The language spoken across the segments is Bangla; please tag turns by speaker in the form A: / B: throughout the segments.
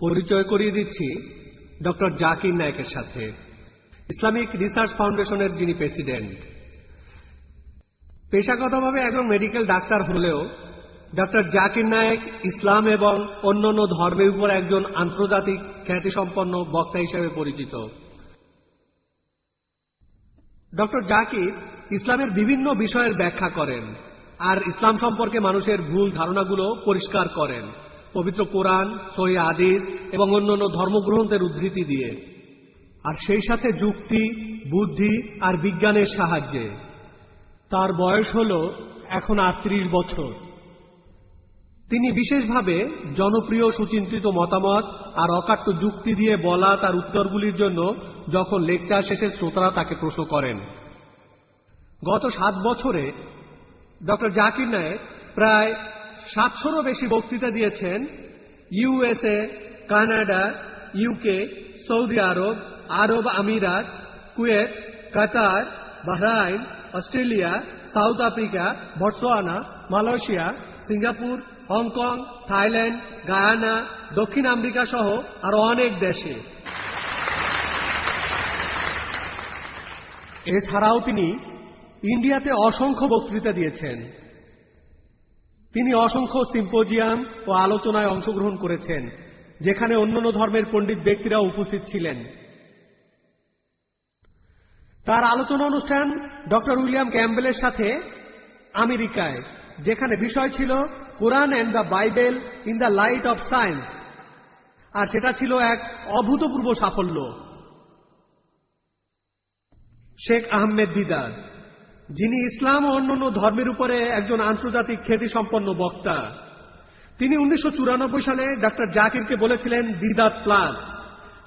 A: পরিচয় করিয়ে দিচ্ছি ডক্টর জাকির নায়কের সাথে, ইসলামিক রিসার্চ ফাউন্ডেশনের যিনি প্রেসিডেন্ট। পেশাগতভাবে একজন মেডিকেল ডাক্তার হলেও ডক্টর জাকির নায়েক ইসলাম এবং অন্যান্য ধর্মের উপর একজন আন্তর্জাতিক খ্যাতিসম্পন্ন বক্তা হিসেবে পরিচিত। ডক্টর জাকির ইসলামের বিভিন্ন বিষয়ের ব্যাখ্যা করেন আর ইসলাম সম্পর্কে মানুষের ভুল ধারণাগুলো পরিষ্কার করেন। পবিত্র কোরআন, সহি আদিস এবং অন্যান্য ধর্মগ্রন্থের উদ্ধৃতি দিয়ে। আর সেই সাথে যুক্তি, বুদ্ধি আর বিজ্ঞানের সাহায্যে। তার বয়স হল এখন আটত্রিশ বছর। তিনি বিশেষভাবে জনপ্রিয় সুচিন্তিত মতামত আর অকাট্য যুক্তি দিয়ে বলা তার উত্তরগুলির জন্য যখন লেকচার শেষে শ্রোতারা তাকে প্রশ্ন করেন। গত সাত বছরে ডক্টর জাকির নায়েক প্রায় সাতশোরও বেশি বক্তৃতা দিয়েছেন USA, Canada, UK, Saudi Arab Arab Emirates, Kuwait, Qatar, Bahrain, Australia, South Africa Botswana Malaysia, Singapore, Hong Kong, Thailand, Guyana, দক্ষিণ আমেরিকা সহ আরও অনেক দেশে। এছাড়াও তিনি ইন্ডিয়াতে অসংখ্য বক্তৃতা দিয়েছেন। তিনি অসংখ্য সিম্পোজিয়াম ও আলোচনায় অংশগ্রহণ করেছেন, যেখানে অন্যান্য ধর্মের পণ্ডিত ব্যক্তিরা উপস্থিত ছিলেন। তার আলোচনা অনুষ্ঠান ডক্টর উইলিয়াম ক্যাম্বেলের সাথে আমেরিকায়, যেখানে বিষয় ছিল Quran and the Bible in the light of science, আর সেটা ছিল এক অভূতপূর্ব সাফল্য। শেখ আহমেদ দিদার যিনি ইসলাম ও অন্যান্য ধর্মের উপরে একজন আন্তর্জাতিক খ্যাতিসম্পন্ন বক্তা, তিনি উনিশশো চুরানব্বই সালে ডক্টর জাকিরকে বলেছিলেন দিদাত প্লাস।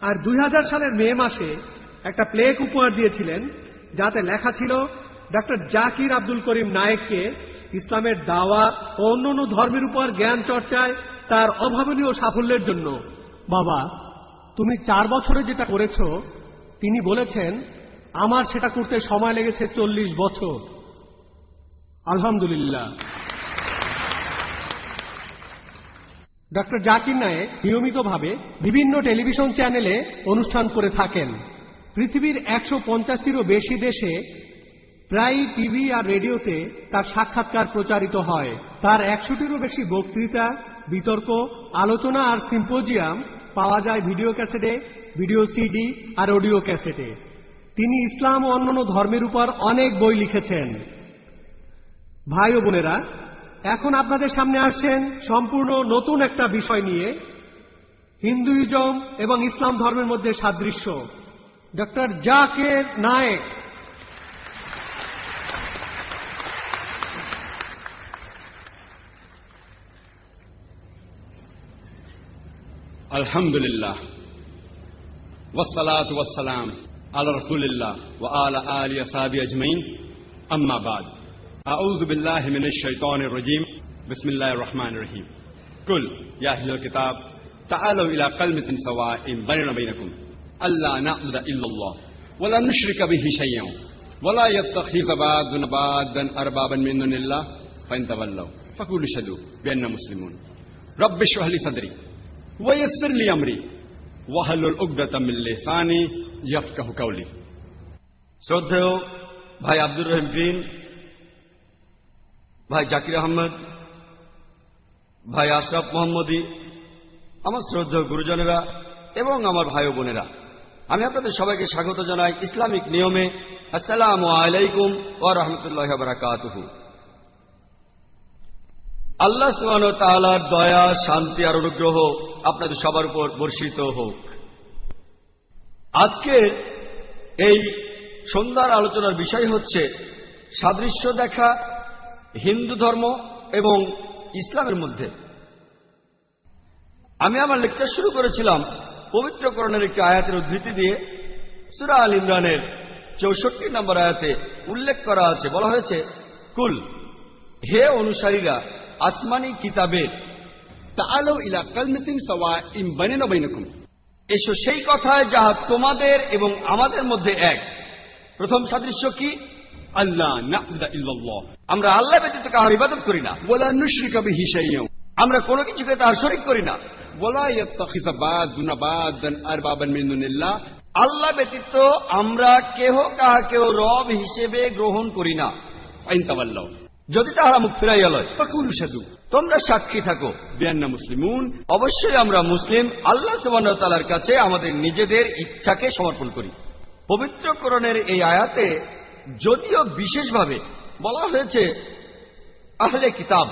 A: আর দুই হাজার সালের মে মাসে একটা প্লেক উপহার দিয়েছিলেন, যাতে লেখা ছিল ডক্টর জাকির আব্দুল করিম নায়েককে ইসলামের দাওয়া ও অন্যান্য ধর্মের উপর জ্ঞান চর্চায় তার অভাবনীয় সাফল্যের জন্য। বাবা, তুমি চার বছরে যেটা করেছ, তিনি বলেছেন আমার সেটা করতে সময় লেগেছে চল্লিশ বছর। আলহামদুলিল্লাহ। ডক্টর জাকির নায়েক নিয়মিতভাবে বিভিন্ন টেলিভিশন চ্যানেলে অনুষ্ঠান করে থাকেন। পৃথিবীর একশো পঞ্চাশটিরও বেশি দেশে প্রায় টিভি আর রেডিওতে তার সাক্ষাৎকার প্রচারিত হয়। তার একশোটিরও বেশি বক্তৃতা, বিতর্ক, আলোচনা আর সিম্পোজিয়াম পাওয়া যায় ভিডিও ক্যাসেটে, ভিডিও সিডি আর অডিও ক্যাসেটে। তিনি ইসলাম ও অন্যান্য ধর্মের উপর অনেক বই লিখেছেন। ভাই ও বোনেরা, এখন আপনাদের সামনে আসছেন সম্পূর্ণ নতুন একটা বিষয় নিয়ে, হিন্দুইজম এবং ইসলাম ধর্মের মধ্যে সাদৃশ্য। ডক্টর জাকের নায়েক।
B: আলহামদুলিল্লাহ। ওয়াসালাত ওয়াসালাম على رسول الله وعلى آل أصحابه أجمعين. أما بعد. أعوذ بالله من الشيطان الرجيم. بسم الله الرحمن الرحيم. قل يا أهل الكتاب تعالوا إلى قلمة سواء بيننا بينكم ألا نعبد إلا الله ولا نشرك به شيئا ولا يتخذ بعضنا بعضا أربابا من دون الله. فإن تولوا فقولوا اشهدوا بأننا مسلمون. رب اشرح لي صدري ويسر لي أمري. وهل العقدة من لساني কাওলি
C: শ্রদ্ধেয় ভাই আব্দুর রহিম গ্রিন ভাই জাকির আহমদ, ভাই আশরাফ মোহাম্মদী, আমার শ্রদ্ধেয় গুরুজনেরা এবং আমার ভাই বোনেরা, আমি আপনাদের সবাইকে স্বাগত জানাই ইসলামিক নিয়মে। আসসালামু আলাইকুম ও রহমতুল্লাহ বারাকাতুহু। আল্লাহ সুবান দয়া, শান্তি আর অনুগ্রহ আপনাদের সবার উপর বর্ষিত হোক। আজকে এই সন্ধ্যার আলোচনার বিষয় হচ্ছে সাদৃশ্য দেখা, হিন্দু ধর্ম এবং ইসলামের মধ্যে। আমি আমার লেকচার শুরু করেছিলাম পবিত্রকরণের একটি আয়াতের উদ্ধৃতি দিয়ে। সুরা আল ইমরানের চৌষট্টি নম্বর আয়াতে উল্লেখ করা আছে। বলা হয়েছে, কুল, হে অনুসারীরা, আসমানি কিতাবের
B: তা আলো ইলা মিতিং সওয়া ইম বানে নবাইনকুম
C: এসো সেই কথায় যাহা তোমাদের এবং আমাদের মধ্যে এক। প্রথম সাদৃশ্য কি?
B: আল্লাহ
C: আমরা আল্লাহ ব্যতীত কাহার ইবাদত করি না।
B: বলা নুশ্রিক
C: আমরা কোনো কিছুকে তাহার শরিক করি না। আল্লাহ ব্যতীত আমরা কেহ কাহা কাহাকেও রব হিসেবে গ্রহণ করি না। যদি তাহারা মুখ ফিরাইয়া লয়
B: তখন সাধু
C: তোমরা সাক্ষী থাকো।
B: বিয়ান্না মুসলিমুন।
C: অবশ্যই আমরা মুসলিম আল্লাহ সুবাহর কাছে আমাদের নিজেদের ইচ্ছাকে সমর্পণ করি। পবিত্রকরণের এই আয়াতে যদিও বিশেষভাবে বলা হয়েছে আহলে কিতাব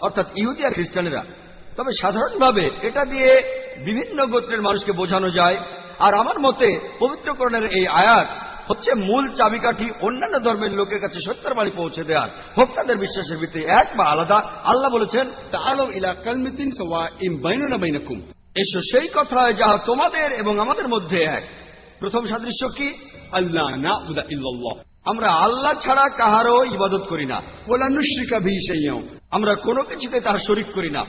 C: অর্থাৎ ইহুদি আর খ্রিস্টানেরা তবে সাধারণভাবে এটা দিয়ে বিভিন্ন গোত্রের মানুষকে বোঝানো যায়। আর আমার মতে পবিত্রকরণের এই আয়াত হচ্ছে মূল চাবিকাঠি অন্যান্য ধর্মের লোকের কাছে সত্যার বাড়ি পৌঁছে দেওয়ার। ভোক্তাদের বিশ্বাসের ভিত্তি এক বা আলাদা। আল্লাহ বলেছেন এসো সেই কথা যাহা তোমাদের এবং আমাদের মধ্যে এক। প্রথম সাদৃশ্য কি?
B: আল্লাহ
C: আমরা আল্লাহ ছাড়া কাহারও ইবাদত করি না।
B: ওলানুশ্রিকা ভিসাইয়াও
C: আমরা কোনো কিছুতে তার শরিক করি না।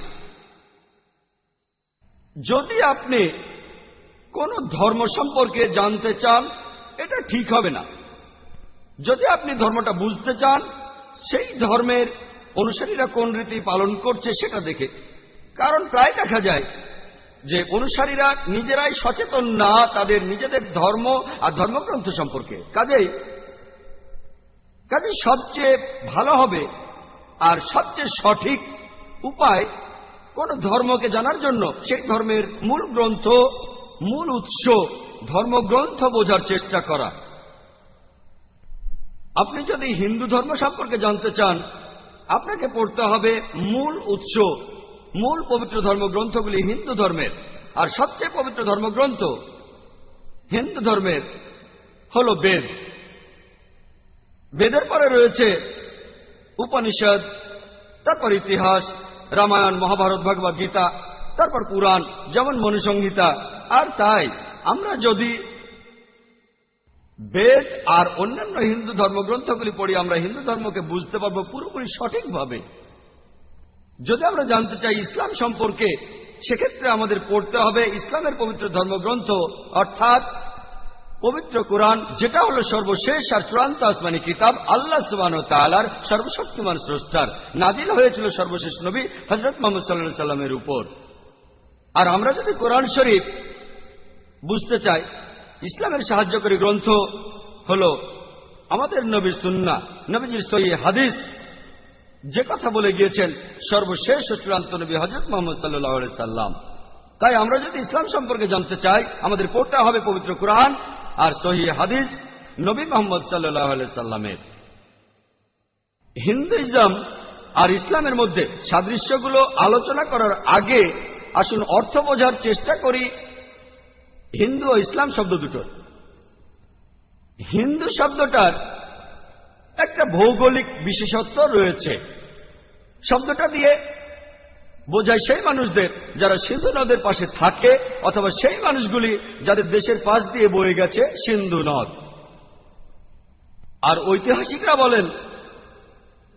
C: যদি আপনি কোন ধর্ম সম্পর্কে জানতে চান এটা ঠিক হবে না। যদি আপনি ধর্মটা বুঝতে চান, সেই ধর্মের অনুসারীরা কোন রীতি পালন করছে সেটা দেখে। কারণ প্রায় দেখা যায় যে অনুসারীরা নিজেরাই সচেতন না তাদের নিজেদের ধর্ম আর ধর্মগ্রন্থ সম্পর্কে। কাজেই কাজে সবচেয়ে ভালো হবে আর সবচেয়ে সঠিক উপায় কোন ধর্মকে জানার জন্য সেই ধর্মের মূল গ্রন্থ মূল উৎস ধর্মগ্রন্থ বোঝার চেষ্টা করা। আপনি যদি হিন্দু ধর্ম সম্পর্কে জানতে চান, আপনাকে পড়তে হবে মূল উৎস, মূল পবিত্র ধর্মগ্রন্থগুলি হিন্দু ধর্মের। আর সবচেয়ে পবিত্র ধর্মগ্রন্থ হিন্দু ধর্মের হল বেদ। বেদের পরে রয়েছে উপনিষদ, তারপর ইতিহাস, রামায়ণ, মহাভারত ভগবদ গীতা তারপর পুরাণ, যেমন মনুসংহিতা। আর তাই, আমরা যদি বেদ আর অন্যান্য হিন্দু ধর্মগ্রন্থগুলি পড়ি, আমরা হিন্দু ধর্মকে বুঝতে পারব পুরোপুরি সঠিকভাবে। যদি আমরা জানতে চাই ইসলাম সম্পর্কে, সেক্ষেত্রে আমাদের পড়তে হবে ইসলামের পবিত্র ধর্মগ্রন্থ, অর্থাৎ পবিত্র কোরআন, যেটা হলো সর্বশেষ আর চূড়ান্ত আসমানি কিতাব, আল্লাহ সুবান তালার সর্বশক্তিমান স্রষ্টার। নাজিল হয়েছিল সর্বশেষ নবী হজরত মোহাম্মদ সাল্লাহ সাল্লামের উপর। আর আমরা যদি কোরআন শরীফ বুঝতে চাই, ইসলামের সাহায্যকারী গ্রন্থ হল আমাদের নবীর সুন্না নবীজির সই হাদিস। যে কথা বলে গিয়েছেন, সর্বশেষ চূড়ান্ত নবী হজরত মোহাম্মদ সাল্লাহ সাল্লাম। তাই আমরা যদি ইসলাম সম্পর্কে জানতে চাই, আমাদের পড়তে হবে পবিত্র কোরআন আর সহি হাদিস নবী মোহাম্মদ সাল্লাহ সাল্লামের। হিন্দুইজম আর ইসলামের মধ্যে সাদৃশ্যগুলো আলোচনা করার আগে আসুন, অর্থ বোঝার চেষ্টা করি। হিন্দু ও ইসলাম শব্দ দুটোর হিন্দু শব্দটার একটা ভৌগোলিক বিশেষত্ব রয়েছে। শব্দটা দিয়ে বোঝায় সেই মানুষদের যারা সিন্ধু নদের পাশে থাকে, অথবা সেই মানুষগুলি যাদের দেশের পাশ দিয়ে বয়ে গেছে সিন্ধু নদ। আর ঐতিহাসিকরা বলেন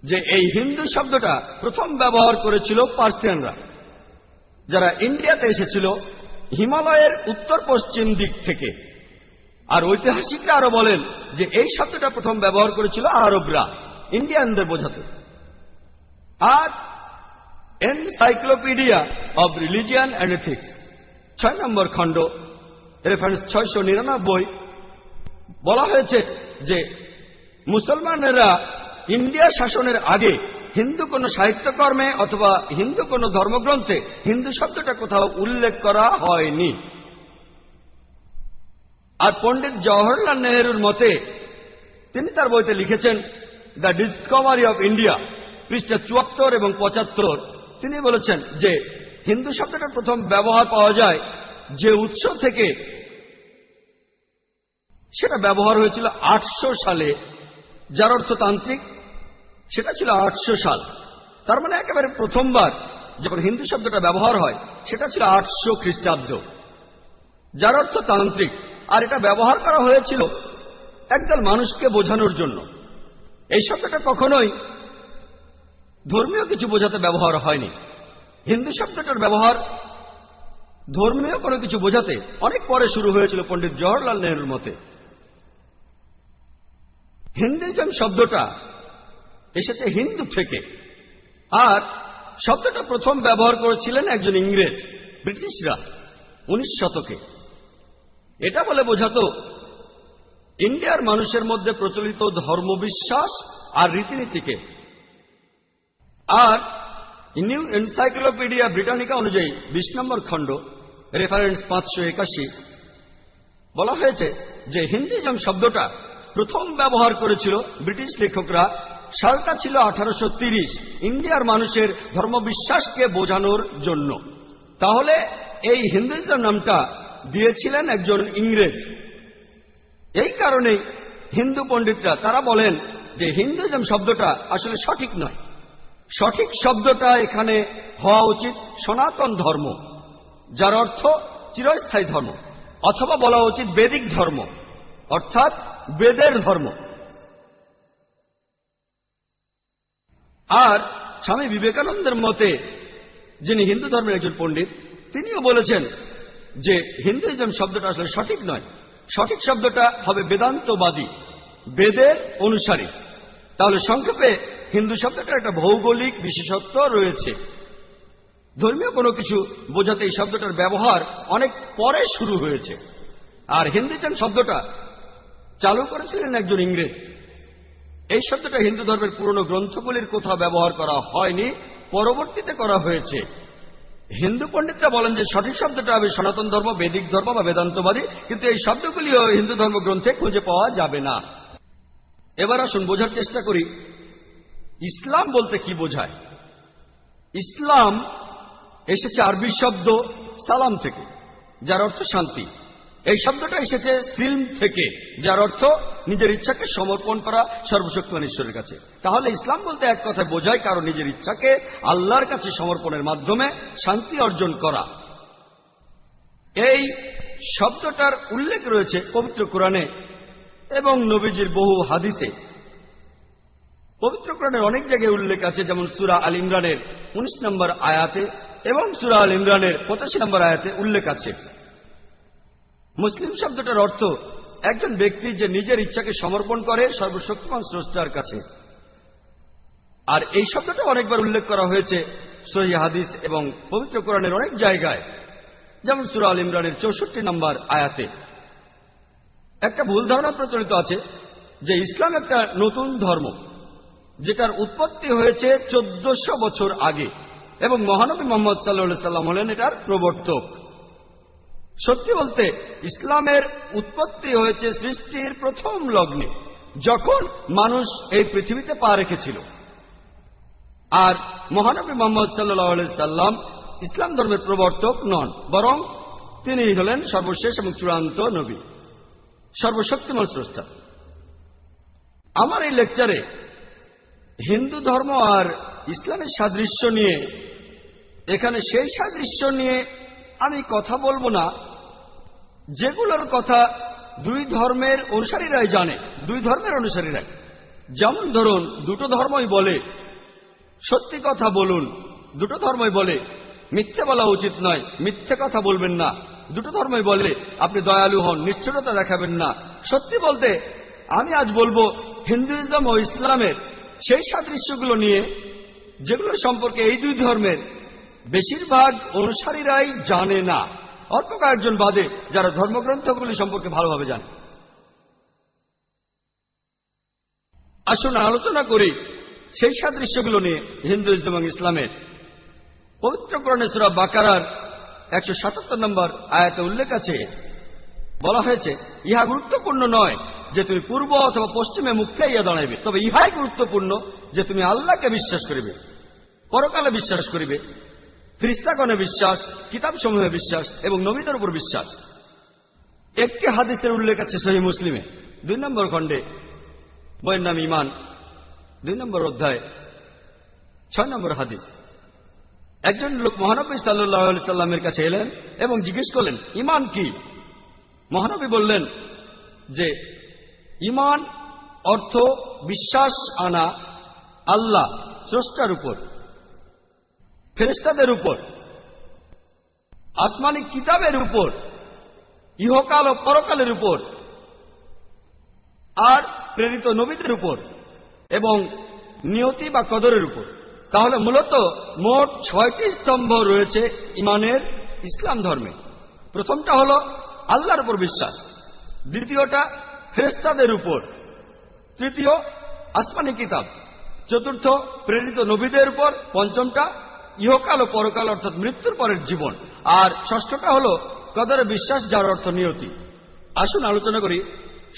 C: যে এই হিন্দু শব্দটা প্রথম ব্যবহার করেছিল পার্সিয়ানরা। যারা ইন্ডিয়াতে এসেছিল, হিমালয়ের উত্তর পশ্চিম দিক থেকে। আর ঐতিহাসিকরা আরও বলেন যে এই শব্দটা প্রথম ব্যবহার করেছিল আরবরা, ইন্ডিয়ানদের বোঝাতে। আর encyclopedia of religion and ethics, ছয় নম্বর খণ্ড, রেফারেন্স ছয়শো নিরানব্বই, বলা হয়েছে যে মুসলমানেরা ইন্ডিয়া শাসনের আগে হিন্দু কোন সাহিত্যকর্মে অথবা হিন্দু কোন ধর্মগ্রন্থে হিন্দু শব্দটা কোথাও উল্লেখ করা হয়নি। আর পণ্ডিত জওহরলাল নেহরুর মতে, তিনি তার বইতে লিখেছেন, দ্য ডিসকভারি অব ইন্ডিয়া পৃষ্ঠা চুয়াত্তর এবং পঁচাত্তর। তিনি বলেছেন যে, হিন্দু শব্দটা প্রথম ব্যবহার পাওয়া যায় যে উৎস থেকে সেটা ব্যবহার হয়েছিল আটশো সালে, যার অর্থ তান্ত্রিক সেটা ছিল আটশো সাল। তার মানে একেবারে প্রথমবার যখন হিন্দু শব্দটা ব্যবহার হয়, সেটা ছিল আটশো খ্রিস্টাব্দ। যার অর্থ তান্ত্রিক। আর এটা ব্যবহার করা হয়েছিল একদল মানুষকে বোঝানোর জন্য। এই শব্দটা কখনোই ধর্মীয় কিছু বোঝাতে ব্যবহার হয়নি। হিন্দু শব্দটার ব্যবহার ধর্মীয় কোনো কিছু বোঝাতে অনেক পরে শুরু হয়েছিল পণ্ডিত জওহরলাল নেহরুর মতে। হিন্দুইজম শব্দটা এসেছে হিন্দু থেকে। আর শব্দটা প্রথম ব্যবহার করেছিলেন একজন ইংরেজ, ব্রিটিশরা, উনিশ শতকে। এটা বলে বোঝাতো, ইন্ডিয়ার মানুষের মধ্যে প্রচলিত ধর্মবিশ্বাস আর রীতিনীতিকে। আর নিউ এনসাইক্লোপিডিয়া ব্রিটানিকা অনুযায়ী বিশ নম্বর খণ্ড, রেফারেন্স পাঁচশো একাশি, বলা হয়েছে যে হিন্দিজম শব্দটা প্রথম ব্যবহার করেছিল ব্রিটিশ লেখকরা সালটা ছিল আঠারোশো ইন্ডিয়ার মানুষের ধর্মবিশ্বাসকে বোঝানোর জন্য। তাহলে এই হিন্দুইজম নামটা দিয়েছিলেন একজন ইংরেজ। এই কারণেই হিন্দু পণ্ডিতরা, তারা বলেন যে হিন্দুইজম শব্দটা আসলে সঠিক নয়। সঠিক শব্দটা এখানে হওয়া উচিত সনাতন ধর্ম, যার অর্থ চিরস্থায়ী ধর্ম, অথবা বলা উচিত বেদিক ধর্ম, অর্থাৎ বেদের ধর্ম। আর স্বামী বিবেকানন্দের মতে, যিনি হিন্দু ধর্মের একজন পণ্ডিত, তিনিও বলেছেন যে হিন্দুইজম শব্দটা আসলে সঠিক নয়। সঠিক শব্দটা হবে বেদান্তবাদী, বেদের অনুসারী। তাহলে সংক্ষেপে হিন্দু শব্দটার একটা ভৌগোলিক বিশেষত্ব রয়েছে। ধর্মীয় কোনো কিছু বোঝাতে এই শব্দটার ব্যবহার অনেক পরে শুরু হয়েছে। আর হিন্দুইজম শব্দটা চালু করেছিলেন একজন ইংরেজ এই শব্দটা হিন্দু ধর্মের পুরনো গ্রন্থগুলির কোথাও ব্যবহার করা হয়নি, পরবর্তীতে করা হয়েছে। হিন্দু পণ্ডিতরা বলেন যে সঠিক শব্দটা হবে সনাতন ধর্ম, বেদিক ধর্ম বা বেদান্তবাদী, কিন্তু এই শব্দগুলিও হিন্দু ধর্মগ্রন্থে খুঁজে পাওয়া যাবে না। এবার আসুন বোঝার চেষ্টা করি, ইসলাম বলতে কি বোঝায়? ইসলাম এসেছে আরবি শব্দ সালাম থেকে, যার অর্থ শান্তি। এই শব্দটা এসেছে সিল্ম থেকে, যার অর্থ নিজের ইচ্ছাকে সমর্পণ করা সর্বশক্তিমান ঈশ্বরের কাছে। তাহলে ইসলাম বলতে এক কথায় বোঝায় কারণ নিজের ইচ্ছাকে আল্লাহর কাছে সমর্পণের মাধ্যমে শান্তি অর্জন করা। এই শব্দটার উল্লেখ রয়েছে পবিত্র কোরআনে এবং নবীজির বহু হাদিসে। পবিত্র কোরআনের অনেক জায়গায় উল্লেখ আছে, যেমন সুরা আল ইমরানের উনিশ নম্বর আয়াতে এবং সুরা আল ইমরানের পঁচাশি নম্বর আয়াতে উল্লেখ আছে। মুসলিম শব্দটার অর্থ একজন ব্যক্তি যে নিজের ইচ্ছাকে সমর্পণ করে সর্বশক্তিমান স্রষ্টার কাছে। আর এই শব্দটা অনেকবার উল্লেখ করা হয়েছে সহি হাদিস এবং পবিত্র কোরআনের অনেক জায়গায়, যেমন সুরা আল ইমরানের চৌষট্টি নম্বর আয়াতে। একটা ভুল ধারণা প্রচলিত আছে যে ইসলাম একটা নতুন ধর্ম, যেটার উৎপত্তি হয়েছে চোদ্দশো বছর আগে এবং মহানবী মোহাম্মদ সাল্লা সাল্লাম হলেন এটার প্রবর্তক। সত্যি বলতে, ইসলামের উৎপত্তি হয়েছে সৃষ্টির প্রথম লগ্নে, যখন মানুষ এই পৃথিবীতে পা রেখেছিল। আর মহানবী মোহাম্মদ সাল্লাহ সাল্লাম ইসলাম ধর্মের প্রবর্তক নন, বরং তিনি হলেন সর্বশেষ এবং চূড়ান্ত নবী, সর্বশক্তিমান স্রষ্টা। আমার এই লেকচারে হিন্দু ধর্ম আর ইসলামের সাদৃশ্য নিয়ে, এখানে সেই সাদৃশ্য নিয়ে আমি কথা বলব না যেগুলোর কথা দুই ধর্মের অনুসারীরাই জানে, দুই ধর্মের অনুসারীরাই। যেমন ধরুন, দুটো ধর্মই বলে, সত্যি কথা বলুন, দুটো ধর্মই বলে, মিথ্যে বলা উচিত নয়, মিথ্যে কথা বলবেন না। দুটো ধর্মই বলে, আপনি দয়ালু হন নিশ্চয়তা দেখাবেন না। সত্যি বলতে, আমি আজ বলব, হিন্দুইজম ও ইসলামের সেই সাদৃশ্যগুলো নিয়ে, যেগুলো সম্পর্কে এই দুই ধর্মের বেশিরভাগ অনুসারীরাই জানে না। অল্প কয়েকজন বাদে যারা ধর্মগ্রন্থগুলি সম্পর্কে ভালোভাবে জানে। আসুন আলোচনা করি সেই সাদৃশ্যগুলো নিয়ে হিন্দুইজম এবং ইসলামের। পবিত্র করণেশ্বরা বাকারার একশো সাতাত্তর নম্বর আয়াতে উল্লেখ আছে। বলা হয়েছে, ইহা গুরুত্বপূর্ণ নয় যে তুমি পূর্ব অথবা পশ্চিমে মুখ ফেরিয়া দাঁড়াইবে, তবে ইহাই গুরুত্বপূর্ণ যে তুমি আল্লাহকে বিশ্বাস করিবে, পরকালে বিশ্বাস করিবে খ্রিস্টাগণে বিশ্বাস কিতাব সমূহে বিশ্বাস এবং নবীদের উপর বিশ্বাস। একটি হাদিসের উল্লেখ আছে সহি মুসলিমে। দুই নম্বর খণ্ডে, বইয়ের নাম ইমান দুই নম্বর অধ্যায়, ছয় নম্বর হাদিস। একজন লোক মহানবী সাল্লাহ সাল্লামের কাছে এলেন এবং জিজ্ঞেস করলেন ইমান কি? মহানবী বললেন যে ইমান অর্থ বিশ্বাস আনা আল্লাহ স্রষ্টার উপর। ফেরেস্তাদের উপর, আসমানি কিতাবের উপর, ইহকাল ও পরকালের উপর, আর প্রেরিত নবীদের উপর এবং নিয়তি বা কদরের উপর। তাহলে মূলত মোট ছয়টি স্তম্ভ রয়েছে ইমানের ইসলাম ধর্মে। প্রথমটা হল আল্লাহর উপর বিশ্বাস, দ্বিতীয়টা ফেরেস্তাদের উপর, তৃতীয় আসমানি কিতাব, চতুর্থ প্রেরিত নবীদের উপর, পঞ্চমটা ইহকাল ও পরকাল অর্থাৎ মৃত্যুর পরের জীবন। আর ষষ্ঠটা হল কদরে বিশ্বাস, যার অর্থ নিয়তি। আসুন আলোচনা করি।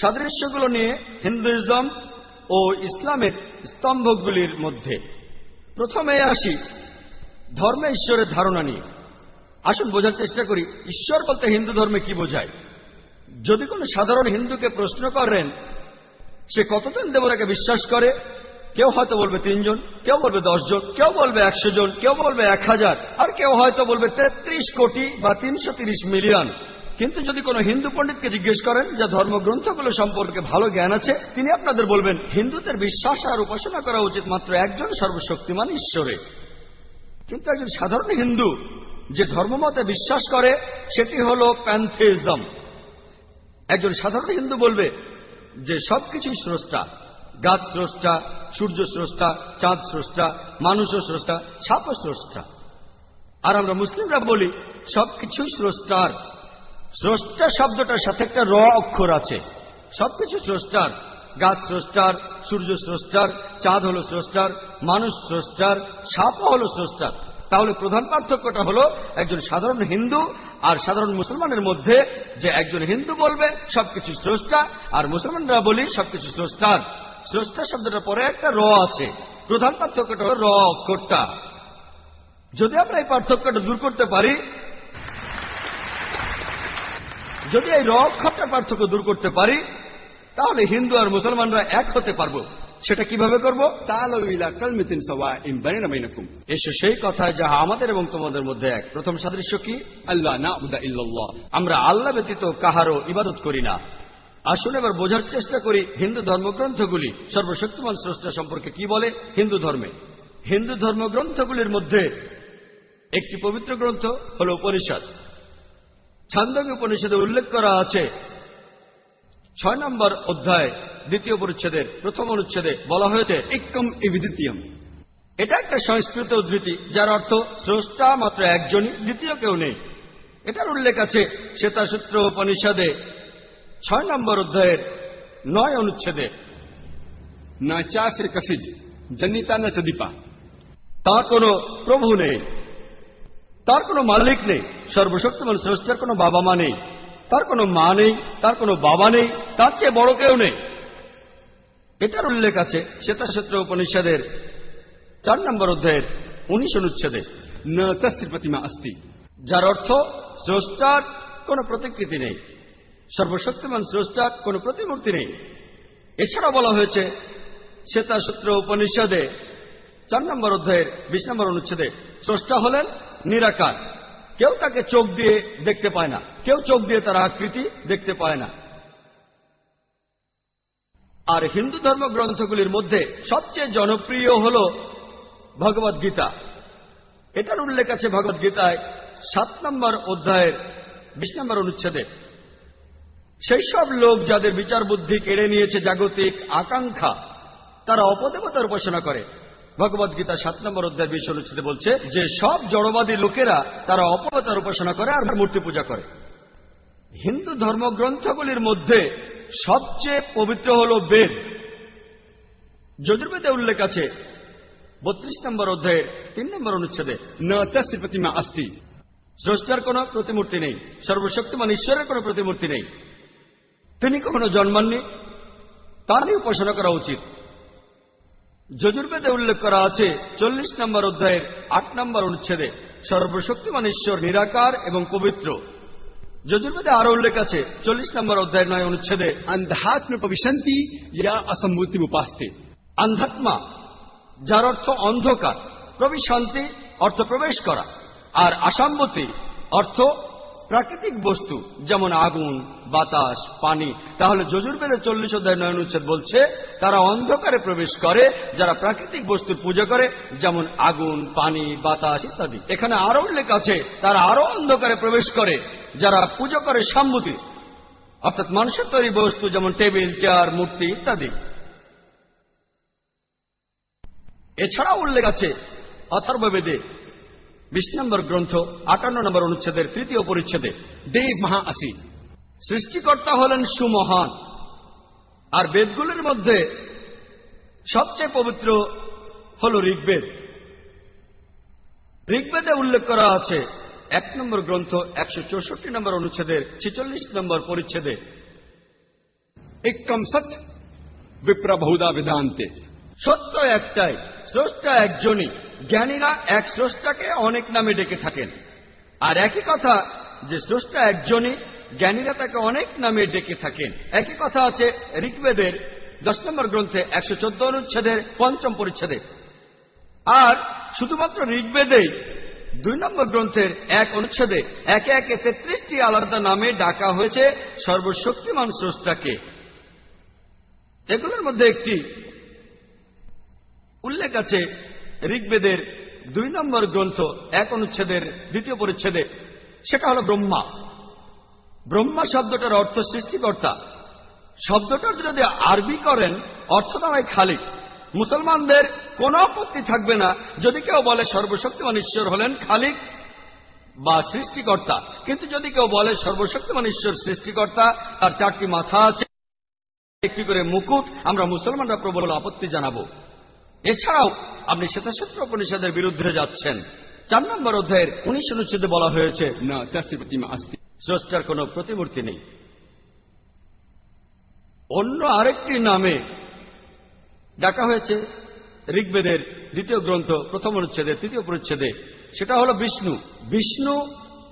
C: সাদৃশ্যগুলো নিয়ে হিন্দুইজম ও ইসলামের স্তম্ভগুলির মধ্যে। প্রথমে আসি ধর্মে ঈশ্বরের ধারণা নিয়ে। আসুন বোঝার চেষ্টা করি, ঈশ্বর বলতে হিন্দু ধর্মে কি বোঝায়? যদি কোনো সাধারণ হিন্দুকে প্রশ্ন করেন, সে কতজন দেবতাকে বিশ্বাস করে? কেউ হয়তো বলবে তিনজন, কেউ বলবে দশজন, কেউ বলবে একশো জন কেউ বলবে এক হাজার আর কেউ হয়তো বলবে তেত্রিশ কোটি বা তিনশো মিলিয়ন। কিন্তু যদি কোনো হিন্দু পণ্ডিতকে জিজ্ঞেস করেন যা ধর্মগ্রন্থগুলো সম্পর্কে ভালো জ্ঞান আছে, তিনি আপনাদের বলবেন, হিন্দুদের বিশ্বাস আর উপাসনা করা উচিত মাত্র একজন সর্বশক্তিমান ঈশ্বরে। কিন্তু একজন সাধারণ হিন্দু যে ধর্মমতে বিশ্বাস করে, সেটি হল প্যান্থেইজম একজন সাধারণ হিন্দু বলবে যে সবকিছুই স্রষ্টা। গাছ স্রষ্টা, সূর্য স্রষ্টা, চাঁদ স্রষ্টা, মানুষও স্রষ্টা, সাপও স্রষ্টা। আর আমরা মুসলিমরা বলি সবকিছু স্রষ্টার। স্রষ্টা শব্দটার সাথে একটা র অক্ষর আছে। সবকিছু স্রষ্টার। গাছ স্রষ্টার, সূর্য স্রষ্টার, চাঁদ হলো স্রষ্টার, মানুষ স্রষ্টার, সাপও হলো স্রষ্টার। তাহলে প্রধান পার্থক্যটা হলো একজন সাধারণ হিন্দু আর সাধারণ মুসলমানের মধ্যে যে একজন হিন্দু বলবে, সবকিছু স্রষ্টা, আর মুসলমানরা বলি সবকিছু স্রষ্টার। স্রষ্টা শব্দটা পরে একটা র আছে। প্রধান পার্থক্যটা হল র অক্ষরটা। যদি আমরা এই পার্থক্যটা দূর করতে পারি যদি এই র অক্ষরটা পার্থক্য দূর করতে পারি তাহলে হিন্দু আর মুসলমানরা এক হতে পারব। সেটা কীভাবে করব? এসো সেই কথা যাহা আমাদের এবং তোমাদের মধ্যে এক। প্রথম সাদৃশ্য কি?
B: আল্লাহ না
C: আমরা আল্লাহ ব্যতীত কাহারও ইবাদত করি না। আসুন এবার বোঝার চেষ্টা করি হিন্দু ধর্মগ্রন্থগুলি। সর্বশক্তিমান স্রষ্টা সম্পর্কে কি বলে? হিন্দু ধর্মে। হিন্দু ধর্মগ্রন্থগুলির মধ্যে একটি পবিত্র গ্রন্থ হল উপনিষদ। ছান্দকে উপনিষদে উল্লেখ করা আছে ছয় নম্বর অধ্যায় দ্বিতীয় পরিচ্ছেদের প্রথম অনুচ্ছেদে বলা হয়েছে
B: ইবিদিত্যম।
C: এটা একটা সংস্কৃত উদ্ধৃতি যার অর্থ স্রষ্টা মাত্র একজনই দ্বিতীয় কেউ নেই। এটার উল্লেখ আছে শ্বেতাসূত্র উপনিষদে ছয় নম্বর অধ্যায়ের নয় অনুচ্ছেদে।
B: না কসিজ না চদীপা।
C: তার কোনো প্রভু নেই। তার কোনো মালিক নেই। সর্বশক্তিমান স্রষ্টার কোনো বাবা মা নেই। তার কোনো মা নেই তার কোনো বাবা নেই তার চেয়ে বড় কেউ নেই। এটার উল্লেখ আছে শ্বেতাসূত্র উপনিষদের চার নম্বর অধ্যায়ের উনিশ অনুচ্ছেদে।
B: না তস্য প্রতিমা অস্তি
C: যার অর্থ স্রষ্টার কোনো প্রতিকৃতি নেই। সর্বশক্তিমান স্রষ্টার কোনো প্রতিমূর্তি নেই। এছাড়া বলা হয়েছে, শ্বেতাসূত্র উপনিষদে চার নম্বর অধ্যায়ের বিশ নম্বর অনুচ্ছেদে স্রষ্টা হলেন নিরাকার। কেউ তাকে চোখ দিয়ে দেখতে পায় না, কেউ চোখ দিয়ে তার আকৃতি দেখতে পায় না। আর হিন্দু ধর্মগ্রন্থগুলির মধ্যে সবচেয়ে জনপ্রিয় হল ভগবদ গীতা। এটার উল্লেখ আছে ভগবদ গীতায় সাত নম্বর অধ্যায়ের বিশ নম্বর অনুচ্ছেদে। সেই সব লোক যাদের বিচার বুদ্ধি কেড়ে নিয়েছে জাগতিক আকাঙ্ক্ষা, তারা অপদেবতার উপাসনা করে। ভগবদ গীতা সাত নম্বর অধ্যায় বিশ অনুচ্ছেদে বলছে যে, সব জড়বাদী লোকেরা তারা অপদেবতার উপাসনা করে আর মূর্তি পূজা করে। হিন্দু ধর্মগ্রন্থগুলির মধ্যে সবচেয়ে পবিত্র হল বেদ। যজুর্বেদে উল্লেখ আছে, বত্রিশ নম্বর অধ্যায়ের তিন নম্বর অনুচ্ছেদে,
B: না তস্য প্রতিমা অস্তি
C: স্রষ্টার কোন প্রতিমূর্তি নেই, সর্বশক্তিমান ঈশ্বরের কোনো প্রতিমূর্তি নেই। তিনি কখনো জন্মাননি? তারই উপাসনা করা উচিত। যজুর্বেদে উল্লেখ করা আছে চল্লিশ নম্বর অধ্যায়ের আট নম্বর অনুচ্ছেদে সর্বশক্তিমান ঈশ্বর নিরাকার এবং পবিত্র। যজুর্বেদে আরও উল্লেখ আছে চল্লিশ নম্বর অধ্যায় নয় অনুচ্ছেদে
B: আন্ধাত্ম প্রবিশান্তি ইয়া উপাস্তে।
C: আন্ধাত্মা যার অর্থ অন্ধকার প্রবিশান্তি অর্থ প্রবেশ করা। আর আসাম্বতি অর্থ প্রাকৃতিক বস্তু, যেমন আগুন, বাতাস, পানি, তাহলে যজুর্বেদে চল্লিশ অধ্যায় নয়ন উচ্ছেদ বলছে, তারা অন্ধকারে প্রবেশ করে, যারা প্রাকৃতিক বস্তুর পূজা করে, যেমন আগুন, পানি, বাতাস ইত্যাদি। এখানে আরও উল্লেখ আছে, তারা আরও অন্ধকারে প্রবেশ করে, যারা পুজো করে সাম্মতি অর্থাৎ মানুষের তৈরি বস্তু, যেমন টেবিল, চেয়ার, মূর্তি ইত্যাদি। এছাড়াও উল্লেখ আছে, অথর্ববেদে বিশ নম্বর গ্রন্থ, আটান্ন নম্বর অনুচ্ছেদের তৃতীয় পরিচ্ছেদে
B: দেব মহা আসি
C: সৃষ্টিকর্তা হলেন সুমহান। আর বেদগুলির মধ্যে সবচেয়ে পবিত্র হল ঋগ্বেদ। ঋগ্বেদে উল্লেখ করা আছে, এক নম্বর গ্রন্থ, একশো চৌষট্টি নম্বর অনুচ্ছেদের ছেচল্লিশ নম্বর পরিচ্ছেদে
B: একম সৎ বিপ্রভৌদা বিধান্তে।
C: সত্য একটাই, স্রষ্টা একজনই। জ্ঞানীরা এক স্রষ্টাকে অনেক নামে ডেকে থাকেন। আর একই কথা যে স্রষ্টা একজনই, জ্ঞানীরা তাকে অনেক নামে ডেকে থাকেন। একই কথা আছে ঋগ্বেদের দশ নম্বর গ্রন্থে একশো চোদ্দ অনুচ্ছেদের পঞ্চম পরিচ্ছেদে। আর শুধুমাত্র ঋগ্বেদেই দুই নম্বর গ্রন্থের এক অনুচ্ছেদে একে একে তেত্রিশটি আলাদা নামে ডাকা হয়েছে সর্বশক্তিমান স্রষ্টাকে। এগুলোর মধ্যে একটি উল্লেখ আছে ঋগ্বেদের দুই নম্বর গ্রন্থ, এক অনুচ্ছেদের, দ্বিতীয় পরিচ্ছেদে, সেটা হল ব্রহ্মা। ব্রহ্মা শব্দটার অর্থ সৃষ্টিকর্তা। শব্দটার যদি আরবি করেন, অর্থ দাঁড়ায় খালিক মুসলমানদের কোনো আপত্তি থাকবে না যদি কেউ বলে সর্বশক্তিমান ঈশ্বর হলেন খালিক বা সৃষ্টিকর্তা। কিন্তু যদি কেউ বলে সর্বশক্তিমান ঈশ্বর সৃষ্টিকর্তা, তার চারটি মাথা আছে, একটি করে মুকুট, আমরা মুসলমানরা প্রবল আপত্তি জানাব। এছাড়াও আপনি শ্বেতাশত্র উপনিষদের বিরুদ্ধে যাচ্ছেন। চার নম্বর অধ্যায়ের উনিশ অনুচ্ছেদে বলা হয়েছে
B: না প্রতিমা আস্তি
C: স্রষ্টার কোন প্রতিমূর্তি নেই। অন্য আরেকটি নামে ডাকা হয়েছে ঋগ্বেদের দ্বিতীয় গ্রন্থ প্রথম অনুচ্ছেদে তৃতীয় পরিচ্ছেদে সেটা হল বিষ্ণু। বিষ্ণু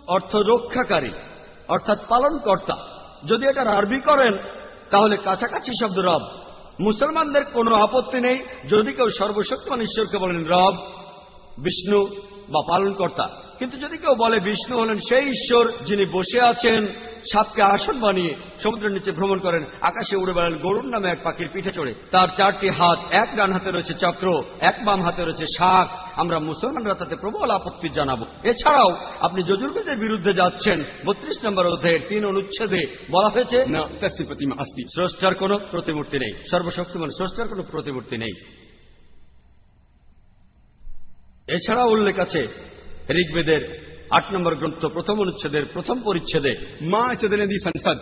C: অর্থ রক্ষাকারী অর্থাৎ পালনকর্তা। যদি এটা আরবি করেন তাহলে কাছাকাছি শব্দ রব। মুসলমানদের কোনো আপত্তি নেই। যদি কেউ সর্বশক্তিমান ঈশ্বরকে বলেন রব বিষ্ণু বা পালনকর্তা কিন্তু যদি কেউ বলে বিষ্ণু হলেন সেই ঈশ্বর যিনি বসে আছেন সাপকে আসন বানিয়ে সমুদ্রের নিচে ভ্রমণ করেন আকাশে উড়ে বেড়ান গরুর নামে এক পাখির পিঠে চড়ে। তার চারটি হাত এক ডান হাতে রয়েছে চক্র এক বাম হাতে রয়েছে শাক। আমরা মুসলমানরা তাতে প্রবল আপত্তি জানাব। এছাড়াও আপনি যজুর্বেদের বিরুদ্ধে যাচ্ছেন বত্রিশ নম্বর অধ্যায়ের তিন অনুচ্ছেদে বলা হয়েছে স্রষ্টার কোন প্রতিমূর্তি নেই। সর্বশক্তিমান স্রষ্টার কোন প্রতিমূর্তি নেই। এছাড়া উল্লেখ আছে ঋগ্বেদের আট নম্বর গ্রন্থ, প্রথম অনুচ্ছেদের প্রথম পরিচ্ছেদে,
B: মা সংসদ।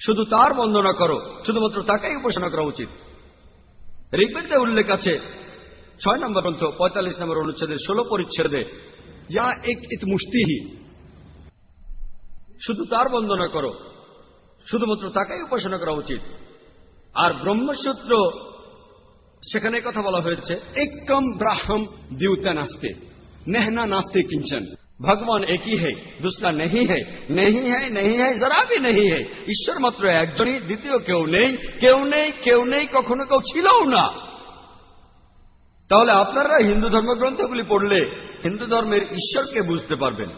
C: শুধু তার বন্দনা করো, শুধুমাত্র তাকেই উপাসনা করা উচিত। ঋগ্বেদে উল্লেখ আছে, ছয় নম্বর গ্রন্থ, পঁয়তাল্লিশ নম্বর অনুচ্ছেদের ষোলো পরিচ্ছেদে
B: যা এক ইত মুস্তিহি
C: শুধু তার বন্দনা করো, শুধুমাত্র তাকেই উপাসনা করা উচিত। আর ব্রহ্মসূত্র, সেখানে কথা বলা হয়েছে
B: একম ব্রাহ্ম দিউতা নাস্তে नहना नास्ते किंचन
C: ভগবান একই है दूसरा नहीं है नहीं है नहीं है जरा भी नहीं है ঈশ্বর মাত্র একজনই দ্বিতীয় কেউ নেই কেউ নেই কেউ নেই কখনো কেউ ছিলও না তাহলে আপনারা হিন্দু ধর্মগ্রন্থগুলি পড়লে হিন্দু ধর্মের ঈশ্বরকে বুঝতে পারবেন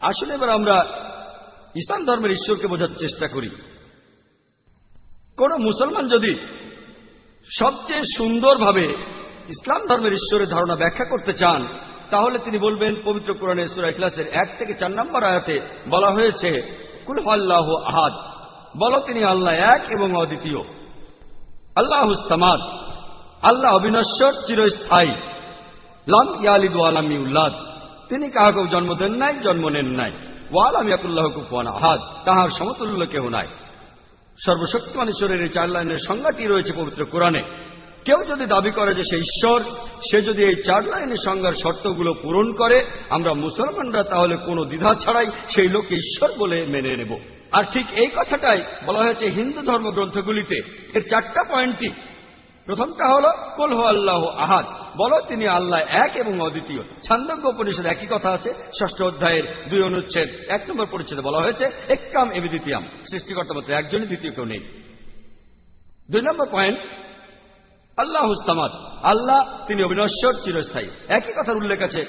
C: আসলে এবার আমরা ইসলাম ধর্মের ঈশ্বরকে বোঝার চেষ্টা করি কোন মুসলমান যদি সবচেয়ে সুন্দরভাবে ইসলাম ধর্মের ঈশ্বরের ধারণা ব্যাখ্যা করতে চান, তাহলে তিনি বলবেন, পবিত্র কোরআনে সুরা ইখলাসের এক থেকে চার নম্বর আয়াতে বলা হয়েছে, কুল আল্লাহ আহাদ বলো তিনি আল্লাহ এক এবং অদ্বিতীয়। আল্লাহ হুস্তামাদ আল্লাহ অবিনশ্বর, চিরস্থায়ী। লাম ইয়ালিদ ওয়ালাম ইউল্লাদ তিনি কাহাকেও জন্ম দেন নাই, জন্ম নেন নাই। ওয়ালাম ইয়াকুল্লাহ কুফওয়ান আহাদ, তাহার সমতুল্য কেউ নাই। সর্বশক্তিমান ঈশ্বরের এই চার লাইনের সংজ্ঞাটি রয়েছে পবিত্র কোরআনে। কেউ যদি দাবি করে যে সে ঈশ্বর, সে যদি এই চার লাইনের সংজ্ঞার শর্তগুলো পূরণ করে, আমরা মুসলমানরা তাহলে কোনো দ্বিধা ছাড়াই সেই লোককে ঈশ্বর বলে মেনে নেব। আর ঠিক এই কথাটাই বলা হয়েছে হিন্দু ধর্মগ্রন্থগুলিতে। এর চারটা পয়েন্টই। প্রথমটা হলো, কোল হো আল্লাহ আহাদ। বলো, তিনি আল্লাহ এক এবং অদ্বিতীয়। ছান্দজ্ঞ উপনিষদ একই কথা আছে। ষষ্ঠ অধ্যায়ের দুই অনুচ্ছেদ, এক নম্বর পরিচ্ছেদে বলা হয়েছে একাম এবি দ্বিতীয়াম সৃষ্টিকর্তা মাত্র একজনই, দ্বিতীয় কেউ নেই। দুই নম্বর পয়েন্ট আল্লাহ হুস্তামাদ আল্লাহ, তিনি অবিনশ্বর চিরস্থায়ী। একই কথার উল্লেখ আছে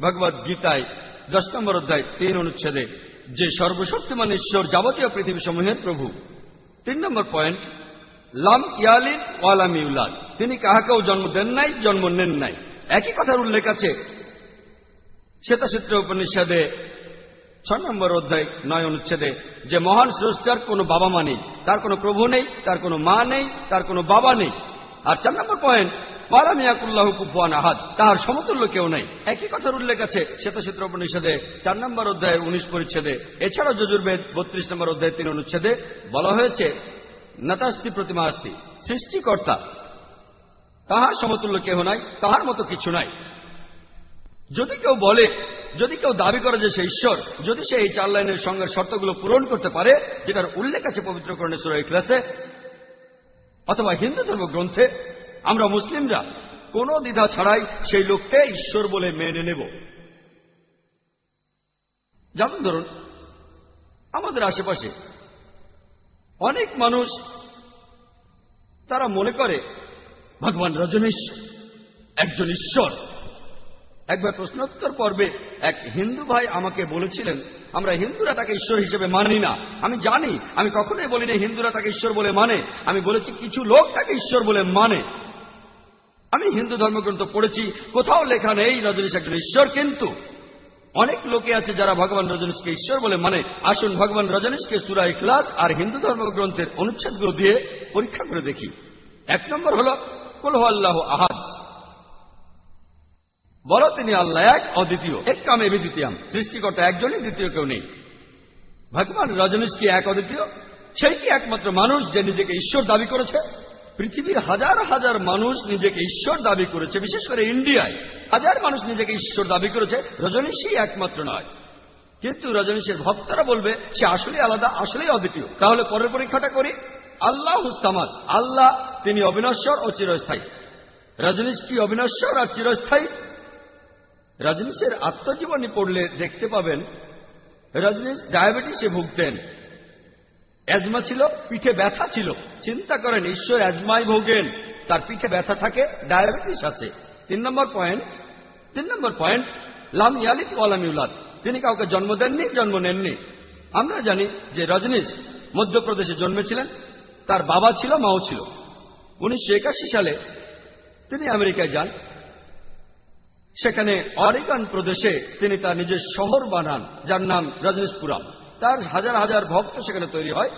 C: ভগবদ গীতায়, দশ নম্বর অধ্যায়, তিন অনুচ্ছেদে, যে সর্বশক্তিমান ঈশ্বর যাবতীয় পৃথিবী সমূহের প্রভু। তিন নম্বর পয়েন্ট, লাম ইয়ালিন ওয়ালাম ইউলাদ। তিনি কাহাকেও জন্ম দেন নাই, জন্ম নেন নাই। একই কথার উল্লেখ আছে শ্বেতাসূত্র উপনিষদে ছয় নম্বর অধ্যায়, নয় অনুচ্ছেদে, যে মহান স্রষ্টার কোনো বাবা মা নেই, তার কোনো প্রভু নেই, তার কোনো মা নেই, তার কোনো বাবা নেই। আর চার নম্বর পয়েন্ট ওয়ালাম ইয়াকুল্লাহু কুফুয়ান আহাদ। তাহার সমতুল্য কেউ নেই। একই কথার উল্লেখ আছে শ্বেতসূত্র উপনিষদে, চার নম্বর অধ্যায়ের উনিশ পরিচ্ছেদে। এছাড়াও যজুর্বেদ বত্রিশ নম্বর অধ্যায়ের তিন অনুচ্ছেদে বলা হয়েছে, নাতাস্তি প্রতিমা আস্তি, সৃষ্টিকর্তা, তাহার সমতুল্য কেহ নাই, তাহার মতো কিছু নাই। যদি কেউ বলে, যদি কেউ দাবি করে যে সে ঈশ্বর, যদি সে এই চার লাইনের সঙ্গে শর্তগুলো পূরণ করতে পারে, যেটার উল্লেখ আছে পবিত্রকরণে সুরাই ক্লাসে অথবা হিন্দু ধর্মগ্রন্থে আমরা মুসলিমরা কোনো দ্বিধা ছাড়াই সেই লোককে ঈশ্বর বলে মেনে নেব। যেমন ধরুন, আমাদের আশেপাশে অনেক মানুষ তারা মনে করে, ভগবান রজনীশ একজন ঈশ্বর। একবার প্রশ্নোত্তর পর্বে এক হিন্দু ভাই আমাকে বলেছিলেন, আমরা হিন্দুরা তাকে ঈশ্বর হিসেবে মানি না। আমি জানি, আমি কখনোই বলিনি হিন্দুরা তাকে ঈশ্বর বলে মানে। আমি বলেছি কিছু লোক তাকে ঈশ্বর বলে মানে। আমি হিন্দু ধর্মগ্রন্থ পড়েছি, কোথাও লেখা নেই রজনীশ একজন ঈশ্বর, কিন্তু অনেক লোকে আছে যারা ভগবান রজনীশকে ঈশ্বর বলে মানে। আসুন ভগবান রজনীশকে সুরা ইখলাস আর হিন্দু ধর্মগ্রন্থের অনুচ্ছেদগুলো দিয়ে পরীক্ষা করে দেখি। এক নম্বর হল কলহ আল্লাহ আহাদ। বলো তিনি আল্লাহ এক, অদ্বিতীয়। এক কামে দ্বিতীয়াম সৃষ্টিকর্তা একজনই, দ্বিতীয় কেউ নেই। ভগবান রজনীশ কি এক, অদ্বিতীয়? সেই কি একমাত্র মানুষ যে নিজেকে ঈশ্বর দাবি করেছে? পৃথিবীর হাজার হাজার মানুষ নিজেকে ঈশ্বর দাবি করেছে, বিশেষ করে ইন্ডিয়ায়। হাজার মানুষ নিজেকে ঈশ্বর দাবি করেছে, রজনীশই একমাত্র নয়। কিন্তু রজনীশের ভক্তরা বলবে, সে আসলেই আলাদা, আসলেই অদ্বিতীয়। তাহলে পরের পরীক্ষাটা করি। আল্লাহ হুস্তামাদ। আল্লাহ, তিনি অবিনশ্বর ও চিরস্থায়ী। রজনীশ কি অবিনশ্বর আর চিরস্থায়ী? রজনীশের আত্মজীবনী পড়লে দেখতে পাবেন, রজনীশ ডায়াবেটিসে ভুগতেন। অ্যাজমা ছিল, পিঠে ব্যথা ছিল। চিন্তা করেন, ঈশ্বর অ্যাজমায় ভোগেন, তার পিঠে ব্যথা থাকে, ডায়াবেটিস আছে। তিন নম্বর পয়েন্ট, তিন নম্বর পয়েন্ট, লাম ইয়ালিদ ওয়ালাম ইউলাদ। তিনি কাউকে জন্ম দেননি, জন্ম নেননি। আমরা জানি যে রজনীশ মধ্যপ্রদেশে জন্মেছিলেন, তার বাবা ছিল, মাও ছিল। উনিশশো একাশি সালে তিনি আমেরিকায় যান সেখানে অরিগান প্রদেশে তিনি তার নিজের শহর বানান, যার নাম রজনীশপুরাম তার হাজার হাজার ভক্ত সেখানে তৈরি হয়।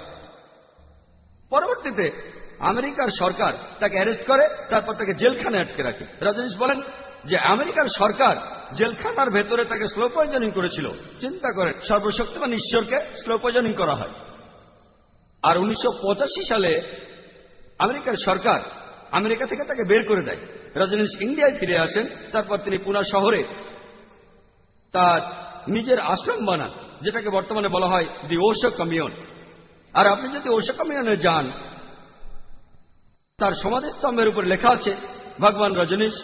C: পরবর্তীতে আমেরিকার সরকার তাকে অ্যারেস্ট করে, তারপর তাকে জেলখানায় আটকে রাখে। রজনীশ বলেন যে, আমেরিকার সরকার জেলখানার ভেতরে তাকে স্লো পয়জনিং করেছিল। চিন্তা করেন, সর্বশক্তিমান ঈশ্বরকে স্লো পয়জনিং করা হয়। আর উনিশশো পঁচাশি সালে আমেরিকার সরকার আমেরিকা থেকে তাকে বের করে দেয়। রজনীশ ইন্ডিয়ায় ফিরে আসেন, তারপর তিনি পুনা শহরে তার নিজের আশ্রম বানান, যেটাকে বর্তমানে বলা হয় দি ওশো কমিউন আর আপনি যদি ওশো কমিউনে যান, তার সমাধিস্তম্ভের উপর লেখা আছে, ভগবান রজনীশ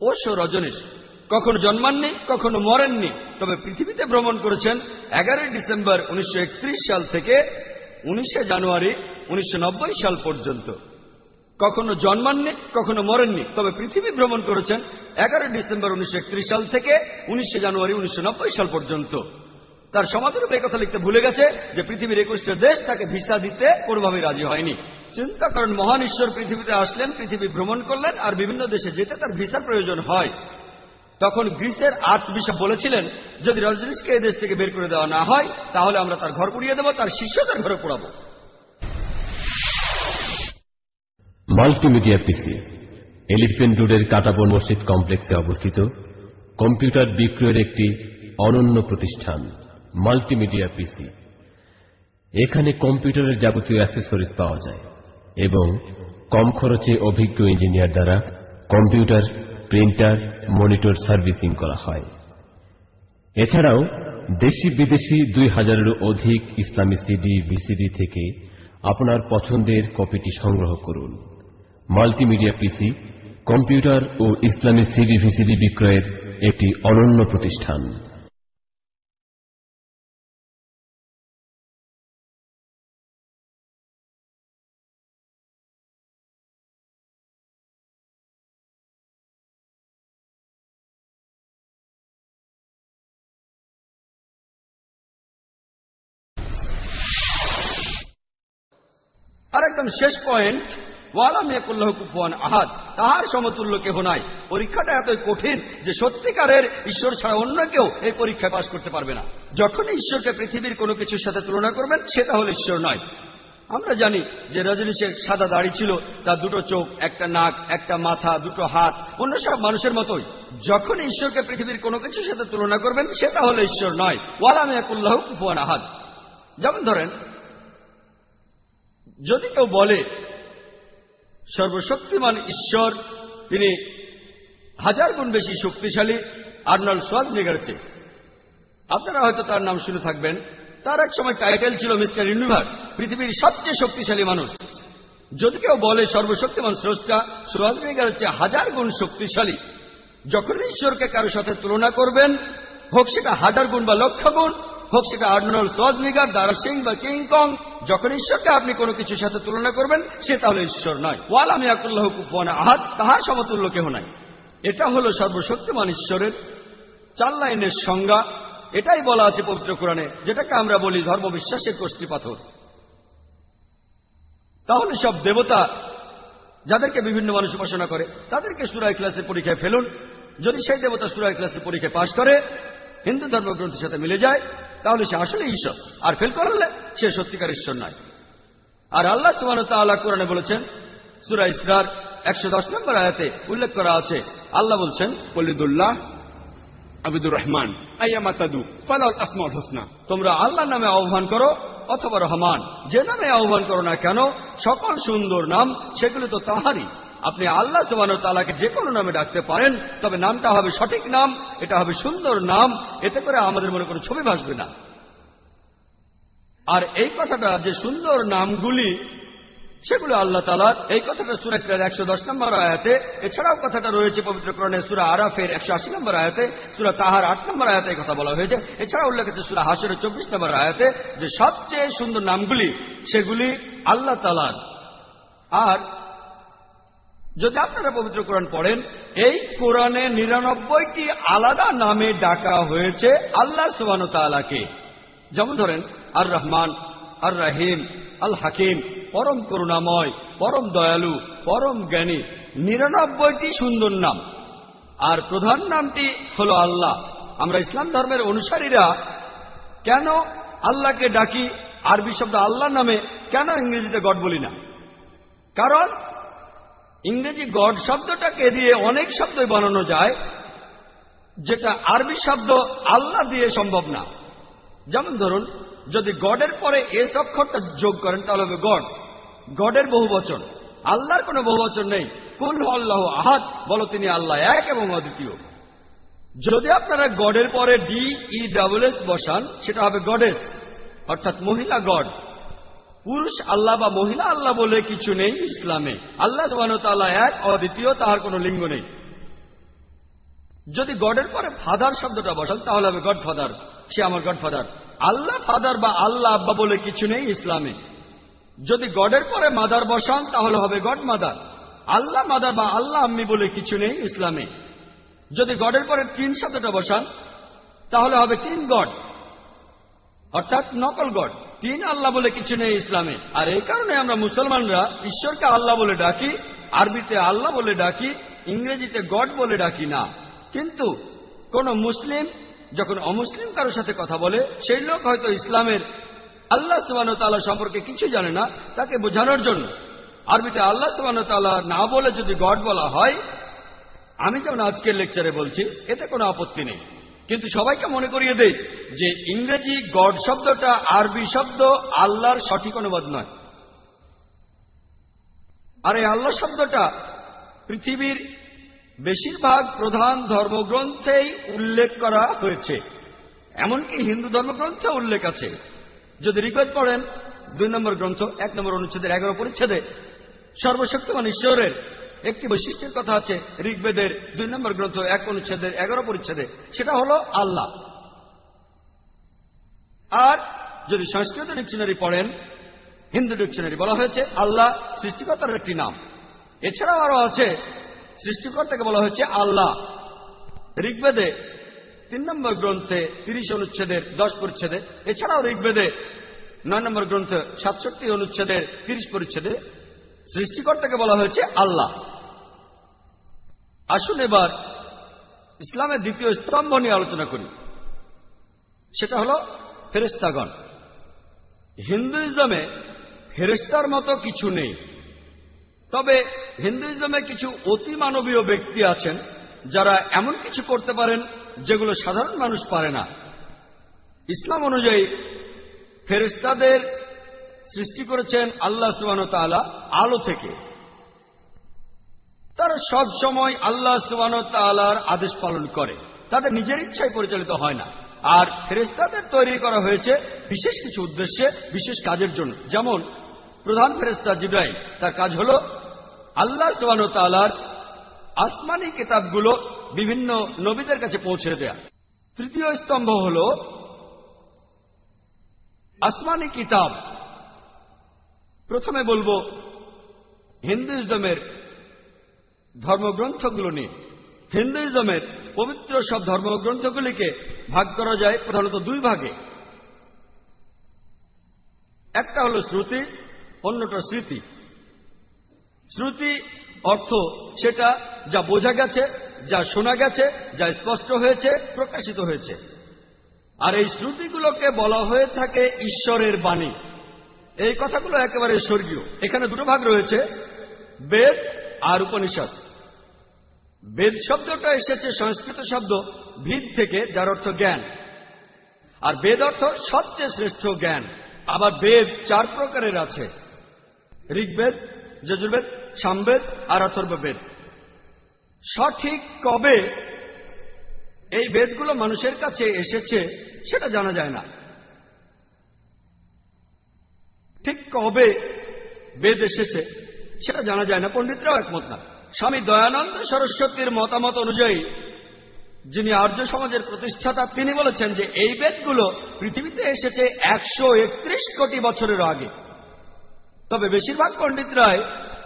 C: ওশো রজনীশ, কখনো জন্মাননি, কখনো মরেননি, তবে পৃথিবীতে ভ্রমণ করেছেন এগারোই ডিসেম্বর উনিশশো একত্রিশ সাল থেকে উনিশে জানুয়ারি উনিশশো নব্বই সাল পর্যন্ত। কখনো জন্মাননি, কখনো মরেননি। তবে পৃথিবী ভ্রমণ করেছেন এগারোই ডিসেম্বর উনিশশো একত্রিশ সাল থেকে উনিশে জানুয়ারি উনিশশো নব্বই সাল পর্যন্ত। তার সমাজের উপরে কথা লিখতে ভুলে গেছে যে পৃথিবীর একুশটা দেশ তাকে ভিসা দিতে কোনোভাবে রাজি হয়নি। চিন্তা করেন, মহান ঈশ্বর পৃথিবীতে আসলেন, পৃথিবী ভ্রমণ করলেন আর বিভিন্ন দেশে যেতে তার ভিসার প্রয়োজন হয়। তখন গ্রিসের আর্থ বিশপ বলেছিলেন, যদি রজনীশকে এদেশ থেকে বের করে দেওয়া না হয়, তাহলে আমরা তার ঘর পুড়িয়ে দেবো, তার শিষ্য তার ঘরে পোড়াবো।
D: মাল্টিমিডিয়া পিসি এলিফেন্ট রোডের কাটাবন মসজিদ কমপ্লেক্সে অবস্থিত, কম্পিউটার বিক্রয়ের একটি অনন্য প্রতিষ্ঠান, মাল্টিমিডিয়া পিসি। এখানে কম্পিউটারের যাবতীয় অ্যাক্সেসরিজ পাওয়া যায় এবং কম খরচে অভিজ্ঞ ইঞ্জিনিয়ার দ্বারা কম্পিউটার, প্রিন্টার, মনিটর সার্ভিসিং করা হয়। এছাড়াও দেশি বিদেশি দুই হাজারেরও অধিক ইসলামী সিডি, ভিসিডি থেকে আপনার পছন্দের কপিটি সংগ্রহ করুন। মাল্টিমিডিয়া পিসি, কম্পিউটার ও ইসলামী সিডি ভিসিডি বিক্রয়ের একটি অনন্য প্রতিষ্ঠান।
C: আর একদম শেষ পয়েন্ট তাহার সমতুল্য কেহ নাই। পরীক্ষাটা এতই কঠিন যে সত্যিকারের ঈশ্বর ছাড়া অন্য কেউ এই পরীক্ষায় পাশ করতে পারবে না। যখনই ঈশ্বরকে পৃথিবীর কোনো কিছুর সাথে তুলনা করবেন সেটা হল ঈশ্বর নয়। আমরা জানি যে রজনীশের সাদা দাড়ি ছিল, তার দুটো চোখ, একটা নাক, একটা মাথা, দুটো হাত, অন্য সব মানুষের মতোই। যখন ঈশ্বরকে পৃথিবীর কোনো কিছুর সাথে তুলনা করবেন সেটা হলো ঈশ্বর নয়। ওয়ালাম একুল্লাহ কুফুয়ান আহাদ। যেমন ধরেন, যদি কেউ বলে সর্বশক্তিমান ঈশ্বর, তিনি হাজার গুণ বেশি শক্তিশালী আর্নল্ড সোয়াজনিগার চেয়ে। আপনারা হয়তো তার নাম শুনে থাকবেন। তার এক সময় টাইটেল ছিল মিস্টার ইউনিভার্স, পৃথিবীর সবচেয়ে শক্তিশালী মানুষ। যদি কেউ বলে সর্বশক্তিমান স্রষ্টা সোয়াজনিগার হচ্ছে হাজার গুণ শক্তিশালী, যখন ঈশ্বরকে কারোর সাথে তুলনা করবেন, হোক সেটা হাজার গুণ বা লক্ষ গুণ হোক সেটা আর্নল্ড সোয়াজনিগার দারা সিং বা কিং কং, যখন ঈশ্বরকে আপনি কোনো কিছুর সাথে তুলনা করবেন, সে তাহলে ঈশ্বর নয়। ওয়াল আমি আকুল্লাহ কুফান আহাদ, তাহার সমতুল্য কেহ নাই। এটা হলো সর্বশক্তিমান ঈশ্বরের চার লাইনের সংজ্ঞা। এটাই বলা আছে পবিত্র কোরআনে, যেটাকে আমরা বলি ধর্মবিশ্বাসের কষ্টি পাথর তাহলে সব দেবতা যাদেরকে বিভিন্ন মানুষ উপাসনা করে, তাদেরকে সুরাই ক্লাসের পরীক্ষায় ফেলুন। যদি সেই দেবতা সুরাই ক্লাসের পরীক্ষায় পাশ করে, হিন্দু ধর্মগ্রন্থের সাথে মিলে যায় তাহলে সে আসলে ঈশ্বর। আর ফেল করলে সে সত্যিকার ঈশ্বর নয়। আর আল্লাহ সুবান তাল্লাহ কোরআনে বলেছেন, সুরা ইসরার একশো দশ নম্বর আয়াতে উল্লেখ করা আছে। আল্লাহ বলছেন
B: কলিদুল্লাহ আবিদুর রহমান আয়ামাতাদু হোসনা।
C: তোমরা আল্লাহ নামে আহ্বান করো অথবা রহমান। যে নামে আহ্বান করো না কেন, সকল সুন্দর নাম সেগুলো তো তাহারই। আপনি আল্লাহ সুবান তালাকে যে কোনো নামে ডাকতে পারেন, তবে নামটা হবে সঠিক নাম, এটা হবে সুন্দর নাম, এতে করে আমাদের মনে কোনো ছবি ভাসবে না। আর এই কথাটা যে সুন্দর নামগুলি, সেগুলো আল্লাহ তালার এই কথাটা সুরাটের একশো দশ নম্বর আয়াতে, এছাড়াও কথাটা রয়েছে পবিত্র করণে সুরা আরাফের একশো আশি নম্বর আয়াতে, সুরা তাহার আট নম্বর আয়াতে কথা বলা হয়েছে। এছাড়া উল্লেখ আছে সুরা হাসরের চব্বিশ নম্বর আয়াতে, যে সবচেয়ে সুন্দর নামগুলি, সেগুলি আল্লাহ তালার আর যদি আপনারা পবিত্র কোরআন পড়েন, এই কোরআনে নিরানব্বইটি আলাদা নামে ডাকা হয়েছে আল্লাহ সুবান তালাকে যেমন ধরেন আর রহমান আর রাহিম আল হাকিম পরম করুণাময়, পরম দয়ালু, পরম জ্ঞানী, নিরানব্বইটি সুন্দর নাম। আর প্রধান নামটি হল আল্লাহ। আমরা ইসলাম ধর্মের অনুসারীরা কেন আল্লাহকে ডাকি আরবি শব্দ আল্লাহ নামে, কেন ইংরেজিতে গড বলি না? কারণ ইংরেজি গড শব্দটাকে দিয়ে অনেক শব্দই বানানো যায়, যেটা আরবি শব্দ আল্লাহ দিয়ে সম্ভব না। যেমন ধরুন, যদি গডের পরে এস অক্ষরটা যোগ করেন, তাহলে হবে গডস গডের বহু বচন। আল্লাহর কোনো বহু বচন নেই। কুল আল্লাহ আহাদ, বলো তিনি আল্লাহ এক এবং অদ্বিতীয়। যদি আপনারা গডের পরে ডি ই ডাবল এস বসান, সেটা হবে গডেস, অর্থাৎ মহিলা গড। পুরুষ আল্লাহ বা মহিলা, আল্লাহ বলে কিছু নেই ইসলামে। আল্লাহ এক, অদ্বিতীয় তাহার কোনো লিঙ্গ নেই। যদি গডের পরে ফাদার শব্দটা বসান, তাহলে হবে গড ফাদার সে আমার গড ফাদার আল্লাহ ফাদার বা আল্লাহ আব্বা বলে কিছু নেই ইসলামে। যদি গডের পরে মাদার বসান, তাহলে হবে গড মাদার। আল্লাহ মাদার বা আল্লাহ আম্মি বলে কিছু নেই ইসলামে। যদি গডের পরে তিন শব্দটা বসান, তাহলে হবে তিন গড, অর্থাৎ নকল গড। তিন আল্লাহ বলে কিছু নেই ইসলামে। আর এই কারণে আমরা মুসলমানরা ঈশ্বরকে আল্লাহ বলে ডাকি, আরবিতে আল্লাহ বলে ডাকি, ইংরেজিতে গড বলে ডাকি না। কিন্তু কোন মুসলিম যখন অমুসলিম কারোর সাথে কথা বলে, সেই লোক হয়তো ইসলামের আল্লাহ সুবান তাল্লাহ সম্পর্কে কিছু জানে না, তাকে বোঝানোর জন্য। আরবিতে আল্লাহ সুবান তাল্লাহ না বলে যদি গড বলা হয়, আমি যেমন আজকের লেকচারে বলছি, এতে কোনো আপত্তি নেই। কিন্তু সবাইকে মনে করিয়ে দেই যে ইংরেজি গড শব্দটা আরবি শব্দ আল্লাহর সঠিক অনুবাদ নয়। আর এই আল্লাহ শব্দটা পৃথিবীর বেশিরভাগ প্রধান ধর্মগ্রন্থেই উল্লেখ করা হয়েছে। এমনকি হিন্দু ধর্মগ্রন্থে উল্লেখ আছে। যদি রিকোয়েস্ট পড়েন, দুই নম্বর গ্রন্থ, এক নম্বর অনুচ্ছেদের এগারো পরিচ্ছেদে সর্বশক্তিমান ঈশ্বরের একটি বৈশিষ্ট্যের কথা আছে, ঋগ্বেদের দুই নম্বর গ্রন্থ, এক অনুচ্ছেদের, এগারো পরিচ্ছেদে। সেটা হলো আল্লাহ। আর যদি সংস্কৃত ডিকশনারি পড়েন, হিন্দু ডিকশনারি বলা হয়েছে আল্লাহ সৃষ্টিকর্তার একটি নাম। এছাড়াও আরও আছে, সৃষ্টিকর্তাকে বলা হয়েছে আল্লাহ। ঋগ্বেদে তিন নম্বর গ্রন্থে তিরিশ অনুচ্ছেদের, দশ পরিচ্ছেদে। এছাড়াও ঋগ্বেদে নয় নম্বর গ্রন্থ সাতষট্টি অনুচ্ছেদের, তিরিশ পরিচ্ছেদে সৃষ্টিকর্তাকে বলা হয়েছে আল্লাহ। আসুন এবার ইসলামের দ্বিতীয় স্তম্ভ নিয়ে আলোচনা করি। সেটা হল ফেরেস্তাগণ হিন্দুইজমে ফেরেস্তার মতো কিছু নেই। তবে হিন্দুইজমে কিছু অতি মানবীয় ব্যক্তি আছেন, যারা এমন কিছু করতে পারেন যেগুলো সাধারণ মানুষ পারে না। ইসলাম অনুযায়ী ফেরেস্তাদের সৃষ্টি করেছেন আল্লাহ সুবান তাআলা আলো থেকে। তারা সব সময় আল্লাহ সুবান তাআলার আদেশ পালন করে। তাদের নিজের ইচ্ছায় পরিচালিত হয় না। আর ফেরেস্তাদের তৈরি করা হয়েছে বিশেষ কিছু উদ্দেশ্যে, বিশেষ কাজের জন্য। যেমন, প্রধান ফেরেস্তা জিব্রাইল, তার কাজ হল আল্লাহ সুবান তাআলার আসমানি কিতাবগুলো বিভিন্ন নবীদের কাছে পৌঁছে দেয়া। তৃতীয় স্তম্ভ হল আসমানি কিতাব। প্রথমে বলব, হিন্দুইজমের ধর্মগ্রন্থগুলো নিয়ে। হিন্দুইজমের পবিত্র সব ধর্মগ্রন্থগুলিকে ভাগ করা যায় প্রধানত দুই ভাগে। একটা হলো শ্রুতি, অন্যটা স্মৃতি। শ্রুতি অর্থ সেটা যা বোঝা গেছে, যা শোনা গেছে, যা স্পষ্ট হয়েছে, প্রকাশিত হয়েছে। আর এই শ্রুতিগুলোকে বলা হয়ে থাকে ঈশ্বরের বাণী। এই কথাগুলো একেবারে স্বর্গীয়। এখানে দুটো ভাগ রয়েছে, বেদ আর উপনিষদ। বেদ শব্দটা এসেছে সংস্কৃত শব্দ ভিদ থেকে, যার অর্থ জ্ঞান। আর বেদ অর্থ সবচেয়ে শ্রেষ্ঠ জ্ঞান। আবার বেদ চার প্রকারের আছে। ঋগ্বেদ, যজুর্বেদ, সামবেদ আর অথর্ববেদ। সঠিক কবে এই বেদগুলো মানুষের কাছে এসেছে, সেটা জানা যায় না। ঠিক কবে? বেদ এসেছে সেটা জানা যায় না, পণ্ডিতরাও একমত না। স্বামী দয়ানন্দ সরস্বতীর মতামত অনুযায়ী, যিনি আর্য সমাজের প্রতিষ্ঠাতা, তিনি বলেছেন যে এই বেদগুলো পৃথিবীতে এসেছে একশো একত্রিশ কোটি বছরের আগে। তবে বেশিরভাগ পণ্ডিতরাই,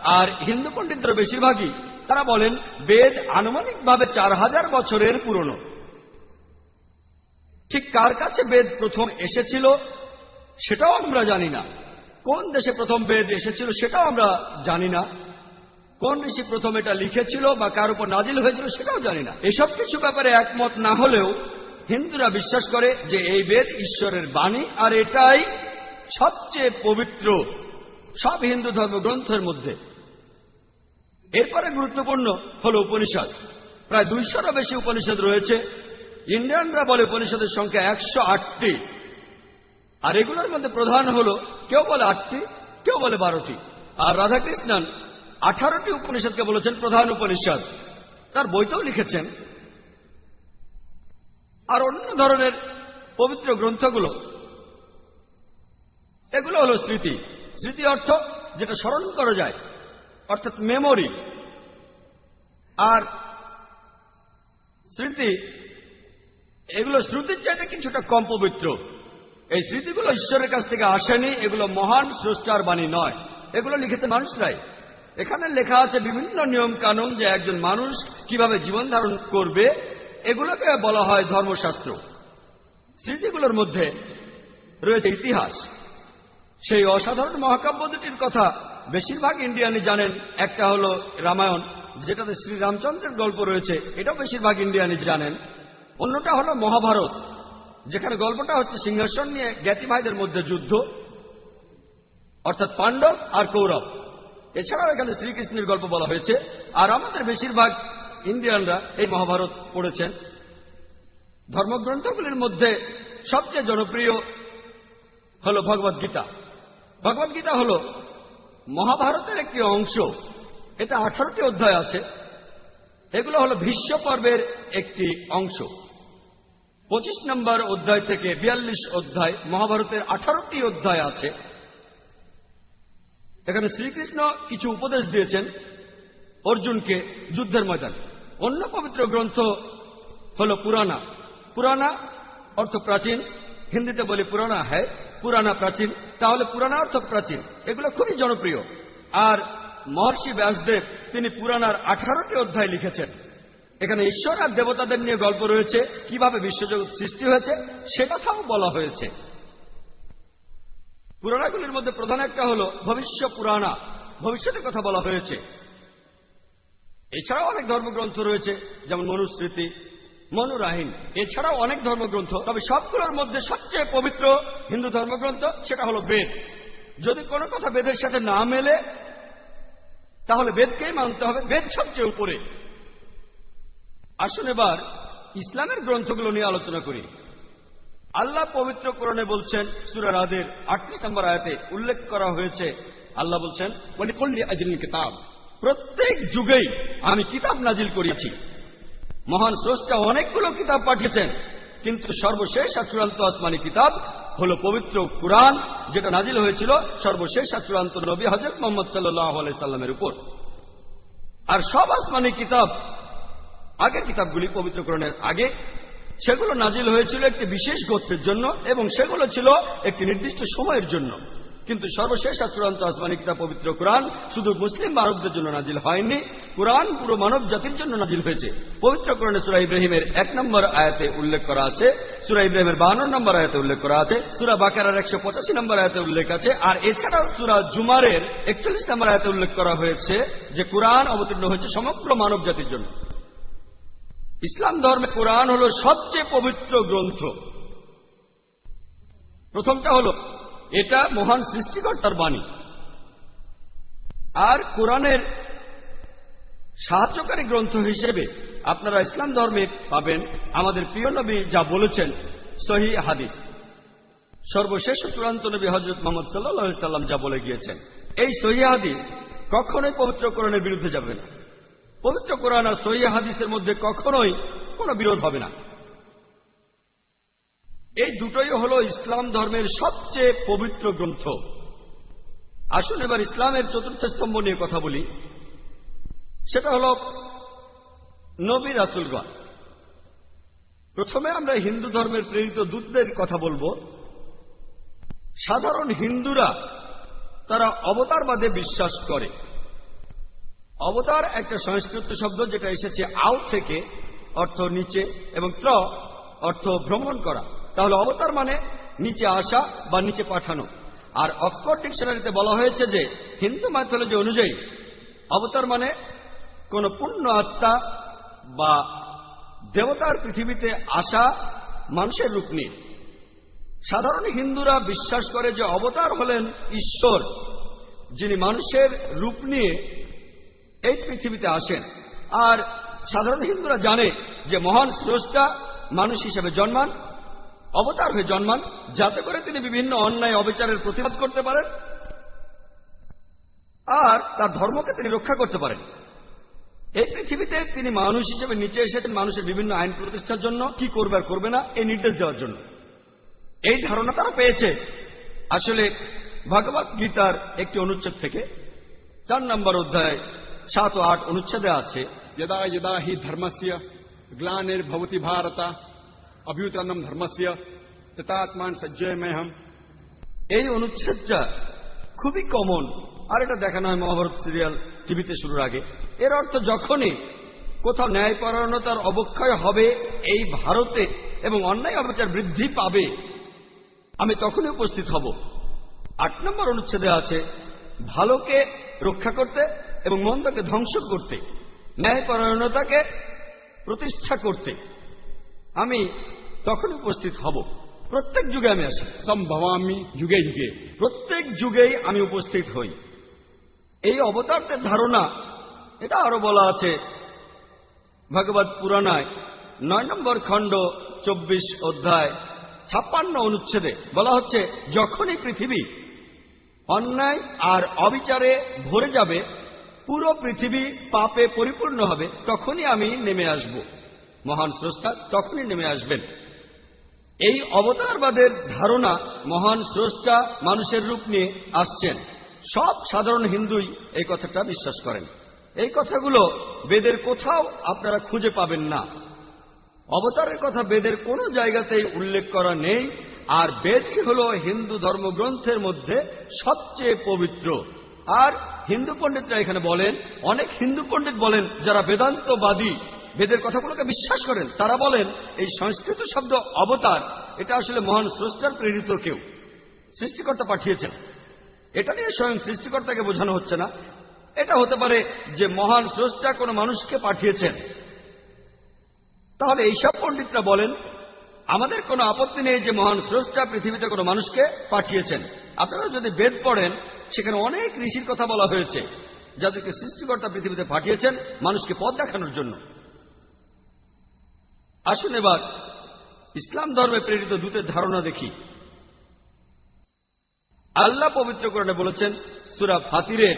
C: আর হিন্দু পণ্ডিতরা বেশিরভাগই, তারা বলেন বেদ আনুমানিকভাবে চার হাজার বছরের পুরনো। ঠিক কার কাছে বেদ প্রথম এসেছিল, সেটাও আমরা জানি না। কোন দেশে প্রথম বেদ এসেছিল সেটাও আমরা জানি না। কোন ঋষি প্রথম এটা লিখেছিল বা কার উপর নাজিল হয়েছিল সেটাও জানি না। এসব কিছু ব্যাপারে একমত না হলেও হিন্দুরা বিশ্বাস করে যে এই বেদ ঈশ্বরের বাণী আর এটাই সবচেয়ে পবিত্র সব হিন্দু ধর্মগ্রন্থের মধ্যে। এরপরে গুরুত্বপূর্ণ হল উপনিষদ। প্রায় দুইশোরও বেশি উপনিষদ রয়েছে। ইন্ডিয়ানরা বলে উপনিষদের সংখ্যা একশো আটটি। আর এগুলোর মধ্যে প্রধান হল, কেউ বলে আটটি, কেউ বলে বারোটি। আর রাধাকৃষ্ণন আঠারোটি উপনিষদকে বলেছেন প্রধান উপনিষদ। তার বইতেও লিখেছেন। আর অন্য ধরনের পবিত্র গ্রন্থগুলো, এগুলো হলো স্মৃতি। স্মৃতি অর্থ যেটা স্মরণ করা যায়, অর্থাৎ মেমোরি। আর স্মৃতি, এগুলো শ্রুতির চাইতে কিছুটা কম পবিত্র। এই স্মৃতিগুলো ঈশ্বরের কাছ থেকে আসেনি, এগুলো মহান স্রষ্টার বাণী নয়। এগুলো লিখেছে মানুষরাই। এখানে লেখা আছে বিভিন্ন নিয়ম কানুন যে একজন মানুষ কীভাবে জীবন ধারণ করবে, এগুলোকে বলা হয় ধর্মশাস্ত্র। স্মৃতিগুলোর মধ্যে রয়েছে ইতিহাস। সেই অসাধারণ মহাকাব্য দুটির কথা বেশিরভাগ ইন্ডিয়ানই জানেন। একটা হলো রামায়ণ, যেটাতে শ্রীরামচন্দ্রের গল্প রয়েছে, এটাও বেশিরভাগ ইন্ডিয়ানই জানেন। অন্যটা হলো মহাভারত। যেখানে গল্পটা হচ্ছে সিংহাসন নিয়ে জ্ঞাতি ভাইদের মধ্যে যুদ্ধ, অর্থাৎ পাণ্ডব আর কৌরব। এছাড়াও এখানে শ্রীকৃষ্ণের গল্প বলা হয়েছে। আর আমাদের বেশিরভাগ ইন্ডিয়ানরা এই মহাভারত পড়েছেন। ধর্মগ্রন্থগুলির মধ্যে সবচেয়ে জনপ্রিয় হল ভগবদ গীতা। ভগবদ গীতা হল মহাভারতের একটি অংশ। এটা আঠারোটি অধ্যায় আছে। এগুলো হল ভীষ্ম পর্বের একটি অংশ। পঁচিশ নম্বর অধ্যায় থেকে বিয়াল্লিশ অধ্যায়, মহাভারতের আঠারোটি অধ্যায় আছে। এখানে শ্রীকৃষ্ণ কিছু উপদেশ দিয়েছেন অর্জুনকে যুদ্ধের ময়দান। অন্য পবিত্র গ্রন্থ হল পুরানা পুরানা অর্থ প্রাচীন। হিন্দিতে বলি পুরানা হ্যায় পুরানা প্রাচীন। তাহলে পুরানা অর্থ প্রাচীন। এগুলো খুবই জনপ্রিয়। আর মহর্ষি ব্যাসদেব তিনি পুরানার আঠারোটি অধ্যায় লিখেছেন। এখানে ঈশ্বর আর দেবতাদের নিয়ে গল্প রয়েছে, কীভাবে বিশ্বজগৎ সৃষ্টি হয়েছে, সে কথাও বলা হয়েছে। পুরাণাগুলির মধ্যে প্রধান একটা হল ভবিষ্য পুরাণা। ভবিষ্যতের কথা বলা হয়েছে। এছাড়াও অনেক ধর্মগ্রন্থ রয়েছে, যেমন মনুস্মৃতি মনুরাহীন এছাড়াও অনেক ধর্মগ্রন্থ, তবে সবগুলোর মধ্যে সবচেয়ে পবিত্র হিন্দু ধর্মগ্রন্থ সেটা হলো বেদ। যদি কোনো কথা বেদের সাথে না মেলে, তাহলে বেদকেই মানতে হবে। বেদ সবচেয়ে উপরে। আসুন এবার ইসলামের গ্রন্থগুলো নিয়ে আলোচনা করি। আল্লাহ পবিত্র কোরণে বলছেন সুরার আদের আটত্রিশ নম্বর আয়াতে উল্লেখ করা হয়েছে, আল্লাহ বলছেন
B: কিতাব।
C: প্রত্যেক যুগেই আমি কিতাব নাজিল করিয়েছি। মহান স্রষ্টা অনেকগুলো কিতাব পাঠিয়েছেন, কিন্তু সর্বশেষ আচুরান্ত আসমানি কিতাব হল পবিত্র কোরআন, যেটা নাজিল হয়েছিল সর্বশেষ আচুরান্ত নবী হজরত মোহাম্মদ সাল্লাহ সাল্লামের উপর। আর সব আসমানি কিতাব আগের কিতাবগুলি পবিত্র কোরআনের আগে, সেগুলো নাজিল হয়েছিল একটি বিশেষ গোত্রের জন্য এবং সেগুলো ছিল একটি নির্দিষ্ট সময়ের জন্য। কিন্তু সর্বশেষ চূড়ান্ত আসমানি কিতাব পবিত্র কোরআন শুধু মুসলিম মানবদের জন্য নাজিল হয়নি, কোরআন পুরো মানব জাতির জন্য নাজিল হয়েছে। পবিত্র কোরআনে সুরা ইব্রাহিমের এক নম্বর আয়াতে উল্লেখ করা আছে, সুরা ইব্রাহিমের বাহান্ন নম্বর আয়াতে উল্লেখ করা আছে, সুরা বাকারার একশো পঁচাশি নম্বর আয়াতে উল্লেখ আছে, আর এছাড়াও সুরা জুমারের একচল্লিশ নম্বর আয়াতে উল্লেখ করা হয়েছে যে কোরআন অবতীর্ণ হয়েছে সমগ্র মানব জাতির জন্য। ইসলাম ধর্মে কোরআন হল সবচেয়ে পবিত্র গ্রন্থ। প্রথমটা হল, এটা মহান সৃষ্টিকর্তার বাণী। আর কোরআনের সাহায্যকারী গ্রন্থ হিসেবে আপনারা ইসলাম ধর্মে পাবেন আমাদের প্রিয় নবী যা বলেছেন সহি হাদিস। সর্বশেষ চূড়ান্ত নবী হজরত মোহাম্মদ সাল্লাহ সাল্লাম যা বলে গিয়েছেন, এই সহি হাদিস কখনোই পবিত্র কোরআনের বিরুদ্ধে যাবে না। পবিত্র কোরআন আর সহি হাদিসের মধ্যে কখনোই কোনো বিরোধ হবে না। এই দুটোই হল ইসলাম ধর্মের সবচেয়ে পবিত্র গ্রন্থ। আসুন এবার ইসলামের চতুর্থ স্তম্ভ নিয়ে কথা বলি। সেটা হল নবী রাসুলগণ। প্রথমে আমরা হিন্দু ধর্মের প্রেরিত দূতদের কথা বলব। সাধারণ হিন্দুরা তারা অবতারবাদে বিশ্বাস করে। অবতার একটা সংস্কৃত শব্দ যেটা এসেছে আউ থেকে, অর্থ নিচে, এবং ত্র অর্থ ভ্রমণ করা। তাহলে অবতার মানে নিচে আসা বা নিচে পাঠানো। আর অক্সফোর্ড ডিকশনারিতে বলা হয়েছে যে, হিন্দু ম্যাথোলজি অনুযায়ী, অবতার মানে কোন পূর্ণ আত্মা বা দেবতার পৃথিবীতে আসা মানুষের রূপ নিয়ে। সাধারণ হিন্দুরা বিশ্বাস করে যে অবতার হলেন ঈশ্বর, যিনি মানুষের রূপ নিয়ে এই পৃথিবীতে আসেন। আর সাধারণ হিন্দুরা জানে যে মহান স্রষ্টা মানুষ হিসেবে জন্মান, অবতার হয়ে জন্মান, যাতে করে তিনি বিভিন্ন অন্যায়, অবিচারের প্রতিবাদ করতে পারেন আর তার ধর্মকে তিনি রক্ষা করতে পারেন। এই পৃথিবীতে তিনি মানুষ হিসেবে নিচে এসেছেন মানুষের বিভিন্ন আইন প্রতিষ্ঠার জন্য, কি করবে আর করবে না, এই নির্দেশ দেওয়ার জন্য। এই ধারণা তারা পেয়েছে। আসলে ভগবত গীতার একটি অনুচ্ছেদ থেকে চার নম্বর অধ্যায় সাত ও আট অনুচ্ছেদে আছে
B: যদা যদা হি ধর্মস্য গ্লানের ভবতি ভারত অভ্যুত্থানম ধর্মস্য তথাত্মান সজ্জয় মেহম
C: এই অনুচ্ছেদটা খুবই কমন আর এটা দেখানো হয় মহাভারত সিরিয়াল টিভিতে শুরুর আগে। এর অর্থ যখনই কোথাও ন্যায়পরায়ণতার অবক্ষয় হবে এই ভারতে এবং অন্যায় অবচার বৃদ্ধি পাবে আমি তখনই উপস্থিত হব। আট নম্বর অনুচ্ছেদে আছে ভালোকে রক্ষা করতে এবং মন্দকে ধ্বংস করতে ন্যায়পরায়ণতাকে প্রতিষ্ঠা করতে আমি তখন উপস্থিত হব। প্রত্যেক যুগে আমি আসি।
B: সম্ভব আমি যুগে যুগে।
C: প্রত্যেক যুগেই আমি উপস্থিত হই। এই অবতারদের ধারণা এটা আরও বলা আছে ভগবত পুরাণায় নয় নম্বর খণ্ড চব্বিশ অধ্যায় ছাপ্পান্ন অনুচ্ছেদে বলা হচ্ছে যখনই পৃথিবী অন্যায় আর অবিচারে ভরে যাবে পুরো পৃথিবী পাপে পরিপূর্ণ হবে, তখনই আমি নেমে আসব। মহান স্রষ্টা তখনই নেমে আসবেন। এই অবতারবাদের ধারণা মহান স্রষ্টা মানুষের রূপ নিয়ে আসছেন। সব সাধারণ হিন্দুই এই কথাটা বিশ্বাস করেন। এই কথাগুলো বেদের কোথাও আপনারা খুঁজে পাবেন না। অবতারের কথা বেদের কোনো জায়গাতেই উল্লেখ করা নেই, আর বেদই হল হিন্দু ধর্মগ্রন্থের মধ্যে সবচেয়ে পবিত্র। আর হিন্দু পণ্ডিতরা এখানে বলেন, অনেক হিন্দু পণ্ডিত বলেন, যারা বেদান্তবাদী, বেদের কথাগুলোকে বিশ্বাস করেন, তারা বলেন, এই সংস্কৃত শব্দ অবতার, এটা আসলে মহান স্রষ্টার প্রেরিত কেউ সৃষ্টিকর্তা পাঠিয়েছেন। এটা নিয়ে স্বয়ং সৃষ্টিকর্তাকে বোঝানো হচ্ছে না। এটা হতে পারে যে মহান স্রষ্টা কোনো মানুষকে পাঠিয়েছেন। তাহলে এইসব পণ্ডিতরা বলেন আমাদের কোনো আপত্তি নেই যে মহান স্রষ্টা পৃথিবীতে কোনো মানুষকে পাঠিয়েছেন। আপনারা যদি বেদ পড়েন, সেখানে অনেক ঋষির কথা বলা হয়েছে, যাদেরকে সৃষ্টিকর্তা পৃথিবীতে পাঠিয়েছেন মানুষকে পথ দেখানোর জন্য। আসুন এবার ইসলাম ধর্মে প্রেরিত দূতের ধারণা দেখি। আল্লাহ পবিত্রকরণে বলেছেন, সুরা ফাতিরের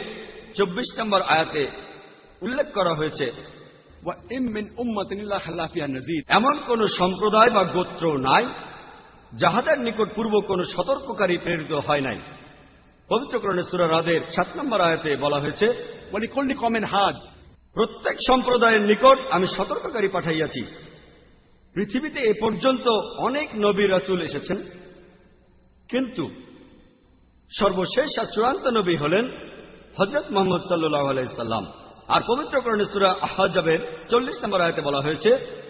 C: চব্বিশ নম্বর আয়াতে উল্লেখ করা হয়েছে এমন কোন সম্প্রদায় বা গোত্র নাই যাহাদের নিকট পূর্ব কোন সতর্ককারী প্রেরিত হয় নাই। পবিত্রকরণে সুরা রাদের সাত নম্বর আয়াতে বলা হয়েছে
B: হাজ।
C: প্রত্যেক সম্প্রদায়ের নিকট আমি সতর্ককারী পাঠাইয়াছি। পৃথিবীতে এ পর্যন্ত অনেক নবী রাসুল এসেছেন কিন্তু সর্বশেষ আর চূড়ান্ত নবী হলেন হজরত মোহাম্মদ সাল্লাহ আলাইসাল্লাম আর পবিত্র কর্ণেশ্বরা আহাজাবের চল্লিশ নম্বর আয়তে বলা হয়েছে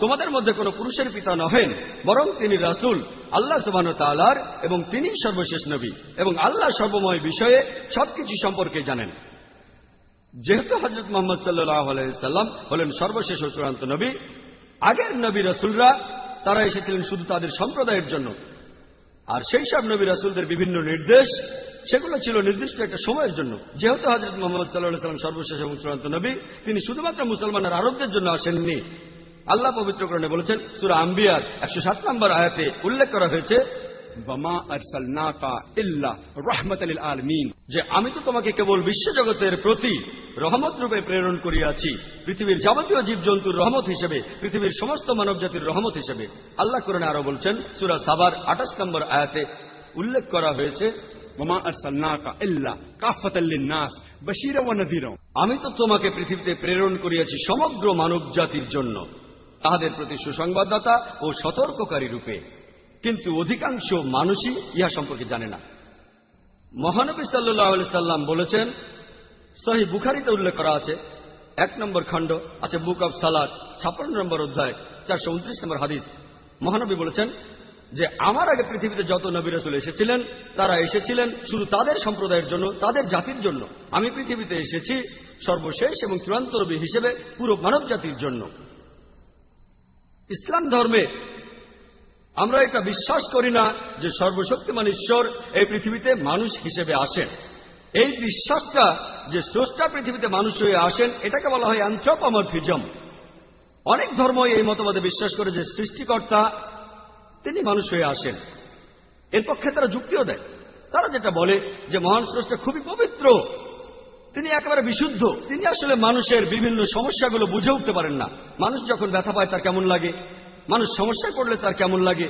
C: তোমাদের মধ্যে কোন পুরুষের পিতা নহেন, বরং তিনি রাসুল, আল্লাহ সুবহান এবং তিনি সর্বশেষ নবী এবং আল্লাহ সর্বময় বিষয়ে সবকিছু সম্পর্কে জানেন। যেহেতু হজরত মোহাম্মদ সাল্লাহ আলাইহি হলেন সর্বশেষ ও চূড়ান্ত নবী, আগের নবী রাসূলরা তারা এসেছিলেন শুধু তাদের সম্প্রদায়ের জন্য। আর সেই সব নবী রাসুলদের বিভিন্ন নির্দেশ, সেগুলো ছিল নির্দিষ্ট একটা সময়ের জন্য। যেহেতু হজরত মোহাম্মদ সাল্লাহ সাল্লাম সর্বশেষ এবং চূড়ান্ত নবী, তিনি শুধুমাত্র মুসলমানের আরবদের জন্য আসেননি। আল্লাহ পবিত্রকরণে বলেছেন, সুরা আম্বিয়ার একশো সাত নম্বর আয়াতে উল্লেখ করা হয়েছে
B: বামা আরসালনাকা ইল্লা রহমতাল আলমিন
C: যে আমি তো তোমাকে কেবল বিশ্বজগতের প্রতি রহমত রূপে প্রেরণ করিয়াছি পৃথিবীর যাবতীয় জীবজন্তুর রহমত হিসেবে পৃথিবীর সমস্ত মানব জাতির রহমত হিসেবে। আল্লাহ করেন আরও বলছেন সুরা সাবার আঠাশ নম্বর আয়াতে উল্লেখ করা হয়েছে
B: মামা আরসালনাকা ইল্লা কাফাতাল্লিন্নাস বশিরা
C: আমি তো তোমাকে পৃথিবীতে প্রেরণ করিয়াছি সমগ্র মানব জাতির জন্য তাহাদের প্রতি সুসংবাদদাতা ও সতর্ককারী রূপে। কিন্তু অধিকাংশ মানুষই ইহা সম্পর্কে জানে না। মহানবী সাল্লাহ সাল্লাম বলেছেন, সহি বুখারিতে উল্লেখ করা আছে, এক নম্বর খণ্ড আছে বুক অব সালাদ ছাপ্পান্ন নম্বর অধ্যায়, চারশো উনত্রিশ নম্বর হাদিস। মহানবী বলেছেন যে, আমার আগে পৃথিবীতে যত নবী রাসূল এসেছিলেন, তারা এসেছিলেন শুধু তাদের সম্প্রদায়ের জন্য, তাদের জাতির জন্য। আমি পৃথিবীতে এসেছি সর্বশেষ এবং চূড়ান্ত নবী হিসেবে পুরো মানব জাতির জন্য। ইসলাম ধর্মে আমরা এটা বিশ্বাস করি না যে সর্বশক্তিমান ঈশ্বর এই পৃথিবীতে মানুষ হিসেবে আসেন। এই বিশ্বাসটা যে স্রষ্টা পৃথিবীতে মানুষ হয়ে আসেন, এটাকে বলা হয় অ্যান্থ্রোপমরফিজম অনেক ধর্ম এই মতবাদে বিশ্বাস করে যে সৃষ্টিকর্তা তিনি মানুষ হয়ে আসেন। এর পক্ষে তারা যুক্তিও দেয়। তারা যেটা বলে যে মহান স্রষ্টা খুবই পবিত্র, তিনি একেবারে বিশুদ্ধ, তিনি আসলে মানুষের বিভিন্ন সমস্যাগুলো বুঝে উঠতে পারেন না। মানুষ যখন ব্যথা পায় তার কেমন লাগে? মানুষ সমস্যায় পড়লে তার কেমন লাগে?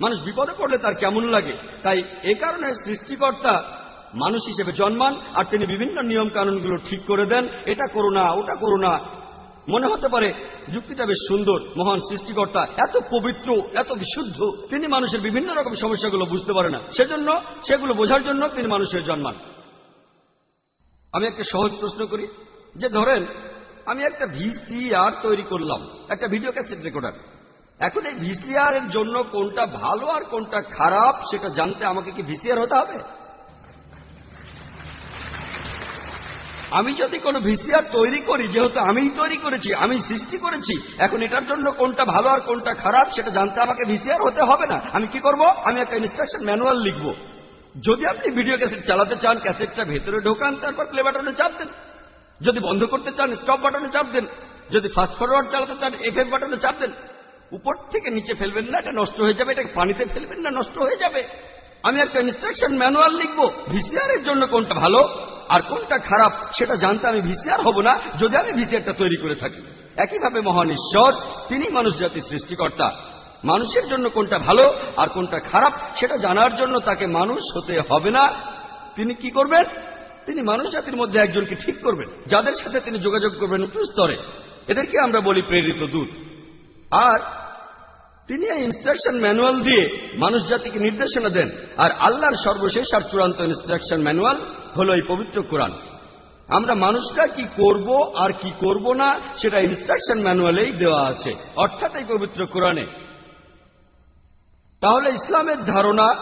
C: মানুষ বিপদে পড়লে তার কেমন লাগে? তাই এ কারণে সৃষ্টিকর্তা মানুষ হিসেবে জন্মান আর তিনি বিভিন্ন নিয়ম কানুনগুলো ঠিক করে দেন। এটা করো না, ওটা করো না। মনে হতে পারে যুক্তিটা বেশ সুন্দর, মহান সৃষ্টিকর্তা, এত পবিত্র, এত বিশুদ্ধ। তিনি মানুষের বিভিন্ন রকম সমস্যাগুলো বুঝতে পারে না। সেজন্য, সেগুলো বোঝার জন্য তিনি মানুষের জন্মান। আমি একটা সহজ প্রশ্ন করি। যে ধরেন, আমি একটা ভিসিআর তৈরি করলাম, একটা ভিডিও ক্যাসেট রেকর্ডার। এখন এই ভিসিআর এর জন্য কোনটা ভালো আর কোনটা খারাপ সেটা জানতে আমাকে কি ভিসিআর হতে হবে? আমি যদি কোনো ভিসিআর তৈরি করি, যেহেতু আমিই তৈরি করেছি, আমি সৃষ্টি করেছি, এখন এটার জন্য কোনটা ভালো আর কোনটা খারাপ সেটা জানতে আমাকে ভিসিআর হতে হবে না। আমি কি করব? আমি একটা ইনস্ট্রাকশন ম্যানুয়াল লিখব। যদি আপনি ভিডিও ক্যাসেট চালাতে চান ক্যাসেটটা ভেতরে ঢোকান, তারপর প্লে বাটনে চাপ দেন। যদি বন্ধ করতে চান স্টপ বাটনে চাপ দেন। যদি ফাস্ট ফরওয়ার্ড চালাতে চান এফ বাটনে চাপ দেন। উপর থেকে নিচে ফেলবেন না, এটা নষ্ট হয়ে যাবে, এটা পানিতে ফেলবেন না, নষ্ট হয়ে যাবে। আমি একটা ইনস্ট্রাকশন ম্যানুয়াল লিখব ভিসিআর এর জন্য কোনটা ভালো আর কোনটা খারাপ সেটা জানতে আমি ভিসিআর হব না, যদি আমি ভিসিআরটা তৈরি করে থাকি। একইভাবে মহান ঈশ্বর, তিনি মানুষ জাতির সৃষ্টিকর্তা। মানুষের জন্য কোনটা ভালো আর কোনটা খারাপ সেটা জানার জন্য তাকে মানুষ হতে হবে না। তিনি কি করবেন? তিনি মানুষ জাতির মধ্যে একজনকে ঠিক করবেন, যাদের সাথে তিনি যোগাযোগ করবেন উচ্চ স্তরে। এদেরকে আমরা বলি প্রেরিত দূত। আর তিনি এই ইনস্ট্রাকশন ম্যানুয়াল দিয়ে মানুষ জাতিকে নির্দেশনা দেন। আর আল্লাহর সর্বশেষ আর চূড়ান্ত ইনস্ট্রাকশন ম্যানুয়াল হল এই পবিত্র কোরআন। আমরা মানুষরা কি করব আর কি করব না সেটা ইনস্ট্রাকশন ম্যানুয়ালেই দেওয়া আছে। অর্থাৎ এই পবিত্র কোরআনে। তাহলে ইসলামের ধারণা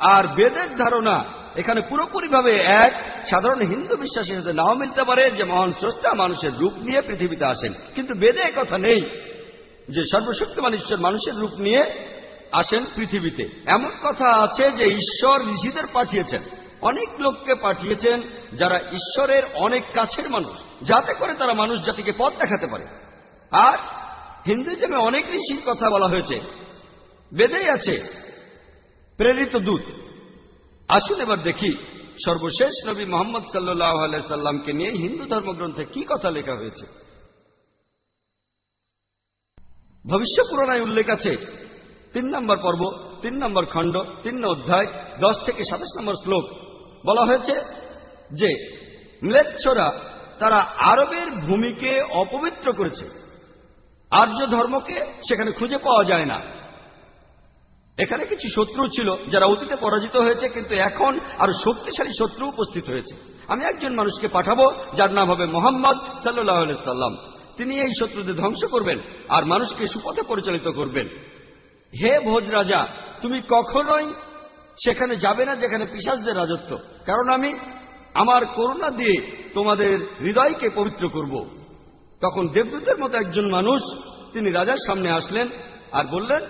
C: আর বেদের ধারণা এখানে পুরোপুরিভাবে এক। সাধারণ হিন্দু বিশ্বাসের সাথে নাও মিলতে পারে যে মহান স্রষ্টা মানুষের রূপ নিয়ে পৃথিবীতে আসেন। কিন্তু বেদে কথা নেই। যে সর্বশক্তিমান ঈশ্বর মানুষের রূপ নিয়ে আসেন পৃথিবীতে। এমন কথা আছে যে ঈশ্বর ঋষিদের পাঠিয়েছেন। অনেক লোককে পাঠিয়েছেন যারা ঈশ্বরের অনেক কাছের মানুষ। যাতে করে তারা মানুষ জাতিকে পথ দেখাতে পারে। আর হিন্দুজমে অনেক ঋষির কথা বলা হয়েছে। বেদেই আছে, প্রেরিত দূত। আসুন এবার দেখি সর্বশেষ নবী মোহাম্মদ সাল্লাহ সাল্লামকে নিয়ে হিন্দু ধর্মগ্রন্থে কি কথা লেখা হয়েছে। ভবিষ্য পুরাণায় উল্লেখ আছে, তিন নম্বর পর্ব, তিন নম্বর খণ্ড, তিন অধ্যায়, দশ থেকে সাতাশ নম্বর শ্লোক। বলা হয়েছে যে, ম্লেচ্ছরা তারা আরবের ভূমিকে অপবিত্র করেছে। আর্য ধর্মকে সেখানে খুঁজে পাওয়া যায় না। এখানে কিছু শত্রু ছিল যারা অতীতে পরাজিত হয়েছে, কিন্তু এখন আরও শক্তিশালী শত্রু উপস্থিত হয়েছে। আমি একজন মানুষকে পাঠাবো, যার নাম হবে মোহাম্মদ সাল্লাহ সাল্লাম তিনি এই শত্রুদের ধ্বংস করবেন আর মানুষকে সুপথে পরিচালিত করবেন। হে ভোজ রাজা, তুমি কখনোই সেখানে যাবে না যেখানে পিসাজদের রাজত্ব। কারণ আমি আমার করুণা দিয়ে তোমাদের হৃদয়কে পবিত্র করব। তখন দেবদূতের মতো একজন মানুষ তিনি রাজার সামনে আসলেন আর বললেন,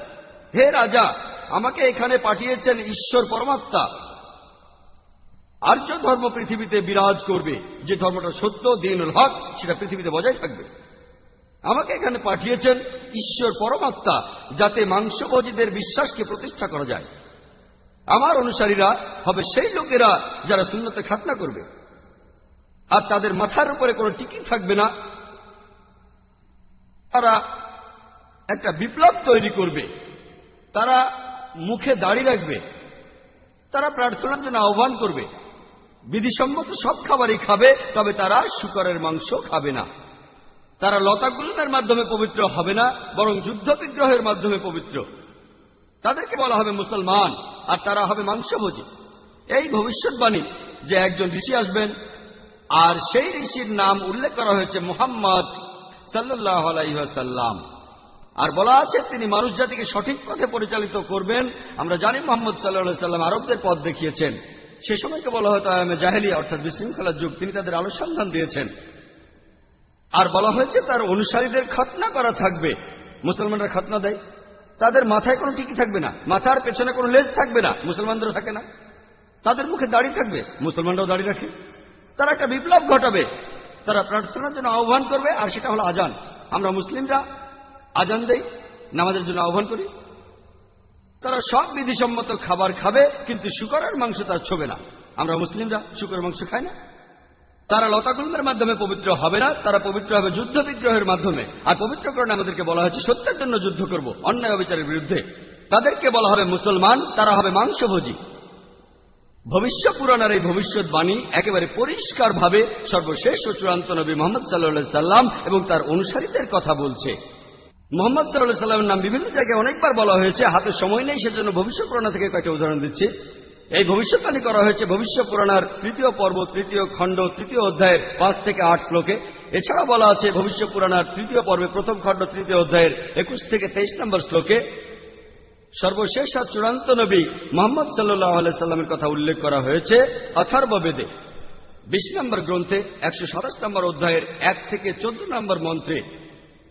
C: হে রাজা, আমাকে এখানে পাঠিয়েছেন ঈশ্বর পরমাত্মা। আর্য ধর্ম পৃথিবীতে বিরাজ করবে। যে ধর্মটা সত্য দিনুল হক, সেটা পৃথিবীতে বজায় থাকবে। আমাকে এখানে পাঠিয়েছেন ঈশ্বর পরমাত্মা, যাতে মাংসভোজীদের বিশ্বাসকে প্রতিষ্ঠা করা যায়। আমার অনুসারীরা হবে সেই লোকেরা যারা শূন্যতে খাতনা করবে। আর তাদের মাথার উপরে কোনো টিকি থাকবে না। তারা একটা বিপ্লব তৈরি করবে। তারা মুখে দাড়ি রাখবে। তারা প্রার্থনার জন্য আহ্বান করবে। বিধিসম্মত সব খাবারই খাবে, তবে তারা শুকরের মাংস খাবে না। তারা লতাগুলনের মাধ্যমে পবিত্র হবে না, বরং যুদ্ধ বিগ্রহের মাধ্যমে পবিত্র। তাদেরকে বলা হবে মুসলমান, আর তারা হবে মাংসভোজী। এই ভবিষ্যৎবাণী যে একজন ঋষি আসবেন, আর সেই ঋষির নাম উল্লেখ করা হয়েছে মুহাম্মদ সাল্লাহ আলাইসাল্লাম আর বলা আছে তিনি মানুষ জাতিকে সঠিক পথে পরিচালিত করবেন। আমরা জানি মোহাম্মদ সাল্লাহ সাল্লাম আরবদের পথ দেখিয়েছেন। সে সময়কে বলা হয়তো আয়ামে জাহেলি অর্থাৎ বিশৃঙ্খলার যুগ। তিনি তাদের অনুসন্ধান দিয়েছেন। আর বলা হয়েছে তার অনুসারীদের খতনা করা থাকবে। মুসলমানরা খতনা দেয়। তাদের মাথায় কোনো টিকি থাকবে না। মাথার পেছনে কোনো লেজ থাকবে না। মুসলমানদেরও থাকে না। তাদের মুখে দাড়ি থাকবে। মুসলমানরাও দাড়ি রাখে। তারা একটা বিপ্লব ঘটাবে। তারা প্রার্থনার জন্য আহ্বান করবে, আর সেটা হলো আজান। আমরা মুসলিমরা আজান দেই, নামাজের জন্য আহ্বান করি। তারা সব বিধিসম্মত খাবার খাবে, কিন্তু শুকরের মাংস তার ছবে না। আমরা মুসলিমরা শুকরের মাংস খাই না। তারা লতাগুলমের মাধ্যমে পবিত্র হবে না, তারা পবিত্র হবে যুদ্ধ বিগ্রহের মাধ্যমে। আর পবিত্রকরণ আমাদেরকে বলা হয়েছে সত্যের জন্য যুদ্ধ করব, অন্যায় অবিচারের বিরুদ্ধে। তাদেরকে বলা হবে মুসলমান, তারা হবে মাংসভোজী। ভবিষ্য পুরাণের এই ভবিষ্যৎবাণী একেবারে পরিষ্কারভাবে সর্বশেষ ও চূড়ান্ত নবী মোহাম্মদ সাল্লা সাল্লাম এবং তার অনুসারীদের কথা বলছে। মোহাম্মদ সাল্লাহ সাল্লামের নাম বিভিন্ন জায়গায় অনেকবার বলা হয়েছে, হাতে সময় নেই, সেজন্য ভবিষ্য পুরাণা থেকে কয়েকটা উদাহরণ দিচ্ছি। এই ভবিষ্যৎবাণী করা হয়েছে ভবিষ্য পুরাণার তৃতীয় পর্ব, তৃতীয় খণ্ড, তৃতীয় অধ্যায়ের পাঁচ থেকে আট শ্লোকে। এছাড়া বলা আছে ভবিষ্য পুরাণার তৃতীয় পর্বে প্রথম খণ্ড, তৃতীয় অধ্যায়ের একুশ থেকে তেইশ নম্বর শ্লোকে সর্বশেষ আর চূড়ান্ত নবী মোহাম্মদ সাল্লাহ সাল্লামের কথা উল্লেখ করা হয়েছে অথর্ব বেদে। বিশ নম্বর গ্রন্থে, একশো সাতাশ নম্বর অধ্যায়ের এক থেকে চোদ্দ নম্বর মন্ত্রে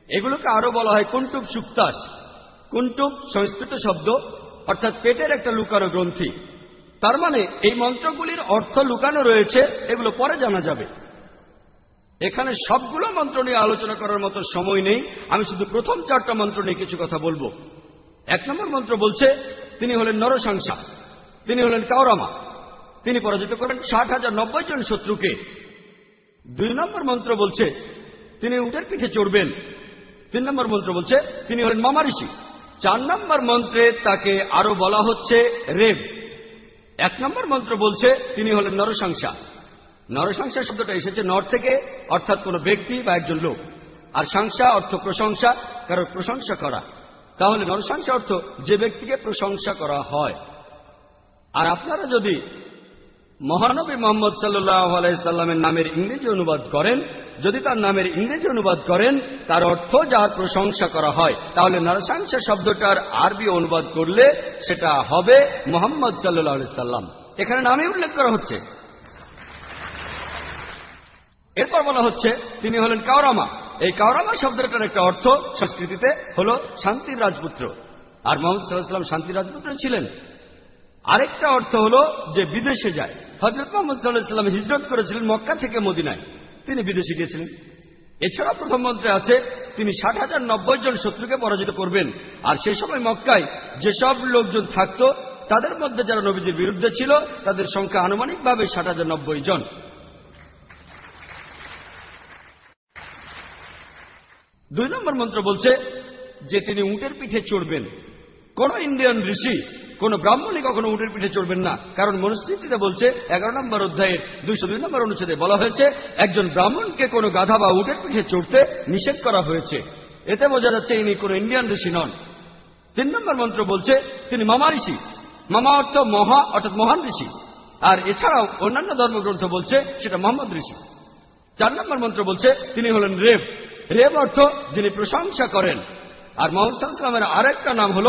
C: এগুলোকে আরও বলা হয় কুন্টুব সুক্তাস। কুন্টুব সংস্কৃত শব্দ, অর্থাৎ পেটের একটা লুকানো গ্রন্থি। তার মানে এই মন্ত্রগুলির অর্থ লুকানো রয়েছে, এগুলো পরে জানা যাবে। এখানে সবগুলো মন্ত্র নিয়ে আলোচনা করার মতো সময় নেই, আমি শুধু প্রথম চারটা মন্ত্র নিয়ে কিছু কথা বলব। এক নম্বর মন্ত্র বলছে, তিনি হলেন নরসংসা তিনি হলেন কাউরামা তিনি পরাজিত করেন ষাট হাজার নব্বই জন শত্রুকে। দুই নম্বর মন্ত্র বলছে, তিনি উটের পিঠে চড়বেন। তিন নম্বর মন্ত্র বলছে, তিনি হলেন মামা ঋষি চার নম্বর মন্ত্রে তাকে আরও বলা হচ্ছে রেব। এক নম্বর মন্ত্র বলছে, তিনি হলেন নরসংসা নরসংসা শব্দটা এসেছে নর থেকে, অর্থাৎ কোন ব্যক্তি বা একজন লোক। আর সংসা অর্থ প্রশংসা কারোর প্রশংসা করা। তাহলে নরসংসা অর্থ যে ব্যক্তিকে প্রশংসা করা হয়। আর আপনারা যদি মহানবী মোহাম্মদ সাল্লাহ সাল্লামের নামের ইংরেজি অনুবাদ করেন। যদি তার নামের ইংরেজি অনুবাদ করেন, তার অর্থ যার প্রশংসা করা হয়, তাহলে নরসাংসা শব্দটার আরবি অনুবাদ করলে সেটা হবে মোহাম্মদ সাল্লাহ সাল্লাম। এখানে নামে উল্লেখ করা হচ্ছে। এরপর বলা হচ্ছে, তিনি হলেন কাওরামা। এই কাওরামা শব্দটার একটা অর্থ সংস্কৃতিতে হল শান্তির রাজপুত্র। আর মোহাম্মদ সাল্লাহাম শান্তির রাজপুত্র ছিলেন। আরেকটা অর্থ হল যে বিদেশে যায়। হজরত মোহাম্মদ সাল্লাহ সাল্লাম হিজরত করেছিলেন মক্কা থেকে মদিনায়। তিনি বিদেশে গিয়েছিলেন। এছাড়া প্রধানমন্ত্রী আছে, তিনি ষাট হাজার নব্বই জন শত্রুকে পরাজিত করবেন। আর সেই সময় মক্কায় যেসব লোকজন থাকতো, তাদের মধ্যে যারা নবীজির বিরুদ্ধে ছিল, তাদের সংখ্যা আনুমানিকভাবে ষাট হাজার নব্বই জন। দুই নম্বর মন্ত্র বলছে যে তিনি উটের পিঠে চড়বেন। কোন ইন্ডিয়ান ঋষি, কোন ব্রাহ্মণই কখনো উটের পিঠে চড়বেন না। কারণ মনুস্মৃতিতে বলছে, এগারো নম্বর অধ্যায়ের দুইশো দুই নম্বর অনুচ্ছেদে বলা হয়েছে, একজন ব্রাহ্মণকে কোনো গাধা বা উটের পিঠে চড়তে নিষেধ করা হয়েছে। এতে বোঝা যাচ্ছে ইনি কোন ইন্ডিয়ান ঋষি নন। তিন নম্বর মন্ত্র বলছে, তিনি মামা ঋষি। মামা অর্থ মহা, অর্থাৎ মহান ঋষি। আর এছাড়াও অন্যান্য ধর্মগ্রন্থ বলছে, সেটা মোহাম্মদ ঋষি। চার নম্বর মন্ত্র বলছে, তিনি হলেন রেব। রেব অর্থ যিনি প্রশংসা করেন। আর মোহাম্মদ সাল্লামের আরেকটা নাম হল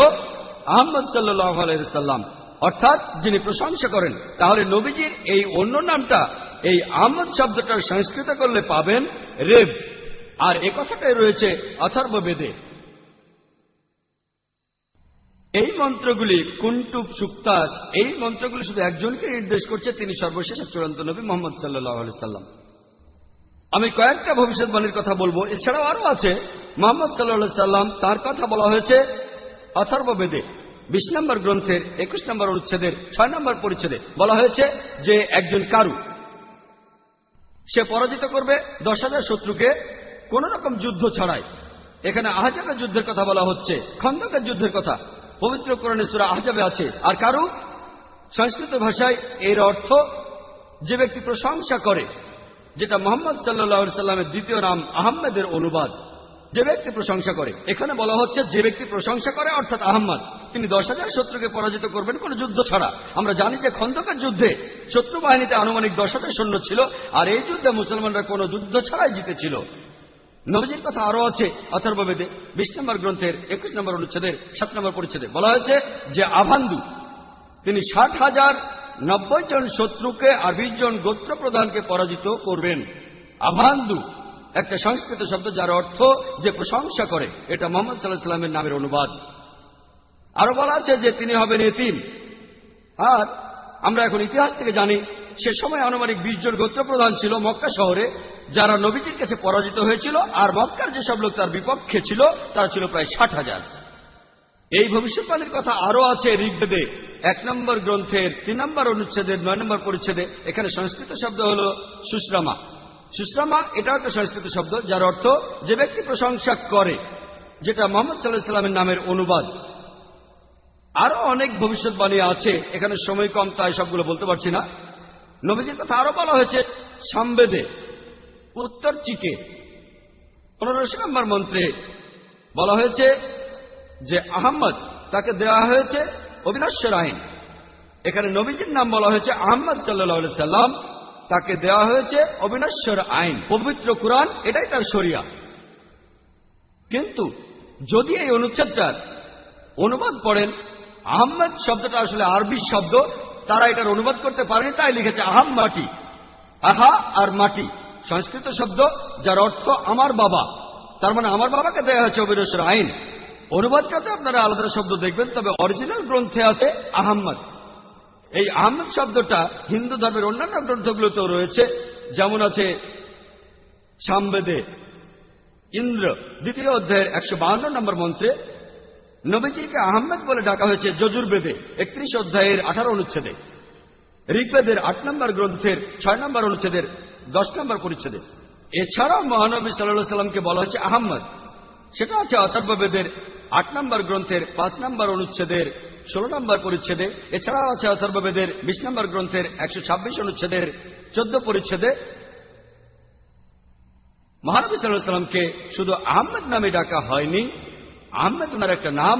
C: সাল্লাহ আলাইসাল্লাম অর্থাৎ যিনি প্রশংসা করেন, তাহলে নবীজির এই অন্য নামটা, এই আহমদ শব্দটার সংস্কৃত করলে পাবেন রেব। আর এ কথাটাই রয়েছে অথর্ব বেদে এই মন্ত্রগুলি কুন্টুব সুক্তাস, এই মন্ত্রগুলি শুধু একজনকে নির্দেশ করছে, তিনি সর্বশেষ চূড়ান্ত নবী মোহাম্মদ সাল্লাহ সাল্লাম আমি কয়েকটা ভবিষ্যৎবাণীর কথা বলব, এছাড়াও আরও আছে। মোহাম্মদ সাল্লাহ সাল্লাম তার কথা বলা হয়েছে অথর্ব বেদে বিশ নম্বর গ্রন্থের, একুশ নম্বর অনুচ্ছেদের, ছয় নম্বর পরিচ্ছেদে বলা হয়েছে যে একজন কারু, সে পরাজিত করবে, দশ হাজার শত্রুকে কোন রকম যুদ্ধ ছাড়াই। এখানে আহজাবের যুদ্ধের কথা বলা হচ্ছে, খন্দকের যুদ্ধের কথা। পবিত্র কোরআনে সুরা আহজাবে আছে, আর কারু? সংস্কৃত ভাষায় এর অর্থ যে ব্যক্তি প্রশংসা করে, যেটা মোহাম্মদ সাল্লা সাল্লামের দ্বিতীয় নাম আহম্মেদের অনুবাদ। যে ব্যক্তি প্রশংসা করে। এখানে বলা হচ্ছে যে ব্যক্তি প্রশংসা করে অর্থাৎ আহম্মদ। তিনি দশ হাজার শত্রুকে পরাজিত করবেন কোন যুদ্ধ ছাড়া। আমরা জানি যে খন্দকের যুদ্ধে শত্রু বাহিনীতে আনুমানিক দশ হাজার সৈন্য ছিল, আর এই যুদ্ধে মুসলমানরা কোনো যুদ্ধ ছাড়াই জিতেছিল। নবজির কথা আরও আছে অথর্ববেদে, বিশ নম্বর গ্রন্থের একুশ নম্বর অনুচ্ছেদের, সাত নম্বর পরিচ্ছেদে। বলা হয়েছে যে আভান্দু, তিনি ষাট হাজার নব্বই জন শত্রুকে আর বিশ জন গোত্র প্রধানকে পরাজিত করবেন। আভান্দু একটা সংস্কৃত শব্দ যার অর্থ যে প্রশংসা করে, এটা মোহাম্মদ সাল্লাহ সাল্লামের নামের অনুবাদ। আরও বলা আছে যে তিনি হবেন এতিম। আর আমরা এখন ইতিহাস থেকে জানি, সে সময় আনুমানিক বিশ জন গোত্রপ্রধান ছিল মক্কা শহরে, যারা নবীজির কাছে পরাজিত হয়েছিল, আর মক্কার যেসব লোক তার বিপক্ষে ছিল, তারা ছিল প্রায় ষাট হাজার। এই ভবিষ্যৎবাণীর কথা আরও আছে ঋগ্বেদে। এক নম্বর গ্রন্থের তিন নম্বর অনুচ্ছেদের, নয় নম্বর পরিচ্ছেদে এখানে সংস্কৃত শব্দ হল সুশ্রামা। সুশ্রামা এটাও একটা সংস্কৃত শব্দ, যার অর্থ যে ব্যক্তি প্রশংসা করে, যেটা মোহাম্মদ সাল্লাহ সাল্লামের নামের অনুবাদ। আরও অনেক ভবিষ্যৎবাণী আছে, এখানে সময় কম, তাই সবগুলো বলতে পারছি না। নবীজির কথা আরও বলা হয়েছে, সামবেদে, উত্তর চিকে। পনেরোশো নম্বর মন্ত্রে বলা হয়েছে যে আহম্মদ, তাকে দেওয়া হয়েছে অবিনশ্বর আইন এখানে নবীজির নাম বলা হয়েছে আহম্মদ সাল্লাহ সাল্লাম। তাকে দেওয়া হয়েছে অবিনশ্বর আইন, পবিত্র কোরআন, এটাই তার শরিয়া। কিন্তু যদি এই অনুচ্ছেদটার অনুবাদ পড়েন, আহম্মদ শব্দটা আসলে আরবি শব্দ, তারা এটার অনুবাদ করতে পারেনি, তাই লিখেছে আহাম মাটি। আহা আর মাটি, সংস্কৃত শব্দ যার অর্থ আমার বাবা। তার মানে আমার বাবাকে দেওয়া হয়েছে অবিনশ্বর আইন। অনুবাদটাতে আপনারা আলাদা শব্দ দেখবেন, তবে অরিজিনাল গ্রন্থে আছে আহম্মদ। এই আহমদ শব্দটা হিন্দু ধর্মের অন্যান্য গ্রন্থগুলোতেও রয়েছে। যেমন আছে সামবেদে, ইন্দ্র, দ্বিতীয় অধ্যায়ের একশো বাহান্ন নম্বর মন্ত্রে, নবীজিকে আহমেদ বলে ডাকা হয়েছে যজুর্বেদে, একত্রিশ অধ্যায়ের আঠারো অনুচ্ছেদে। ঋগ্বেদের আট নম্বর গ্রন্থের ছয় নম্বর অনুচ্ছেদের দশ নম্বর পরিচ্ছেদে। এছাড়াও মহানবী সাল্লাহ সাল্লামকে বলা হয়েছে আহম্মদ সেটা আছে অথর্ববেদের আট নম্বর গ্রন্থের পাঁচ নম্বর অনুচ্ছেদের ষোলো নম্বর পরিচ্ছেদে, এছাড়াও আছে অথর্ববেদের বিশ নম্বর গ্রন্থের একশো ছাব্বিশ অনুচ্ছেদের চোদ্দ পরিচ্ছেদে, মহানবী সাল্লাহ সাল্লামকে শুধু আহমেদ নামে ডাকা হয়নি, আহমেদ ওনার একটা নাম,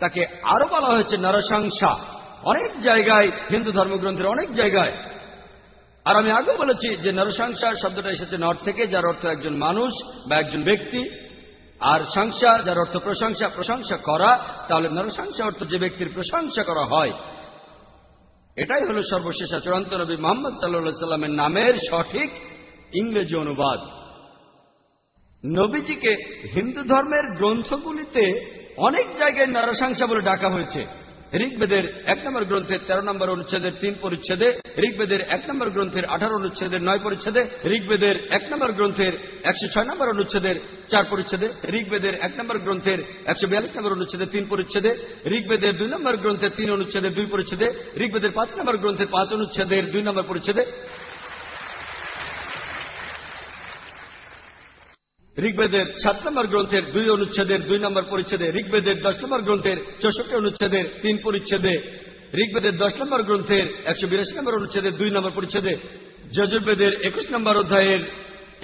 C: তাকে আরও বলা হয়েছে নরসংসা অনেক জায়গায়, হিন্দু ধর্মগ্রন্থের অনেক জায়গায়। আর আমি আগে বলেছি যে নরসংসা শব্দটা এসেছে নর থেকে, যার অর্থ একজন মানুষ বা একজন ব্যক্তি। আর সংসা যার অর্থ প্রশংসা প্রশংসা করা, তাহলে নরসংসা অর্থ যে ব্যক্তির প্রশংসা করা হয়। এটাই হলো সর্বশেষ চূড়ান্ত নবী মোহাম্মদ সাল্লা সাল্লামের নামের সঠিক ইংরেজি অনুবাদ। নবীজিকে হিন্দু ধর্মের গ্রন্থগুলিতে অনেক জায়গায় নরসংসা বলে ডাকা হয়েছে। ঋগ্বেদের এক নম্বর গ্রন্থের তেরো নম্বর অনুচ্ছেদের তিন পরিচ্ছেদে, ঋগ্বেদের এক নম্বর গ্রন্থের আঠারো অনুচ্ছেদের নয় পরিচ্ছেদে, ঋগ্বেদের এক নম্বর গ্রন্থের একশো ছয় নম্বর অনুচ্ছেদের চার পরিচ্ছেদে, ঋগ্বেদের এক নম্বর গ্রন্থের একশো বিয়াল্লিশ নম্বর অনুচ্ছেদের তিন পরিচ্ছেদে, ঋগ্বেদের দুই নম্বর গ্রন্থের তিন অনুচ্ছেদের দুই পরিচ্ছেদে, ঋগ্বেদের পাঁচ নম্বর গ্রন্থের পাঁচ অনুচ্ছেদের দুই নম্বর পরিচ্ছেদে ঋগ্বেদের সাত নম্বর গ্রন্থের দুই অনুচ্ছেদের, দুই নম্বর পরিচ্ছেদে ঋগ্বেদের দশ নম্বর গ্রন্থের চৌষট্টি অনুচ্ছেদের তিন পরিচ্ছেদে ঋগ্বেদের দশ নম্বর গ্রন্থের একশো বিরাশি নম্বর অনুচ্ছেদের দুই নম্বর পরিচ্ছেদে যজুর্বেদের একুশ নম্বর অধ্যায়ের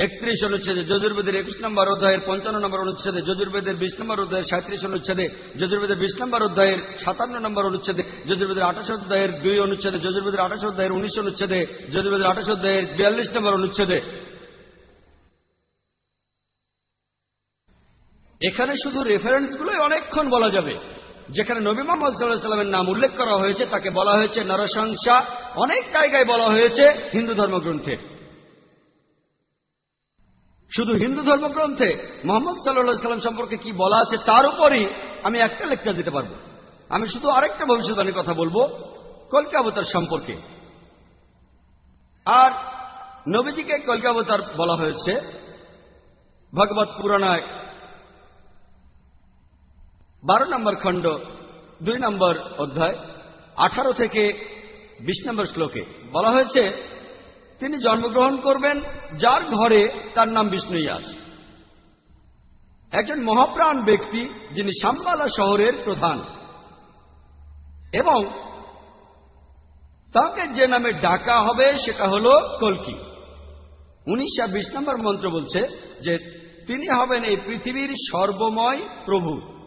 C: একত্রিশ অনুচ্ছেদে, যজুর্বেদের একুশ নম্বর অধ্যায়ের পঞ্চান্ন নম্বর অনুচ্ছেদে, যজুর্বেদের বিশ নম্বর অধ্যায়ের সাঁত্রিশ অনুচ্ছেদে, যজুর্বেদের বিশ নম্বর অধ্যায়ের সাতান্ন নম্বর অনুচ্ছেদে, যজুর্বেদের আঠাশ অধ্যায়ের দুই অনুচ্ছেদে, যজুর্বেদের আঠাশ অধ্যায়ের উনিশ অনুচ্ছেদে, যজুর্বেদের আঠাশ অধ্যায়ের বিয়াল্লিশ নম্বর অনুচ্ছেদে এখানে শুধু রেফারেন্সগুলোই অনেকক্ষণ বলা যাবে। যেখানে নবী মোহাম্মদ সাল্লাহ সাল্লামের নাম উল্লেখ করা হয়েছে, তাকে বলা হয়েছে নরসংসা অনেক জায়গায় বলা হয়েছে হিন্দু ধর্মগ্রন্থে। শুধু হিন্দু ধর্মগ্রন্থে মোহাম্মদ সাল্লাহ সাল্লাম সম্পর্কে কি বলা আছে, তার উপরই আমি একটা লেকচার দিতে পারব। আমি শুধু আরেকটা ভবিষ্যৎবাণীর কথা বলব, কলকি অবতার সম্পর্কে। আর নবীজিকে কলকি অবতার বলা হয়েছে, ভগবত পুরাণায় বারো নম্বর খণ্ড, দুই নম্বর অধ্যায়, আঠারো থেকে বিশ নম্বর শ্লোকে বলা হয়েছে, তিনি জন্মগ্রহণ করবেন, যার ঘরে তার নাম বিষ্ণু ইয়াস একজন মহাপ্রাণ ব্যক্তি, যিনি সাম্বালা শহরের প্রধান। এবং তাকে যে নামে ডাকা হবে, সেটা হল কলকি। উনিশ বিশ নম্বর মন্ত্র বলছে যে, তিনি হবেন এই পৃথিবীর সর্বময় প্রভু।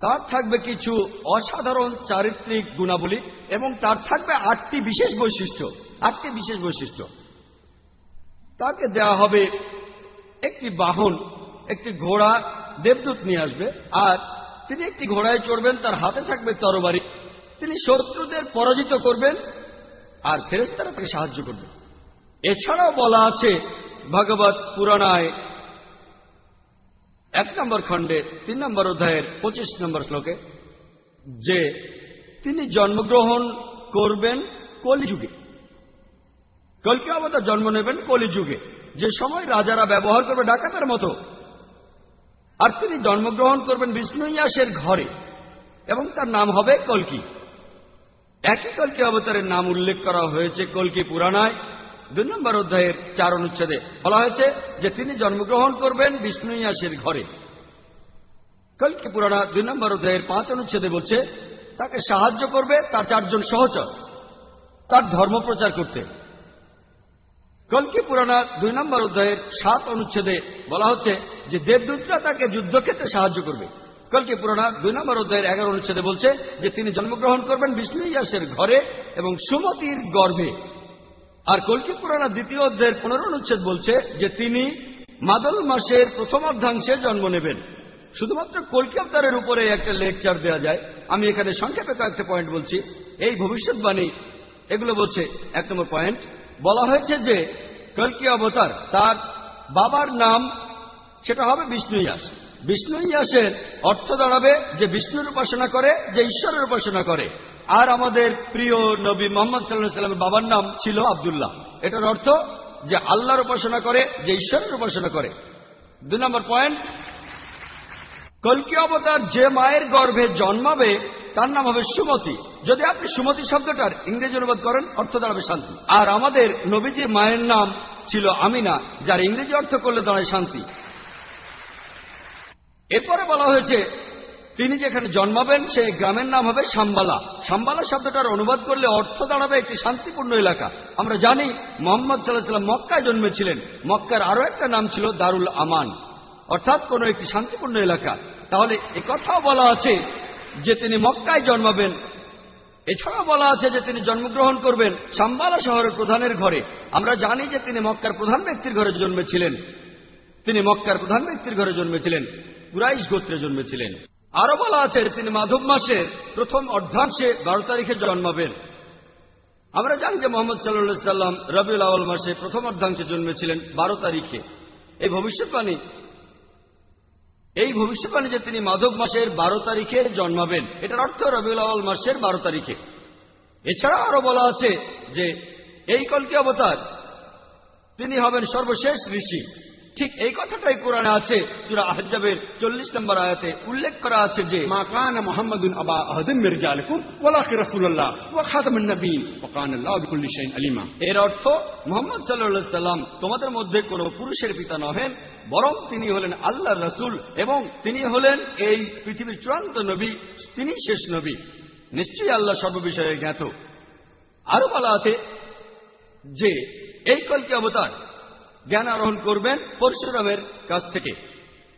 C: তার থাকবে কিছু অসাধারণ চারিত্রিক গুণাবলী এবং তার থাকবে আটটি বিশেষ বৈশিষ্ট্য, আটটি বিশেষ বৈশিষ্ট্য। তাকে দেওয়া হবে একটি বাহন, একটি ঘোড়া, দেবদূত নিয়ে আসবে, আর তিনি একটি ঘোড়ায় চড়বেন, তার হাতে থাকবে তরবারি। তিনি শত্রুদের পরাজিত করবেন, আর ফেরেস্তারা তাকে সাহায্য করবে। এছাড়াও বলা আছে, ভগবত পুরাণায় এক নম্বর খণ্ডে, তিন নম্বর অধ্যায়ের পঁচিশ নম্বর শ্লোকে, যে তিনি জন্মগ্রহণ করবেন কলিযুগে। কলকি অবতার জন্ম নেবেন কলিযুগে। যে সময় রাজারা ব্যবহার করবে ডাকাতের মতো। আর তিনি জন্মগ্রহণ করবেন বিষ্ণু ইয়াসের ঘরে, এবং তার নাম হবে কলকি। একই কলকি অবতারের নাম উল্লেখ করা হয়েছে কলকি পুরাণায়। দুই নম্বর অধ্যায়ের চার অনুচ্ছেদে বলা হয়েছে যে তিনি জন্মগ্রহণ করবেন বিষ্ণু ইয়াসের ঘরে। কলকি পুরাণা দুই নম্বর অধ্যায়ের পাঁচ অনুচ্ছেদে বলছে, তাকে সাহায্য করবে তার চারজন সহচর, তার ধর্ম প্রচার করতে। কলকি পুরাণা দুই নম্বর অধ্যায়ের সাত অনুচ্ছেদে বলা হচ্ছে যে দেবদূতরা তাকে যুদ্ধক্ষেত্রে সাহায্য করবে। কলকি পুরাণা দুই নম্বর অধ্যায়ের এগারো অনুচ্ছেদে বলছে যে তিনি জন্মগ্রহণ করবেন বিষ্ণু ইয়াসের ঘরে এবং সুমতির গর্ভে। আর কলকি পুরাণা দ্বিতীয় অধ্যায়ের পনেরো অনুচ্ছেদ বলছে যে তিনি মাদল মাসের প্রথম অর্ধাংশে জন্ম নেবেন। শুধুমাত্র কলকি অবতারের উপরে একটা লেকচার দেওয়া যায়। আমি এখানে সংক্ষেপে কয়েকটা পয়েন্ট বলছি। এই ভবিষ্যৎবাণী, এগুলো বলছে এক নম্বর পয়েন্ট বলা হয়েছে যে কলকি অবতার, তার বাবার নাম সেটা হবে বিষ্ণু ইয়াস। বিষ্ণু ইয়াসের অর্থ দাঁড়াবে যে বিষ্ণুর উপাসনা করে, যে ঈশ্বরের উপাসনা করে। আর আমাদের প্রিয় নবী মোহাম্মদ সাল্লাহ সাল্লামের বাবার নাম ছিল আবদুল্লাহ। এটার অর্থ যে আল্লাহর উপাসনা করে, যে ঈশ্বরের উপাসনা করে। দুই নম্বর পয়েন্ট, কলকি অবতার যে মায়ের গর্ভে জন্মাবে, তার নাম হবে সুমতি। যদি আপনি সুমতি শব্দটার ইংরেজি অনুবাদ করেন, অর্থ দাঁড়াবে শান্তি। আর আমাদের নবীজির মায়ের নাম ছিল আমিনা, যার ইংরেজি অর্থ করলে দাঁড়ায় শান্তি। এরপরে বলা হয়েছে তিনি যেখানে জন্মাবেন, সেই গ্রামের নাম হবে সাম্বালা। সাম্বালা শব্দটার অনুবাদ করলে অর্থ দাঁড়াবে একটি শান্তিপূর্ণ এলাকা। আমরা জানি, মোহাম্মদ সাল্লাহ সাল্লাম মক্কায় জন্মেছিলেন। মক্কার আরও একটা নাম ছিল দারুল আমান। অর্থাৎ কোন একটি শান্তিপূর্ণ এলাকা। তাহলে কথাও বলা আছে যে তিনি মক্কায় জন্মাবেন। এছাড়াও বলা আছে যে তিনি জন্মগ্রহণ করবেন সাম্বালা শহরের প্রধানের ঘরে। আমরা জানি যে তিনি মক্কার প্রধান ব্যক্তির ঘরে জন্মেছিলেন। তিনি মক্কার প্রধান ব্যক্তির ঘরে জন্মেছিলেন। কুরাইশ গোত্রে জন্মেছিলেন। আরও বলা আছে তিনি মাধব মাসের প্রথম অর্ধাংশে বারো তারিখে জন্মাবেন। আমরা জানি যে মোহাম্মদ সাল্লাহ সাল্লাম রবিউল আওয়াল মাসে প্রথম অর্ধাংশে জন্মেছিলেন বারো তারিখে। এই ভবিষ্যৎবাণী এই ভবিষ্যৎবাণী যে তিনি মাধব মাসের বারো তারিখে জন্মাবেন, এটার অর্থ রবিউল আওয়াল মাসের বারো তারিখে। এছাড়া আরও বলা আছে যে এই কলকি অবতার, তিনি হবেন সর্বশেষ ঋষি। ঠিক এই কথাটাই কোরআনে আছে। সুরা আহজাবের চল্লিশ নম্বর আয়াতে উল্লেখ করা আছে যে
B: মা কান মোহাম্মদুন আবা আহদিন মির্জালকুম ওয়ালাকি রাসূলুল্লাহ ওয়া খাতামুন নবীন ওয়া কান আল্লাহ বিকুল্লি শাইইন আলিমা।
C: এর অর্থ মোহাম্মদ সাল্লাল্লাহু সাল্লাম তোমাদের মধ্যে কোন পুরুষের পিতা নহেন বরং তিনি হলেন আল্লাহর রাসূল এবং তিনি হলেন এই পৃথিবীর চূড়ান্ত নবী তিনি শেষ নবী। নিশ্চয়ই আল্লাহ সর্ববিষয়ে জ্ঞাত। আরও বলা আছে যে এই কলকি অবতার জ্ঞান আরোহণ করবেন পরশুরামের কাছ থেকে।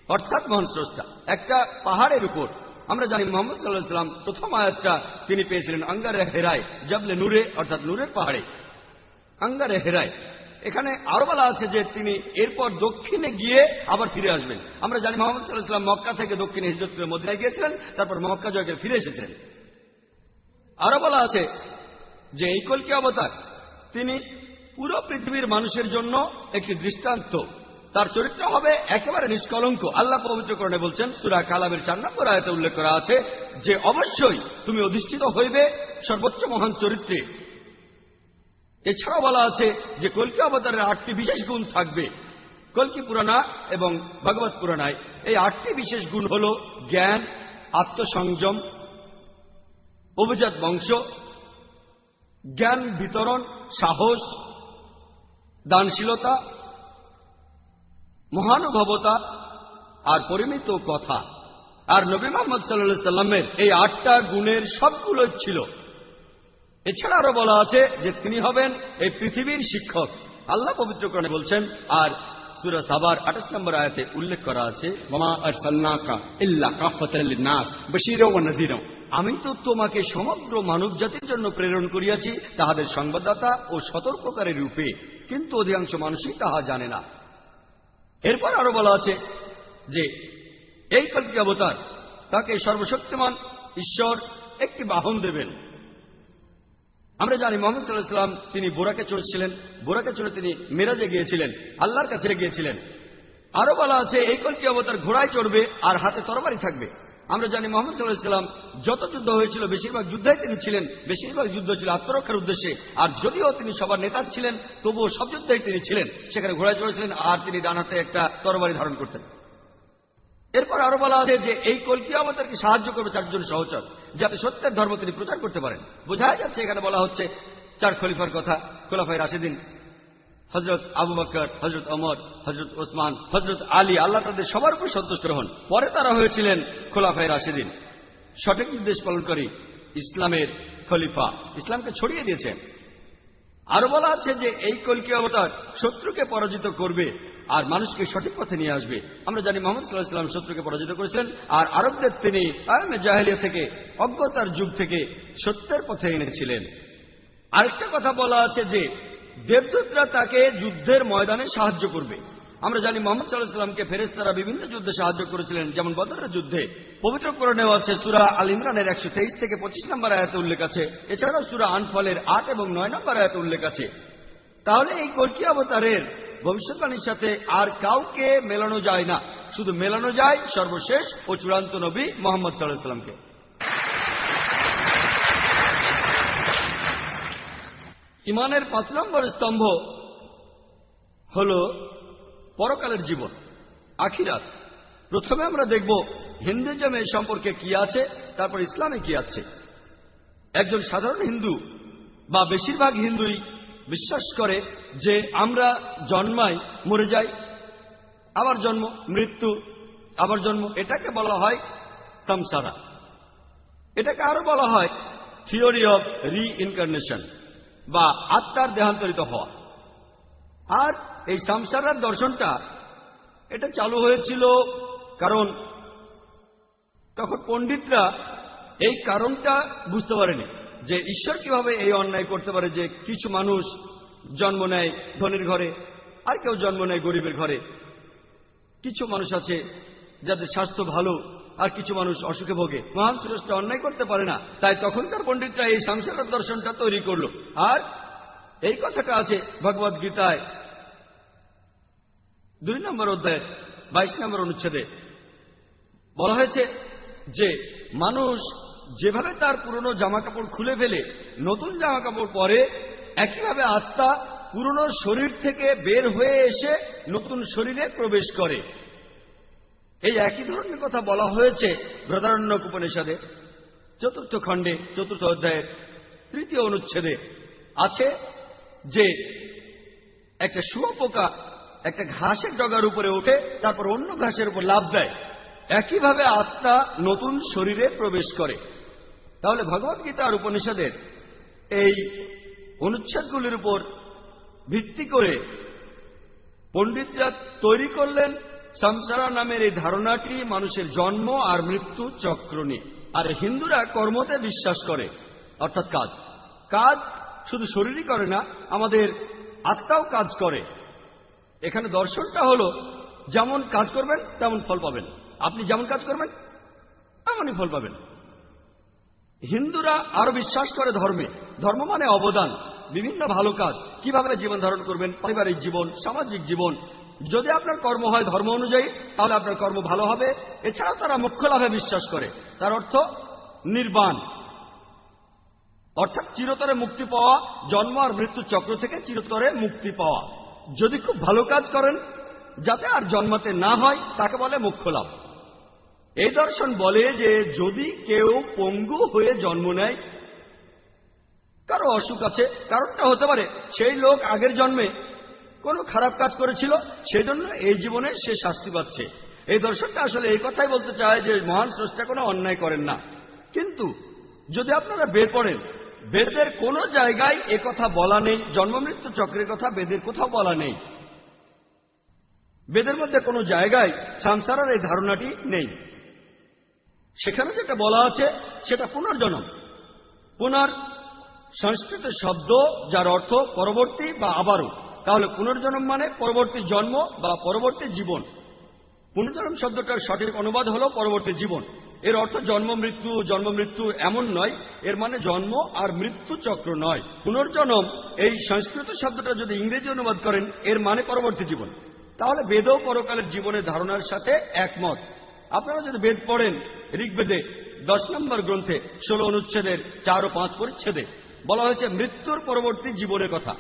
C: অর্থাৎ মহান স্রষ্টা, একটা পাহাড়ের উপর। আমরা জানি মোহাম্মদ সাল্লাহ সাল্লাম প্রথম আয়াতটা তিনি পেয়েছিলেন আঙ্গারে হেরায়, জাবলে নূরে, অর্থাৎ নূরের পাহাড়ে। আঙ্গারে হেরায়। এখানে আরও বলা আছে যে তিনি এরপর দক্ষিণে গিয়ে আবার ফিরে আসবেন। আমরা জানি মোহাম্মদ সাল্লাহ সাল্লাম মক্কা থেকে দক্ষিণে হিজরত করে মদিনায় গিয়েছিলেন, তারপর মক্কা জয়কে ফিরে এসেছিলেন। আরও বলা আছে যে এই কলকি অবতার, তিনি পুরো পৃথিবীর মানুষের জন্য একটি দৃষ্টান্ত। তার চরিত্র হবে একেবারে নিষ্কলঙ্ক। আল্লাহ পবিত্রকরণে বলছেন, সুরা কালামের চার নম্বর আয়তে উল্লেখ করা আছে যে, অবশ্যই তুমি অধিষ্ঠিত হইবে সর্বোচ্চ মহান চরিত্রে। এছাড়াও বলা আছে যে, কলকি অবতারের আটটি বিশেষ গুণ থাকবে। কলকি পুরাণা এবং ভগবত পুরাণায় এই আটটি বিশেষ গুণ হল জ্ঞান, আত্মসংযম, অভিজাত বংশ, জ্ঞান বিতরণ, সাহস দানশীলতা, মহানুভবতা আর পরিমিত কথা। আর নবী মোহাম্মদ সাল্লা সাল্লামের এই আটটা গুণের সবগুলোই ছিল। এছাড়া আরও বলা আছে যে তিনি হবেন এই পৃথিবীর শিক্ষক। আল্লাহ পবিত্রকরণে বলছেন, আর সুরজ সাবার আঠাশ নম্বর আয়াতে উল্লেখ করা আছে
B: মামা আর সাল্লাকা ইল্লা কাফত নাস বশির ও নজিরও
C: আমি তো তোমাকে সমগ্র মানব জাতির জন্য প্রেরণ করিয়াছি, তাহাদের সংবাদদাতা ও সতর্ককারী রূপে। কিন্তু অধিকাংশ মানুষই তাহা জানে না। এরপর আরও বলা আছে যে, এই কল্পি অবতার তাকে সর্বশক্তিমান ঈশ্বর একটি বাহন দেবেন। আমরা জানি মোহাম্মদ সাল্লাহ তিনি বোরাকে চড়েছিলেন, বোরাকে চড়ে তিনি মেরাজে গিয়েছিলেন, আল্লাহর কাছে গিয়েছিলেন। আরও বলা আছে, এই কল্পি অবতার ঘোড়ায় চড়বে আর হাতে তরবারি থাকবে। আমরা জানি মোহাম্মদ সাল্লাহ সাল্লাম যত যুদ্ধ হয়েছিল, বেশিরভাগ যুদ্ধে তিনি ছিলেন। বেশিরভাগ যুদ্ধ ছিল আত্মরক্ষার উদ্দেশ্যে। আর যদিও তিনি সবার নেতা ছিলেন, তবুও সব যুদ্ধেই তিনি ছিলেন। সেখানে ঘোড়ায় চড়েছিলেন আর তিনি ডান হাতে একটা তরবারি ধারণ করতেন। এরপর আরও বলা আছে যে, এই কলকি আমাদেরকে সাহায্য করবে চারজন সহচর, যাতে সত্যের ধর্ম তিনি প্রচার করতে পারেন? বোঝা যাচ্ছে, এখানে বলা হচ্ছে, চার খলিফার কথা খোলাফাই রাশিদিন হজরত আবু বকর হজরত অমর হজরত ওসমান হজরত আলী, আল্লাহ তাদের সবার উপর সন্তুষ্ট হন। পরে তারা হয়েছিলেন খোলাফাই রাশিদিন। সঠিক নির্দেশ পালনকারী ইসলামের খলিফা ইসলামকে ছড়িয়ে দিয়েছেন। আরও বলা আছে যে এই কলকি অবতার শত্রুকে পরাজিত করবে আর মানুষকে সঠিক পথে নিয়ে আসবে। আমরা জানি মোহাম্মদ সাল্লাহ ইসলাম শত্রুকে পরাজিত করেছিলেন আর আরবদের তিনি জাহেলিয়া থেকে, অজ্ঞতার যুগ থেকে সত্যের পথে এনেছিলেন। আরেকটা কথা বলা আছে যে দেবদূতরা তাকে যুদ্ধের ময়দানে সাহায্য করবে। আমরা জানি মোহাম্মদ সাল্লাহ সাল্লামকে ফেরেস্তারা বিভিন্ন যুদ্ধে সাহায্য করেছিলেন। যেমন বদরের যুদ্ধে পবিত্র করে নেওয়া আছে সুরা আল ইমরানের একশো তেইশ থেকে পঁচিশ নম্বর আয়াতে উল্লেখ আছে। এছাড়াও সুরা আনফলের আট এবং নয় নম্বর আয়াতে উল্লেখ আছে। তাহলে এই কর্কি অবতারের ভবিষ্যৎবাণীর সাথে আর কাউকে মেলানো যায় না। শুধু মেলানো যায় সর্বশেষ ও চূড়ান্ত নবী মোহাম্মদ সাল্লাহ সাল্লামকে ইমানের পাঁচ নম্বর স্তম্ভ হল পরকালের জীবন, আখিরাত। প্রথমে আমরা দেখব হিন্দুজমে সম্পর্কে কি আছে, তারপর ইসলামে কি আছে। একজন সাধারণ হিন্দু বা বেশিরভাগ হিন্দুই বিশ্বাস করে যে আমরা জন্মাই মরে যাই, আবার জন্ম, মৃত্যু, আবার জন্ম, এটাকে বলা হয় সংসারা এটাকে আরও বলা হয় থিওরি অফ রি ইনকার্নেশন বা আত্মার দেহান্তরিত হওয়া। আর এই সংসারার দর্শনটা, এটা চালু হয়েছিল কারণ তখন পণ্ডিতরা এই কারণটা বুঝতে পারেনি যে ঈশ্বর কীভাবে এই অন্যায় করতে পারে যে কিছু মানুষ জন্ম নেয় ধনির ঘরে, আর কেউ জন্ম নেয় গরিবের ঘরে। কিছু মানুষ আছে যাদের স্বাস্থ্য ভালো আর কিছু মানুষ অসুখে ভোগে। মহান স্রষ্টা অন্যায় করতে পারে না। তাই তখনকার পণ্ডিতরা এই সংসারের দর্শনটা তৈরি করল। আর এই কথাটা আছে ভগবদ গীতায়। দুই নম্বর অধ্যায় বাইশ নম্বর অনুচ্ছেদে। বলা হয়েছে যে, মানুষ যেভাবে তার পুরনো জামা কাপড় খুলে ফেলে, নতুন জামা কাপড় পরে, একইভাবে আত্মা পুরনো শরীর থেকে বের হয়ে এসে নতুন শরীরে প্রবেশ করে। এই একই ধরনের কথা বলা হয়েছে ব্রদারণ্যক উপনিষদে চতুর্থ খণ্ডে, চতুর্থ অধ্যায়ের তৃতীয় অনুচ্ছেদে আছে যে একটা শুয়োপোকা একটা ঘাসের ডগার উপরে ওঠে, তারপর অন্য ঘাসের উপর লাভ দেয়। একইভাবে আত্মা নতুন শরীরে প্রবেশ করে। তাহলে ভগবত আর উপনিষদের এই অনুচ্ছেদগুলির উপর ভিত্তি করে পণ্ডিতরা তৈরি করলেন সংসারা নামের এই ধারণাটি মানুষের জন্ম আর মৃত্যু চক্র নিয়ে আর হিন্দুরা কর্মতে বিশ্বাস করে অর্থাৎ কাজ কাজ শুধু শরীরই করে না আমাদের আত্মাও কাজ করে এখানে দর্শনটা হলো যেমন কাজ করবেন তেমন ফল পাবেন আপনি যেমন কাজ করবেন তেমনই ফল পাবেন হিন্দুরা আরও বিশ্বাস করে ধর্মে ধর্ম মানে অবদান বিভিন্ন ভালো কাজ কীভাবে জীবন ধারণ করবেন পারিবারিক জীবন সামাজিক জীবন যদি আপনার কর্ম হয় ধর্ম অনুযায়ী, তাহলে আপনার কর্ম ভালো হবে। এছাড়াও তারা মুখ্য লাভে বিশ্বাস করে। তার অর্থ নির্বাণ। অর্থাৎ চিরতরে মুক্তি পাওয়া, জন্ম আর মৃত্যু চক্র থেকে চিরতরে মুক্তি পাওয়া। যদি খুব ভালো কাজ করেন, যাতে আর জন্মাতে না হয়, তাকে বলে মুখ্য লাভ এই দর্শন বলে যে, যদি কেউ পঙ্গু হয়ে জন্ম নেয়, কারও অসুখ আছে, কারণটা হতে পারে, সেই লোক আগের জন্মে কোনো খারাপ কাজ করেছিল, সেজন্য এই জীবনে সে শাস্তি পাচ্ছে। এই দর্শনটা আসলে এই কথাই বলতে চায় যে মহান স্রষ্টা কোনো অন্যায় করেন না। কিন্তু যদি আপনারা বের পড়েন, বেদের কোনো জায়গায় এ কথা বলা নেই, জন্মমৃত্যু চক্রের কথা বেদের কোথাও বলা নেই। বেদের মধ্যে কোনো জায়গায় সংসারের এই ধারণাটি নেই। সেখানে যেটা বলা আছে, সেটা পুনর্জন্ম। পুনর সংস্কৃত শব্দ, যার অর্থ পরবর্তী বা আবারও। তাহলে পুনর্জন্ম মানে পরবর্তী জন্ম বা পরবর্তী জীবন। পুনর্জন্ম শব্দটার সঠিক অনুবাদ হলো পরবর্তী জীবন। এর অর্থ জন্ম, মৃত্যু জন্ম, মৃত্যু এমন নয়, এর মানে জন্ম আর মৃত্যু চক্র নয়। পুনর্জন্ম এই সংস্কৃত শব্দটা যদি ইংরেজি অনুবাদ করেন, এর মানে পরবর্তী জীবন। তাহলে বেদও পরকালের জীবনের ধারণার সাথে একমত। আপনারা যদি বেদ পড়েন, ঋগ্বেদে দশ নম্বর গ্রন্থে ষোলো অনুচ্ছেদের চার ও পাঁচ পরিচ্ছেদে বলা হয়েছে মৃত্যুর পরবর্তী জীবনের কথা।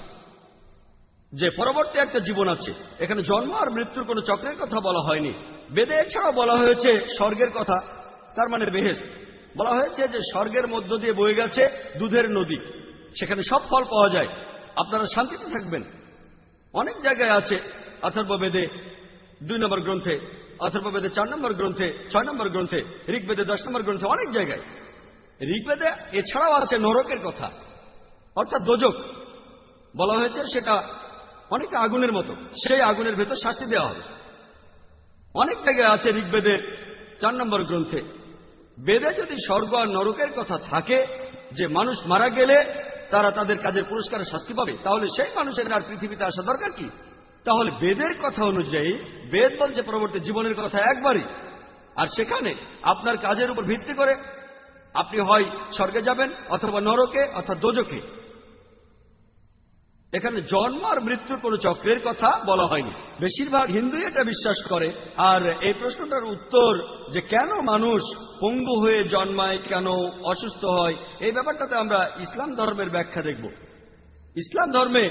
C: যে পরবর্তী একটা জীবন আছে, এখানে জন্ম আর মৃত্যুর কোনো চক্রের কথা বলা হয়নি। বেদে এছাড়াও বলা হয়েছে স্বর্গের কথা, তার মানে বেহেস বলা হয়েছে যে স্বর্গের মধ্য দিয়ে বয়ে গেছে দুধের নদী। সেখানে সব ফল পাওয়া যায়। আপনারা শান্তিতে থাকবেন। অনেক জায়গায় আছে অথর্ব বেদে দুই নম্বর গ্রন্থে, অথর্ব বেদে চার নম্বর গ্রন্থে, ছয় নম্বর গ্রন্থে, ঋগ্বেদে দশ নম্বর গ্রন্থে অনেক জায়গায়। ঋগ্বেদে এছাড়াও আছে নরকের কথা, অর্থাৎ দোজক। বলা হয়েছে সেটা অনেকটা আগুনের মতো। সেই আগুনের ভেতর শাস্তি দেওয়া হবে। অনেক জায়গায় আছে ঋগ্বেদের চার নম্বর গ্রন্থে। বেদে যদি স্বর্গ আর নরকের কথা থাকে, যে মানুষ মারা গেলে তারা তাদের কাজের পুরস্কারে শাস্তি পাবে, তাহলে সেই মানুষের আর পৃথিবীতে আসা দরকার কি? তাহলে বেদের কথা অনুযায়ী, বেদ বলছে পরবর্তী জীবনের কথা একবারই। আর সেখানে আপনার কাজের উপর ভিত্তি করে আপনি হয় স্বর্গে যাবেন, অথবা নরকে, অর্থাৎ দোজকে এখানে জন্ম আর মৃত্যুর কোনো চক্রের কথা বলা হয়নি। বেশিরভাগ হিন্দুই এটা বিশ্বাস করে। আর এই প্রশ্নটার উত্তর যে কেন মানুষ পঙ্গু হয়ে জন্মায়, কেন অসুস্থ হয়, এই ব্যাপারটাতে আমরা ইসলাম ধর্মের ব্যাখ্যা দেখব। ইসলাম ধর্মে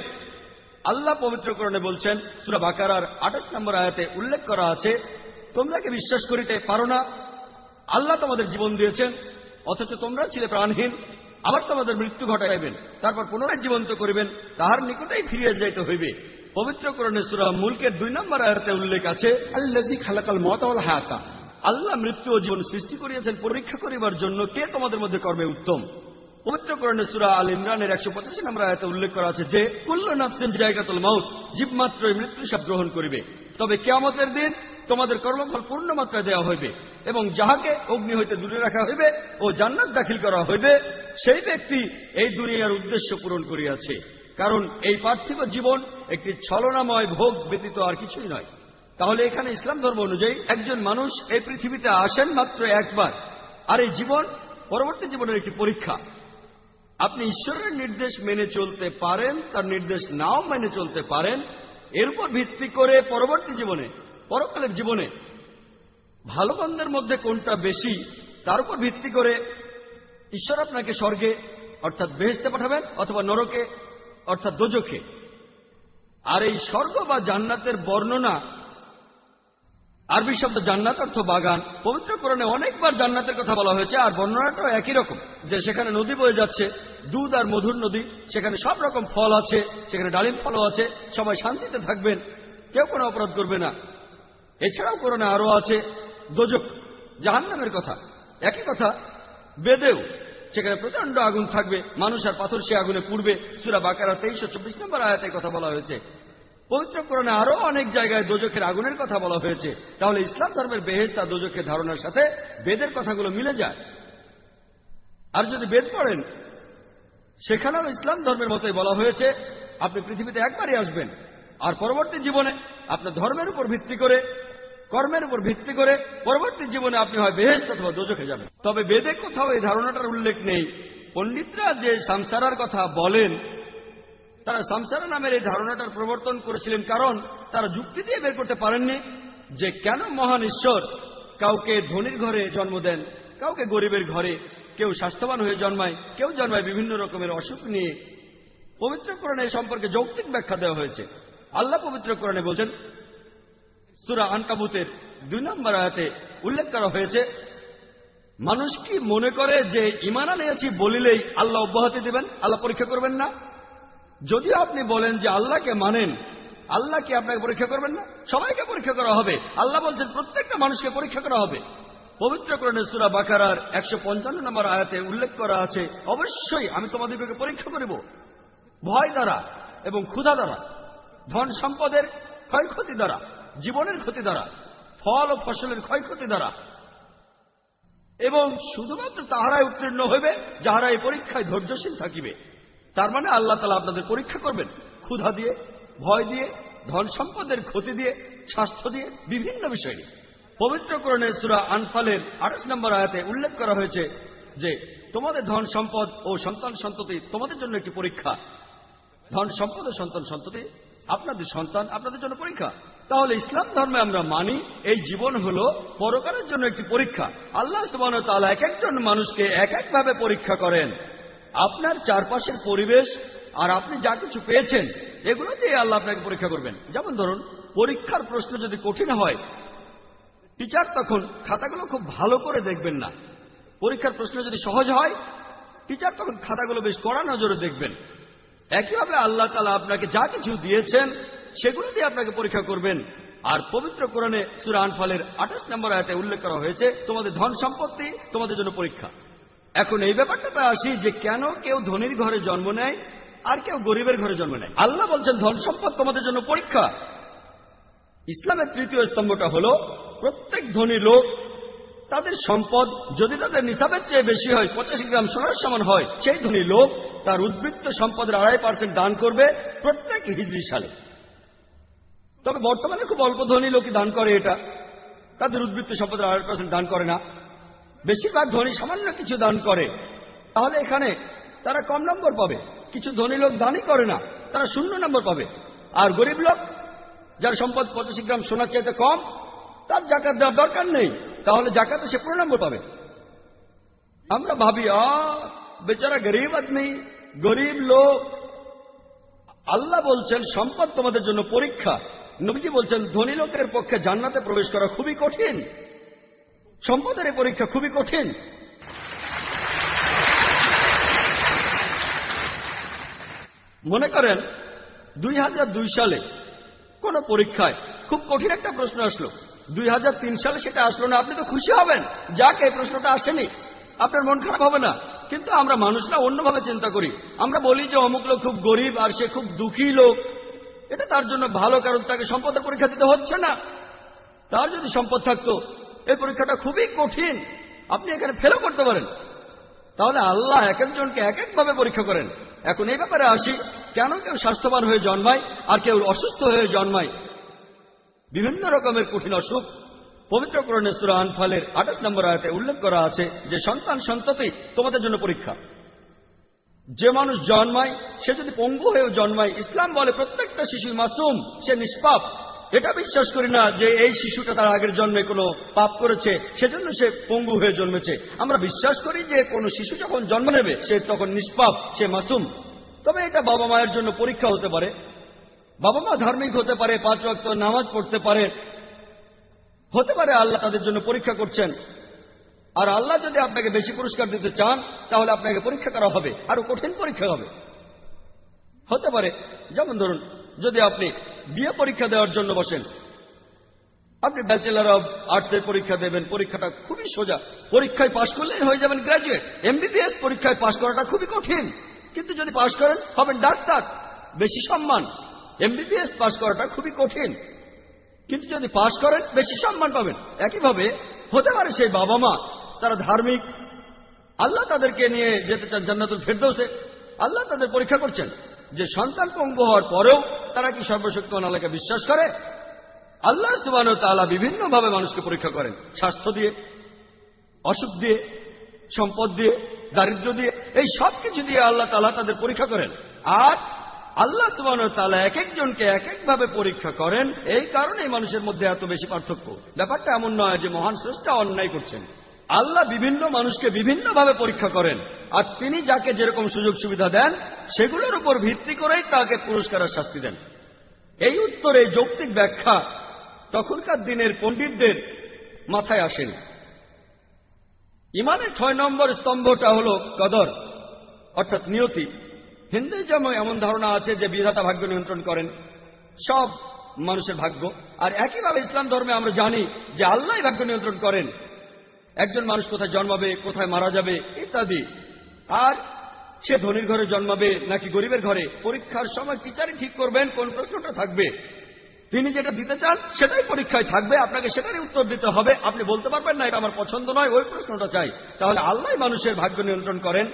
C: আল্লাহ পবিত্রকরণে বলছেন, সুরা বাকারার আঠাশ নম্বর আয়াতে উল্লেখ করা আছে, তোমরা কি বিশ্বাস করিতে পারো না? আল্লাহ তোমাদের জীবন দিয়েছেন, অথচ তোমরা ছিলে প্রাণহীন। আবার তোমাদের মৃত্যু ঘটাইবেন, তারপর পুনরায় জীবন্ত করিবেন, তাহার নিকটেই ফিরিয়ে যাইতে হইবে। পবিত্র করণে মূলকের মুলকের দুই নম্বর আয়াতে উল্লেখ আছে আল্লাহ মৃত্যু ও জীবন সৃষ্টি করিয়াছেন পরীক্ষা করিবার জন্য কে তোমাদের মধ্যে কর্মে উত্তম? পবিত্রকরণে সুরা আল ইমরানের একশো পঁচাশি নম্বর আয়াতে উল্লেখ করা আছে যে, কুল্ল নাফসিন মাউত জীবমাত্রই মৃত্যু সাপ গ্রহণ করিবে। তবে কেয়ামতের দিন তোমাদের কর্মফল পূর্ণ মাত্রায় দেওয়া হইবে এবং যাহাকে অগ্নি হইতে দূরে রাখা হইবে ও জান্নাত দাখিল করা হইবে, সেই ব্যক্তি এই দুনিয়ার উদ্দেশ্য পূরণ করিয়াছে। কারণ এই পার্থিব জীবন একটি ছলনাময় ভোগ ব্যতীত আর কিছুই নয়। তাহলে এখানে ইসলাম ধর্ম অনুযায়ী একজন মানুষ এই পৃথিবীতে আসেন মাত্র একবার। আর এই জীবন পরবর্তী জীবনের একটি পরীক্ষা। আপনি ঈশ্বরের নির্দেশ মেনে চলতে পারেন, তার নির্দেশ নাও মেনে চলতে পারেন। এর উপর ভিত্তি করে পরবর্তী জীবনে, পরকালের জীবনে ভালো মন্দের মধ্যে কোনটা বেশি, তার উপর ভিত্তি করে ঈশ্বর আপনাকে স্বর্গে, অর্থাৎ বেহেস্তে পাঠাবেন, অথবা নরকে, অর্থাৎ দোজখে। আর এই স্বর্গ বা জান্নাতের বর্ণনা আরবি শব্দ জান্নাত অর্থ বাগান। পবিত্র কোরআনে অনেকবার জান্নাতের কথা বলা হয়েছে, আর বর্ণনাটাও একই রকম, যে সেখানে নদী বয়ে যাচ্ছে, দুধ আর মধুর নদী, সেখানে সব রকম ফল আছে, সেখানে ডালিম ফলও আছে, সবাই শান্তিতে থাকবেন, কেউ কোনো অপরাধ করবে না। এছাড়াও কোরআনে আরও আছে, দোজক, জাহান্নামের কথা। একই কথা, বেদেও, সেখানে প্রচণ্ড আগুন থাকবে, মানুষ আর পাথর সে আগুনে পুড়বে। সুরা বাকারা তেইশশো চব্বিশ নম্বর আয়াতে কথা বলা হয়েছে। পবিত্র কোরআনে আরও অনেক জায়গায় দোজখের আগুনের কথা বলা হয়েছে। তাহলে ইসলাম ধর্মের বেহেজ তা দোজখের ধারণার সাথে বেদের কথাগুলো মিলে যায়। আর যদি বেদ পড়েন, সেখানেও ইসলাম ধর্মের মতোই বলা হয়েছে, আপনি পৃথিবীতে একবারই আসবেন। আর পরবর্তী জীবনে আপনার ধর্মের উপর ভিত্তি করে, কর্মের উপর ভিত্তি করে পরবর্তী জীবনে আপনি হয় বেহেস্ত অথবা দোজখে যাবেন। তবে বেদে কোথাও এই ধারণাটার উল্লেখ নেই। পণ্ডিতরা যে সংসারার কথা বলেন তারা সংসারা নামের এই ধারণাটার প্রবর্তন করেছিলেন। কারণ তারা যুক্তি দিয়ে বের করতে পারেননি যে কেন মহান ঈশ্বর কাউকে ধনির ঘরে জন্ম দেন, কাউকে গরিবের ঘরে, কেউ স্বাস্থ্যবান হয়ে জন্মায়, কেউ জন্মায় বিভিন্ন রকমের অসুখ নিয়ে। পবিত্র কোরআনে এই সম্পর্কে যৌক্তিক ব্যাখ্যা দেওয়া হয়েছে। আল্লাহ পবিত্র কোরআনে বলছেন, সুরা আনকাবুতের দুই নম্বর আয়াতে উল্লেখ করা হয়েছে, মানুষ কি মনে করে যে ইমান আনিয়েছি বলিলেই আল্লাহ অব্যাহতি দিবেন, আল্লাহ পরীক্ষা করবেন না? যদিও আপনি বলেন যে আল্লাহকে মানেন আল্লাহ কি আপনাকে পরীক্ষা করবেন না? সবাইকে পরীক্ষা করা হবে। আল্লাহ বলছেন, প্রত্যেকটা মানুষকে পরীক্ষা করা হবে। পবিত্র করণে সুরা বাকারার একশো পঞ্চান্ন নম্বর আয়াতে উল্লেখ করা আছে, অবশ্যই আমি তোমাদেরকে পরীক্ষা করিব। ভয় দ্বারা এবং ক্ষুধা দ্বারা, ধন সম্পদের ক্ষয়ক্ষতি দ্বারা, জীবনের ক্ষতি দ্বারা, ফল ও ফসলের ক্ষয়ক্ষতি দ্বারা। এবং শুধুমাত্র তাহারাই উত্তীর্ণ হইবে, যাহারা এই পরীক্ষায় ধৈর্যশীল থাকিবে। তার মানে আল্লাহ তালা আপনাদের পরীক্ষা করবেন। ক্ষুধা দিয়ে, ভয় দিয়ে, ধন সম্পদের ক্ষতি দিয়ে, স্বাস্থ্য দিয়ে, বিভিন্ন বিষয় নিয়ে। পবিত্র পবিত্রকরণে সুরা আনফালের আঠাশ নম্বর আয়াতে উল্লেখ করা হয়েছে যে, তোমাদের ধন সম্পদ ও সন্তান সন্ততি তোমাদের জন্য একটি পরীক্ষা। ধন সম্পদ ও সন্তান সন্ততি, আপনাদের সন্তান আপনাদের জন্য পরীক্ষা। তাহলে ইসলাম ধর্মে আমরা মানি, এই জীবন হল পরকারের জন্য একটি পরীক্ষা। আল্লাহ সুবান তালা এক একজন মানুষকে এক একভাবে পরীক্ষা করেন। আপনার চারপাশের পরিবেশ আর আপনি যা কিছু পেয়েছেন, এগুলো দিয়ে আল্লাহ আপনাকে পরীক্ষা করবেন। যেমন ধরুন, পরীক্ষার প্রশ্ন যদি কঠিন হয় টিচার তখন খাতাগুলো খুব ভালো করে দেখবেন না। পরীক্ষার প্রশ্ন যদি সহজ হয় টিচার তখন খাতাগুলো বেশ কড়া নজরে দেখবেন। একইভাবে আল্লাহ তালা আপনাকে যা কিছু দিয়েছেন, সেগুলো দিয়ে আপনাকে পরীক্ষা করবেন। আর পবিত্র কোরআনে সুরা আনফালের আঠাশ নম্বর আয়তে উল্লেখ করা হয়েছে, তোমাদের ধন সম্পত্তি, তোমাদের জন্য পরীক্ষা। এখন এই ব্যাপারটাতে আসি যে কেন কেউ ধনির ঘরে জন্ম নেয় আর কেউ গরিবের ঘরে জন্ম নেয়। আল্লাহ বলছেন, ধন সম্পদ তোমাদের জন্য পরীক্ষা। ইসলামের তৃতীয় স্তম্ভটা হল, প্রত্যেক ধনী লোক তাদের সম্পদ যদি তাদের নিসাবের চেয়ে বেশি হয়, পঁচাশি গ্রাম সোনার সমান হয়, সেই ধনী লোক তার উদ্বৃত্ত সম্পদের আড়াই পার্সেন্ট দান করবে প্রত্যেক হিজড়ি সালে। তবে বর্তমানে খুব অল্প ধনী লোকই দান করে এটা। তাদের উদ্বৃত্ত সম্পদের আড়াই পার্সেন্ট দান করে না। বেশিরভাগ ধনী সামান্য কিছু দান করে। তাহলে এখানে তারা কম নম্বর পাবে। কিছু ধনী লোক দানই করে না, তারা শূন্য নম্বর পাবে। আর গরিব লোক, যার সম্পদ পঁচাশি গ্রাম সোনার চাইতে কম, তার জাকাত দেওয়ার দরকার নেই, তাহলে জাকাতে সে পুরো নম্বর পাবে। আমরা ভাবি, আ, বেচারা গরিব আদমি, গরিব লোক। আল্লাহ বলছেন, সম্পদ তোমাদের জন্য পরীক্ষা। নবীজি বলছেন, ধনী লোকের পক্ষে জান্নাতে প্রবেশ করা খুবই কঠিন। সম্পদের পরীক্ষা খুবই কঠিন। মনে করেন, দুই হাজার দুই সালে কোন পরীক্ষায় খুব কঠিন একটা প্রশ্ন আসলো। দুই হাজার তিন সালে সেটা আসলো না, আপনি তো খুশি হবেন। যাক, এই প্রশ্নটা আসেনি। আপনার মন খারাপ হবে না। কিন্তু আমরা মানুষরা অন্যভাবে চিন্তা করি। আমরা বলি যে অমুক লোক খুব গরিব আর সে খুব দুঃখী লোক। এটা তার জন্য ভালো, কারণ তাকে সম্পদের পরীক্ষা দিতে হচ্ছে না। তার যদি সম্পদ থাকতো এই পরীক্ষাটা খুবই কঠিন। আপনি এখানে ফেরও করতে পারেন। তাহলে আল্লাহ এক একজনকে এক একভাবে পরীক্ষা করেন। এখন এই ব্যাপারে আসি। কেন কেউ স্বাস্থ্যবান হয়ে জন্মায় আর কেউ অসুস্থ হয়ে জন্মায়? বিভিন্ন রকমের কঠিন অসুখ। পবিত্র করণে সুরা আনফালের আঠাশ নম্বর আয়াতে উল্লেখ করা আছে যে, সন্তান সন্ততি, তোমাদের জন্য পরীক্ষা। যে মানুষ জন্মায়, সে যদি পঙ্গু হয়েও জন্মায়, ইসলাম বলে প্রত্যেকটা শিশু মাসুম, সে নিষ্পাপ। এটা বিশ্বাস করি না যে এই শিশুটা তার আগের জন্মে কোনো পাপ করেছে, সেজন্য সে পঙ্গু হয়ে জন্মেছে। আমরা বিশ্বাস করি যে কোনো শিশু যখন জন্ম নেবে, সে তখন নিষ্পাপ, সে মাসুম। তবে এটা বাবা মায়ের জন্য পরীক্ষা হতে পারে। বাবা মা ধার্মিক হতে পারে, পাঁচ ওয়াক্ত নামাজ পড়তে পারে। হতে পারে আল্লাহ তাদের জন্য পরীক্ষা করছেন। আর আল্লাহ যদি আপনাকে বেশি পুরস্কার দিতে চান, তাহলে আপনাকে পরীক্ষা করা হবে। আরও কঠিন পরীক্ষা হবে। হতে পারে। যেমন ধরুন, যদি আপনি বিয়ে পরীক্ষা দেওয়ার জন্য বসেন। আপনি ব্যাচেলার অব আর্টসের পরীক্ষা দেবেন, পরীক্ষাটা খুবই সোজা। পরীক্ষায় পাশ করলেই হয়ে যাবেন গ্রাজুয়েট এমবিবিএস পরীক্ষায় পাশ করাটা খুবই কঠিন। কিন্তু যদি পাশ করেন, হবেন ডাক্তার। বেশি সম্মান। এমবিবিএস পাশ করাটা খুবই কঠিন। কিন্তু যদি পাশ করেন, বেশি সম্মান পাবেন। একইভাবে হতে পারে সেই বাবা মা তারা ধার্মিক। আল্লাহ তাদেরকে নিয়ে যেতে চান জান্নাতুল ফেরদৌসে। আল্লাহ তাদের পরীক্ষা করছেন। যে সন্তান পঙ্গু হওয়ার পরেও তারা কি সর্বশক্তিমান আল্লাহকে বিশ্বাস করে? আল্লাহ সুবান তালা বিভিন্নভাবে মানুষকে পরীক্ষা করেন। স্বাস্থ্য দিয়ে, অসুখ দিয়ে, সম্পদ দিয়ে দারিদ্র দিয়ে, এই সব কিছু দিয়ে আল্লাহ তালা তাদের পরীক্ষা করেন। আর আল্লাহ সুবান তালা এক একজনকে এক একভাবে পরীক্ষা করেন। এই কারণেই মানুষের মধ্যে এত বেশি পার্থক্য। ব্যাপারটা এমন নয় যে মহান স্রষ্টা অন্যায় করছেন। আল্লাহ বিভিন্ন মানুষকে বিভিন্নভাবে পরীক্ষা করেন। আর তিনি যাকে যেরকম সুযোগ সুবিধা দেন, সেগুলোর উপর ভিত্তি করেই তাকে পুরস্কার আর শাস্তি দেন। এই উত্তরে যৌক্তিক ব্যাখ্যা তখনকার দিনের পণ্ডিতদের মাথায় আসেন। ইমানের ছয় নম্বর স্তম্ভটা হল কদর, অর্থাৎ নিয়তি। হিন্দুইজমে এমন ধারণা আছে যে বিধাতা ভাগ্য নিয়ন্ত্রণ করেন। সব মানুষের ভাগ্য। আর একইভাবে ইসলাম ধর্মে আমরা জানি যে আল্লাহ ভাগ্য নিয়ন্ত্রণ করেন। একজন মানুষ কোথায় জন্মাবে, কোথায় মারা যাবে, ইত্যাদি। আর সে ধনির ঘরে জন্মাবে নাকি গরিবের ঘরে, পরীক্ষার সময় টিচারই ঠিক করবেন কোন প্রশ্নটা থাকবে। তিনি যেটা দিতে চান, সেটাই পরীক্ষায় থাকবে, আপনাকে সেটারই উত্তর দিতে হবে। আপনি বলতে পারবেন না, এটা আমার পছন্দ নয়, ওই প্রশ্নটা চাই। তাহলে আল্লাহ মানুষের ভাগ্য নিয়ন্ত্রণ করেন।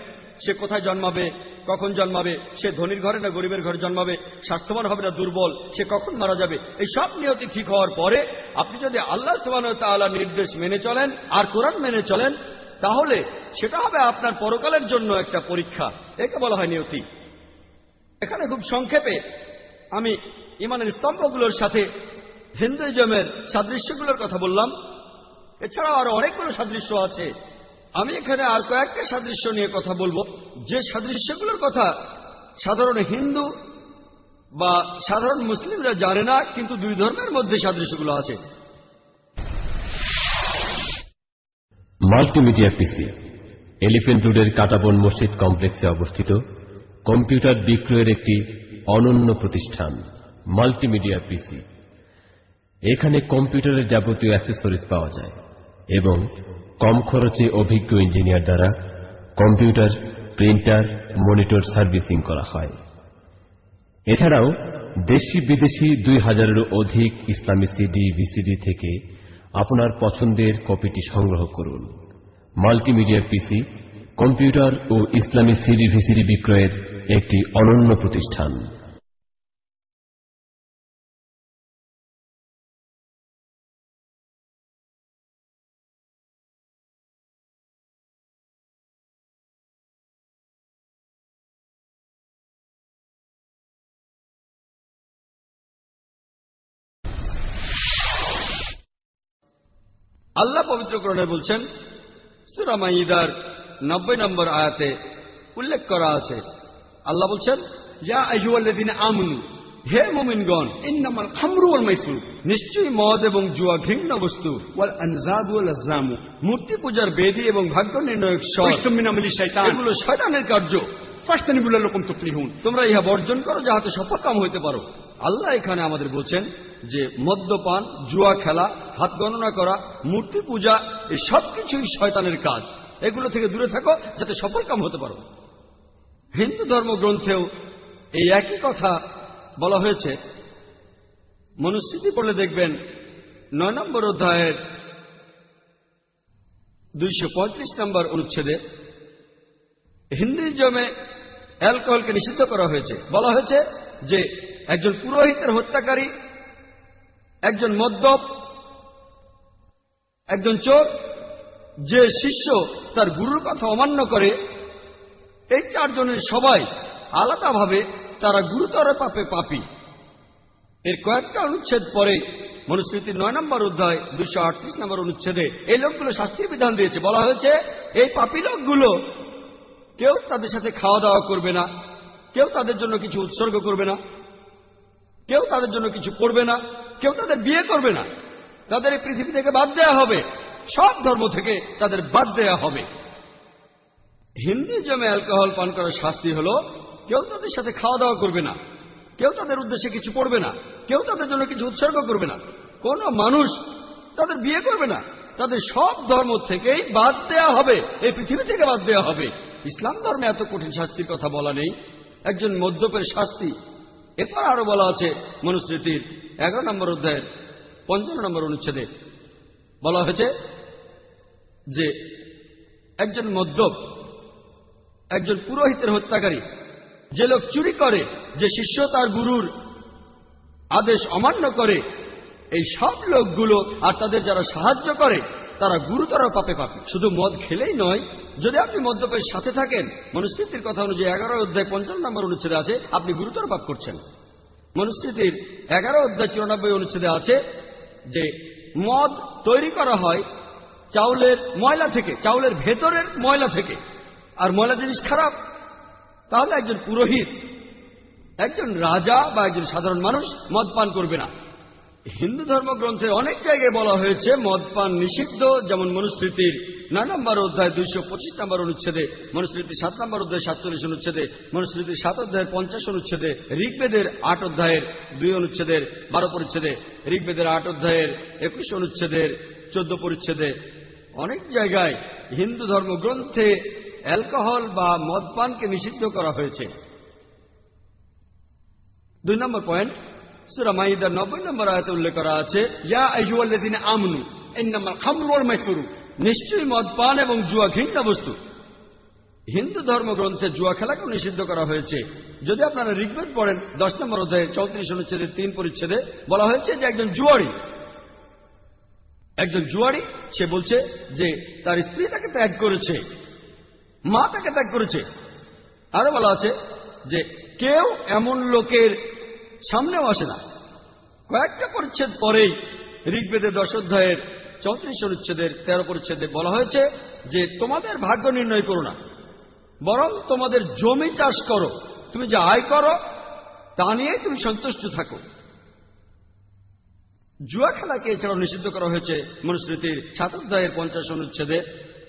C: সে কোথায় জন্মাবে? কখন জন্মাবে? সে ধনির ঘরে না গরিবের ঘরে জন্মাবে? স্বাস্থ্যবান হবে না দুর্বল? সে কখন মারা যাবে? এই সব নিয়তি ঠিক হওয়ার পরে আপনি যদি আল্লাহ সুবাহ তাআলা নির্দেশ মেনে চলেন আর কোরআন মেনে চলেন, তাহলে সেটা হবে আপনার পরকালের জন্য একটা পরীক্ষা। একে বলা হয় নিয়তি। এখানে খুব সংক্ষেপে আমি ইমানের স্তম্ভগুলোর সাথে হিন্দুইজমের সাদৃশ্যগুলোর কথা বললাম। এছাড়াও আরও অনেকগুলো সাদৃশ্য আছে। আমি এখানে আর কয়েকটা সাদৃশ্য নিয়ে কথা বলব। যে সাদৃশ্যগুলোর কথা সাধারণ হিন্দু বা সাধারণ মুসলিমরা জানে না, কিন্তু দুই ধর্মের মধ্যে সাদৃশ্যগুলো আছে।
D: মাল্টিমিডিয়া পিসি, এলিফেন্ট রোডের কাটাবন মসজিদ কমপ্লেক্সে অবস্থিত কম্পিউটার বিক্রয়ের একটি অনন্য প্রতিষ্ঠান, মাল্টিমিডিয়া পিসি। এখানে কম্পিউটারের যাবতীয় অ্যাক্সেসরিজ পাওয়া যায় এবং কম খরচে অভিজ্ঞ ইঞ্জিনিয়ার দ্বারা কম্পিউটার, প্রিন্টার, মনিটর সার্ভিসিং করা হয়। এছাড়াও দেশি বিদেশি দুই হাজারেরও অধিক ইসলামী সিডি, ভিসিডি থেকে আপনার পছন্দের কপিটি সংগ্রহ করুন। মাল্টিমিডিয়া পিসি, কম্পিউটার ও ইসলামী সিডি, ভিসিডি বিক্রয়ের একটি অনন্য প্রতিষ্ঠান।
C: আল্লাহ পবিত্রকরণে বলছেন সুরামাইদার নব্বই নম্বর আয়াতে উল্লেখ করা আছে। আল্লাহ বলছেন
E: যা আমনু
C: হে মোমিনগণ
E: মাইসুর
C: নিশ্চয়ই মদ এবং জুয়া ঘৃণ্য বস্তু
E: আনজাদ
C: মূর্তি পূজার বেদি এবং ভাগ্য নির্ণয়ক শয়তান শয়তানের কার্য।
E: ফাস্তানিবুল্লাহ রকম
C: তোমরা ইহা বর্জন করো যাহাতে সফল কাম হইতে পারো। আল্লাহ এখানে আমাদের বলছেন যে মদ্যপান, জুয়া খেলা, হাত গণনা করা, মূর্তি পূজা, এই সব কিছুই শয়তানের কাজ। এগুলো থেকে দূরে থাকো যাতে সফল কাম হতে পারো। হিন্দু ধর্মগ্রন্থেও এই একই কথা বলা হয়েছে। মনুস্মৃতি পড়লে দেখবেন নয় নম্বর অধ্যায়ের দুইশো পঁয়ত্রিশ নম্বর অনুচ্ছেদে হিন্দুইজমে অ্যালকোহলকে নিষিদ্ধ করা হয়েছে। বলা হয়েছে যে একজন পুরোহিতের হত্যাকারী, একজন মদ্যপ, একজন চোর, যে শিষ্য তার গুরুর কথা অমান্য করে, এই চারজনের সবাই আলাদাভাবে তারা গুরুতর পাপে পাপী। এর কয়েকটা অনুচ্ছেদ পরে মনুস্মৃতির নয় নম্বর অধ্যায় দুশো আটত্রিশ নম্বর অনুচ্ছেদে এই লোকগুলো শাস্তির বিধান দিয়েছে। বলা হয়েছে, এই পাপী লোকগুলো কেউ তাদের সাথে খাওয়া দাওয়া করবে না, কেউ তাদের জন্য কিছু উৎসর্গ করবে না। কেউ তাদের জন্য কিছু করবে না, কেউ তাদের বিয়ে করবে না। তাদের এই পৃথিবী থেকে বাদ দেয়া হবে। সব ধর্ম থেকে তাদের বাদ দেয়া হবে। হিন্দুজমে অ্যালকোহল পান করার শাস্তি হলো, কেউ তাদের সাথে খাওয়া দাওয়া করবে না, কেউ তাদের উদ্দেশ্যে কিছু পড়বে না, কেউ তাদের জন্য কিছু উৎসর্গ করবে না। কোন মানুষ তাদের বিয়ে করবে না, তাদের সব ধর্ম থেকেই বাদ দেয়া হবে, এই পৃথিবী থেকে বাদ দেয়া হবে। ইসলাম ধর্মে এত কঠিন শাস্তির কথা বলা নেই। একজন মদ্যপের শাস্তি এরপর আরও বলা আছে মনুস্মৃতির এগারো নম্বর অধ্যায়ের পঞ্চান্ন নম্বর অনুচ্ছেদে বলা হয়েছে যে একজন মদ্যপ, একজন পুরোহিতের হত্যাকারী, যে লোক চুরি করে, যে শিষ্য তার গুরুর আদেশ অমান্য করে, এই সব লোকগুলো আর তাদের যারা সাহায্য করে তারা গুরুতর পাপে পাপে। শুধু মদ খেলেই নয়, যদি আপনি মদ্যপের সাথে থাকেন, মনুস্মৃতির কথা অনুযায়ী এগারো অধ্যায় পঞ্চান্ন নম্বর অনুচ্ছেদে আছে, আপনি গুরুতর পাপ করছেন। মনুস্মৃতির এগারো অধ্যায় চুরানব্বই অনুচ্ছেদে আছে যে, মদ তৈরি করা হয় চাউলের ময়লা থেকে, চাউলের ভেতরের ময়লা থেকে। আর ময়লা জিনিস খারাপ। তাহলে একজন পুরোহিত, একজন রাজা বা একজন সাধারণ মানুষ মদ পান করবে না। হিন্দু ধর্মগ্রন্থে অনেক জায়গায় বলা হয়েছে মদ পান নিষিদ্ধ, যেমন মনুস্মৃতির নয় নম্বর অধ্যায় দুইশো পঁচিশ নম্বর অনুচ্ছেদে, মনুস্মৃতির সাত নম্বর অধ্যায় সাতচল্লিশ অনুচ্ছেদে, মনুস্মৃতির সাত অধ্যায়ের পঞ্চাশ অনুচ্ছেদে, ঋগ্বেদের আট অধ্যায়ের দুই অনুচ্ছেদের, বারো পরিচ্ছেদে, ঋগ্বেদের আট অধ্যায়ের একুশ অনুচ্ছেদের, চোদ্দ পরিচ্ছেদে। অনেক জায়গায় হিন্দু ধর্মগ্রন্থে অ্যালকোহল বা মদপানকে নিষিদ্ধ করা হয়েছে। দুই নম্বর পয়েন্ট সুরা মাইদার নব্বই নম্বর আয়তে উল্লেখ করা আছে,
E: ইয়া আমানু খামরু ওয়াল মাইসিরু।
C: নিশ্চয়ই মদ পান এবং জুয়া ঘৃণা বস্তু। হিন্দু ধর্মগ্রন্থে জুয়া খেলাকেও নিষিদ্ধ করা হয়েছে। যদি আপনারা ঋগ্বেদ পড়েন, দশ নম্বর অধ্যায়ে চৌত্রিশ অনুচ্ছেদের তিন পরিচ্ছেদে বলা হয়েছে যে একজন জুয়ারি একজন জুয়ারি সে বলছে যে তার স্ত্রী তাকে ত্যাগ করেছে, মা তাকে ত্যাগ করেছে। আরও বলা আছে যে কেউ এমন লোকের সামনেও আসে না। কয়েকটা পরিচ্ছেদ পরেই ঋগ্বেদের দশ অধ্যায়ের চৌত্রিশ অনুচ্ছেদের তেরো পরিচ্ছেদে বলা হয়েছে যে, তোমাদের ভাগ্য নির্ণয় করো না। বরং তোমাদের জমি চাষ করো। তুমি যা আয় করো, তা নিয়েই তুমি সন্তুষ্ট থাকো। জুয়া খেলাকে এছাড়াও নিষিদ্ধ করা হয়েছে। মনুস্মৃতির সাত অধ্যায়ের পঞ্চাশ অনুচ্ছেদে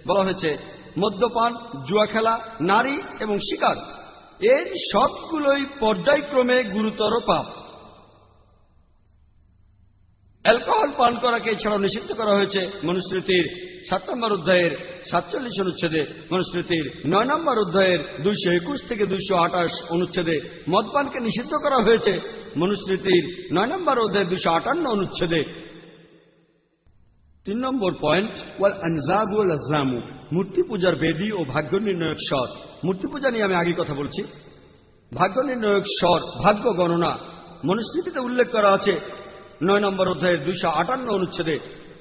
C: বলা হয়েছে, মদ্যপান, জুয়া খেলা, নারী এবং শিকার এর সবগুলোই পর্যায়ক্রমে গুরুতর পাপ। অ্যালকোহল পান করাকে এছাড়াও নিষিদ্ধ করা হয়েছে মনুস্মৃতির সাত নম্বর অধ্যায়ের সাতচল্লিশ অনুচ্ছেদে, মনুস্মৃতির নয় নম্বর অধ্যায়ের দুইশো একুশ থেকে দুইশো আঠাশ অনুচ্ছেদে মদপানকে নিষিদ্ধ করা হয়েছে, মনুস্মৃতির নয় নম্বর অধ্যায়ের দুইশো আটান্ন অনুচ্ছেদে। তিন নম্বর পয়েন্ট
E: ওয়াল আনজাবু ওয়াল আজলামু
C: মূর্তি পূজার বেদী ও ভাগ্য নির্ণয়ক স্বর মূর্তি পূজা নিয়ে আমি আগে কথা বলছি। ভাগ্য নির্ণয়ক স্বর ভাগ্য গণনা। মনুস্মৃতিতে উল্লেখ করা আছে নয় নম্বর অধ্যায়ের দুইশো আটান্ন অনুচ্ছেদে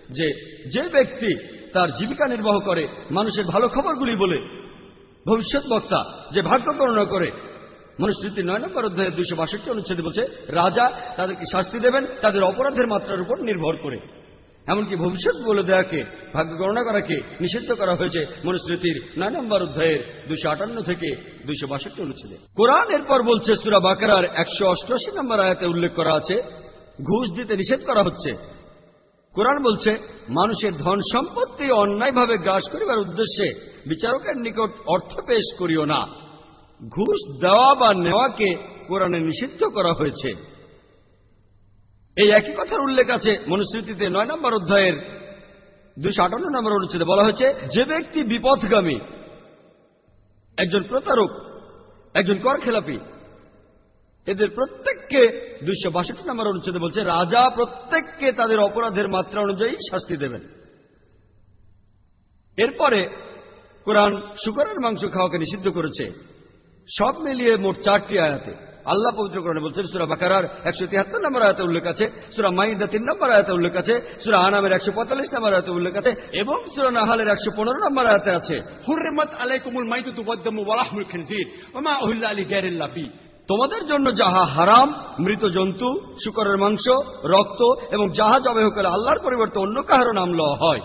C: যে যে ব্যক্তি তার জীবিকা নির্বাহ করে, মানুষের ভালো খবরগুলি বলে, ভবিষ্যৎ বক্তা যে ভাগ্য গণনা করে। মনুস্মৃতি নয় নম্বর অধ্যায়ের দুইশো বাষট্টি অনুচ্ছেদে বলছে, রাজা তাদেরকে শাস্তি দেবেন, তাদের অপরাধের মাত্রার উপর নির্ভর করে। এমনকি ভবিষ্যৎ বলে দেয়াকে, ভাগ্য গণনা করাকে নিষিদ্ধ করা হয়েছে মনুস্মৃতির নয় নম্বর অধ্যায়ের দুইশো আটান্ন থেকে দুইশো বাষট্টি অনুচ্ছেদে। কোরআন এরপর বলছে, সুরা বাকারার একশো অষ্টআশি নম্বর আয়াতে উল্লেখ করা আছে, ঘুষ দিতে নিষেধ করা হচ্ছে। কোরআন বলছে, মানুষের ধন সম্পত্তি অন্যায়ভাবে গ্রাস করিবার উদ্দেশ্যে বিচারকের নিকট অর্থ পেশ করিও না। ঘুষ দেওয়া বা নেওয়াকে কোরআনে নিষিদ্ধ করা হয়েছে। এই একই কথার উল্লেখ আছে মনুস্মৃতিতে নয় নম্বর অধ্যায়ের দুইশো আটান্ন নম্বর অনুচ্ছেদে। বলা হয়েছে, যে ব্যক্তি বিপথগামী, একজন প্রতারক, একজন কর খেলাপি এদের প্রত্যেককে দুইশো বাষট্টি নম্বর অনুচ্ছেদে বলছে, রাজা প্রত্যেককে তাদের অপরাধের মাত্রা অনুযায়ী শাস্তি দেবেন। এরপরে কোরআন শুকরের মাংস খাওয়াকে নিষিদ্ধ করেছে, সব মিলিয়ে মোট চারটি আয়াতে। আল্লাহ পবিত্র কোরআনে বলছেন সুরা বাকার একশো তিয়াত্তর নম্বর আয়তে উল্লেখ আছে সুরা মাইদা তিন নম্বর আয়তে উল্লেখ আছে সুরা আনামের একশো পঁয়তাল্লিশ নম্বর আয়তে উল্লেখ আছে এবং সুরা নাহালের একশো পনেরো নম্বর আয়তে আছে।
E: হুরমত আলাইকুমুল মাইদু আলী
C: তোমাদের জন্য যাহা হারাম মৃত জন্তু শুকরের মাংস রক্ত এবং যাহা জবে হোক আল্লাহর পরিবর্তে অন্য কাহারও নাম লওয়া হয়।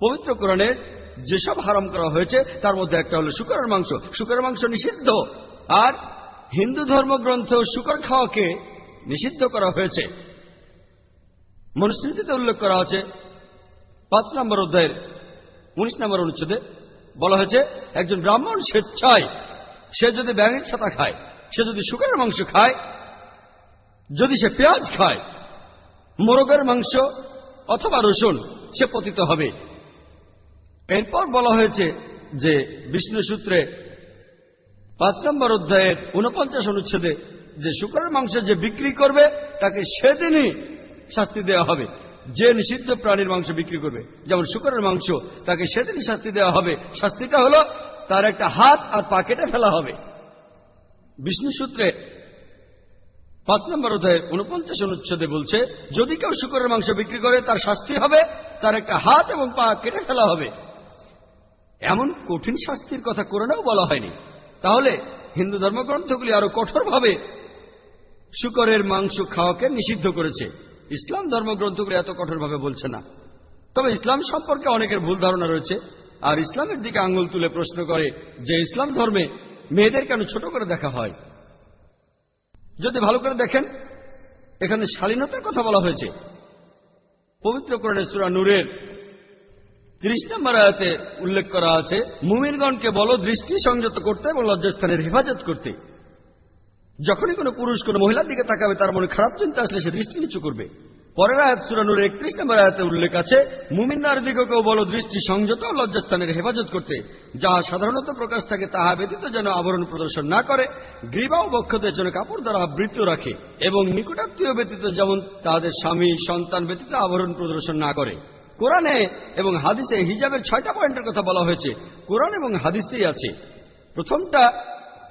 C: পবিত্র কোরআনে যেসব হারাম করা হয়েছে তার মধ্যে একটা হলো শুকরের মাংস। শুকরের মাংস নিষিদ্ধ। আর হিন্দু ধর্মগ্রন্থ শুকর খাওয়াকে নিষিদ্ধ করা হয়েছে। মনুস্মৃতিতে উল্লেখ করা আছে, পাঁচ নম্বর অধ্যায়ের উনিশ নম্বর অনুচ্ছেদে বলা হয়েছে, একজন ব্রাহ্মণ স্বেচ্ছায় সে যদি ব্যাঙের ছাতা খায়, সে যদি শুকরের মাংস খায়, যদি সে পেঁয়াজ খায়, মোরগের মাংস অথবা রসুন, সে পতিত হবে। এরপর বলা হয়েছে যে, বিষ্ণু সূত্রে পাঁচ নম্বর অধ্যায়ের উনপঞ্চাশ অনুচ্ছেদে যে শুকরের মাংস যে বিক্রি করবে, তাকে সেদিনই শাস্তি দেওয়া হবে। যে নিষিদ্ধ প্রাণীর মাংস বিক্রি করবে, যেমন শুকরের মাংস, তাকে সেদিনই শাস্তি দেওয়া হবে। শাস্তিটা হলো তার একটা হাত আর পা কেটে ফেলা হবে। বিষ্ণু সূত্রে পাঁচ নম্বর অধ্যায়ের উনপঞ্চাশ অনুচ্ছেদে বলছে, যদি কেউ শুকরের মাংস বিক্রি করে, তার শাস্তি হবে, তার একটা হাত এবং পা কেটে ফেলা হবে। এমন কঠিন শাস্তির কথা কোরআনেও বলা হয়নি। তাহলে হিন্দু ধর্মগ্রন্থগুলি আরও কঠোরভাবে শুকরের মাংস খাওয়াকে নিষিদ্ধ করেছে। ইসলাম ধর্মগ্রন্থগুলি এত কঠোরভাবে বলছে না। তবে ইসলাম সম্পর্কে অনেকের ভুল ধারণা রয়েছে। আর ইসলামের দিকে আঙুল তুলে প্রশ্ন করে যে ইসলাম ধর্মে মেয়েদের কেন ছোট করে দেখা হয়? যদি ভালো করে দেখেন, এখানে শালীনতার কথা বলা হয়েছে। পবিত্র কোরআনে সুরা নূরের ত্রিশ নম্বর আয়াতে উল্লেখ করা আছে, মুমিনগণকে বলো দৃষ্টি সংযত করতে এবং লজ্জাস্থানের হেফাজত করতে। যখনই কোনো পুরুষ, কোনো মহিলার দিকে তাকাবে, তার মনে খারাপ চিন্তা আসলে সে দৃষ্টি নিচু করবে। পরের আয়াত সুরানুর একত্রিশ নম্বর আয়াতে উল্লেখ আছে মুমিনার দিকেও বলো দৃষ্টি সংযত ও লজ্জাস্থানের হেফাজত করতে। যাহা সাধারণত প্রকাশ থাকে, তাহা ব্যতীত যেন আবরণ প্রদর্শন না করে, গ্রীবা ও বক্ষদের জন্য কাপড় দ্বারা আবৃত রাখে এবং নিকটাত্মীয় ব্যতীত যেমন তাদের স্বামী, সন্তান ব্যতীত আবরণ প্রদর্শন না করে। কোরআনে এবং হাদিসে হিজাবের ছয়টা পয়েন্টের কথা বলা হয়েছে। কোরআন এবং হাদিসেই আছে। প্রথমটা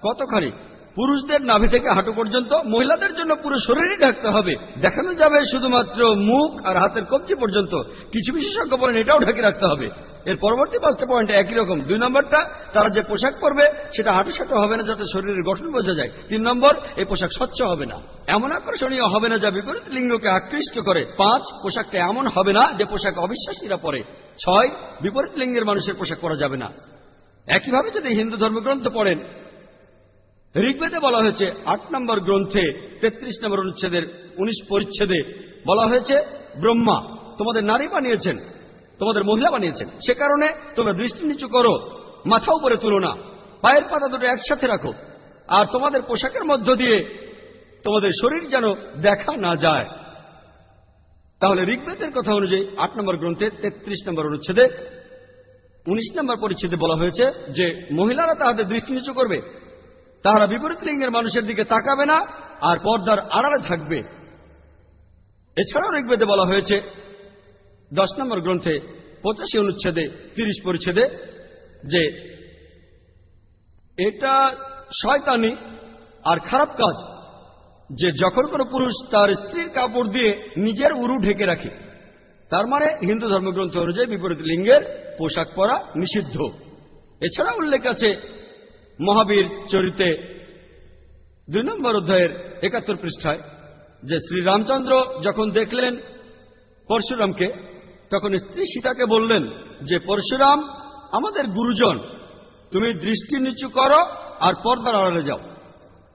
C: কতখানি? পুরুষদের নাভি থেকে হাঁটু পর্যন্ত, মহিলাদের জন্য পুরো শরীরই ঢাকতে হবে। দেখানো যাবে শুধুমাত্র মুখ আর হাতের কবজি পর্যন্ত। কিছু বিশেষজ্ঞ বলেন এটাও ঢেকে রাখতে হবে। এর পরবর্তী পাঁচটা পয়েন্ট একই রকম। দুই নম্বরটা, তারা যে পোশাক পরবে, সেটা হাঁটু সাঁটু হবে না যাতে শরীরের গঠন বোঝা যায়। তিন নম্বর এই পোশাক স্বচ্ছ হবে না। এমন আকর্ষণীয় হবে না যা বিপরীত লিঙ্গকে আকৃষ্ট করে। পাঁচ, পোশাকটা এমন হবে না যে পোশাক অবিশ্বাসীরা পরে। ছয়, বিপরীত লিঙ্গের মানুষের পোশাক পরা যাবে না। একইভাবে যদি হিন্দু ধর্মগ্রন্থ পড়েন ঋগ্বেদে বলা হয়েছে আট নম্বর গ্রন্থে, তেত্রিশ নম্বর অনুচ্ছেদের উনিশ পরিচ্ছেদে বলা হয়েছে, ব্রহ্মা তোমাদের নারী বানিয়েছেন, তোমাদের মহিলা বানিয়েছেন। সে কারণে তোমরা দৃষ্টি নিচু করো, মাথা উপরে তুলো না, পায়ের পাতা দুটো একসাথে রাখো, আর তোমাদের পোশাকের মধ্য দিয়ে তোমাদের শরীর যেন দেখা না যায়। তাহলে ঋগ্বেদের কথা অনুযায়ী আট নম্বর গ্রন্থে, তেত্রিশ নম্বর অনুচ্ছেদে, উনিশ নম্বর পরিচ্ছেদে বলা হয়েছে যে মহিলারা তাহাদের দৃষ্টি নিচু করবে তাহারা বিপরীত লিঙ্গের মানুষের দিকে তাকাবে না, আর পর্দার আড়ালে থাকবে। এছাড়াও ঋগ্বেদে বলা হয়েছে, দশ নম্বর গ্রন্থে পঁচাশি অনুচ্ছেদে তিরিশ পরিচ্ছেদে যে, এটা শয়তানি আর খারাপ কাজ যে যখন কোনো পুরুষ তার স্ত্রীর কাপড় দিয়ে নিজের উরু ঢেকে রাখে, তার মানে হিন্দু ধর্মগ্রন্থ অনুযায়ী বিপরীত লিঙ্গের পোশাক পরা নিষিদ্ধ। এছাড়া উল্লেখ আছে মহাবীর চরিতে দুই নম্বর অধ্যায়ের একাত্তর পৃষ্ঠায় যে শ্রীরামচন্দ্র যখন দেখলেন পরশুরামকে, তখন স্ত্রী সীতাকে বললেন যে, পরশুরাম, আমাদের গুরুজন, তুমি দৃষ্টি নিচু করো আর পর্দার আড়ালে যাও।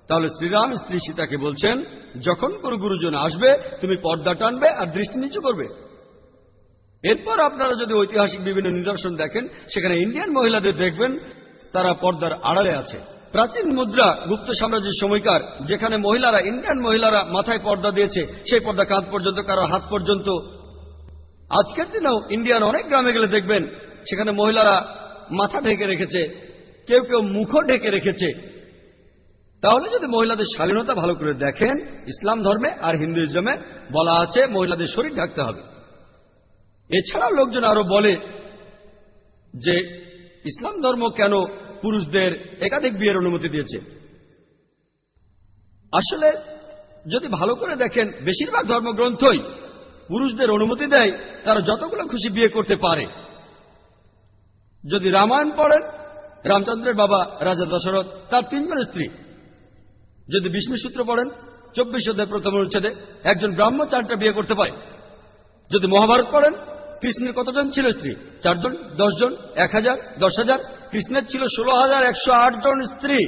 C: তাহলে শ্রীরাম স্ত্রী সীতাকে বলছেন, যখন কোনো গুরুজন আসবে, তুমি পর্দা টানবে আর দৃষ্টি নিচু করবে। এরপর আপনারা যদি ঐতিহাসিক বিভিন্ন নিদর্শন দেখেন, সেখানে ইন্ডিয়ান মহিলাদের দেখবেন তারা পর্দার আড়ালে আছে। প্রাচীন মুদ্রা গুপ্ত সাম্রাজ্যের সময়কার, যেখানে মহিলারা, ইন্ডিয়ান মহিলারা মাথায় পর্দা দিয়েছে, সেই পর্দা কাঁধ পর্যন্ত, কারও হাত পর্যন্ত। আজকের দিনেও ইন্ডিয়ান অনেক গ্রামে গেলে দেখবেন, সেখানে মহিলারা মাথা ঢেকে রেখেছে, কেউ কেউ মুখও ঢেকে রেখেছে। তাহলে যদি মহিলাদের শালীনতা ভালো করে দেখেন, ইসলাম ধর্মে আর হিন্দুইজমে বলা আছে, মহিলাদের শরীর ঢাকতে হবে। এছাড়াও লোকজন আরও বলে যে ইসলাম ধর্ম কেন পুরুষদের একাধিক বিয়ের অনুমতি দিয়েছে? আসলে, যদি ভালো করে দেখেন, বেশিরভাগ ধর্মগ্রন্থই পুরুষদের অনুমতি দেয়, তারা যতগুলো খুশি বিয়ে করতে পারে। যদি রামায়ণ পড়েন, রামচন্দ্রের বাবা রাজা দশরথ, তার তিনজন স্ত্রী। যদি বিষ্ণু সূত্র পড়েন, চব্বিশ অধ্যায় প্রথম অনুচ্ছেদে একজন ব্রাহ্মণ চারটা বিয়ে করতে পারে। যদি মহাভারত পড়েন কৃষ্ণের কতজন ছিল স্ত্রী? চারজন, দশজন এক হাজার দশ হাজার কৃষ্ণের ছিল ষোলো হাজার একশো জন স্ত্রী।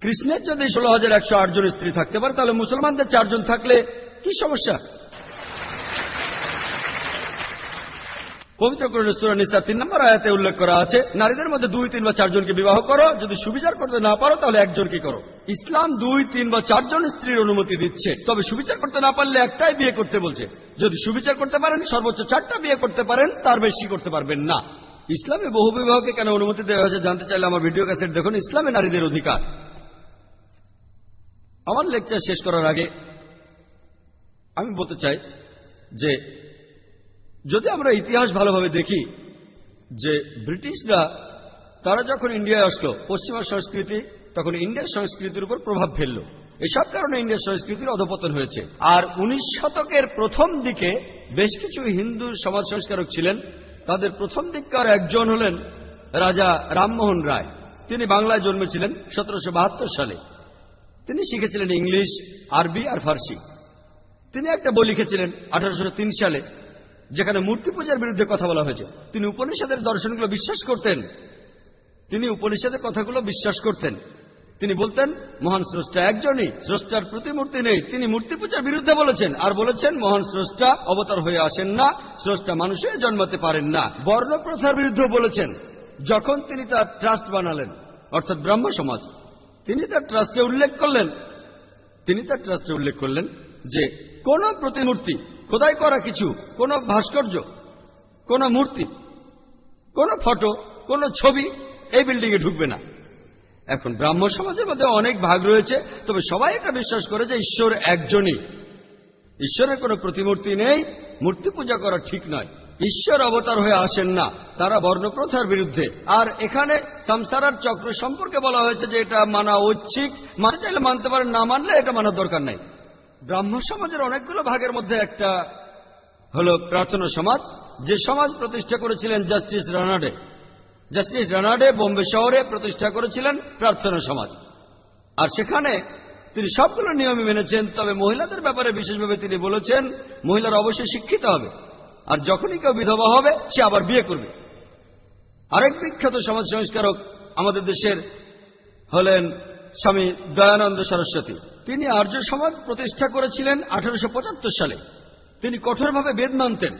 C: কৃষ্ণের যদি ষোলো হাজার একশো জন স্ত্রী থাকতে পারে, তাহলে মুসলমানদের চারজন থাকলে কি সমস্যা? পবিত্র নিসা তিন নম্বর আয়াতে উল্লেখ করা আছে, নারীদের মধ্যে দুই, তিন বা চারজনকে বিবাহ করো, যদি সুবিচার করতে না পারো তাহলে একজনকে করো। ইসলাম দুই, তিন বা চারজন স্ত্রীর অনুমতি দিচ্ছে, তবে সুবিচার করতে না পারলে একটাই বিয়ে করতে বলছে। যদি সুবিচার করতে পারেন, সর্বোচ্চ চারটা বিয়ে করতে পারেন, তার বেশি করতে পারবেন না। ইসলামে বহু বিবাহকে কেন অনুমতি দেওয়া হয়েছে জানতে চাইলে আমার ভিডিও ক্যাসেট দেখুন, ইসলামে নারীদের অধিকার। আমার লেকচার শেষ করার আগে আমি বলতে চাই যে যদি আমরা ইতিহাস ভালোভাবে দেখি, যে ব্রিটিশরা, তারা যখন ইন্ডিয়ায় আসলো, পশ্চিমা সংস্কৃতি, তখন ইন্ডিয়ার সংস্কৃতির উপর প্রভাব ফেলল। এসব কারণে ইন্ডিয়ার সংস্কৃতির অধপতন হয়েছে। আর উনিশ শতকের প্রথম দিকে বেশ কিছু হিন্দু সমাজ সংস্কারক ছিলেন। তাদের প্রথম দিককার একজন হলেন রাজা রামমোহন রায়। তিনি বাংলায় জন্মেছিলেন সতেরোশো বাহাত্তর সালে। তিনি শিখেছিলেন ইংলিশ, আরবি আর ফার্সি। তিনি একটা বই লিখেছিলেন আঠারোশো তিন সালে। যেখানে মূর্তি পূজার বিরুদ্ধে কথা বলা হয়েছে। তিনি উপনিষদের দর্শনগুলো বিশ্বাস করতেন। তিনি উপনিষদের কথাগুলো বিশ্বাস করতেন। তিনি বলতেন, মহান স্রষ্টা একজনই, স্রষ্টার প্রতিমূর্তি নেই। তিনি মূর্তি পূজার বিরুদ্ধে বলেছেন। আর বলেছেন, মহান স্রষ্টা অবতার হয়ে আসেন না, স্রষ্টা মানুষে জন্মাতে পারেন না। বর্ণ প্রথার বিরুদ্ধে বলেছেন, যখন তিনি তার ট্রাস্ট বানালেন, অর্থাৎ ব্রাহ্ম সমাজ, তিনি তার ট্রাস্টে উল্লেখ করলেন। তিনি তার ট্রাস্টে উল্লেখ করলেন যে, কোন প্রতিমূর্তি খোদাই করা কিছু, কোন ভাস্কর্য, কোন মূর্তি, কোন ফটো, কোন ছবি এই বিল্ডিংয়ে ঢুকবে না। এখন ব্রাহ্ম সমাজের মধ্যে অনেক ভাগ রয়েছে, তবে সবাই এটা বিশ্বাস করে যে ঈশ্বর একজনই। ঈশ্বরের কোনো প্রতিমূর্তি নেই, মূর্তি পূজা করা ঠিক নয়। ঈশ্বর অবতার হয়ে আসেন না, তারা বর্ণপ্রথার বিরুদ্ধে। আর এখানে সংসারার চক্র সম্পর্কে বলা হয়েছে যে এটা মানা ঐচ্ছিক মানতে চাইলে মানতে পারেন, না মানলে এটা মানার দরকার নাই। ব্রাহ্ম সমাজের অনেকগুলো ভাগের মধ্যে একটা হলো প্রার্থনা সমাজ, যে সমাজ প্রতিষ্ঠা করেছিলেন জাস্টিস রানাডে। জাস্টিস রানাডে বোম্বে শহরে প্রতিষ্ঠা করেছিলেন প্রার্থনা সমাজ। আর সেখানে তিনি সবগুলো নিয়মে মেনেছেন, তবে মহিলাদের ব্যাপারে বিশেষভাবে তিনি বলেছেন, মহিলারা অবশ্যই শিক্ষিত হবে, আর যখনই কেউ বিধবা হবে, সে আবার বিয়ে করবে। আরেক বিখ্যাত সমাজ সংস্কারক আমাদের দেশের হলেন স্বামী দয়ানন্দ সরস্বতী। তিনি আর্য সমাজ প্রতিষ্ঠা করেছিলেন আঠারোশো পঁচাত্তর সালে। তিনি কঠোরভাবে বেদ মানতেন।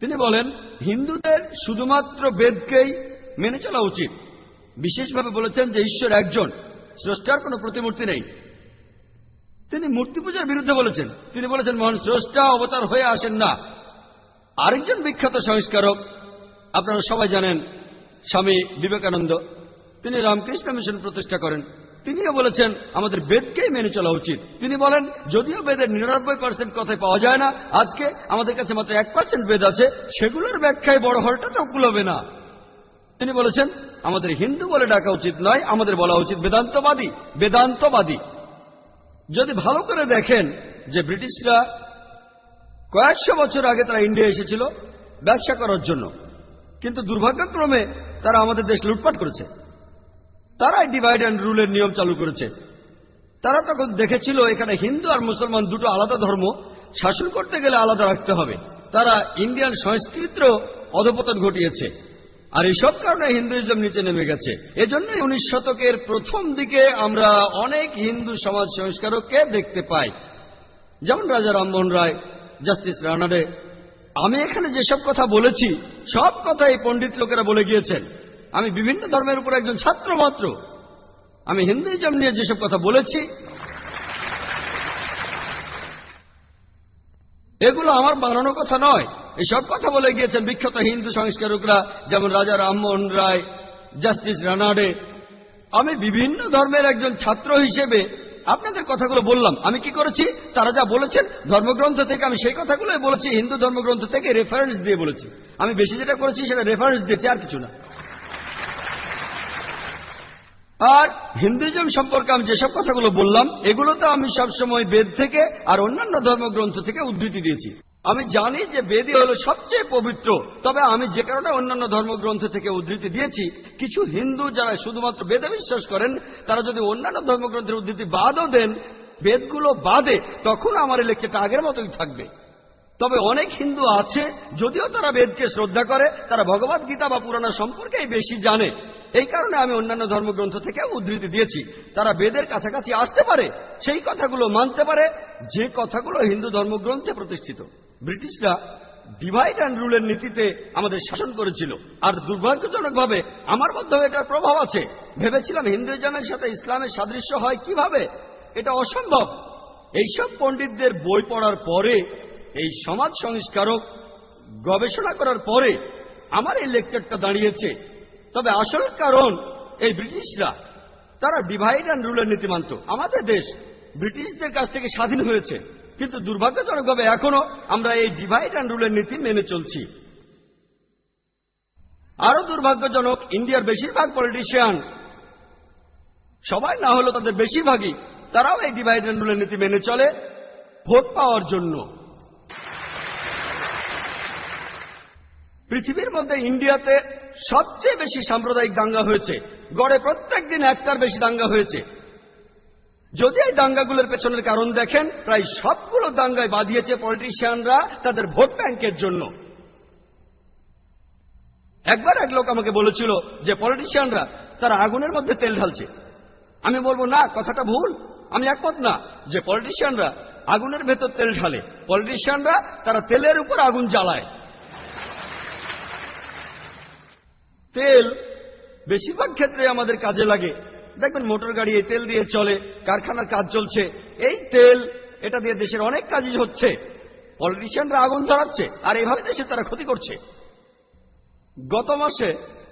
C: তিনি বলেন, হিন্দুদের শুধুমাত্র বেদকেই মেনে চলা উচিত। বিশেষভাবে বলেছেন যে ঈশ্বর একজন, স্রষ্টার কোনো প্রতিমূর্তি নেই। তিনি মূর্তি পূজার বিরুদ্ধে বলেছেন। তিনি বলেছেন, মহান স্রষ্টা অবতার হয়ে আসেন না। আরেকজন বিখ্যাত সংস্কারক, আপনারা সবাই জানেন, স্বামী বিবেকানন্দ। তিনি রামকৃষ্ণ মিশন প্রতিষ্ঠা করেন। তিনিও বলেছেন, আমাদের বেদকেই মেনে চলা উচিত। তিনি বলেন, যদিও বেদের নিরানব্বই পার্সেন্ট কথায় পাওয়া যায় না, আজকে আমাদের কাছে মাত্র এক পার্সেন্ট বেদ আছে, সেগুলোর ব্যাখ্যায় বড় হলটা তো কুলবে না। তিনি বলেছেন, আমাদের হিন্দু বলে ডাকা উচিত নয়, আমাদের বলা উচিত বেদান্তবাদী বেদান্তবাদী। যদি ভালো করে দেখেন যে ব্রিটিশরা কয়েকশো বছর আগে তারা ইন্ডিয়া এসেছিল ব্যবসা করার জন্য, কিন্তু দুর্ভাগ্যক্রমে তারা আমাদের দেশ লুটপাট করেছে। তারাই ডিভাইড অ্যান্ড রুলের নিয়ম চালু করেছে। তারা তখন দেখেছিল এখানে হিন্দু আর মুসলমান দুটো আলাদা ধর্ম, শাসন করতে গেলে আলাদা রাখতে হবে। তারা ইন্ডিয়ান সংস্কৃতির অধপতন ঘটিয়েছে। আর এইসব কারণে হিন্দুইজম নিচে নেমে গেছে। এজন্যই উনিশ শতকের প্রথম দিকে আমরা অনেক হিন্দু সমাজ সংস্কারককে দেখতে পাই। যেমন রাজা রামমোহন রায়, জাস্টিস রানাডে। আমি এখানে যেসব কথা বলেছি, সব কথা এই পণ্ডিত লোকেরা বলে গিয়েছেন। আমি বিভিন্ন ধর্মের উপর একজন ছাত্র মাত্র। আমি হিন্দুইজম নিয়ে যেসব কথা বলেছি, এগুলো আমার বানানো কথা নয়। এসব কথা বলে গিয়েছেন বিখ্যাত হিন্দু সংস্কারকরা, যেমন রাজা রামমোহন রায়, জাস্টিস রানাডে। আমি বিভিন্ন ধর্মের একজন ছাত্র হিসেবে আপনাদের কথাগুলো বললাম। আমি কি করেছি? তারা যা বলেছেন, ধর্মগ্রন্থ থেকে আমি সেই কথাগুলোই বলেছি, হিন্দু ধর্মগ্রন্থ থেকে রেফারেন্স দিয়ে বলেছি। আমি বেশি যেটা করেছি, সেটা রেফারেন্স দিয়েছি আর কিছু না। আর হিন্দুইজম সম্পর্কে আমি যেসব কথাগুলো বললাম এগুলোতে আমি সবসময় বেদ থেকে আর অন্যান্য ধর্মগ্রন্থ থেকে উদ্ধৃতি দিয়েছি। আমি জানি যে বেদই হলো সবচেয়ে পবিত্র, তবে আমি যে কারণে অন্যান্য ধর্মগ্রন্থ থেকে উদ্ধৃতি দিয়েছি, কিছু হিন্দু যারা শুধুমাত্র বেদে বিশ্বাস করেন, তারা যদি অন্যান্য ধর্মগ্রন্থের উদ্ধৃতি বাদও দেন, বেদগুলো বাদে, তখন আমার এই লেকচারটা আগের মতোই থাকবে। তবে অনেক হিন্দু আছে, যদিও তারা বেদকে শ্রদ্ধা করে, তারা ভগবত গীতা বা পুরানা সম্পর্কেই বেশি জানে। এই কারণে আমি অন্যান্য ধর্মগ্রন্থ থেকে উদ্ধৃতি দিয়েছি। তারা বেদের কাছাকাছি আসতে পারে, সেই কথাগুলো মানতে পারে, যে কথাগুলো হিন্দু ধর্মগ্রন্থে প্রতিষ্ঠিত। ব্রিটিশরা ডিভাইড অ্যান্ড রুলের নীতিতে আমাদের শাসন করেছিল। আর দুর্ভাগ্যজনকভাবে আমার মধ্যেও এটার প্রভাব আছে। ভেবেছিলাম হিন্দুইজমের সাথে ইসলামের সাদৃশ্য হয় কীভাবে? এটা অসম্ভব। এইসব পণ্ডিতদের বই পড়ার পরে, এই সমাজ সংস্কারক গবেষণা করার পরে আমার এই লেকচারটা দাঁড়িয়েছে। তবে আসল কারণ এই ব্রিটিশরা, তারা ডিভাইড অ্যান্ড রুলের নীতি মানত। আমাদের দেশ ব্রিটিশদের কাছ থেকে স্বাধীন হয়েছে, কিন্তু দুর্ভাগ্যজনকভাবে এখনও আমরা এই ডিভাইড অ্যান্ড রুলের নীতি মেনে চলছি। আরও দুর্ভাগ্যজনক, ইন্ডিয়ার বেশিরভাগ পলিটিশিয়ান সবাই না হলেও তাদের বেশিরভাগই, তারাও এই ডিভাইড অ্যান্ড রুলের নীতি মেনে চলে, ভোট পাওয়ার জন্য। পৃথিবীর মধ্যে ইন্ডিয়াতে সবচেয়ে বেশি সাম্প্রদায়িক দাঙ্গা হয়েছে। গড়ে প্রত্যেক দিন একটার বেশি দাঙ্গা হয়েছে। যদি এই দাঙ্গাগুলোর পেছনের কারণ দেখেন, প্রায় সবগুলো দাঙ্গায় বাঁধিয়েছে পলিটিশিয়ানরা তাদের ভোট ব্যাংকের জন্য। একবার এক লোক আমাকে বলেছিল যে পলিটিশিয়ানরা তারা আগুনের মধ্যে তেল ঢালছে। আমি বলব, না, কথাটা ভুল। আমি একমত না যে পলিটিশিয়ানরা আগুনের ভেতর তেল ঢালে। পলিটিশিয়ানরা তারা তেলের উপর আগুন জ্বালায়। তেল বেশিরভাগ ক্ষেত্রে আমাদের কাজে লাগে। দেখবেন মোটর গাড়ি এই তেল দিয়ে চলে, কারখানার কাজ চলছে। এই তেল, এটা দিয়ে দেশের অনেক কাজই হচ্ছে। পলিটিশিয়ানরা আগুন ধরাচ্ছে, আর এইভাবে দেশে তারা ক্ষতি করছে। গত মাসে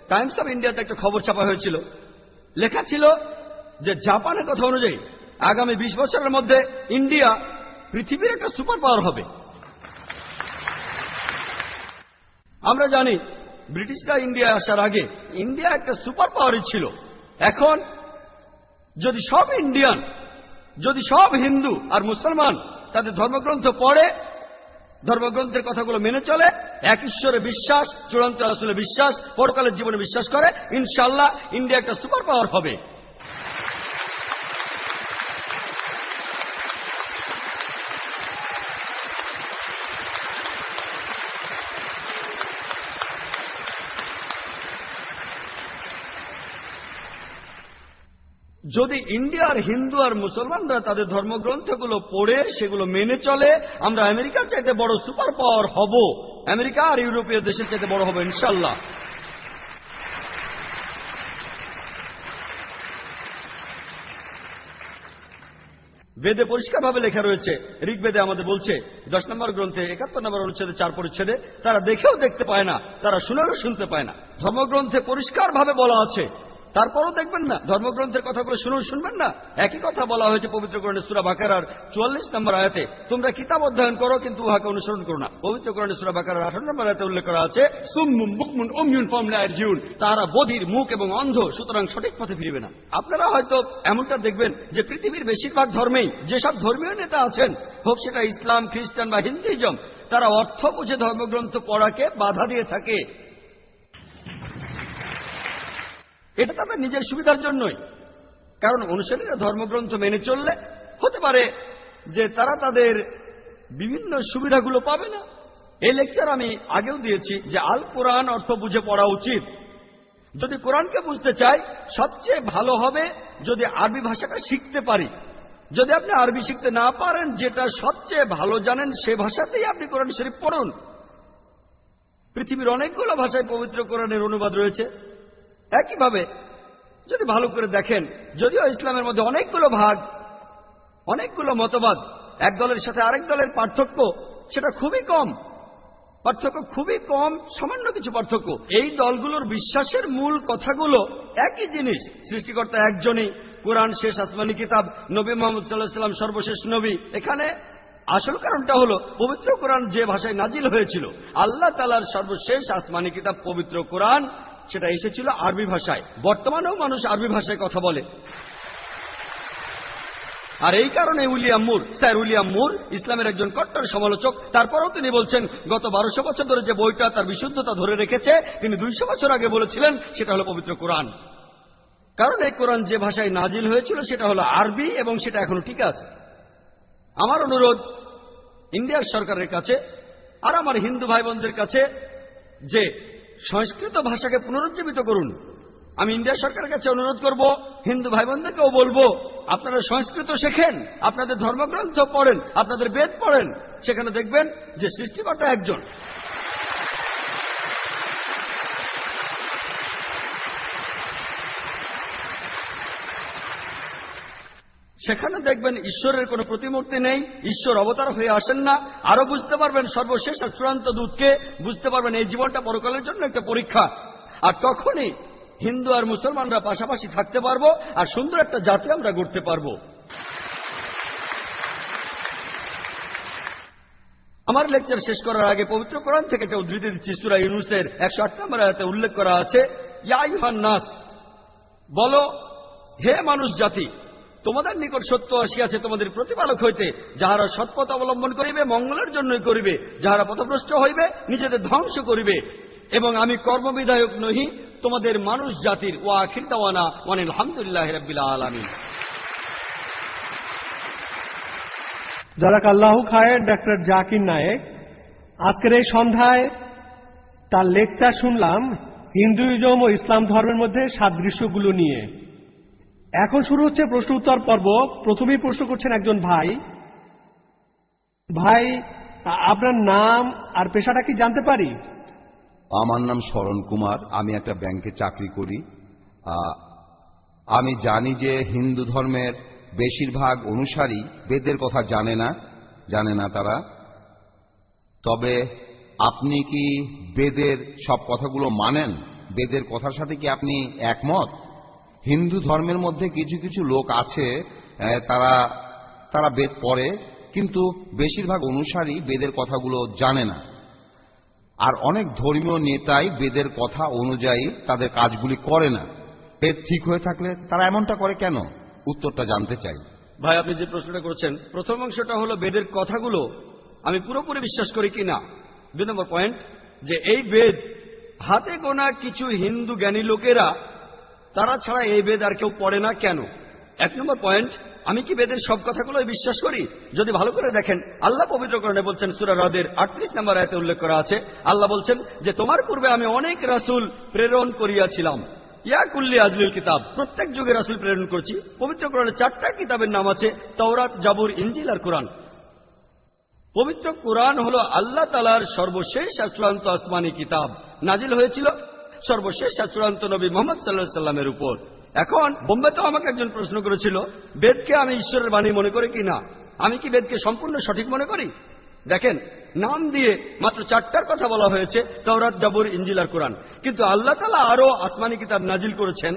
C: টাইমস অফ ইন্ডিয়াতে একটা খবর ছাপা হয়েছিল। লেখা ছিল যে জাপানের কথা অনুযায়ী আগামী বিশ বছরের মধ্যে ইন্ডিয়া পৃথিবীর একটা সুপার পাওয়ার হবে। আমরা জানি ব্রিটিশরা ইন্ডিয়া আসার আগে ইন্ডিয়া একটা সুপার পাওয়ারই ছিল। এখন, যদি সব ইন্ডিয়ান যদি সব হিন্দু আর মুসলমান তাদের ধর্মগ্রন্থ পড়ে, ধর্মগ্রন্থের কথাগুলো মেনে চলে, এক ঈশ্বরে বিশ্বাস, চূড়ান্ত আসলে বিশ্বাস, পরকালের জীবনে বিশ্বাস করে ইনশাল্লাহ ইন্ডিয়া একটা সুপার পাওয়ার হবে। যদি ইন্ডিয়ার হিন্দু আর মুসলমানরা তাদের ধর্মগ্রন্থগুলো পড়ে, সেগুলো মেনে চলে, আমরা আমেরিকার চাইতে বড় সুপার পাওয়ার হব। আমেরিকা আর ইউরোপীয় দেশের চাইতে বড় হব, ইনশাল্লাহ। বেদে পরিষ্কারভাবে লেখা রয়েছে, ঋগ্বেদে আমাদের বলছে, দশ নম্বর গ্রন্থে একাত্তর নম্বর অনুচ্ছেদে চার পরিচ্ছেদে, তারা দেখেও দেখতে পায় না, তারা শুনেও শুনতে পায় না। ধর্মগ্রন্থে পরিষ্কারভাবে বলা আছে তারপরও দেখবেন না, ধর্মগ্রন্থের কথাগুলো শুনুন, শুনবেন না। একই কথা বলা হয়েছে পবিত্রকরণের সুরা বাকারার চুয়াল্লিশ নম্বর আয়াতে, তোমরা কিতাব অধ্যয়ন করো, কিন্তু উহাকে অনুসরণ করো না। পবিত্রকরণের সুরা বাকারার আঠারো নম্বর আয়াতে উল্লেখ করা আছে তারা বধির মুখ এবং অন্ধ, সুতরাং সঠিক পথে ফিরবে না। আপনারা হয়তো এমনটা দেখবেন যে পৃথিবীর বেশিরভাগ ধর্মেই যেসব ধর্মীয় নেতা আছেন, হোক সেটা ইসলাম, খ্রিস্টান বা হিন্দুইজম, তারা অর্থ বুঝে ধর্মগ্রন্থ পড়াকে বাধা দিয়ে থাকে। এটা তাদের নিজের সুবিধার জন্যই। কারণ অনুসারীরা ধর্মগ্রন্থ মেনে চললে হতে পারে যে তারা তাদের বিভিন্ন সুবিধাগুলো পাবে না। এই লেকচার আমি আগেও দিয়েছি যে আল কোরআন অর্থ বুঝে পড়া উচিত। যদি কোরআনকে বুঝতে চাই, সবচেয়ে ভালো হবে যদি আরবি ভাষাটা শিখতে পারি। যদি আপনি আরবি শিখতে না পারেন, যেটা সবচেয়ে ভালো জানেন, সে ভাষাতেই আপনি কোরআন শরীফ পড়ুন। পৃথিবীর অনেকগুলো ভাষায় পবিত্র কোরআনের অনুবাদ রয়েছে। একইভাবে, যদি ভালো করে দেখেন, যদিও ইসলামের মধ্যে অনেকগুলো ভাগ, অনেকগুলো মতবাদ, এক দলের সাথে আরেক দলের পার্থক্য, সেটা খুবই কম। পার্থক্য খুবই কম, সামান্য কিছু পার্থক্য। এই দলগুলোর বিশ্বাসের মূল কথাগুলো একই জিনিস। সৃষ্টিকর্তা একজনই, কোরআন শেষ, আসমানি কিতাব, নবী মোহাম্মদ সাল্লাহ সাল্লাম সর্বশেষ নবী। এখানে আসল কারণটা হলো, পবিত্র কোরআন যে ভাষায় নাজিল হয়েছিল, আল্লাহ তালার সর্বশেষ আসমানি কিতাব পবিত্র কোরআন সেটা এসেছিল আরবি ভাষায়। বর্তমানেও মানুষ আরবি ভাষায় কথা বলে। আর এই কারণে William Muir, sir William Muir, ইসলামের একজন কট্টর সমালোচক, তারপরেও তিনি বলছেন, গত বারোশো বছর ধরে যে বইটা তার বিশুদ্ধতা ধরে রেখেছে, তিনি দুইশো বছর আগে বলেছিলেন, সেটা হলো পবিত্র কোরআন। কারণ এই কোরআন যে ভাষায় নাজিল হয়েছিল, সেটা হলো আরবি এবং সেটা এখনও ঠিক আছে। আমার অনুরোধ ইন্ডিয়ার সরকারের কাছে আর আমার হিন্দু ভাই বোনদের কাছে যে সংস্কৃত ভাষাকে পুনরুজ্জীবিত করুন। আমি ইন্ডিয়া সরকারের কাছে অনুরোধ করব, হিন্দু ভাই বোনদেরকেও বলব, আপনারা সংস্কৃত শেখেন, আপনাদের ধর্মগ্রন্থ পড়েন, আপনাদের বেদ পড়েন, সেখানে দেখবেন যে সৃষ্টিকর্তা একজন। সেখানে দেখবেন ঈশ্বরের কোনো প্রতিমূর্তি নেই, ঈশ্বর অবতার হয়ে আসেন না। আরও বুঝতে পারবেন সর্বশেষ আর চূড়ান্ত দূতকে, বুঝতে পারবেন এই জীবনটা পরকালের জন্য একটা পরীক্ষা। আর তখনই হিন্দু আর মুসলমানরা পাশাপাশি থাকতে পারব, আর সুন্দর একটা জাতি আমরা গড়তে পারব। আমার লেকচার শেষ করার আগে পবিত্র কোরআন থেকে একটা উদ্ধৃতি দিচ্ছি, সুরা ইউনুসের একশো আট নম্বর আয়াতে উল্লেখ করা আছে, ইয়া ইউহান নাস, বলো, হে মানুষ জাতি তোমাদের নিকট সত্য আসিয়াছে, তোমাদের প্রতিপালক হইতে, যাহারা সৎপথ অবলম্বন করিবে, মঙ্গলের জন্যই করিবে, যাহারা পথভ্রষ্ট হইবে, নিজেদের ধ্বংস করিবে। এবং আমি কর্মবিধায়ক নহি, তোমাদের মানুষ জাতির। ও আখির দাওয়ানা ওয়ান আলহামদুলিল্লাহ রবিল আলমী
A: যারা আল্লাহু খায়ের ডক্টর জাকির নায়েক, আজকের এই সন্ধ্যায় তার লেকচার শুনলাম হিন্দুইজম ও ইসলাম ধর্মের মধ্যে সাদৃশ্যগুলো নিয়ে। এখন শুরু হচ্ছে প্রশ্ন উত্তর পর্ব। প্রথমেই প্রশ্ন করছেন একজন ভাই। ভাই, আপনার নাম আর পেশাটা কি জানতে পারি?
F: আমার নাম শরণ কুমার। আমি একটা ব্যাংকে চাকরি করি। আমি জানি যে হিন্দু ধর্মের বেশিরভাগ অনুসারী বেদের কথা জানে না জানে না তারা। তবে আপনি কি বেদের সব কথাগুলো মানেন? বেদের কথার সাথে কি আপনি একমত? হিন্দু ধর্মের মধ্যে কিছু কিছু লোক আছে তারা তারা বেদ পড়ে, কিন্তু বেশিরভাগ অনুসারী বেদের কথাগুলো জানে না। আর অনেক ধর্মীয় নেতাই বেদের কথা অনুযায়ী তাদের কাজগুলি করে না। বেদ ঠিক হয়ে থাকলে তারা এমনটা করে কেন? উত্তরটা জানতে চাই।
C: ভাই, আপনি যে প্রশ্নটা করেছেন, প্রথম অংশটা হলো বেদের কথাগুলো আমি পুরোপুরি বিশ্বাস করি কি না? দুই নম্বর পয়েন্ট, যে এই বেদ হাতে গোনা কিছু হিন্দু জ্ঞানী লোকেরা তারা ছাড়া এই বেদ আর কেউ পড়ে না কেন? এক নম্বর পয়েন্ট, আমি কি বেদের সব কথাগুলোই বিশ্বাস করি? যদি ভালো করে দেখেন, আল্লাহ পবিত্রকরণে বলছেন সুরা হ্রদের আটত্রিশ নম্বর আয়তে উল্লেখ করা আছে, আল্লাহ বলছেন যে, তোমার পূর্বে আমি অনেক রাসূল প্রেরণ করিয়াছিলাম। ইয়া কুল্লি আজলুল কিতাব। প্রত্যেক যুগে রাসূল প্রেরণ করছি। পবিত্রকরণে চারটা কিতাবের নাম আছে, তওরাত, জাবুর ইঞ্জিল আর কোরআন। পবিত্র কোরআন হল আল্লাহ তালার সর্বশেষ আর চূড়ান্ত আসমানি কিতাব। নাজিল হয়েছিল সর্বশেষ চূড়ান্ত নবী মোহাম্মদ সাল্লাহ সাল্লামের উপর। এখন বোম্বেতেও আমাকে একজন প্রশ্ন করেছিল, বেদকে আমি ঈশ্বরের বাণী মনে করি কি না? আমি কি বেদকে সম্পূর্ণ সঠিক মনে করি? দেখেন, নাম দিয়ে মাত্র চারটার কথা বলা হয়েছে তওরাত, জাবুর ইঞ্জিল আর কোরআন। কিন্তু আল্লাহ তালা আরও আসমানি কিতাব নাজিল করেছেন।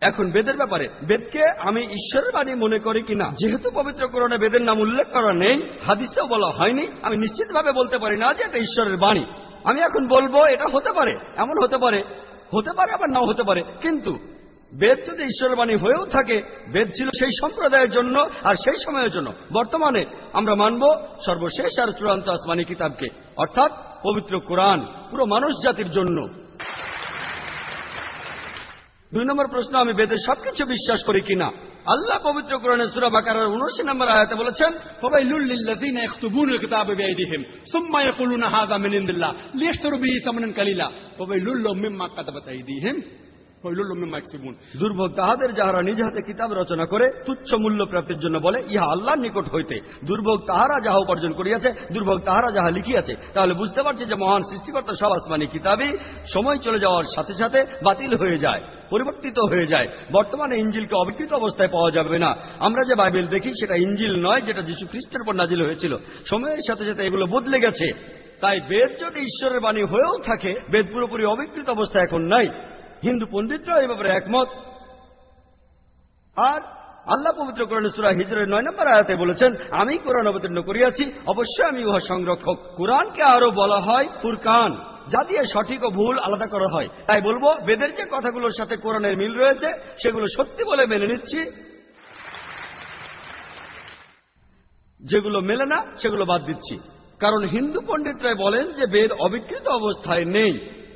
C: এখন বেদের ব্যাপারে, বেদকে আমি ঈশ্বরের বাণী মনে করি কিনা যেহেতু পবিত্র কোরআনে বেদের নাম উল্লেখ করা নেই, হাদিসেও বলা হয়নি, আমি নিশ্চিতভাবে বলতে পারি না যে এটা ঈশ্বরের বাণী। আমি এখন বলব, এটা হতে পারে, এমন হতে পারে হতে পারে আবার নাও হতে পারে, কিন্তু বেদ যদি ঈশ্বরের বাণী হয়েও থাকে, বেদ ছিল সেই সম্প্রদায়ের জন্য আর সেই সময়ের জন্য। বর্তমানে আমরা মানব সর্বশেষ আর চূড়ান্ত আসমানি কিতাবকে, অর্থাৎ পবিত্র কোরআন, পুরো মানুষ জাতির জন্য। দুই নম্বর প্রশ্ন, আমি বেদের সবকিছু বিশ্বাস করি কিনা? আল্লাহ পবিত্র কোরআনের সুরা বাকারার উনআশি নম্বর আয়াতে বলেছেন
E: ফাবাইলুল ফাবাইলুল্লিল্লাযিনা ইয়াখতুবুনাল কিতাব বিআইদিহিম সুম্মা ইয়াকুলুনা হাযা মিন ইনদিল্লাহ লিয়াশতারু বিহি সামানান কালিলা ফাবাইলুল মিম্মা কাতাবাত আইদিহিম
C: দুর্ভোগ তাহাদের যাহারা নিজ হাতে কিতাব রচনা করে, তুচ্ছ মূল্য প্রাপ্তির জন্য বলে, ইহা আল্লাহর নিকট হইতে। দুর্ভোগ তাহারা যাহা উপার্জন করিয়াছে, দুর্ভোগ তাহারা যাহা লিখিয়াছে, তাহলে বুঝতে পারছে যে মহান সৃষ্টিকর্তা সব আসমানি কিতাবই সময় চলে যাওয়ার সাথে সাথে বাতিল হয়ে যায়, পরিবর্তিত হয়ে যায়। বর্তমানে ইঞ্জিলকে অবিকৃত অবস্থায় পাওয়া যাবে না। আমরা যে বাইবেল দেখি, সেটা ইঞ্জিল নয়, যেটা যীশু খ্রিস্টের পর নাজিল হয়েছিল। সময়ের সাথে সাথে এগুলো বদলে গেছে। তাই বেদ যদি ঈশ্বরের বাণী হয়েও থাকে, বেদ পুরোপুরি অবিকৃত অবস্থা এখন নাই। হিন্দু পণ্ডিতরা এই ব্যাপারে একমত। আর আল্লাহ পবিত্র কোরআন সুরা হিজরের নয় নম্বর আয়াতে বলেছেন, আমি কোরআন অবতীর্ণ করিয়াছি, অবশ্যই আমি উহা সংরক্ষক। কোরআনকে আরও বলা হয় ফুরকান, যা দিয়ে সঠিক ও ভুল আলাদা করা হয়। তাই বলব, বেদের যে কথাগুলোর সাথে কোরআনের মিল রয়েছে, সেগুলো সত্যি বলে মেনে নিচ্ছি। যেগুলো মেলে না, সেগুলো বাদ দিচ্ছি। কারণ হিন্দু পণ্ডিতরাই বলেন যে বেদ অবিকৃত অবস্থায় নেই।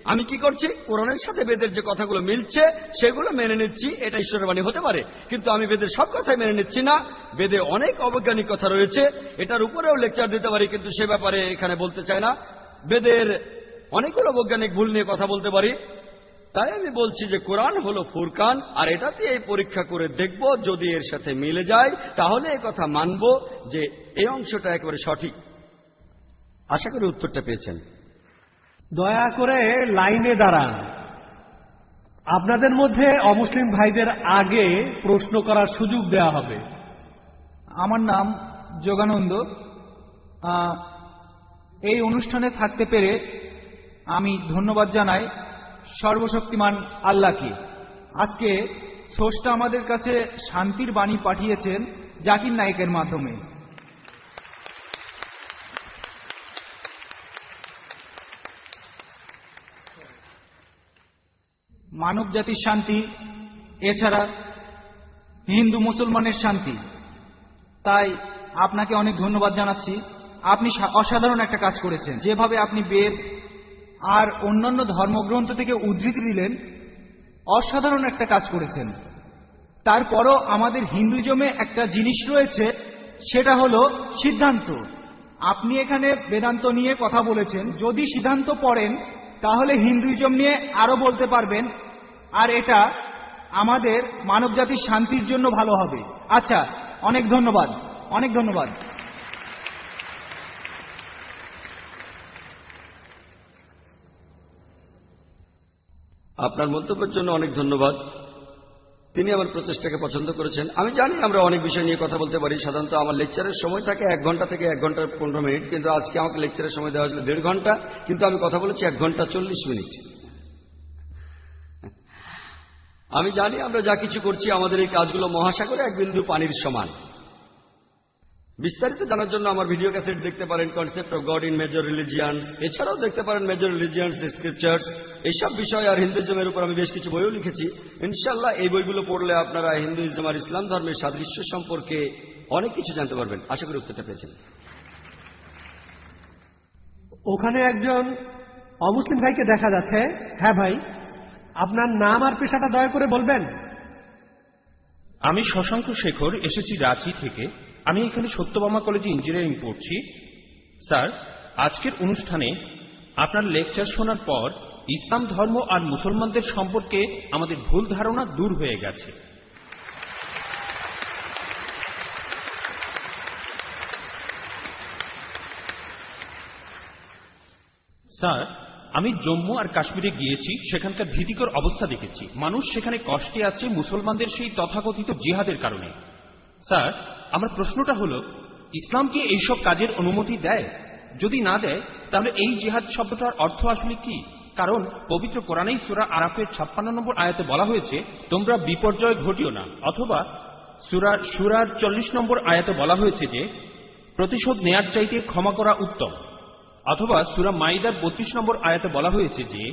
C: আমি কি করছি? কোরআনের সাথে বেদের যে কথাগুলো মিলছে, সেগুলো মেনে নিচ্ছি, এটা ঈশ্বরের বাণী হতে পারে। কিন্তু আমি বেদের সব কথাই মেনে নিচ্ছি না। বেদে অনেক অবৈজ্ঞানিক কথা রয়েছে। এটার উপরেও লেকচার দিতে পারি, কিন্তু সে ব্যাপারে এখানে বলতে চাই না। বেদের অনেকগুলো বৈজ্ঞানিক ভুল নিয়ে কথা বলতে পারি। তাই আমি বলছি যে কোরআন হলো ফুরকান, আর এটাতে এই পরীক্ষা করে দেখব, যদি এর সাথে মিলে যায়, তাহলে এই কথা মানব যে এই অংশটা একেবারে সঠিক। আশা করি উত্তরটা পেয়েছেন।
A: দয়া করে লাইনে দাঁড়ান। আপনাদের মধ্যে অমুসলিম ভাইদের আগে প্রশ্ন করার সুযোগ দেওয়া হবে।
G: আমার নাম যোগানন্দ। এই অনুষ্ঠানে থাকতে পেরে আমি ধন্যবাদ জানাই সর্বশক্তিমান আল্লাহকে। আজকে স্রষ্টা আমাদের কাছে শান্তির বাণী পাঠিয়েছেন জাকির নায়কের মাধ্যমে। মানব জাতির শান্তি, এছাড়া হিন্দু মুসলমানের শান্তি। তাই আপনাকে অনেক ধন্যবাদ জানাচ্ছি। আপনি অসাধারণ একটা কাজ করেছেন। যেভাবে আপনি বেদ আর অন্যান্য ধর্মগ্রন্থ থেকে উদ্ধৃতি দিলেন, অসাধারণ একটা কাজ করেছেন। তারপরও আমাদের হিন্দুজমে একটা জিনিস রয়েছে, সেটা হলো সিদ্ধান্ত। আপনি এখানে বেদান্ত নিয়ে কথা বলেছেন। যদি সিদ্ধান্ত পড়েন, তাহলে হিন্দুইজম নিয়ে আরও বলতে পারবেন আর এটা আমাদের মানবজাতির শান্তির জন্য ভালো হবে। আচ্ছা অনেক ধন্যবাদ অনেক ধন্যবাদ।
C: আপনার মন্তব্যের জন্য অনেক ধন্যবাদ। তিনি আমার প্রচেষ্টাকে পছন্দ করেছেন। আমি জানি আমরা অনেক বিষয় নিয়ে কথা বলতে পারি। সাধারণত আমার লেকচারের সময় থাকে এক ঘণ্টা থেকে এক ঘণ্টা পনেরো মিনিট, কিন্তু আজকে আমাকে লেকচারের সময় দেওয়া হয়েছিল দেড় ঘণ্টা, কিন্তু আমি কথা বলেছি এক ঘণ্টা চল্লিশ মিনিট। আমি জানি আমরা যা কিছু করছি, আমাদের এই কাজগুলো মহাসাগরে এক বিন্দু পানির সমান। বিস্তারিত জানার জন্য আমার ভিডিও ক্যাসেট দেখতে পারেন concept of God in major religions এছাড়াও দেখতে পারেন মেজর রিলিজিয়ান্স স্ক্রিপচার্স এইসব বিষয় আর হিন্দুইজমের উপর আমি বেশ কিছু বইও লিখেছি। ইনশাল্লাহ এই বইগুলো পড়লে আপনারা হিন্দুইজম আর ইসলাম ধর্মের সাদৃশ্য সম্পর্কে অনেক কিছু জানতে পারবেন। আশা করি উত্তরটা পেয়েছেন।
A: ওখানে একজন অমুসলিম ভাইকে দেখা যাচ্ছে। হ্যাঁ ভাই। আপনার নাম আর পেশাটা দয়া করে বলবেন।
H: আমি শশাঙ্ক শেখর, এসেছি রাঁচি থেকে। আমি এখানে সত্যবামা কলেজে ইঞ্জিনিয়ারিং পড়ছি। স্যার, আজকের অনুষ্ঠানে আপনার লেকচার শোনার পর ইসলাম ধর্ম আর মুসলমানদের সম্পর্কে আমাদের ভুল ধারণা দূর হয়ে গেছে। স্যার আমি জম্মু আর কাশ্মীরে গিয়েছি, সেখানকার ভীতিকর অবস্থা দেখেছি। মানুষ সেখানে কষ্টে আছে মুসলমানদের সেই তথাকথিত জিহাদের কারণে। স্যার, আমার প্রশ্নটা হল, ইসলাম কি এইসব কাজের অনুমতি দেয়? যদি না দেয়, তাহলে এই জিহাদ শব্দটার অর্থ আসলে কি? কারণ পবিত্র কোরআনেই সুরা আরাফের ছাপ্পান্ন নম্বর আয়াতে বলা হয়েছে, তোমরা বিপর্যয় ঘটিও না। অথবা সুরা সুরার চল্লিশ নম্বর আয়াতে বলা হয়েছে যে, প্রতিশোধ নেয়ার চাইতে ক্ষমা করা উত্তম। অথবা সুরা মাইদার বত্রিশ নম্বর আয়াতে বলা হয়েছে যে,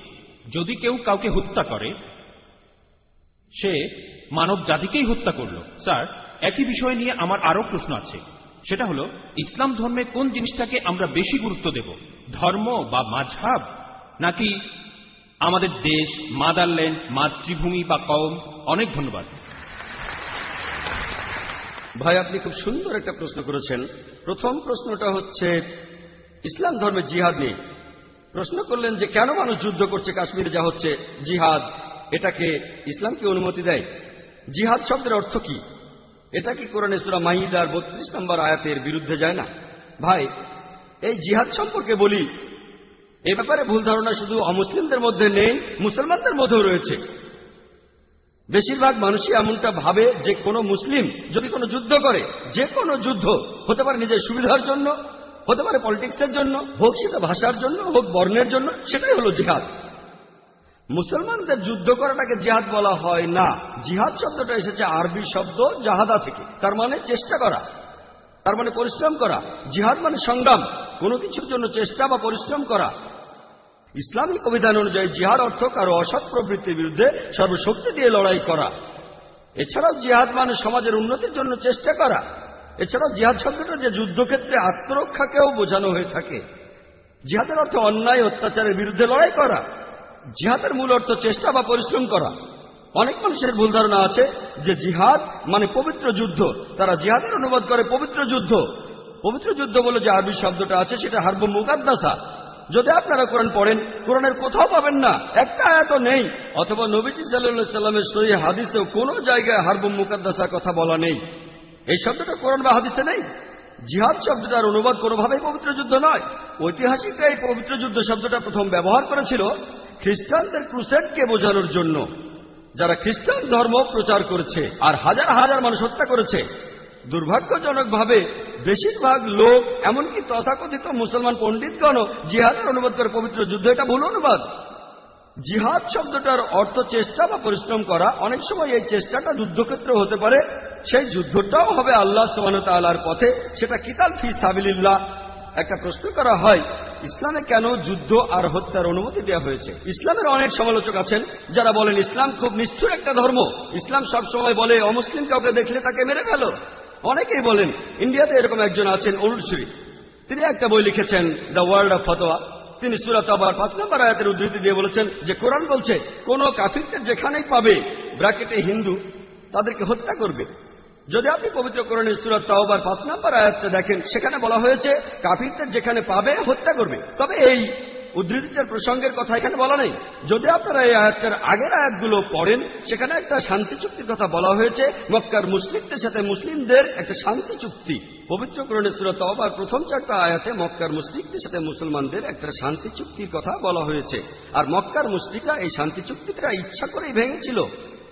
H: যদি কেউ কাউকে হত্যা করে, সে মানব জাতিকেই হত্যা করল। স্যার, একই বিষয় নিয়ে আমার আরও প্রশ্ন আছে। সেটা হলো, ইসলাম ধর্মে কোন জিনিসটাকে আমরা বেশি গুরুত্ব দেব? ধর্ম বা মাঝহাব? নাকি আমাদের দেশ, মাদারল্যান্ড, মাতৃভূমি বা কম অনেক ধন্যবাদ।
C: ভাই, আপনি খুব সুন্দর একটা প্রশ্ন করেছেন। প্রথম প্রশ্নটা হচ্ছে ইসলাম ধর্মে জিহাদ নেই। প্রশ্ন করলেন যে কেন মানুষ যুদ্ধ করছে কাশ্মীরে? যা হচ্ছে জিহাদ। এটাকে ইসলামকে অনুমতি দেয়? জিহাদ শব্দের অর্থ কি? এটা কি কোরআনে সুরা মাহিদার বত্রিশ নম্বর আয়াতের বিরুদ্ধে যায় না? ভাই, এই জিহাদ সম্পর্কে বলি, এ ব্যাপারে ভুল ধারণা শুধু অমুসলিমদের মধ্যে নেই, মুসলমানদের মধ্যেও রয়েছে। বেশিরভাগ মানুষই এমনটা ভাবে যে কোনো মুসলিম যদি কোনো যুদ্ধ করে, যে কোনো যুদ্ধ হতে পারে নিজের সুবিধার জন্য হতে পারে পলিটিক্সের জন্য, হোক সেটা ভাষার জন্য, হোক বর্ণের জন্য, সেটাই হলো জিহাদ। মুসলমানদের যুদ্ধ করাটাকে জিহাদ বলা হয় না। জিহাদ শব্দটা এসেছে আরবি শব্দ জাহাদা থেকে। তার মানে চেষ্টা করা, তার মানে পরিশ্রম করা। জিহাদ মানে সংগ্রাম, কোনো কিছুর জন্য চেষ্টা বা পরিশ্রম করা। ইসলামিক অভিধান অনুযায়ী জিহাদ অর্থ কারও অসৎ প্রবৃত্তির বিরুদ্ধে সর্বশক্তি দিয়ে লড়াই করা। এছাড়াও জিহাদ মানে সমাজের উন্নতির জন্য চেষ্টা করা। এছাড়াও জিহাদ শব্দটা যে যুদ্ধক্ষেত্রে আত্মরক্ষাকেও বোঝানো হয়ে থাকে। জিহাদের অর্থ অন্যায়, অত্যাচারের বিরুদ্ধে লড়াই করা। জিহাদের মূল অর্থ চেষ্টা বা পরিশ্রম করা। অনেক মানুষের ভুল ধারণা আছে যে জিহাদ মানে পবিত্র যুদ্ধ। তারা জিহাদের অনুবাদ করে পবিত্র যুদ্ধ। পবিত্র যুদ্ধ বলে যে আরবি শব্দটা আছে সেটা হারব মুকাদ্দাসা। যদি আপনারা কোরআন পড়েন, কোরআনের কোথাও পাবেন না। একটা আয়াত নেই। অথবা নবীজি সাল্লাহ সাল্লামের সহি হাদিসেও কোনো জায়গায় হারব মুকাদ্দাসার কথা বলা নেই। এই শব্দটা কোরআন বা হাদিসে নেই। জিহাদ শব্দটার অনুবাদ কোনোভাবেই পবিত্র যুদ্ধ নয়। ঐতিহাসিকরা এই পবিত্র যুদ্ধ শব্দটা প্রথম ব্যবহার করেছিল খ্রিস্টানদের ক্রুসেডকে বোঝানোর জন্য। যারা খ্রিস্টান ধর্ম প্রচার করেছে আর হাজার হাজার মানুষ হত্যা করেছে, দুর্ভাগ্যজনকভাবে বেশিরভাগ লোক, এমনকি তথাকথিত মুসলমান পণ্ডিতগণও জিহাদের অনুবাদ করে পবিত্র যুদ্ধ। এটা ভুল অনুবাদ। জিহাদ শব্দটার অর্থ চেষ্টা বা পরিশ্রম করা। অনেক সময় এই চেষ্টাটা যুদ্ধক্ষেত্র হতে পারে সেই যুদ্ধটাও হবে আল্লাহ সোহানতালার পথে। সেটা কিতাল ফি সাবিল্লাহ একটা প্রশ্ন করা হয়, ইসলামে কেন যুদ্ধ আর হত্যার অনুমতি দেওয়া হয়েছে? ইসলামের অনেক সমালোচক আছেন, যারা বলেন ইসলাম খুব নিষ্ঠুর একটা ধর্ম। ইসলাম সবসময় বলে অমুসলিম কাউকে দেখলে তাকে মেরে ফেলো। অনেকেই বলেন, ইন্ডিয়াতে এরকম একজন আছেন অরুণ শরীফ তিনি একটা বই লিখেছেন, দ্য ওয়ার্ল্ড অফ ফতোয়া। তিনি সুরাত আবার পাঁচ নম্বর আয়াতের উদ্ধৃতি দিয়ে বলেছেন যে, কোরআন বলছে, কোন কাফিরদের যেখানেই পাবে, ব্র্যাকেটে হিন্দু তাদেরকে হত্যা করবে। যদি আপনি পবিত্র কোরআনের সুরাত তাওবার পাঁচ নম্বর আয়াতটা দেখেন, সেখানে বলা হয়েছে, কাফিরদের যেখানে পাবে, হত্যা করবে। তবে এই উদ্ধৃতিটার প্রসঙ্গের কথা এখানে বলা নেই। যদি আপনারা এই আয়াতটার আগের আয়াতগুলো পড়েন, সেখানে একটা শান্তি চুক্তির কথা বলা হয়েছে। মক্কার মুসলিমদের সাথে মুসলিমদের একটা শান্তি চুক্তি। পবিত্র কোরআনের সুরত আবার প্রথম চারটা আয়াতে মক্কার মুসলিকদের সাথে মুসলমানদের একটা শান্তি চুক্তির কথা বলা হয়েছে। আর মক্কার মুসলিকরা এই শান্তি চুক্তিটা ইচ্ছা করেই ভেঙেছিল।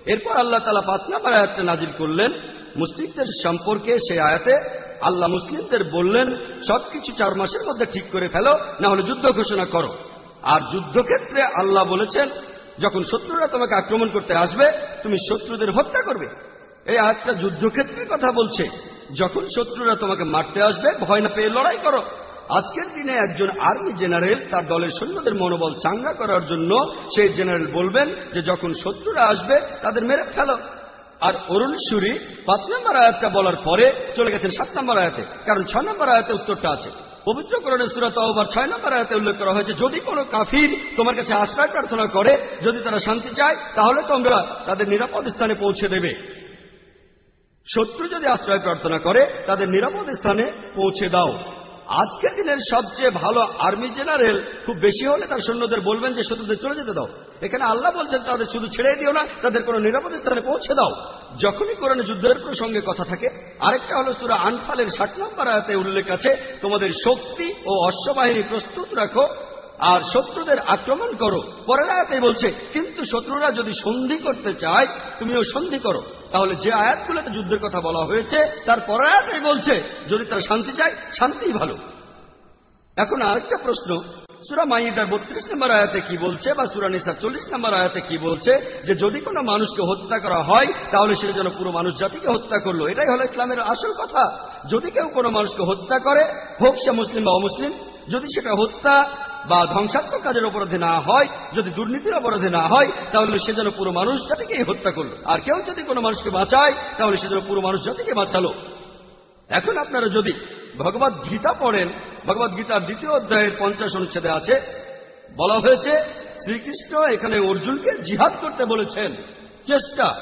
C: এরপর আল্লাহ তালা পাঁচ নম্বর আয়াতটা নাজির করলেন মুসলিমদের সম্পর্কে সেই আয়াতে আল্লাহ মুসলিমদের বললেন, সবকিছু চার মাসের মধ্যে ঠিক করে ফেলো, না হলে যুদ্ধ ঘোষণা করো। আর যুদ্ধক্ষেত্রে আল্লাহ বলেছেন, যখন শত্রুরা তোমাকে আক্রমণ করতে আসবে, তুমি শত্রুদের হত্যা করবে। এই আয়াতটা যুদ্ধক্ষেত্রের কথা বলছে। যখন শত্রুরা তোমাকে মারতে আসবে, ভয় না পেয়ে লড়াই করো। আজকের দিনে একজন আর্মি জেনারেল তার দলের সৈন্যদের মনোবল চাঙ্গা করার জন্য সেই জেনারেল বলবেন যে, যখন শত্রুরা আসবে, তাদের মেরে ফেলো। আর অরুণ সুরি পাঁচ নম্বর আয়াতটা বলার পরে চলে গেছেন সাত নম্বর আয়াতে। কারণ ছয় নম্বর আয়াতে উত্তরটা আছে। পবিত্র করণের সুরাত আবার ছয় নম্বর আয়াতে উল্লেখ করা হয়েছে, যদি কোনো কাফির তোমার কাছে আশ্রয় প্রার্থনা করে, যদি তারা শান্তি চায়, তাহলে তোমরা তাদের নিরাপদ স্থানে পৌঁছে দেবে। শত্রু যদি আশ্রয় প্রার্থনা করে, তাদের নিরাপদ স্থানে পৌঁছে দাও। আজকের দিনের সবচেয়ে ভালো আর্মি জেনারেল খুব বেশি হলে তার সৈন্যদের বলবেন যে শত্রুদের চলে যেতে দাও। এখানে আল্লাহ বলছেন, তাদের শুধু ছেড়ে দিও না, তাদের কোনো নিরাপদ স্থানে পৌঁছে দাও। যখনই কোরআনে যুদ্ধের প্রসঙ্গে কথা থাকে, আরেকটা হলো সুরা আনফালের ষাট নম্বর আয়াতে উল্লেখ আছে, তোমাদের শক্তি ও অশ্ববাহিনী প্রস্তুত রাখো আর শত্রুদের আক্রমণ করো। পরের আয়াতে বলছে, কিন্তু শত্রুরা যদি সন্ধি করতে চায়, তুমিও সন্ধি করো। তাহলে যে আয়াতগুলোতে যুদ্ধের কথা বলা হয়েছে, তার পরের আয়াতে বলছে, যদি তারা শান্তি চায়, শান্তিই ভালো। এখন আরেকটা প্রশ্ন, সুরা মাইদার বত্রিশ নম্বর আয়াতে কি বলছে বা সুরা নিসার চল্লিশ নম্বর আয়াতে কি বলছে? যে যদি কোনো মানুষকে হত্যা করা হয়, তাহলে সেটা যেন পুরো মানুষ জাতিকে হত্যা করল। এটাই হলো ইসলামের আসল কথা। যদি কেউ কোনো মানুষকে হত্যা করে, হোক সে মুসলিম বা অমুসলিম, যদি সেটা হত্যা বা ধ্বংসাত্মক কাজের অপরাধে না হয়, যদি দুর্নীতির অপরাধে না হয়, তাহলে সে যেন পুরো মানুষ জাতিকেই হত্যা করল। আর কেউ যদি কোনো মানুষকে বাঁচায়, তাহলে সে যেন পুরো মানুষ জাতিকে বাঁচালো। এখন আপনারা যদি ভগবত গীতা পড়েন, ভগবত গীতার দ্বিতীয় অধ্যায়ের পঞ্চাশ অনুচ্ছেদে আছে, বলা হয়েছে, শ্রীকৃষ্ণ এখানে অর্জুনকে জিহাদ করতে বলেছেন। চেষ্টা,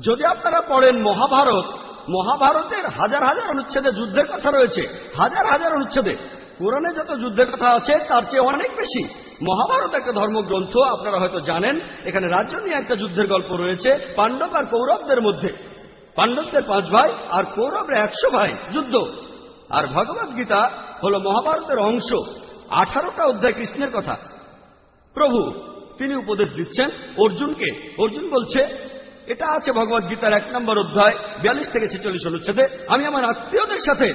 C: যদি আপনারা পড়েন মহাভারত, মহাভারতের হাজার হাজার অনুচ্ছেদে যুদ্ধের কথা রয়েছে, হাজার হাজার অনুচ্ছেদে কোরআনে যত যুদ্ধের কথা আছে, তার চেয়ে অনেক বেশি। মহাভারত একটা ধর্মগ্রন্থ, আপনারা হয়তো জানেন, এখানে রাজ্য নিয়ে একটা যুদ্ধের গল্প রয়েছে, পাণ্ডব আর কৌরবদের মধ্যে। পাণ্ডবদের পাঁচ ভাই আর কৌরবের একশো ভাই যুদ্ধ। আর ভগবত গীতা হল মহাভারতের অংশ, আঠারোটা অধ্যায় কৃষ্ণের কথা। প্রভু, তিনি উপদেশ দিচ্ছেন অর্জুনকে। অর্জুন বলছে, এটা আছে ভগবত গীতার এক নম্বর অধ্যায়, বিয়াল্লিশ থেকে ছেচল্লিশ অনুচ্ছেদে। আমি আমার আত্মীয়দের সাথে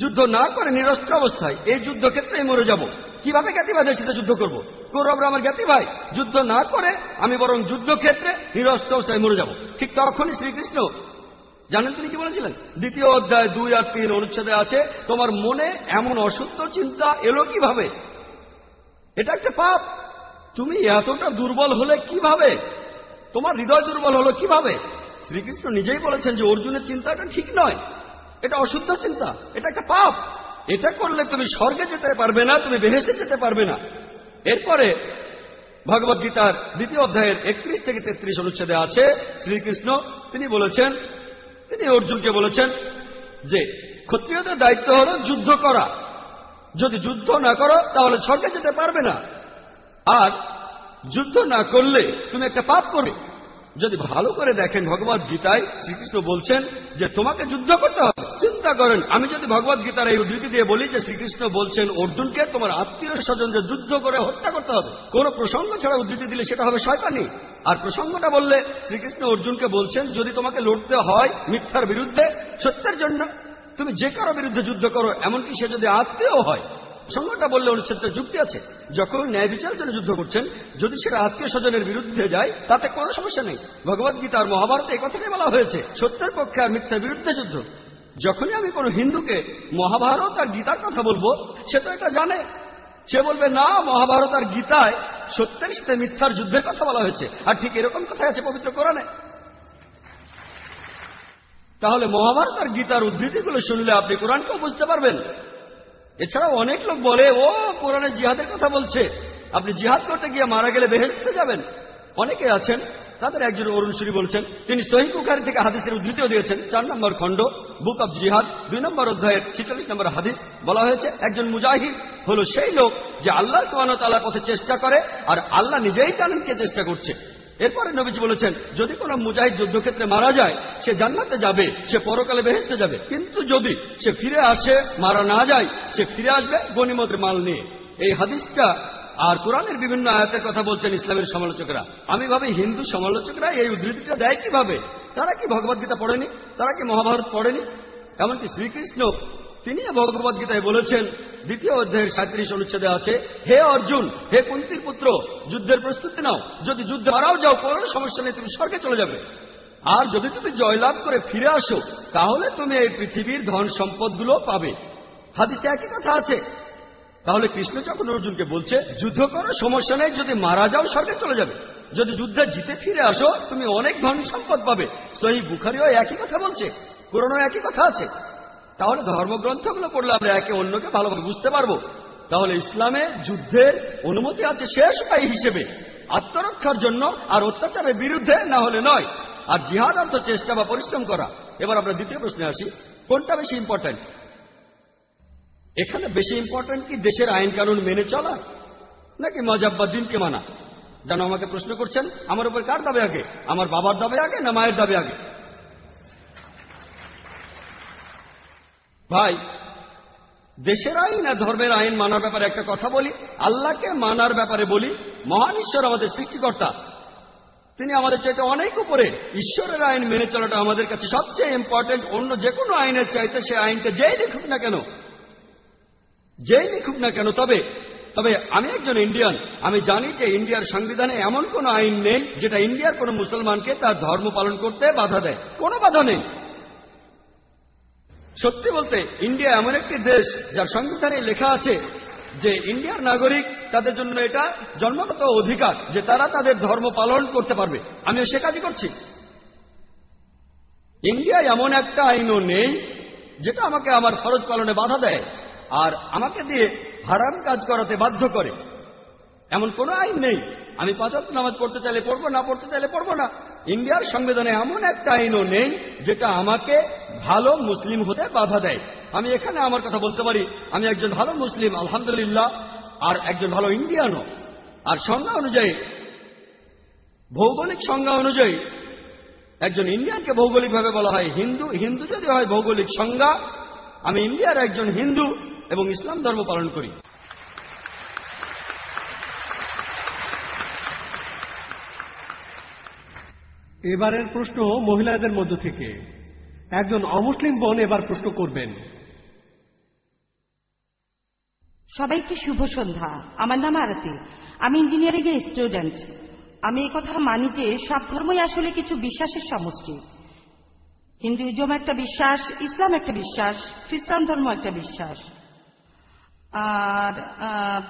C: যুদ্ধ না করে নিরস্ত্র অবস্থায়, এই যুদ্ধক্ষেত্রে মরে যাব। কীভাবে জ্ঞাতিবাদের সাথে যুদ্ধ করব? কৌরবরা আমার জ্ঞাতি ভাই, যুদ্ধ না করে আমি বরং যুদ্ধক্ষেত্রে নিরস্ত্র অবস্থায় মরে যাব। ঠিক তখনই শ্রীকৃষ্ণ, জানেন তিনি কি বলেছিলেন? দ্বিতীয় অধ্যায় দুই আর তিন অনুচ্ছেদে আছে, তোমার মনে এমন অসত্য চিন্তা এলো কীভাবে? এটা একটা পাপ। তুমি এতটা দুর্বল হলে কীভাবে? তোমার হৃদয় দুর্বল হলো কীভাবে? শ্রীকৃষ্ণ নিজেই বলেছেন যে অর্জুনের চিন্তাটা ঠিক নয়। এটা অশুদ্ধ চিন্তা, এটা একটা পাপ। এটা করলে তুমি স্বর্গে যেতে পারবে না, তুমি বেহেসে যেতে পারবে না। এরপরে ভগবদ গীতার দ্বিতীয় অধ্যায়ের একত্রিশ থেকে তেত্রিশ অনুচ্ছেদে আছে, শ্রীকৃষ্ণ তিনি বলেছেন, তিনি অর্জুনকে বলেছেন যে, ক্ষত্রিয়দের দায়িত্ব হল যুদ্ধ করা। যদি যুদ্ধ না করো, তাহলে স্বর্গে যেতে পারবে না। আর যুদ্ধ না করলে তুমি একটা পাপ করবে। যদি ভালো করে দেখেন, ভগবত গীতায় শ্রীকৃষ্ণ বলছেন যে তোমাকে যুদ্ধ করতে হবে। চিন্তা করেন, আমি যদি ভগবত গীতার এই উদ্ধৃতি দিয়ে বলি যে শ্রীকৃষ্ণ বলছেন, অর্জুনকে তোমার আত্মীয় স্বজনদের যুদ্ধ করে হত্যা করতে হবে, কোন প্রসঙ্গ ছাড়া উদ্ধৃতি দিলে সেটা হবে শয়তানি। আর প্রসঙ্গটা বললে, শ্রীকৃষ্ণ অর্জুনকে বলছেন, যদি তোমাকে লড়তে হয় মিথ্যার বিরুদ্ধে, সত্যের জন্য তুমি যে কারও বিরুদ্ধে যুদ্ধ করো, এমনকি সে যদি আত্মীয় হয় সংজ্ঞাটা বললে অনুচ্ছেদটা যুক্তি আছে। যখন ন্যায় বিচারের জন্য যুদ্ধ করছেন, যদি সেটা আত্মীয় স্বজনের বিরুদ্ধে যায়, তাতে কোনো সমস্যা নেই। ভগবত গীতা আর মহাভারতে এই বলা হয়েছে, সত্যের পক্ষে আর মিথ্যার বিরুদ্ধে যুদ্ধ। যখনই আমি কোনো হিন্দুকে মহাভারত আর গীতার কথা বলব, সে তো এটা জানে। সে বলবে, না, মহাভারত আর গীতায় সত্যের সাথে মিথ্যার যুদ্ধের কথা বলা হয়েছে। আর ঠিক এরকম কথাই আছে পবিত্র কোরআনে। তাহলে মহাভারত আর গীতার উদ্ধৃতিগুলো শুনলে আপনি কোরআনকেও বুঝতে পারবেন। এছাড়াও অনেক লোক বলে, ও, কোরআনে জিহাদের কথা বলছে। আপনি জিহাদ করতে গিয়ে মারা গেলে বেহেস্তে যাবেন। অনেকে আছেন, তাদের একজন অরুণ সুরি বলছেন, তিনি সহি বুখারি থেকে হাদিসের উদ্ধৃতিও দিয়েছেন। চার নম্বর খণ্ড, বুক অব জিহাদ। দুই নম্বর অধ্যায়ের ছিচল্লিশ নম্বর হাদিস বলা হয়েছে, একজন মুজাহিদ হলো সেই লোক যে আল্লাহ সোহানতালার পথে চেষ্টা করে, আর আল্লাহ নিজেই জানেন কে চেষ্টা করছে। এরপরে নবীজি বলেছেন, যদি কোনো মুজাহিদ যুদ্ধক্ষেত্রে মারা যায়, সে জান্নাতে যাবে, সে পরকালে বেহেস্তে যাবে। কিন্তু যদি সে ফিরে আসে, মারা না যায়, সে ফিরে আসবে গণিমতের মাল নিয়ে। এই হাদিসটা আর কোরআনের বিভিন্ন আয়াতের কথা বলছেন ইসলামের সমালোচকরা। আমি ভাবি হিন্দু সমালোচকরা এই উদ্ধৃতিটা দেয় কীভাবে? তারা কি ভগবদ্গীতা পড়েনি? তারা কি মহাভারত পড়েনি? এমনকি শ্রীকৃষ্ণ তিনি ভগবদ গীতায় বলেছেন, দ্বিতীয় অধ্যায়ের সাঁত্রিশ অনুচ্ছেদে আছে, হে অর্জুন, হে কুন্তির পুত্র, যুদ্ধের প্রস্তুতি নাও। যদি যুদ্ধে মারাও যাও, কোনো সমস্যা নেই, তুমি স্বর্গে চলে যাবে। আর যদি তুমি জয়লাভ করে ফিরে আসো, তাহলে তুমি এই পৃথিবীর ধন সম্পদগুলো পাবে। হাদিসে একই কথা আছে। তাহলে কৃষ্ণ যখন অর্জুনকে বলছে, যুদ্ধ করো, সমস্যা নেই, যদি মারা যাও, স্বর্গে চলে যাবে। যদি যুদ্ধে জিতে ফিরে আসো, তুমি অনেক ধন সম্পদ পাবে। সহি বুখারিও একই কথা বলছে পুরনো একই কথা আছে। তাহলে ধর্মগ্রন্থগুলো পড়লে আমরা একে অন্যকে ভালোভাবে বুঝতে পারব। তাহলে ইসলামে যুদ্ধের অনুমতি আছে শেষ উপায় হিসেবে। আত্মরক্ষার জন্য আর অত্যাচারের বিরুদ্ধে না হলে নয়। আর জিহাদ অর্থ চেষ্টা বা পরিশ্রম করা। এবার আমরা দ্বিতীয় প্রশ্নে আসি। কোনটা বেশি ইম্পর্টেন্ট এখানে বেশি ইম্পর্টেন্ট কি দেশের আইন কানুন মেনে চলা? নাকি মজাব বা দিনকে মানা? যেন আমাকে প্রশ্ন করছেন, আমার উপর কার দাবে আগে? আমার বাবার দাবে আগে না মায়ের দাবে আগে? ভাই, দেশের আইন আর ধর্মের আইন মানার ব্যাপারে একটা কথা বলি, আল্লাহকে মানার ব্যাপারে বলি, মহান ঈশ্বর আমাদের সৃষ্টিকর্তা। তিনি আমাদের চাইতে অনেক উপরে। ঈশ্বরের আইন মেনে চলাটা আমাদের কাছে সবচেয়ে ইম্পর্টেন্ট অন্য যে কোনো আইনের চাইতে সে আইনকে যেই লিখুক না কেন, যেই লিখুক না কেন, তবে তবে আমি একজন ইন্ডিয়ান আমি জানি যে ইন্ডিয়ার সংবিধানে এমন কোন আইন নেই যেটা ইন্ডিয়ার কোন মুসলমানকে তার ধর্ম পালন করতে বাধা দেয়। কোনো বাধা নেই। সত্যি বলতে, ইন্ডিয়া এমন একটি দেশ যার সংবিধানে লেখা আছে যে ইন্ডিয়ার নাগরিক তাদের জন্য এটা জন্মগত অধিকার, যে তারা তাদের ধর্ম পালন করতে পারবে। আমিও সে কাজই করছি। ইন্ডিয়ায় এমন একটা আইনও নেই যেটা আমাকে আমার ফরজ পালনে বাধা দেয় আর আমাকে দিয়ে হারাম কাজ করাতে বাধ্য করে। এমন কোনো আইন নেই। আমি পাঁচক নামাজ পড়তে চাইলে পড়ব, না পড়তে চাইলে পড়ব না। ইন্ডিয়ার সংবিধানে এমন একটা আইনও নেই যেটা আমাকে ভালো মুসলিম হতে বাধা দেয়। আমি এখানে আমার কথা বলতে পারি, আমি একজন ভালো মুসলিম, আলহামদুলিল্লাহ, আর একজন ভালো ইন্ডিয়ানও। আর সংজ্ঞা অনুযায়ী, ভৌগোলিক সংজ্ঞা অনুযায়ী, একজন ইন্ডিয়ানকে ভৌগোলিকভাবে বলা হয় হিন্দু। হিন্দু যদি হয় ভৌগোলিক সংজ্ঞা, আমি ইন্ডিয়ার একজন হিন্দু এবং ইসলাম ধর্ম পালন করি।
A: এবারের প্রশ্ন মহিলাদের মধ্য থেকে। একজন অমুসলিম বোন এবার প্রশ্ন করবেন।
I: সবাইকে শুভ সন্ধ্যা। আমার নাম আরতি। আমি ইঞ্জিনিয়ারিং এর স্টুডেন্ট আমি কথা মানি যে সব ধর্মই আসলে কিছু বিশ্বাসের সমষ্টি। হিন্দুইজম একটা বিশ্বাস, ইসলাম একটা বিশ্বাস, খ্রিস্টান ধর্ম একটা বিশ্বাস। আর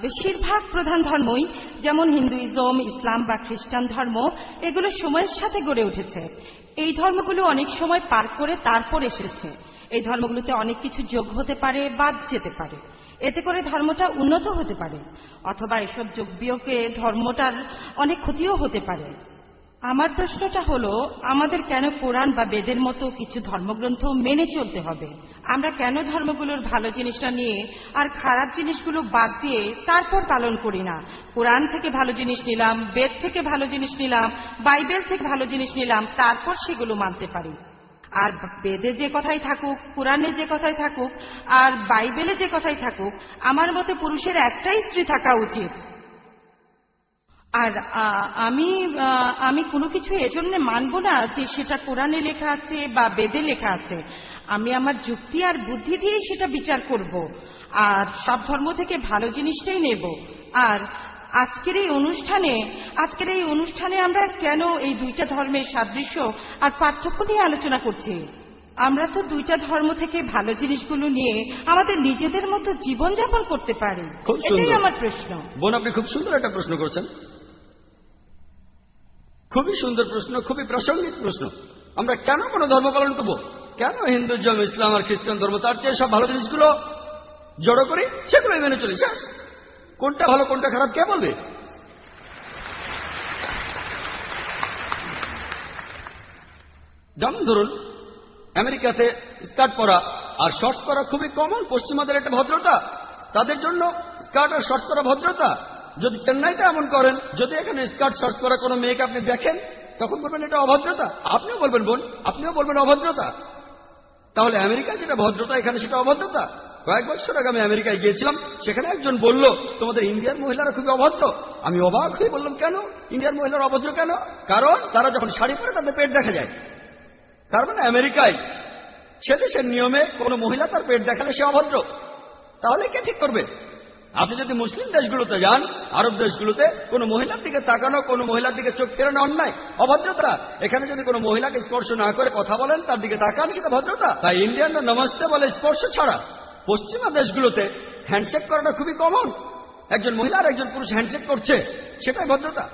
I: বেশিরভাগ প্রধান ধর্মই যেমন হিন্দুইজম, ইসলাম বা খ্রিস্টান ধর্ম, এগুলো সময়ের সাথে গড়ে উঠেছে। এই ধর্মগুলো অনেক সময় পার করে তারপর এসেছে। এই ধর্মগুলোতে অনেক কিছু যোগ হতে পারে বাদ যেতে পারে। এতে করে ধর্মটা উন্নত হতে পারে। অথবা এসব যোগ বিয়োগে ধর্মটার অনেক ক্ষতিও হতে পারে। আমার প্রশ্নটা হলো, আমাদের কেন কোরআন বা বেদের মতো কিছু ধর্মগ্রন্থ মেনে চলতে হবে? আমরা কেন ধর্মগুলোর ভালো জিনিসটা নিয়ে আর খারাপ জিনিসগুলো বাদ দিয়ে তারপর পালন করি না? কোরআন থেকে ভালো জিনিস নিলাম, বেদ থেকে ভালো জিনিস নিলাম, বাইবেল থেকে ভালো জিনিস নিলাম, তারপর সেগুলো মানতে পারি। আর বেদে যে কথাই থাকুক, কোরআনে যে কথাই থাকুক, আর বাইবেলে যে কথাই থাকুক, আমার মতে পুরুষের একটাই স্ত্রী থাকা উচিত। আর আমি আমি কোনো কিছু এজন্য মানব না যে সেটা কোরআনে লেখা আছে বা বেদে লেখা আছে। আমি আমার যুক্তি আর বুদ্ধি দিয়েই সেটা বিচার করব আর সব ধর্ম থেকে ভালো জিনিসটাই নেব। আর আজকের এই অনুষ্ঠানে আজকের এই অনুষ্ঠানে আমরা কেন এই দুইটা ধর্মের সাদৃশ্য আর পার্থক্য নিয়ে আলোচনা করছি? আমরা তো দুইটা ধর্ম থেকে ভালো জিনিসগুলো নিয়ে আমাদের নিজেদের মতো জীবনযাপন করতে পারি। এটাই। আমার প্রশ্ন।
C: বোন আপনি খুব সুন্দর একটা প্রশ্ন করেছেন। খুবই সুন্দর প্রশ্ন, খুবই প্রাসঙ্গিক প্রশ্ন। আমরা কেন কোনো ধর্ম পালন করব? কেন হিন্দুজম ইসলাম আর খ্রিস্টান ধর্ম, তার চেয়ে সব ভালো জিনিসগুলো জড়ো করি সেগুলোই মেনে চলি? শেষ। কোনটা ভালো, কোনটা খারাপ, কে বলবে? যেমন ধরুন, আমেরিকাতে স্কার্ট পরা আর শর্টস পরা খুবই কমন পশ্চিমাদের একটা ভদ্রতা। তাদের জন্য স্কার্ট আর শর্টস পরা ভদ্রতা। যদি চেন্নাইতে এমন করেন, যদি এখানে স্কার্ট শর্টস করা কোনো মেয়েকে আপনি দেখেন, তখন বলবেন এটা অভদ্রতা। আপনিও বলবেন, বোন, আপনিও বলবেন অভদ্রতা। তাহলে আমেরিকায় যেটা ভদ্রতা, এখানে সেটা অভদ্রতা। কয়েক বছর আগে আমি আমেরিকায় গিয়েছিলাম, সেখানে একজন বলল, তোমাদের ইন্ডিয়ার মহিলারা খুবই অভদ্র। আমি অবাক হয়ে বললাম, কেন? ইন্ডিয়ার মহিলারা অভদ্র কেন? কারণ তারা যখন শাড়ি পরে তাদের পেট দেখা যায়। তার মানে আমেরিকায় সে দেশের নিয়মে কোনো মহিলা তার পেট দেখালে সে অভদ্র। তাহলে কে ঠিক করবে? আপনি যদি মুসলিম দেশগুলোতে যান, আরব দেশগুলোতে, কোনো মহিলার দিকে তাকানো, কোনো মহিলার দিকে চোখ ফেরানো অন্যায়, অভদ্রতা, এখানে যদি কোনো মহিলাকে স্পর্শ না করে কথা বলেন, তার দিকে তাকান, সেটা ভদ্রতা। তাই ইন্ডিয়ানরা নমস্তে বলে স্পর্শ ছাড়া। পশ্চিমা দেশগুলোতে হ্যান্ডশেক করাটা খুবই কমন একজন মহিলা আর একজন পুরুষ হ্যান্ডশেক করছে, সেটাই ভদ্রতা।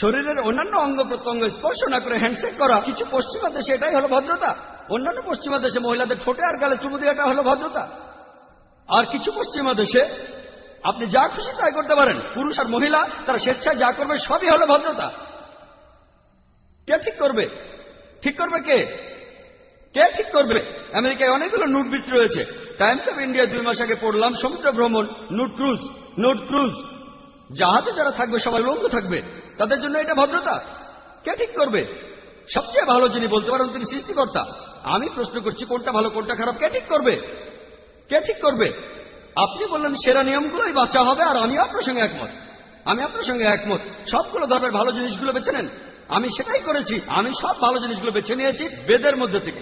C: শরীরের অন্যান্য অঙ্গ প্রত্যঙ্গ স্পর্শ না করে হ্যান্ডশেক করা, কিছু পশ্চিমা দেশে এটাই হলো ভদ্রতা। অন্যান্য পশ্চিমা দেশে মহিলাদের ঠোঁটে আর গালে চুমু দেওয়াটা হলো ভদ্রতা। আর কিছু পশ্চিমা দেশে আপনি যা খুশি তাই করতে পারেন। পুরুষ আর মহিলা, তারা স্বেচ্ছায় যা করবে সবই হলো ভদ্রতা। কে ঠিক করবে? ঠিক করবে কে? কে ঠিক করবে? আমেরিকায় অনেকগুলো নোট বিচ রয়েছে। টাইমস অফ ইন্ডিয়া দুই মাস আগে পড়লাম, সমুদ্র ভ্রমণ, নোট ক্রুজ নোট ক্রুজ। জাহাজে যারা থাকবে, সবাই লঙ্গ থাকবে। তাদের জন্য এটা ভদ্রতা। কে ঠিক করবে? সবচেয়ে ভালো যিনি বলতে পারেন, তিনি সৃষ্টিকর্তা। আমি প্রশ্ন করছি, কোনটা ভালো, কোনটা খারাপ, কে ঠিক করবে? কে ঠিক করবে? আপনি বললেন, সেরা নিয়মগুলোই বাঁচা হবে আর আমি আপনার সঙ্গে একমত। আমি আপনার সঙ্গে একমত। সবগুলো ধর্মের ভালো জিনিসগুলো বেছে নেন। আমি সেটাই করেছি। আমি সব ভালো জিনিসগুলো বেছে নিয়েছি বেদের মধ্যে থেকে।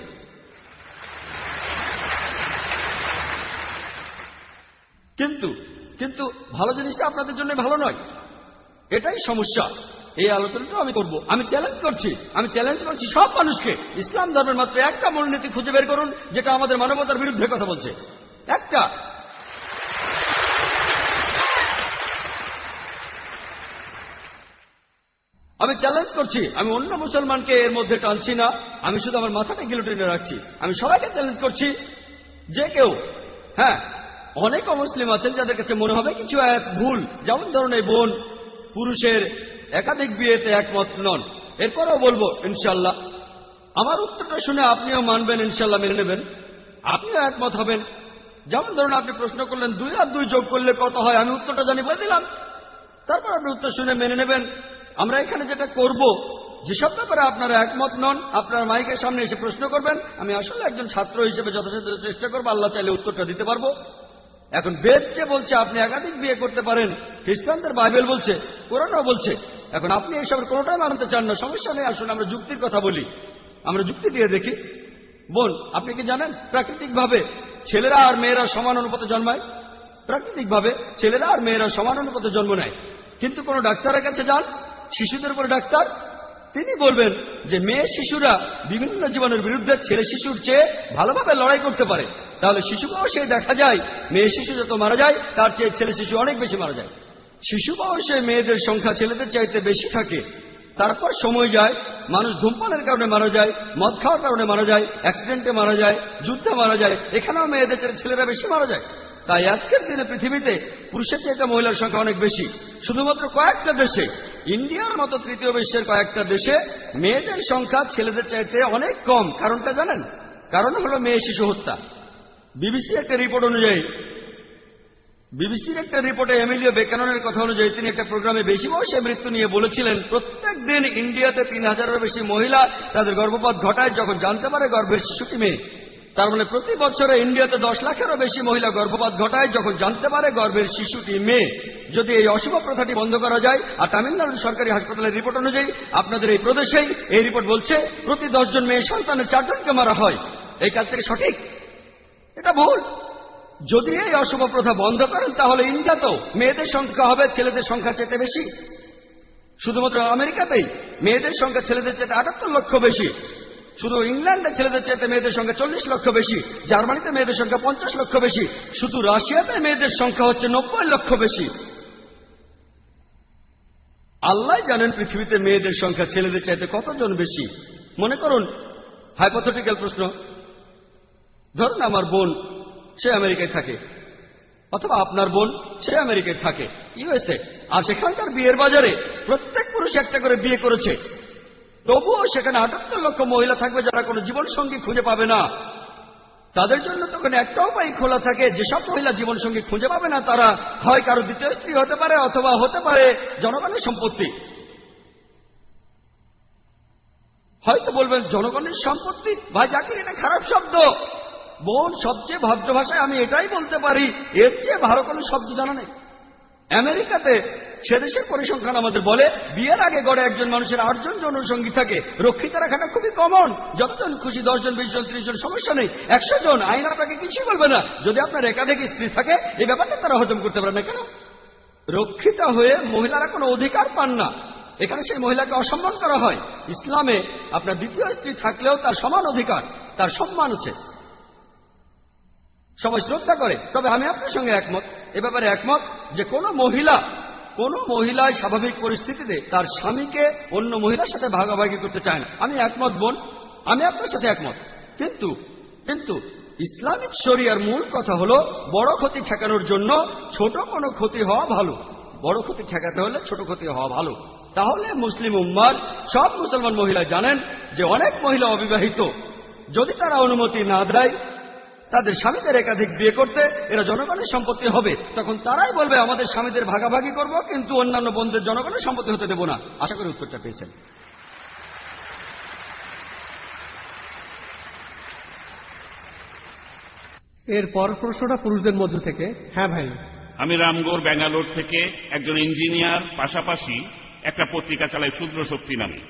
C: কিন্তু কিন্তু ভালো জিনিসটা আপনাদের জন্য ভালো নয়। এটাই সমস্যা। এই আলোচনাটা আমি করব। আমি চ্যালেঞ্জ করছি। আমি চ্যালেঞ্জ করছি সব মানুষকে। ইসলাম ধর্মের মাত্র একটা মূলনীতি খুঁজে বের করুন, যেটা আমাদের মানবতার বিরুদ্ধে কথা বলছে। একটা। আমি চ্যালেঞ্জ করছি, আমি অন্য মুসলমানকে এর মধ্যে টানছি না, আমি শুধু আমার মাথাটা গিলোটিনে রাখছি। আমি সবাইকে চ্যালেঞ্জ করছি, যে কেউ হ্যাঁ অনেক অমুসলিম আছেন যাদের কাছে মনে হবে কিছু এক ভুল। যেমন ধরুন এই বোন, পুরুষের একাধিক বিয়েতে একমত নন। এরপরেও বলব ইনশাল্লাহ আমার উত্তরটা শুনে আপনিও মানবেন ইনশাল্লাহ মেনে নেবেন। আপনিও একমত হবেন। যেমন ধরুন আপনি প্রশ্ন করলেন, দুই আর দুই যোগ করলে কত হয়? আমি উত্তরটা জানি, বলে দিলাম। তারপর আপনি উত্তর শুনে মেনে নেবেন। আমরা এখানে যেটা করব, যেসব ব্যাপারে আপনারা একমত নন, আপনার মাইকের সামনে এসে প্রশ্ন করবেন, আমি আসলে একজন ছাত্র হিসেবে যথাযথ চেষ্টা করব, আল্লাহ চাইলে উত্তরটা দিতে পারব। এখন বেদ যে বলছে, আপনি একাধিক বিয়ে করতে পারেন। খ্রিস্টানদের বাইবেল বলছে কোরআনও বলছে। এখন আপনি এইসবের কোনোটাই মানতে চান না, সমস্যা নেই, আসুন আমরা যুক্তির কথা বলি। আমরা যুক্তি দিয়ে দেখি। বোন, আপনি কি জানেন? প্রাকৃতিকভাবে ছেলেরা আর মেয়েরা সমান অনুপাতে জন্মায়? প্রাকৃতিকভাবে ছেলেরা আর মেয়েরা সমান অনুপাতে জন্ম নেয়। কিন্তু কোনো ডাক্তারের কাছে যান, শিশুদের উপরে ডাক্তার, তিনি বলবেন যে মেয়ে শিশুরা বিভিন্ন জীবনের বিরুদ্ধে ছেলে শিশুর চেয়ে ভালোভাবে লড়াই করতে পারে। তাহলে শিশু বয়সে দেখা যায়, মেয়ে শিশু যত মারা যায়, তার চেয়ে ছেলে শিশু অনেক বেশি মারা যায়। শিশু বয়সে মেয়েদের সংখ্যা ছেলেদের চাইতে বেশি থাকে। তারপর সময় যায়, মানুষ ধূমপানের কারণে মারা যায়, মদ খাওয়ার কারণে মারা যায় অ্যাক্সিডেন্টে মারা যায়, যুদ্ধে মারা যায়, এখানেও মেয়েদের চেয়ে ছেলেরা বেশি মারা যায়। তাই আজকের দিনে পৃথিবীতে পুরুষের চাইতে মহিলার সংখ্যা অনেক বেশি। শুধুমাত্র কয়েকটা দেশে, ইন্ডিয়ার মতো তৃতীয় বিশ্বের কয়েকটা দেশে মেয়েদের সংখ্যা ছেলেদের চাইতে অনেক কম। কারণটা জানেন? কারণ হলো মেয়ে শিশু হত্যা। বিবিসি একটা রিপোর্ট অনুযায়ী বিবিসির একটা রিপোর্টে এমিলিও বেকাননের কথা অনুযায়ী তিনি একটা প্রোগ্রামে বেশি বয়সে মৃত্যু নিয়ে বলেছিলেন প্রত্যেক দিন ইন্ডিয়াতে তিন হাজারের বেশি মহিলা তাদের গর্ভপাত ঘটায় যখন জানতে পারে গর্ভের শিশুটি মেয়ে। তার মানে প্রতি বছরে ইন্ডিয়াতে দশ লাখেরও বেশি মহিলা গর্ভপাত ঘটায় যখন জানতে পারে গর্ভের শিশুটি মেয়ে। যদি এই অশুভ প্রথাটি বন্ধ করা যায়, আর তামিলনাড়ু সরকারি হাসপাতালের রিপোর্ট অনুযায়ী আপনাদের এই প্রদেশেই এই রিপোর্ট বলছে, প্রতি দশজন মেয়ে সন্তানের চারজনকে মারা হয়। এই কাজ থেকে সঠিক? এটা ভুল। যদি এই অশুভ প্রথা বন্ধ করেন, তাহলে ইন্ডিয়াতেও মেয়েদের সংখ্যা হবে, ছেলেদের সংখ্যা চেতে বেশি। শুধুমাত্র আমেরিকাতেই মেয়েদের সংখ্যা ছেলেদের চেতে আটাত্তর লক্ষ বেশি। শুধু ইংল্যান্ডে ছেলেদের চেতে মেয়েদের সংখ্যা চল্লিশ লক্ষ বেশি, জার্মানিতে মেয়েদের সংখ্যা পঞ্চাশ লক্ষ বেশি, শুধু রাশিয়াতে মেয়েদের সংখ্যা হচ্ছে নব্বই লক্ষ বেশি। আল্লাহ জানেন পৃথিবীতে মেয়েদের সংখ্যা ছেলেদের চাইতে কতজন বেশি। মনে করুন, হাইপোথেটিক্যাল প্রশ্ন। ধরুন আমার বোন সে আমেরিকায় থাকে। অথবা আপনার বোন সে আমেরিকায় থাকে, ইউএসএ। আর সেখানকার বিয়ের বাজারে প্রত্যেক পুরুষ একটা করে বিয়ে করেছে। তবুও সেখানে আটাত্তর লক্ষ মহিলা থাকবে যারা কোনো জীবন সঙ্গী খুঁজে পাবে না। তাদের জন্য তখন একটা উপায় খোলা থাকে, যেসব মহিলা জীবন সঙ্গী খুঁজে পাবে না তারা হয় কারও দ্বিতীয় স্ত্রী হতে পারে অথবা হতে পারে জনগণের সম্পত্তি। হয়তো বলবেন, জনগণের সম্পত্তি? ভাই, জাকির, এটা খারাপ শব্দ। বোন, সবচেয়ে ভদ্র ভাষায় আমি এটাই বলতে পারি, এর চেয়ে ভালো কোনো শব্দ জানা নেই। আমেরিকাতে সে দেশের পরিসংখ্যান আমাদের বলে, বিয়ের আগে গড়ে একজন মানুষের আটজন জনসঙ্গী থাকে। রক্ষিত রাখাটা খুবই কমন যতজন খুশি, দশজন বিশ জন ত্রিশ জন সমস্যা নেই। একশো জন আইন আপনাকে কিছুই বলবে না। যদি আপনার একাধিক স্ত্রী থাকে, এই ব্যাপারটা তারা হজম করতে পারে না। কেন? রক্ষিতা হয়ে মহিলারা কোনো অধিকার পান না। এখানে সেই মহিলাকে অসম্মান করা হয়। ইসলামে আপনার দ্বিতীয় স্ত্রী থাকলেও তার সমান অধিকার, তার সম্মান আছে। সবাই শ্রদ্ধা করে। তবে আমি আপনার সঙ্গে একমত। এ ব্যাপারে একমত যে কোনো মহিলা, কোন মহিলায় স্বাভাবিক পরিস্থিতিতে তার স্বামীকে অন্য মহিলার সাথে ভাগাভাগি করতে চায় না। আমি একমত, বোন। আমি আপনার সাথে একমত। কিন্তু কিন্তু ইসলামিক শরিয়ার মূল কথা হলো বড় ক্ষতি ঠেকানোর জন্য ছোট কোনো ক্ষতি হওয়া ভালো। বড় ক্ষতি ঠেকাতে হলে ছোট ক্ষতি হওয়া ভালো। তাহলে মুসলিম উম্মার, সব মুসলমান মহিলা জানেন যে অনেক মহিলা অবিবাহিত। যদি তারা অনুমতি না দেয় তাদের স্বামীদের একাধিক বিয়ে করতে এরা জনগণের সম্পত্তি হবে। তখন তারাই বলবে আমাদের স্বামীদের ভাগাভাগি করব কিন্তু অন্যান্য বন্ধের জনগণের সম্পত্তি হতে দেব না। আশা করি উত্তরটা পেয়েছেন।
A: এর পর প্রশ্নটা পুরুষদের মধ্য থেকে। হ্যাঁ ভাই।
J: আমি রামগড় ব্যাঙ্গালোর থেকে একজন ইঞ্জিনিয়ার পাশাপাশি একটা পত্রিকা চালাই শূদ্র শক্তি নামে।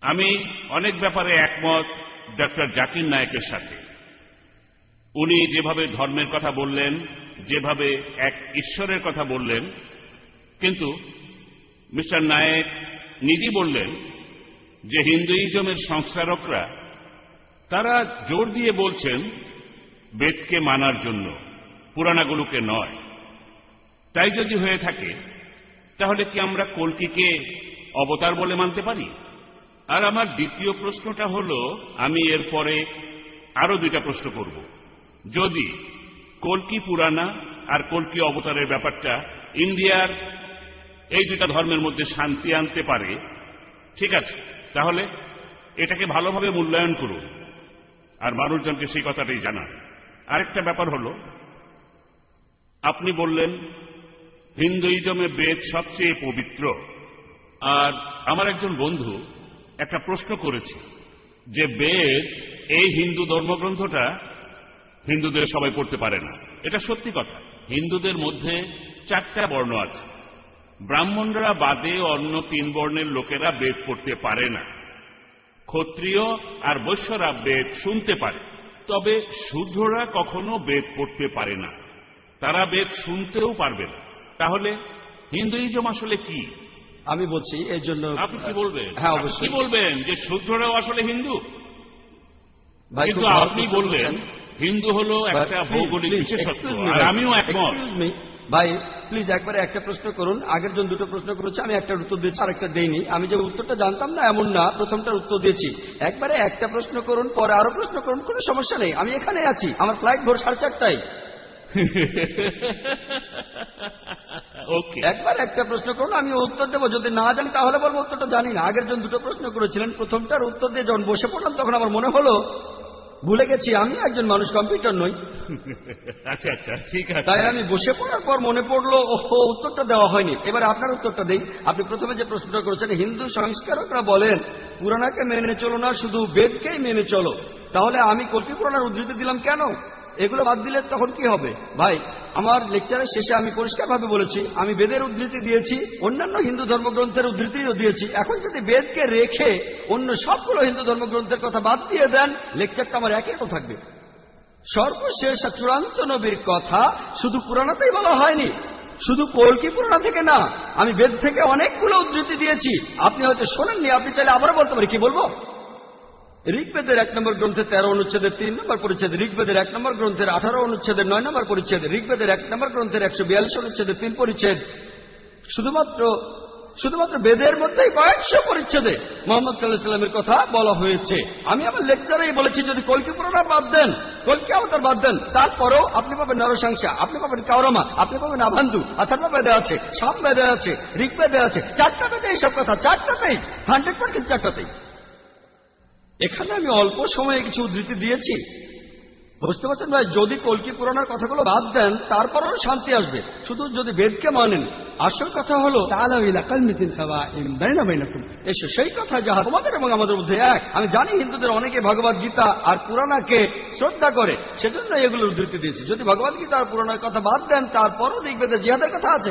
J: আমি অনেক ব্যাপারে একমত ডক্টর জাকির নায়কের সাথে। উনি যেভাবে ধর্মের কথা বললেন, যেভাবে এক ঈশ্বরের কথা বললেন, কিন্তু মিস্টার নায়েক নিজেই বললেন যে হিন্দুইজমের সংস্কারকরা, তারা জোর দিয়ে বলছেন বেদকে মানার জন্য, পুরাণাগুলোকে নয়। তাই যদি হয়ে থাকে, তাহলে কি আমরা কলকিকে অবতার বলে মানতে পারি? আর আমার দ্বিতীয় প্রশ্নটা হল, আমি এরপরে আরও দুইটা প্রশ্ন করব। যদি কলকি পুরানা আর কলকি অবতারের ব্যাপারটা ইন্ডিয়ার এই দুটা ধর্মের মধ্যে শান্তি আনতে পারে, ঠিক আছে, তাহলে এটাকে ভালোভাবে মূল্যায়ন করুন। আর মানুষজনকে সেই কথাটাই জানান। আরেকটা ব্যাপার হল, আপনি বললেন, হিন্দুইজমে বেদ সবচেয়ে পবিত্র। আর আমার একজন বন্ধু একটা প্রশ্ন করেছে যে বেদ এই হিন্দু ধর্মগ্রন্থটা হিন্দুদের সবাই পড়তে পারে না। এটা সত্যি কথা। হিন্দুদের মধ্যে চারটা বর্ণ আছে। ব্রাহ্মণরা বাদে অন্য তিন বর্ণের লোকেরা বেদ পড়তে পারে না। ক্ষত্রিয় আর বৈশ্যরা বেদ শুনতে পারে। তবে শূদ্ররা কখনো বেদ পড়তে পারে না। তারা বেদ শুনতেও পারবে না। তাহলে হিন্দুইজম আসলে কি?
C: আমি বলছি এর জন্য
J: আপনি কি বলবেন?
C: হ্যাঁ অবশ্যই।
J: বলবেন যে শূদ্ররাও আসলে হিন্দু? কিন্তু আপনি
C: করেছেন।
J: হিন্দু হলো একটা ভৌগোলিক বিশেষত্ব। আর আমিও একমত।
C: ভাই প্লিজ একবারে একটা প্রশ্ন করুন। আগের জন দুটো প্রশ্ন করেছে আমি একটা উত্তর দিয়েছি আর একটা দেইনি। আমি যে উত্তরটা জানতাম না এমন না প্রথমটার উত্তর দিয়েছি। একবারে একটা প্রশ্ন করুন পরে আরও প্রশ্ন করুন কোনো সমস্যা নেই। আমি এখানে আছি আমার ফ্লাইট ভোর সাড়ে চারটায়। একবার একটা প্রশ্ন করুন আমি উত্তর দেবো। যদি না জানি তাহলে বলব উত্তরটা জানি না। আগের জন দুটো প্রশ্ন করেছিলেন প্রথমটার উত্তর দিয়ে যখন বসে পড়লাম তখন আমার মনে হলো ভুলে গেছি আমি একজন মানুষ কম্পিউটার নই।
J: আচ্ছা আচ্ছা ঠিক আছে।
C: তাই আমি বসে পড়ার পর মনে পড়ল ও উত্তরটা দেওয়া হয়নি। এবার আপনার উত্তরটা দেই। আপনি প্রথমে যে প্রশ্নটা করেছেন হিন্দু সংস্কারকরা বলেন পুরানাকে মেনে চলো না শুধু বেদকেই মেনে চলো। তাহলে আমি কল্পি পুরানার উদ্ধৃতি দিলাম কেন? এগুলো বাদ দিলে তখন কি হবে? ভাই, আমার লেকচারের শেষে আমি পরিষ্কারভাবে বলেছি, আমি বেদের উদ্ধৃতি দিয়েছি, অন্যান্য হিন্দু ধর্মগ্রন্থের উদ্ধৃতিও দিয়েছি। এখন যদি বেদকে রেখে অন্য সবগুলো হিন্দু ধর্মগ্রন্থের কথা বাদ দিয়ে দেন লেকচারটা আমার একই থাকবে। সর্বশেষ চূড়ান্ত নবীর কথা শুধু পুরাণাতেই বলা হয়নি। শুধু কল্কি পুরাণা থেকে না, আমি বেদ থেকে অনেকগুলো উদ্ধৃতি দিয়েছি। আপনি হয়তো শোনেননি, আপনি চাইলে আবারও বলতে পারি। কি বলব? ঋগ্বেদের এক নম্বর গ্রন্থের তেরো অনুচ্ছেদের তিন নম্বর পরিচ্ছেদ, ঋগ্বেদের এক নম্বর গ্রন্থের আঠারো অনুচ্ছেদের নয় নম্বর পরিচ্ছেদ, ঋগ্বেদের এক নম্বর গ্রন্থের একশো বিয়াল্লিশ অনুচ্ছেদের তিন পরিচ্ছেদ। শুধুমাত্র শুধুমাত্র বেদের মধ্যেই কয়েকশো পরিচ্ছেদে মোহাম্মদ সাল্লাহ সাল্লামের কথা বলা হয়েছে। আমি আমার লেকচারেই বলেছি, যদি কলকি পুরানা বাদ দেন, কলকি অবতার বাদ দেন, তারপরেও আপনি পাবেন নরসংসা আপনি পাবেন কাউরমা আপনি পাবেন আভান্দু, আথার্ব বেদে আছে, সাম বেদে আছে ঋগ বেদে আছে চারটা বেদে এইসব কথা, চারটাতেই হান্ড্রেড পার্সেন্ট চারটাতেই। এখানে আমি অল্প সময়ে কিছু উদ্ধৃতি দিয়েছি। বুঝতে পারছেন ভাই? যদি কলকি পুরাণের কথাগুলো বাদ দেন তারপরও শান্তি আসবে। শুধু যদি বেদকে মানেন। আসল কথা হলো এসো সেই কথা যাহা তোমাদের এবং আমাদের মধ্যে এক। আমি জানি হিন্দুদের অনেকে ভগবত গীতা আর পুরাণাকে শ্রদ্ধা করে সেজন্য এগুলো উদ্ধৃতি দিয়েছি। যদি ভগবত গীতা আর পুরানোর কথা বাদ দেন তারপরও ঋগ্বেদে জিহাদের কথা আছে।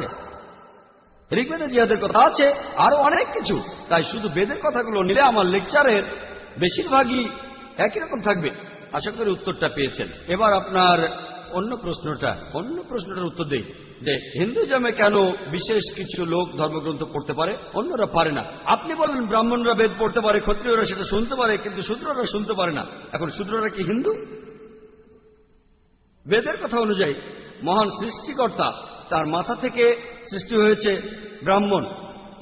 C: ঋগ্বেদে জিহাদের কথা আছে আরও অনেক কিছু। তাই শুধু বেদের কথাগুলো নিলে আমার লেকচারের বেশিরভাগই একই রকম থাকবে। আশা করি উত্তরটা পেয়েছেন। এবার আপনার অন্য প্রশ্নটা, অন্য প্রশ্নটার উত্তর দেই। যে হিন্দুজমে কেন বিশেষ কিছু লোক ধর্মগ্রন্থ পড়তে পারে? অন্যরা পারে না। আপনি বলেন ব্রাহ্মণরা বেদ পড়তে পারে, ক্ষত্রিয়রা সেটা শুনতে পারে, কিন্তু শূদ্ররা শুনতে পারে না। এখন শূদ্ররা কি হিন্দু? বেদের কথা অনুযায়ী, মহান সৃষ্টিকর্তা তার মাথা থেকে সৃষ্টি হয়েছে ব্রাহ্মণ,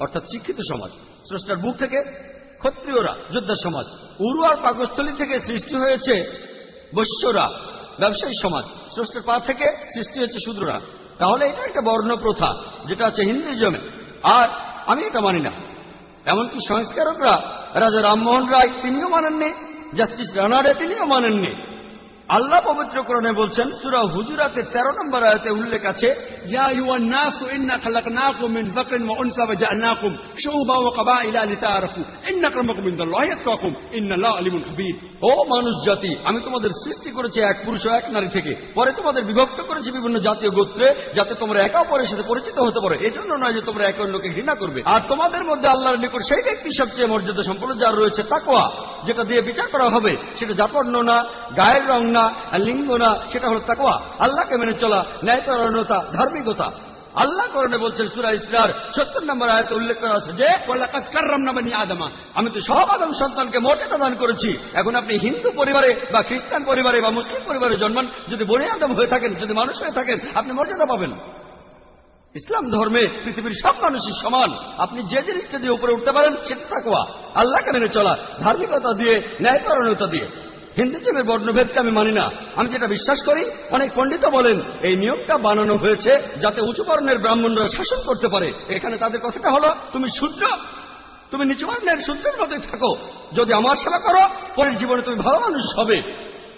C: অর্থাৎ শিক্ষিত সমাজ। স্রষ্টার বুক থেকে ক্ষত্রিয়রা, যোদ্ধা সমাজ। উরু আর পাকস্থলী থেকে সৃষ্টি হয়েছে বৈশ্যরা, ব্যবসায়ী সমাজ। স্রষ্টের পা থেকে সৃষ্টি হয়েছে শূদ্ররা। তাহলে এটা একটা বর্ণ প্রথা যেটা আছে হিন্দুজমে আর আমি এটা মানি না। এমনকি সংস্কারকরা, রাজা রামমোহন রায় তিনিও মানেননি, জাস্টিস রানারে তিনিও মানেননি। আল্লাহ পবিত্র করণে বলছেন, সুরা হুজুরাতে তেরো নম্বর আয়তে উল্লেখ আছে ও মানুষ জাতি, আমি তোমাদের সৃষ্টি করেছি এক পুরুষ এক নারী থেকে, পরে তোমাদের বিভক্ত করেছি বিভিন্ন জাতীয় গোত্রে, যাতে তোমরা একা অপরের সাথে পরিচিত হতে পারো। এজন্য নয় যে তোমরা একে অন্যকে ঘৃণা করবে। আর তোমাদের মধ্যে আল্লাহর নিকট সেই ব্যক্তি সবচেয়ে মর্যাদা সম্পন্ন যার রয়েছে তাকোয়া যেটা দিয়ে বিচার করা হবে, সেটা জাপন্ন না গায়ের রং না না আর লিঙ্গনা সেটা হলো তাকোয়া আল্লাহকে মেনে চলা ন্যায়পরণতা ধার্মিকতা। আল্লাহ করণে বলছেন সুরা ইসরার সত্তর নম্বর আয়তে উল্লেখ করা আছে যে
E: কল্লাকাকাররাম নামে নিয়ে আদমা।
C: আমি তো সব আদম সন্তানকে মর্যাদা দান করেছি। এখন আপনি হিন্দু পরিবারে বা খ্রিস্টান পরিবারে বা মুসলিম পরিবারে জন্মান, যদি বনে আদম হয়ে থাকেন, যদি মানুষ হয়ে থাকেন, আপনি মর্যাদা পাবেন। ইসলাম ধর্মে পৃথিবীর সব মানুষই সমান। আপনি যে জিনিসটা দিয়ে উপরে উঠতে পারেন, সেটা থাকোয়া আল্লাহকে মেনে চলা ধার্মিকতা দিয়ে ন্যায়পরণতা দিয়ে। হিন্দুজমের বর্ণভেদকে আমি মানি না। আমি যেটা বিশ্বাস করি, অনেক পণ্ডিত বলেন, এই নিয়মটা বানানো হয়েছে যাতে উঁচু বর্ণের ব্রাহ্মণরা শাসন করতে পারে। এখানে তাদের কথাটা হলো, তুমি শূদ্র তুমি নিচু বর্ণের শূদ্রের মতোই থাকো। যদি আমার সেবা করো, পরের জীবনে তুমি ভালো মানুষ হবে।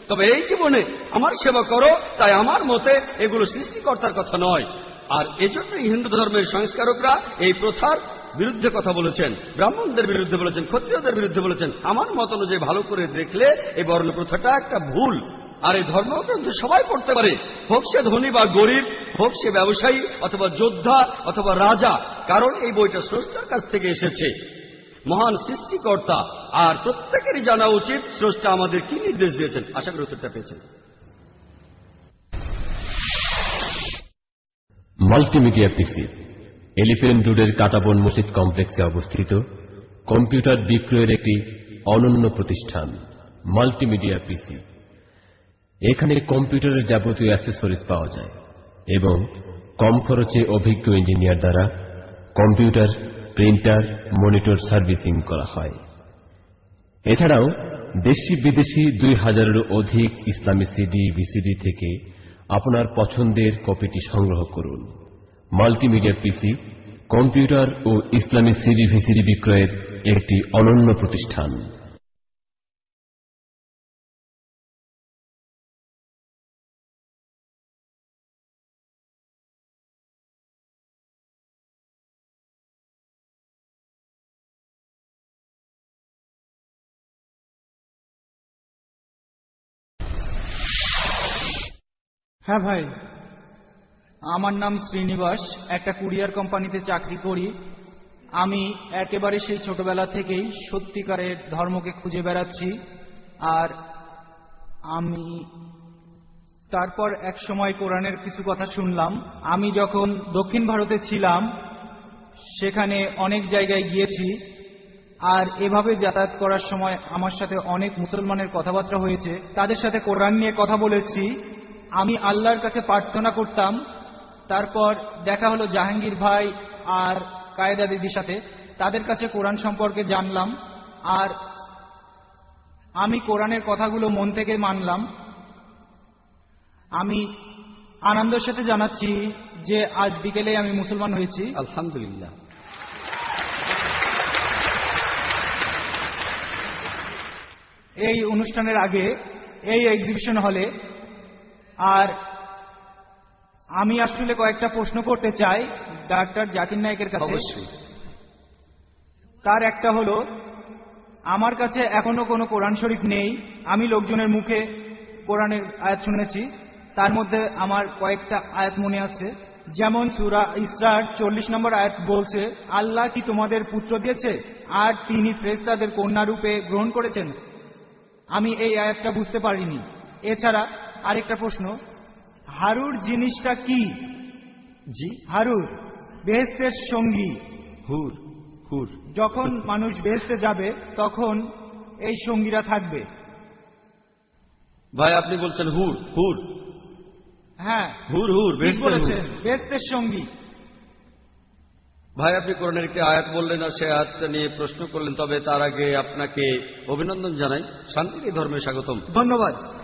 C: তবে এই জীবনে আমার সেবা করো, তাই আমার মতে এগুলো সৃষ্টিকর্তার কথা নয়। আর এজন্যই হিন্দু ধর্মের সংস্কারকরা এই প্রথার বিরুদ্ধে কথা বলেছেন, ব্রাহ্মণদের বিরুদ্ধে বলেছেন, ক্ষত্রিয়দের বিরুদ্ধে বলেছেন, আমার মত অনুযায়ী ভালো করে দেখলে এই বর্ণ প্রথাটা একটা ভুল। আর এই ধর্মগ্রন্থ সবাই পড়তে পারে। হোক সে ধনী বা গরিব, হোক সে ব্যবসায়ী, অথবা যোদ্ধা, অথবা রাজা, কারণ এই বইটা স্রষ্টার কাছ থেকে এসেছে। মহান সৃষ্টিকর্তা, আর প্রত্যেকেরই জানা উচিত স্রষ্টা আমাদের কি নির্দেশ দিয়েছেন। আশা করি উত্তরটা পেয়েছেন।
D: মাল্টিমিডিয়া পিসি। এলিফেন্ট রোডের কাটাবন মসজিদ কমপ্লেক্সে অবস্থিত কম্পিউটার বিক্রয়ের একটি অনন্য প্রতিষ্ঠান, মাল্টিমিডিয়া পিসি। এখানে কম্পিউটারের যাবতীয় অ্যাক্সেসরিজ পাওয়া যায় এবং কম খরচে অভিজ্ঞ ইঞ্জিনিয়ার দ্বারা কম্পিউটার, প্রিন্টার, মনিটর সার্ভিসিং করা হয়। এছাড়াও দেশি বিদেশি দুই হাজারেরও অধিক ইসলামী সিডি, ভিসিডি থেকে আপনার পছন্দের কপিটি সংগ্রহ করুন। মাল্টিমিডিয়া পিসি কম্পিউটার ও ইসলামী সিডি ভিসিডি বিক্রয়ের একটি অনন্য প্রতিষ্ঠান।
G: হ্যাঁ ভাই আমার নাম শ্রীনিবাস, একটা কুরিয়ার কোম্পানিতে চাকরি করি। আমি একেবারে সেই ছোটবেলা থেকেই সত্যিকারের ধর্মকে খুঁজে বেড়াচ্ছি। আর আমি তারপর এক সময় কোরআনের কিছু কথা শুনলাম। আমি যখন দক্ষিণ ভারতে ছিলাম, সেখানে অনেক জায়গায় গিয়েছি। আর এভাবে যাতায়াত করার সময় আমার সাথে অনেক মুসলমানের কথাবার্তা হয়েছে। তাদের সাথে কোরআন নিয়ে কথা বলেছি। আমি আল্লাহর কাছে প্রার্থনা করতাম তারপর দেখা হলো জাহাঙ্গীর ভাই আর কায়দা দিদির সাথে। তাদের কাছে কোরআন সম্পর্কে জানলাম আর আমি কোরআনের কথাগুলো মন থেকে মানলাম। আমি আনন্দের সাথে জানাচ্ছি যে আজ বিকেলে আমি মুসলমান হয়েছি।
C: আলহামদুলিল্লাহ।
G: এই অনুষ্ঠানের আগে এই এক্সিবিশন হলে আর আমি আসলে কয়েকটা প্রশ্ন করতে চাই ডাক্তার জাকির নায়কের কাছে। তার একটা হলো আমার কাছে এখনও কোনো কোরআন শরীফ নেই আমি লোকজনের মুখে কোরআনের আয়াত শুনেছি তার মধ্যে আমার কয়েকটা আয়াত মনে আছে। যেমন সুরা ইসরার চল্লিশ নম্বর আয়াত বলছে আল্লাহ কি তোমাদের পুত্র দিয়েছে? আর তিনি ফ্রেস্তাদের কন্যা রূপে গ্রহণ করেছেন? আমি এই আয়াতটা বুঝতে পারিনি। এছাড়া আরেকটা প্রশ্ন হারুর জিনিসটা কি?
C: জি।
G: হারুর বেহেস্তের সঙ্গী।
C: হুর হুর।
G: যখন মানুষ বেহেস্তে যাবে তখন এই সঙ্গীরা থাকবে।
C: ভাই আপনি বলছেন হুর হুর।
G: হ্যাঁ।
C: হুর হুর
G: বলেছেন বেহেস্তের সঙ্গী।
C: ভাই আপনি কোরআনের একটি আয়াত বললেন আর সেই আয়াতটা নিয়ে প্রশ্ন করলেন তবে তার আগে আপনাকে অভিনন্দন জানাই। শান্তির ধর্মে স্বাগতম।
G: ধন্যবাদ।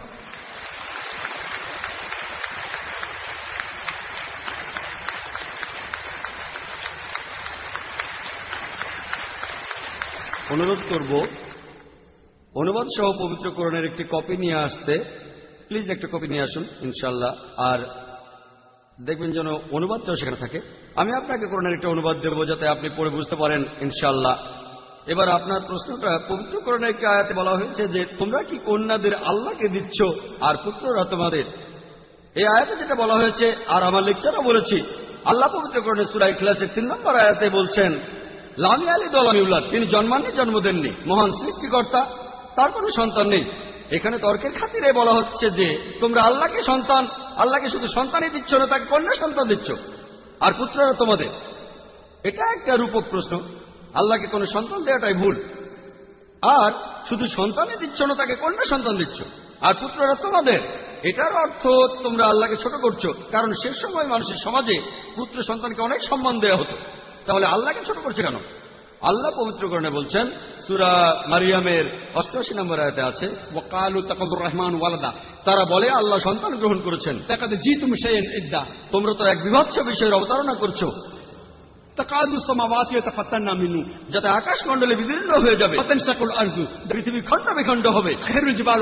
C: অনুরোধ করব, অনুবাদ সহ পবিত্র কোরআনের একটি কপি নিয়ে আসতে প্লিজ একটা কপি নিয়ে আসুন ইনশাল্লাহ আর দেখবেন যেন অনুবাদটাও সেখানে থাকে। আমি আপনাকে কোরআনের একটা অনুবাদ দেবো যাতে আপনি পড়ে বুঝতে পারেন ইনশাল্লাহ এবার আপনার প্রশ্নটা পবিত্র কোরআনের একটি আয়াতে বলা হয়েছে যে, তোমরা কি কন্যাদের আল্লাহকে দিচ্ছ আর পুত্ররা তোমাদের? এই আয়াতে যেটা বলা হয়েছে, আর আমার লেকচারও বলেছি, আল্লাহ পবিত্র সুরাই ক্লাসের তিন নম্বর আয়াতে বলছেন লামি আলী দলামিউল্লাহ তিনি জন্মাননি, জন্ম দেননি। মহান সৃষ্টিকর্তা, তার কোনো সন্তান নেই। এখানে তর্কের খাতিরে বলা হচ্ছে যে, তোমরা আল্লাহকে সন্তান, আল্লাহকে শুধু সন্তানই দিচ্ছ না, তাকে কন্যা সন্তান দিচ্ছ। আর পুত্ররা তোমাদের? এটা একটা রূপক প্রশ্ন। আল্লাহকে কোনো সন্তান দেওয়াটাই ভুল। আর শুধু সন্তানই দিচ্ছ না, তাকে কন্যা সন্তান দিচ্ছ। আর পুত্ররা তোমাদের? এটার অর্থ তোমরা আল্লাহকে ছোট করছ। কারণ সে সময় মানুষের সমাজে পুত্র সন্তানকে অনেক সম্মান দেওয়া হতো। তাহলে আল্লাহকে ছোট করছে কেন? আল্লাহ পবিত্রকরণে বলছেন, সুরা মারিয়ামের অষ্টআশি নম্বর আয়তে আছে
E: রহমান ওয়ালাদা।
C: তারা বলে, আল্লাহ সন্তান গ্রহণ করেছেন।
E: জি তুমি
C: তোমরা তো এক বিভৎস বিষয়ের অবতারণা করছ। যাতে আকাশ মণ্ডলে বিদীর্ণ হয়ে যাবে। পৃথিবী খণ্ড বিখণ্ড হবে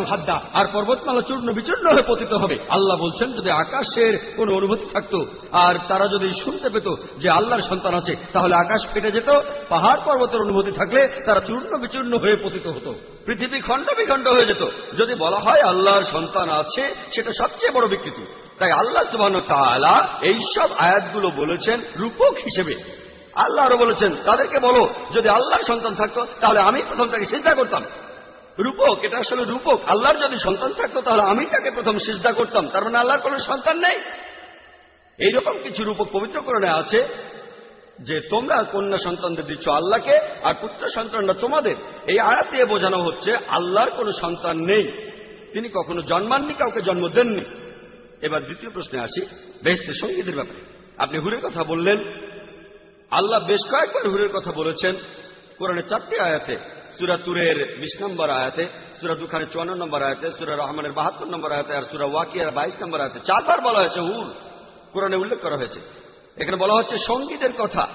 E: হাদ্দা।
C: আর পর্বতমালা চূর্ণ বিচূর্ণ হয়ে পতিত হবে। আল্লাহ বলছেন যদি আকাশের কোনো অনুভূতি থাকতো আর তারা যদি শুনতে পেত যে আল্লাহর সন্তান আছে তাহলে আকাশ ফেটে যেত পাহাড় পর্বতের অনুভূতি থাকলে তারা চূর্ণ বিচূর্ণ হয়ে পতিত হতো। পৃথিবী খণ্ড বিখণ্ড হয়ে যেত। যদি বলা হয় আল্লাহর সন্তান আছে সেটা সবচেয়ে বড় বিকৃতি। তাই আল্লাহ সুবাহ এইসব আয়াতগুলো বলেছেন রূপক হিসেবে। আল্লাহ আরও বলেছেন, তাদেরকে বলো, যদি আল্লাহর সন্তান থাকতো, তাহলে আমি প্রথম তাকে চিন্তা করতাম। রূপক, এটা আসলে রূপক। আল্লাহর যদি সন্তান থাকতো, তাহলে আমি তাকে প্রথম সিজদা করতাম। তার মানে আল্লাহর কোনো সন্তান নেই। এইরকম কিছু রূপক পবিত্রকরণে আছে, যে তোমরা কন্যা সন্তানদের দিচ্ছ আল্লাহকে, আর পুত্র সন্তানরা তোমাদের। এই আয়াত দিয়ে বোঝানো হচ্ছে, আল্লাহর কোনো সন্তান নেই। তিনি কখনো জন্মাননি, কাউকে জন্ম দেননি। এবার দ্বিতীয় প্রশ্নে আসি বেহেস্তের সঙ্গীদের ব্যাপারে। আপনি হুরের কথা বললেন আল্লাহ বেশ কয়েকবার হুরের কথা বলেছেন। কোরআনের চারটি আয়াতে, সুরা তুরের বিশ নম্বর আয়াতে, সুরা দুখানের চুয়ান্ন নম্বর আয়াতে, সুরা রহমানের বাহাত্তর নম্বর আয়াতে আর সুরা ওয়াকিয়ার বাইশ নম্বর আয়াতে চারবার বলা হয়েছে হুর। কোরআনে উল্লেখ করা হয়েছে। এখানে বলা হচ্ছে সঙ্গীতের কথা।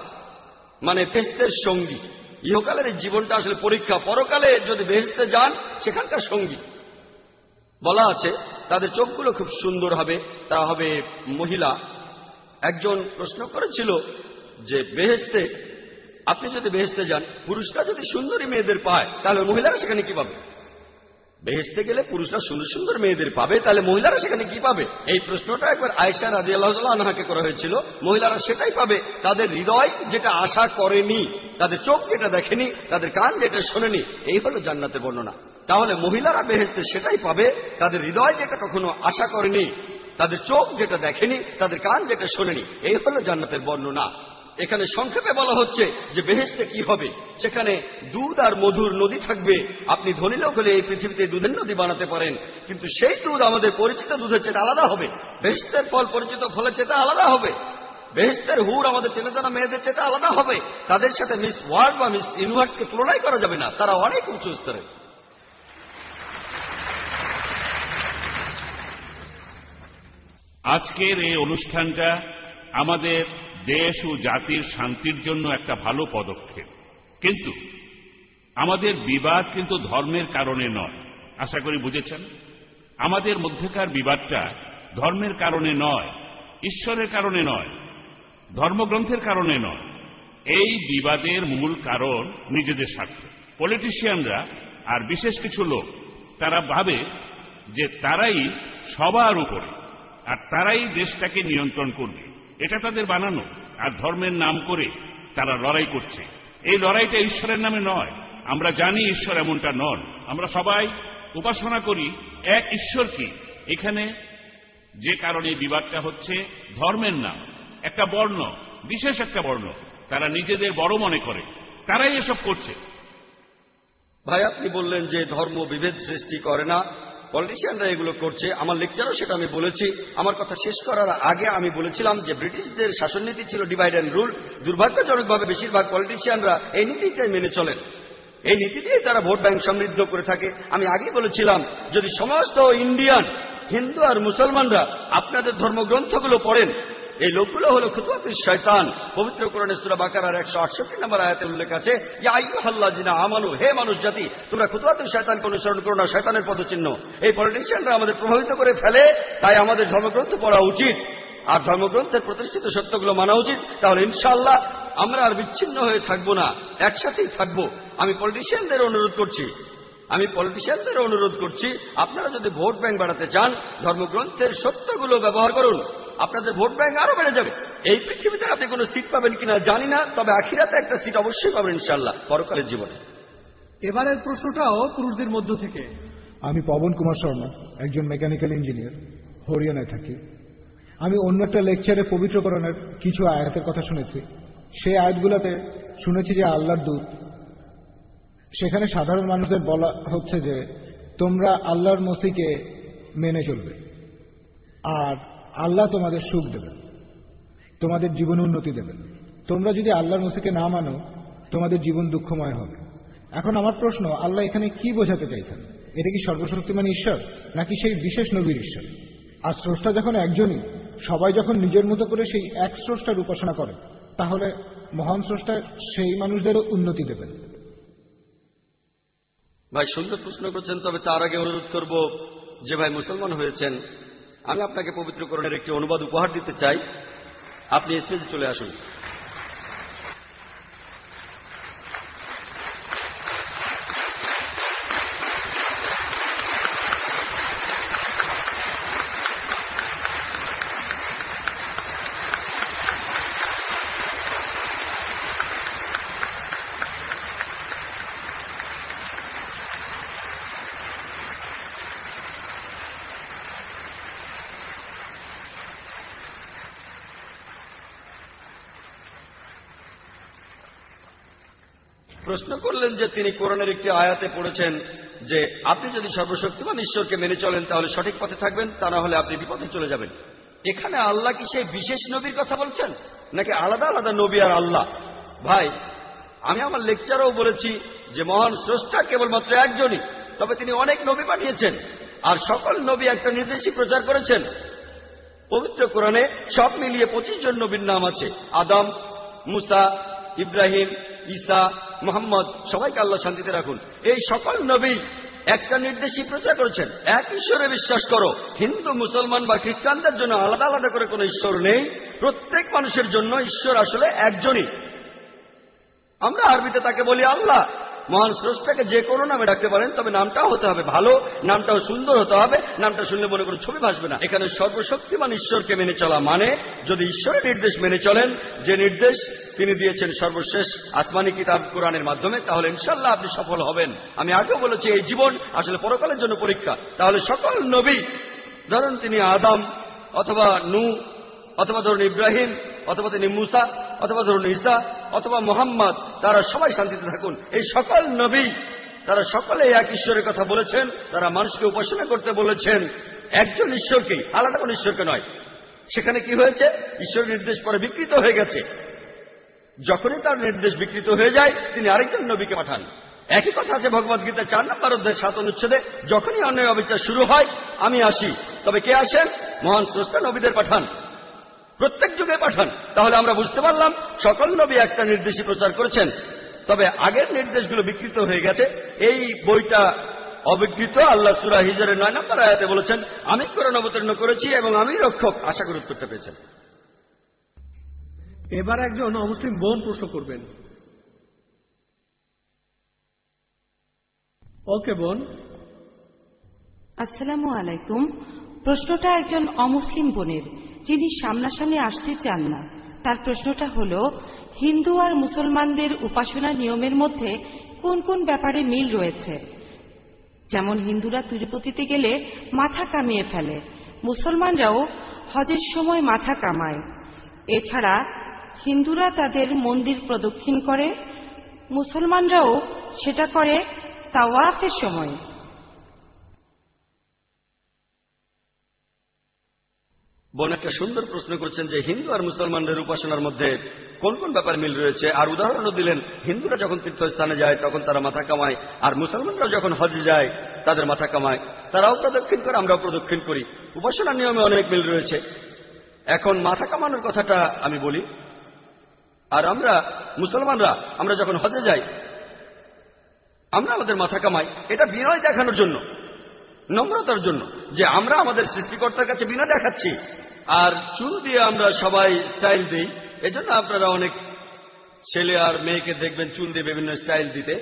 C: মানে বেহেস্তের সঙ্গী। ইহকালের জীবনটা আসলে পরীক্ষা। পরকালে যদি বেহেস্তে যান, সেখানকার সঙ্গী। বলা আছে, তাদের চোখগুলো খুব সুন্দর হবে তা হবে মহিলা। একজন প্রশ্ন করেছিল যে বেহেস্তে আপনি যদি বেহেস্তে যান, পুরুষরা যদি সুন্দরী মেয়েদের পায়, তাহলে মহিলারা সেখানে কি পাবে? বেহেস্তে গেলে পুরুষরা সুন্দর সুন্দর মেয়েদের পাবে, তাহলে মহিলারা সেখানে কি পাবে? এই প্রশ্নটা একবার আয়সা রাজি আল্লাহ আনহাকে করা হয়েছিল। মহিলারা সেটাই পাবে। তাদের হৃদয় যেটা আশা করেনি, তাদের চোখ যেটা দেখেনি, তাদের কান যেটা শোনেনি, এই হলো জান্নাতের বর্ণনা। তাহলে মহিলারা বেহেস্তে সেটাই পাবে, তাদের হৃদয় যেটা কখনো আশা করেনি, তাদের চোখ যেটা দেখেনি, তাদের কান যেটা শোনেনি, এই হলো জান্নাতের বর্ণনা। এখানে সংক্ষেপে বলা হচ্ছে যে বেহেস্তে কি হবে? সেখানে দুধ আর মধুর নদী থাকবে। আপনি ধনী লোক হলে এই পৃথিবীতে দুধের নদী বানাতে পারেন। কিন্তু সেই দুধ আমাদের পরিচিত দুধের চেয়ে আলাদা হবে। বেহেস্তের ফল পরিচিত ফলের চেয়ে আলাদা হবে। বেহেস্তের হুর আমাদের চেনা জানা মেয়েদের চেয়ে আলাদা হবে। তাদের সাথে মিস ওয়ার্ল্ড বা মিস ইউনিভার্সকে তুলনাই করা যাবে না। তারা অনেক উঁচু স্তরে।
J: আজকের এই অনুষ্ঠানটা আমাদের দেশ ও জাতির শান্তির জন্য একটা ভালো পদক্ষেপ। কিন্তু আমাদের বিবাদ কিন্তু ধর্মের কারণে নয়। আশা করি বুঝেছেন? আমাদের মধ্যেকার বিবাদটা ধর্মের কারণে নয়, ঈশ্বরের কারণে নয়, ধর্মগ্রন্থের কারণে নয়। এই বিবাদের মূল কারণ নিজেদের স্বার্থ। পলিটিশিয়ানরা আর বিশেষ কিছু লোক, তারা ভাবে যে তারাই সবার উপরে, আর তারাই দেশটাকে নিয়ন্ত্রণ করবে। এটা তাদের বানানো, আর ধর্মের নাম করে তারা লড়াই করছে। এই লড়াইটা ঈশ্বরের নামে নয়। আমরা জানি ঈশ্বর এমনটা নন। আমরা সবাই উপাসনা করি, এক ঈশ্বরকে এখানে যে কারণে বিবাদটা হচ্ছে, ধর্মের নাম। একটা বর্ণ, বিশেষ একটা বর্ণ, তারা নিজেদের বড় মনে করে। তারাই এসব করছে।
C: ভাই, আপনি বললেন যে ধর্ম বিভেদ সৃষ্টি করে না। পলিটিশিয়ানরা এগুলো করছে, আমার লেকচারও সেটা আমি বলেছি। আমার কথা শেষ করার আগে আমি বলেছিলাম যে ব্রিটিশদের শাসন নীতি ছিল ডিভাইড অ্যান্ড রুল দুর্ভাগ্যজনকভাবে বেশিরভাগ পলিটিশিয়ানরা এই নীতিটাই মেনে চলেন। এই নীতি দিয়ে তারা ভোট ব্যাংক সমৃদ্ধ করে থাকে। আমি আগেই বলেছিলাম, যদি সমস্ত ইন্ডিয়ান, হিন্দু আর মুসলমানরা আপনাদের ধর্মগ্রন্থগুলো পড়েন এই লোকগুলো হলো খুতুয়াতুল শয়তান পবিত্র কোরআনে সূরা বাকারার 168 নম্বর আয়াতে উল্লেখ আছে আইয়ুহাল্লাযিনা আমানু, হে মানুষ জাতি তোমরা খুতুয়াতুল শয়তানকে অনুসরণ করো না শয়তানের পদচিহ্ন। এই পলিটিশিয়ানরা আমাদের প্রভাবিত করে ফেলে, তাই আমাদের ধর্মগ্রন্থ পড়া উচিত। আর ধর্মগ্রন্থের প্রতিষ্ঠিত সত্যগুলো মানা উচিত। তাহলে ইনশাআল্লাহ আমরা আর বিচ্ছিন্ন হয়ে থাকব না, একসাথেই থাকব। আমি পলিটিশিয়ানদের অনুরোধ করছি, আমি পলিটিশিয়ানদের অনুরোধ করছি, আপনারা যদি ভোট ব্যাংক বাড়াতে চান, ধর্মগ্রন্থের সত্যগুলো ব্যবহার করুন। আপনাদের ভোট ব্যাংক আরও বেড়ে যাবে। এই পৃথিবীতে আপনি কোনো সিট পাবেন কিনা জানি না তবে আখিরাতে একটা সিট অবশ্যই পাবেন ইনশাল্লাহ পরকালের জীবনে।
A: এবারের প্রশ্নটাও পুরুষদের মধ্য থেকে।
K: আমি পবন কুমার শর্মা একজন মেকানিক্যাল ইঞ্জিনিয়ার হরিয়ানায় থাকি। আমি অন্য একটা লেকচারে পবিত্রকরণের কিছু আয়াতের কথা শুনেছি। সেই আয়াতগুলোতে শুনেছি যে আল্লাহর দূত সেখানে সাধারণ মানুষদের বলা হচ্ছে যে তোমরা আল্লাহর মসিকে মেনে চলবে। আর আল্লাহ তোমাদের সুখ দেবেন। তোমাদের জীবন উন্নতি দেবেন। তোমরা যদি আল্লাহর মসিকে না মানো, তোমাদের জীবন দুঃখময় হবে। এখন আমার প্রশ্ন, আল্লাহ এখানে কি বোঝাতে চাইছেন? এটা কি সর্বশক্তিমান ঈশ্বর, নাকি সেই বিশেষ নবীর ঈশ্বর? আর স্রষ্টা যখন একজনই, সবাই যখন নিজের মতো করে সেই এক স্রষ্টার উপাসনা করে, তাহলে মহান স্রষ্টা সেই মানুষদেরও উন্নতি দেবেন।
C: ভাই, সুন্দর প্রশ্ন করছেন, তবে তার আগে অনুরোধ করব, যে ভাই মুসলমান হয়েছেন আমি আপনাকে পবিত্রকরণের একটি অনুবাদ উপহার দিতে চাই। আপনি স্টেজে চলে আসুন। প্রশ্ন করলেন যে তিনি কোরআনের একটি আয়াতে পড়েছেন যে আপনি যদি সর্বশক্তিমান ঈশ্বরকে মেনে চলেন, তাহলে সঠিক পথে থাকবেন, তা না হলে আপনি বিপথে চলে যাবেন। এখানে আল্লাহ কি সেই বিশেষ নবীর কথা বলছেন? নাকি আলাদা আলাদা নবী আর আল্লাহ? ভাই, আমি আমার লেকচারেও বলেছি যে মহান স্রষ্টা কেবলমাত্র একজনই, তবে তিনি অনেক নবী পাঠিয়েছেন, আর সকল নবী একটা নির্দেশই প্রচার করেছেন। পবিত্র কোরআনে সব মিলিয়ে পঁচিশ জন নবীর নাম আছে। আদম, মুসা ইব্রাহিম, ঈসা, মোহাম্মদ, সবাইকে আল্লাহ শান্তিতে রাখুন। এই সকল নবী একটা নির্দেশই প্রচার করেছেন, এক ঈশ্বরে বিশ্বাস করো, হিন্দু, মুসলমান বা খ্রিস্টানদের জন্য আলাদা আলাদা করে কোনো ঈশ্বর নেই, প্রত্যেক মানুষের জন্য ঈশ্বর আসলে একজনই। আমরা আরবিতে তাকে বলি আল্লাহ। মহান স্রষ্টাকে যে কোনো নামে ডাকতে পারেন, তবে নামটাও হতে হবে ভালো, নামটাও সুন্দর হতে হবে, নামটা শুনলে মনে করে ছবি ভাসবে না। এখানে সর্বশক্তিমান ঈশ্বরকে মেনে চলা মানে যদি ঈশ্বরের নির্দেশ মেনে চলেন, যে নির্দেশ তিনি দিয়েছেন সর্বশেষ আসমানি কিতাব কোরআনের মাধ্যমে, তাহলে ইনশাল্লাহ আপনি সফল হবেন। আমি আগেও বলেছি, এই জীবন আসলে পরকালের জন্য পরীক্ষা। তাহলে সকল নবী, ধরুন তিনি আদাম অথবা নু অথবা ধরুন ইব্রাহিম অথবা তিনি মুসা, অথবা ধরুন ইসা অথবা মোহাম্মদ, তারা সবাই শান্তিতে থাকুন। এই সকল নবী, তারা সকলে এক ঈশ্বরের কথা বলেছেন, তারা মানুষকে উপাসনা করতে বলেছেন। একজন ঈশ্বরকে, আলাদা কোন ঈশ্বরকে নয়। সেখানে কি হয়েছে? ঈশ্বরের নির্দেশ পরে বিকৃত হয়ে গেছে। যখনই তার নির্দেশ বিকৃত হয়ে যায়, তিনি আরেকজন নবীকে পাঠান। একই কথা আছে ভগবদ গীতা চার নম্বর অধ্যায় সাত অনুচ্ছেদে, যখনই অন্যায় অবিচার শুরু হয়, আমি আসি। তবে কে আসেন? মহান স্রষ্টা নবীদের পাঠান। প্রত্যেক যুগে পাঠান। তাহলে আমরা বুঝতে পারলাম সকল নবী একটা নির্দেশই প্রচার করেছেন। তবে আগের নির্দেশগুলো বিকৃত হয়ে গেছে। এই বইটা অবিকৃত আল্লাহ সুরা হিজরের নয় নম্বর আয়াতে বলেছেন আমি কোরআন অবতীর্ণ করেছি এবং আমি রক্ষক আশা করি উত্তরটা পেয়েছেন।
A: এবার একজন অমুসলিম বোন প্রশ্ন করবেন। ওকে বোন।
I: আসসালামু আলাইকুম। প্রশ্নটা একজন অমুসলিম বোনের। যিনি সামনাসামনি আসতে চান না, তার প্রশ্নটা হল, হিন্দু আর মুসলমানদের উপাসনা নিয়মের মধ্যে কোন কোন ব্যাপারে মিল রয়েছে? যেমন হিন্দুরা তিরুপতিতে গেলে মাথা কামিয়ে ফেলে, মুসলমানরাও হজের সময় মাথা কামায়। এছাড়া হিন্দুরা তাদের মন্দির প্রদক্ষিণ করে, মুসলমানরাও সেটা করে তাওয়াফের সময়।
C: বোন একটা সুন্দর প্রশ্ন করছেন যে হিন্দু আর মুসলমানদের উপাসনার মধ্যে কোন কোন ব্যাপার মিল রয়েছে? আর উদাহরণও দিলেন, হিন্দুরা যখন তীর্থস্থানে যায়, তখন তারা মাথা কামায়, আর মুসলমানরাও যখন হজে যায়, তাদের মাথা কামায়। তারাও প্রদক্ষিণ করে, আমরাও প্রদক্ষিণ করি। উপাসনার নিয়মে অনেক মিল রয়েছে। এখন মাথা কামানোর কথাটা আমি বলি, আর আমরা মুসলমানরা, আমরা যখন হজে যাই, আমরা আমাদের মাথা কামাই। এটা বিনয় দেখানোর জন্য, নম্রতার জন্য, যে আমরা আমাদের সৃষ্টিকর্তার কাছে বিনা দেখাচ্ছি। আর চুল দিয়ে আমরা সবাই স্টাইল দিই, এজন্য আপনারা অনেক ছেলে আর মেয়েকে দেখবেন চুল দিয়ে বিভিন্ন স্টাইল দিতে।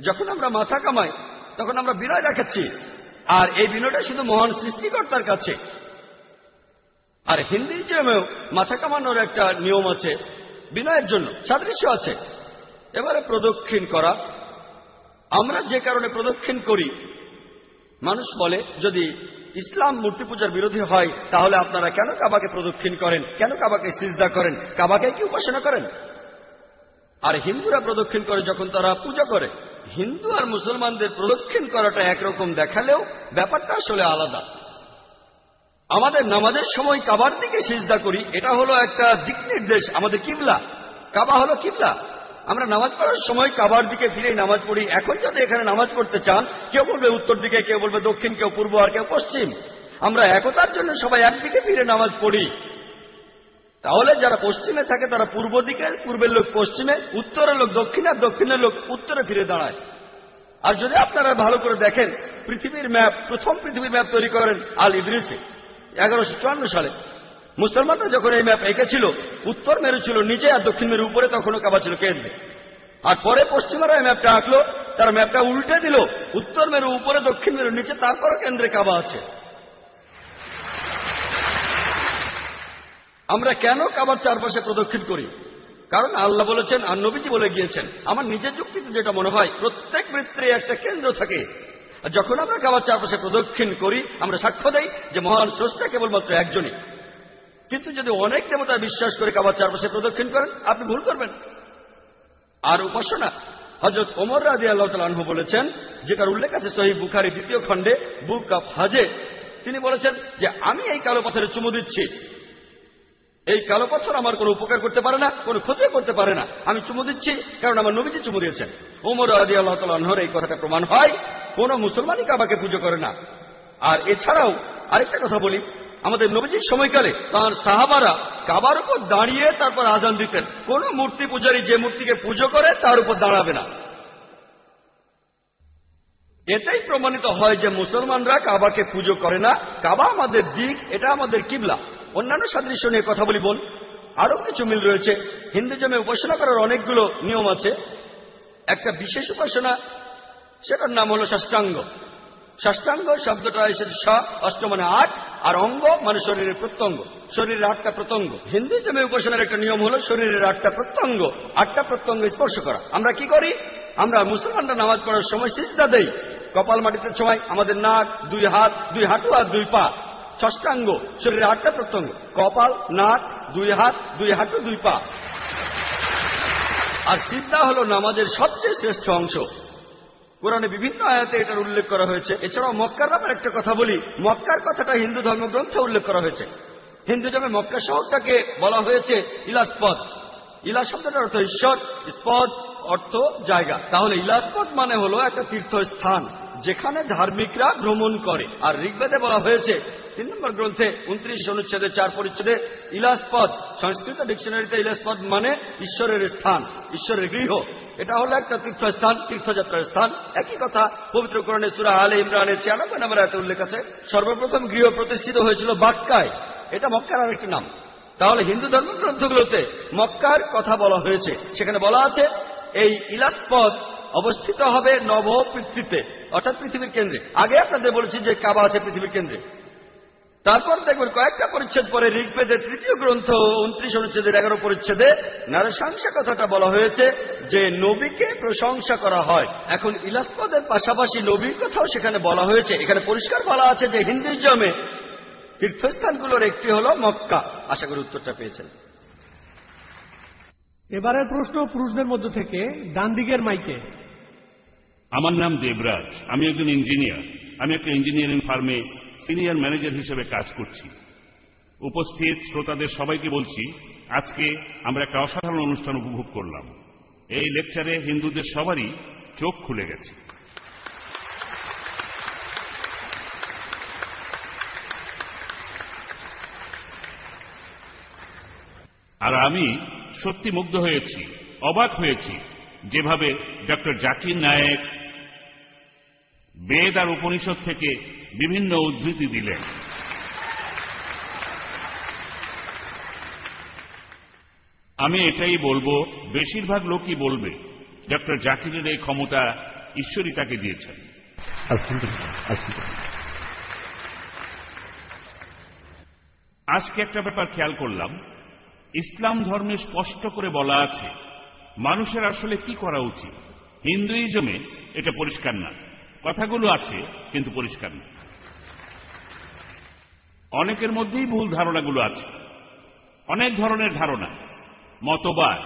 C: যখন আমরা মাথা কামাই, তখন আমরা বিনয় দেখাচ্ছি। আর এই বিনয়টা শুধু মহান সৃষ্টিকর্তার কাছে। আর হিন্দিজমেও মাথা কামানোর একটা নিয়ম আছে, বিনয়ের জন্য সাদৃশ্য আছে। এবারে প্রদক্ষিণ করা। আমরা যে কারণে প্রদক্ষিণ করি, মানুষ বলে, যদি ইসলাম মূর্তি পূজার বিরোধী হয়, তাহলে আপনারা কেন কাবাকে প্রদক্ষিণ করেন? কেন কাবাকে সিজদা করেন? কাবাকে কি উপাসনা করেন? আর হিন্দুরা প্রদক্ষিণ করে যখন তারা পূজা করে, হিন্দু আর মুসলমানদের প্রদক্ষিণ করাটা একরকম দেখালেও ব্যাপারটা আসলে আলাদা। আমাদের নামাজের সময় কাবার দিকে সিজদা করি, এটা হলো একটা দিক নির্দেশ, আমাদের কিবলা। কাবা হলো কিবলা। আমরা নামাজ পড়ার সময় কাবার দিকে ফিরে নামাজ পড়ি। এখন যদি এখানে নামাজ পড়তে চান, কেউ বলবে উত্তর দিকে, কেউ বলবে দক্ষিণ, কেউ পূর্ব আর কেউ পশ্চিম। আমরা একতার জন্য সবাই একদিকে ফিরে নামাজ পড়ি। তাহলে যারা পশ্চিমে থাকে, তারা পূর্ব দিকে, পূর্বের লোক পশ্চিমে, উত্তরের লোক দক্ষিণে, আর দক্ষিণের লোক উত্তরে ফিরে দাঁড়ায়। আর যদি আপনারা ভালো করে দেখেন, পৃথিবীর ম্যাপ, প্রথম পৃথিবীর ম্যাপ তৈরি করেন আল ইদ্রিসে এগারোশো সালে। মুসলমানরা যখন এই ম্যাপ এঁকেছিল, উত্তর মেরু ছিল নিচে আর দক্ষিণ মেরু উপরে তখনও কাবা ছিল কেন্দ্রে। আর পরে পশ্চিমারা এই ম্যাপটা আঁকলো, তারা ম্যাপটা উল্টে দিল, উত্তর মেরু উপরে, দক্ষিণ মেরু নিচে, তারপরে কেন্দ্রে কাবা আছে। আমরা কেন কাবার চারপাশে প্রদক্ষিণ করি? কারণ আল্লাহ বলেছেন, আর নবীজি বলে গিয়েছেন, আমার নিজের যুক্তিতে যেটা মনে হয়, প্রত্যেক বৃত্তে একটা কেন্দ্র থাকে। আর যখন আমরা কাবার চারপাশে প্রদক্ষিণ করি, আমরা সাক্ষ্য দেই যে মহান স্রষ্টা কেবলমাত্র একজনই। কিন্তু যদি অনেক দেবতা বিশ্বাস করে কাবার চারপাশে প্রদক্ষিণ করেন, আপনি ভুল করবেন। আর উপাসনা হজরত ওমর রাজি আল্লাহ তালু বলেছেন যেটার উল্লেখ আছে সহি বুখারি দ্বিতীয় খণ্ডে, বুক অফ হাজে, তিনি বলেছেন যে আমি এই কালো পাথরে চুমু দিচ্ছি। এই কালো পাথর আমার কোনো উপকার করতে পারে না, কোনো ক্ষতিও করতে পারে না। আমি চুমু দিচ্ছি কারণ আমার নবীজি চুমু দিয়েছেন। ওমর রাজি আল্লাহ তালহর এই কথাটা প্রমাণ হয়, কোন মুসলমানই কাবাকে পুজো করে না। আর এছাড়াও আরেকটা কথা বলি আমাদের নবীজির সময়কালে তাঁর সাহাবারা কাবার উপর দাঁড়িয়ে তারপর আজান দিতেন। কোন মূর্তি পূজারী যে মূর্তিকে পুজো করে তার উপর দাঁড়াবে না। এটাই প্রমাণিত হয় যে মুসলমানরা কাবাকে পুজো করে না। কাবা আমাদের দিক, এটা আমাদের কিবলা। অন্যান্য সাদৃশ্য নিয়ে কথা বলি, বোন। আরও কিছু মিল রয়েছে। হিন্দুজমে উপাসনা করার অনেকগুলো নিয়ম আছে। একটা বিশেষ উপাসনা, সেটার নাম হলো ষষ্ঠাঙ্গ ষষ্ঠাঙ্গ শব্দটা এসেছে স অষ্ট মানে আট, আর অঙ্গ মানে শরীরের প্রত্যঙ্গ। শরীরের আটটা প্রত্যঙ্গ। হিন্দুজমে উপাসনার একটা নিয়ম হলো শরীরের আটটা প্রত্যঙ্গ। আটটা প্রত্যঙ্গ স্পর্শ করা। আমরা কি করি? আমরা মুসলমানরা নামাজ পড়ার সময় সিজদা দেই। কপাল মাটিতে সময় আমাদের নাক, দুই হাত, দুই হাঁটু আর দুই পা। ষষ্ঠাঙ্গ, শরীরের আটটা প্রত্যঙ্গ। কপাল, নাক, দুই হাত, দুই হাঁটু, দুই পা। আর সিদ্ধা হলো নামাজের সবচেয়ে শ্রেষ্ঠ অংশ। কোরআনে বিভিন্ন আয়াতে এটার উল্লেখ করা হয়েছে। এছাড়াও মক্কার ব্যাপারে একটা কথা বলি। মক্কার কথাটা হিন্দু ধর্মগ্রন্থে উল্লেখ করা হয়েছে। হিন্দু জমে মক্কা শহরটাকে বলা হয়েছে ইলাসপদ ইলা শব্দটার অর্থ ঈশ্বর, স্পদ, অর্থ, জায়গা। তাহলে ইলাসপদ মানে হলো একটা তীর্থস্থান, যেখানে ধার্মিকরা ভ্রমণ করে। আর ঋগ্বেদে বলা হয়েছে, তিন নম্বর গ্রন্থে উনত্রিশ অনুচ্ছেদে চার পরিচ্ছেদে ইলাসপদ সংস্কৃত ডিকশনারিতে ইলাসপদ মানে ঈশ্বরের স্থান, ঈশ্বরের গৃহ। এটা হলো একটা তীর্থস্থান, তীর্থযাত্রার স্থান। একই কথা পবিত্র করণে সুরা আলে ইমরানের ছিয়ানব্বই নম্বর এত উল্লেখ আছে, সর্বপ্রথম গৃহ প্রতিষ্ঠিত হয়েছিল বাক্কায় এটা মক্কার আরেকটি নাম। তাহলে হিন্দু ধর্মগ্রন্থগুলোতে মক্কার কথা বলা হয়েছে। সেখানে বলা আছে, এই ইলাসপদ অবস্থিত হবে নব পৃথিবীতে অর্থাৎ পৃথিবীর কেন্দ্রে। আগে আপনাদের বলেছি যে কাবা আছে পৃথিবীর কেন্দ্রে। তারপর দেখবেন কয়েকটা পরিচ্ছেদ পরে ঋগ্বেদের তৃতীয় গ্রন্থ উনত্রিশ অনুচ্ছেদের এগারো পরিচ্ছেদে নারসাংসা কথাটা বলা হয়েছে যে নবীকে প্রশংসা করা হয়। এখন ইলাসপদের পাশাপাশি নবীর কথাও সেখানে বলা হয়েছে। এখানে পরিষ্কার বলা আছে যে হিন্দুজমে তীর্থস্থানগুলোর একটি হল মক্কা। আশা করি উত্তরটা পেয়েছেন।
A: এবারের প্রশ্ন পুরুষদের মধ্য থেকে ডান দিকের মাইকে।
J: আমার নাম দেবরাজ। আমি একজন ইঞ্জিনিয়ার। আমি একটা ইঞ্জিনিয়ারিং ফার্মে সিনিয়র ম্যানেজার হিসেবে কাজ করছি। উপস্থিত শ্রোতাদের সবাইকে বলছি, আজকে আমরা একটা অসাধারণ অনুষ্ঠান উপভোগ করলাম। এই লেকচারে হিন্দুদের সবারই চোখ খুলে গেছে। আর আমি সত্যি মুগ্ধ হয়েছি, অবাক হয়েছি, যেভাবে ডক্টর জাকির নায়েক বেদ আর উপনিষদ থেকে বিভিন্ন উদ্ধৃতি দিলেন। আমি এটাই বলব বেশিরভাগ লোকই বলবে ডক্টর জাকিরের এই ক্ষমতা ঈশ্বরই তাকে দিয়েছেন। আজকে একটা ব্যাপার খেয়াল করলাম ইসলাম ধর্মে স্পষ্ট করে বলা আছে মানুষের আসলে কি করা উচিত। হিন্দুইজমে এটা পরিষ্কার না। কথাগুলো আছে কিন্তু পরিষ্কার না। অনেকের মধ্যেই ভুল ধারণাগুলো আছে। অনেক ধরনের ধারণা, মতবাদ,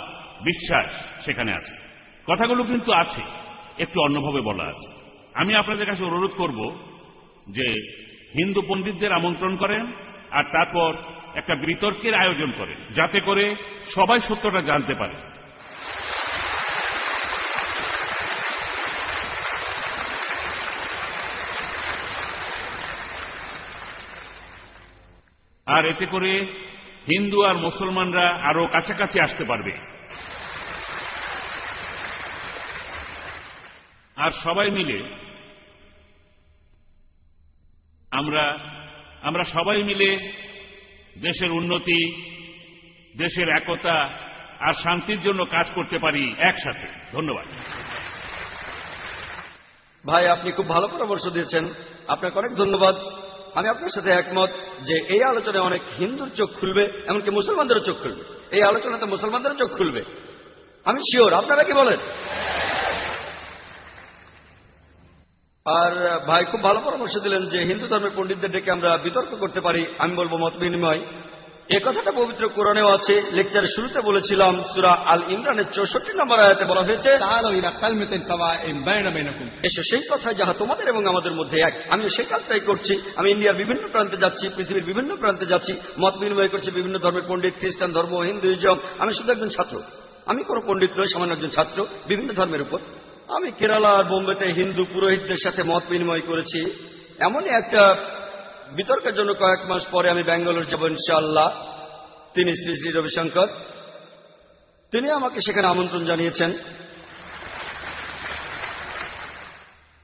J: বিশ্বাস সেখানে আছে। কথাগুলো কিন্তু আছে, একটু অন্যভাবে বলা আছে। আমি আপনাদের কাছে অনুরোধ করব যে হিন্দু পণ্ডিতদের আমন্ত্রণ করেন আর তারপর একটা বিতর্কের আয়োজন করেন, যাতে করে সবাই সত্যটা জানতে পারে। আর এতে করে হিন্দু আর মুসলমানরা আরও কাছাকাছি আসতে পারবে। আর সবাই মিলে আমরা আমরা সবাই মিলে দেশের উন্নতি, দেশের একতা আর শান্তির জন্য কাজ করতে পারি একসাথে। ধন্যবাদ।
C: ভাই, আপনি খুব ভালো পরামর্শ দিয়েছেন। আপনাকে অনেক ধন্যবাদ। আমি আপনার সাথে একমত যে এই আলোচনায় অনেক হিন্দুর চোখ খুলবে, এমনকি মুসলমানদেরও চোখ খুলবে। এই আলোচনাতে মুসলমানদেরও চোখ খুলবে। আমি শিওর আপনারা কি বলেন? আর, ভাই, খুব ভালো পরামর্শ দিলেন যে হিন্দু ধর্মের পণ্ডিতদের ডেকে আমরা বিতর্ক করতে পারি। আমি বলব মত বিনিময়। এ কথাটা পবিত্র কোরআনেও আছে। লেকচারের শুরুতে বলেছিলাম সুরা আল ইমরানের চৌষট্টি নম্বর আয়াতে বলা হয়েছে এসো সেই কথা যাহা তোমাদের এবং আমাদের মধ্যে এক। আমি সেই কাজটাই করছি। আমি ইন্ডিয়ার বিভিন্ন প্রান্তে যাচ্ছি পৃথিবীর বিভিন্ন প্রান্তে যাচ্ছি মত বিনিময় করছি বিভিন্ন ধর্মের পণ্ডিত খ্রিস্টান ধর্ম হিন্দুইজম আমি শুধু একজন ছাত্র। আমি কোনো পণ্ডিত নই সামান্য একজন ছাত্র বিভিন্ন ধর্মের উপর। আমি কেরালা আর বোম্বেতে হিন্দু পুরোহিতদের সাথে মত বিনিময় করেছি। এমনই একটা বিতর্কের জন্য কয়েক মাস পরে আমি ব্যাঙ্গালোর যাব ইনশাআল্লাহ। তিনি শ্রী শ্রী রবিশঙ্কর। তিনি আমাকে সেখানে আমন্ত্রণ জানিয়েছেন।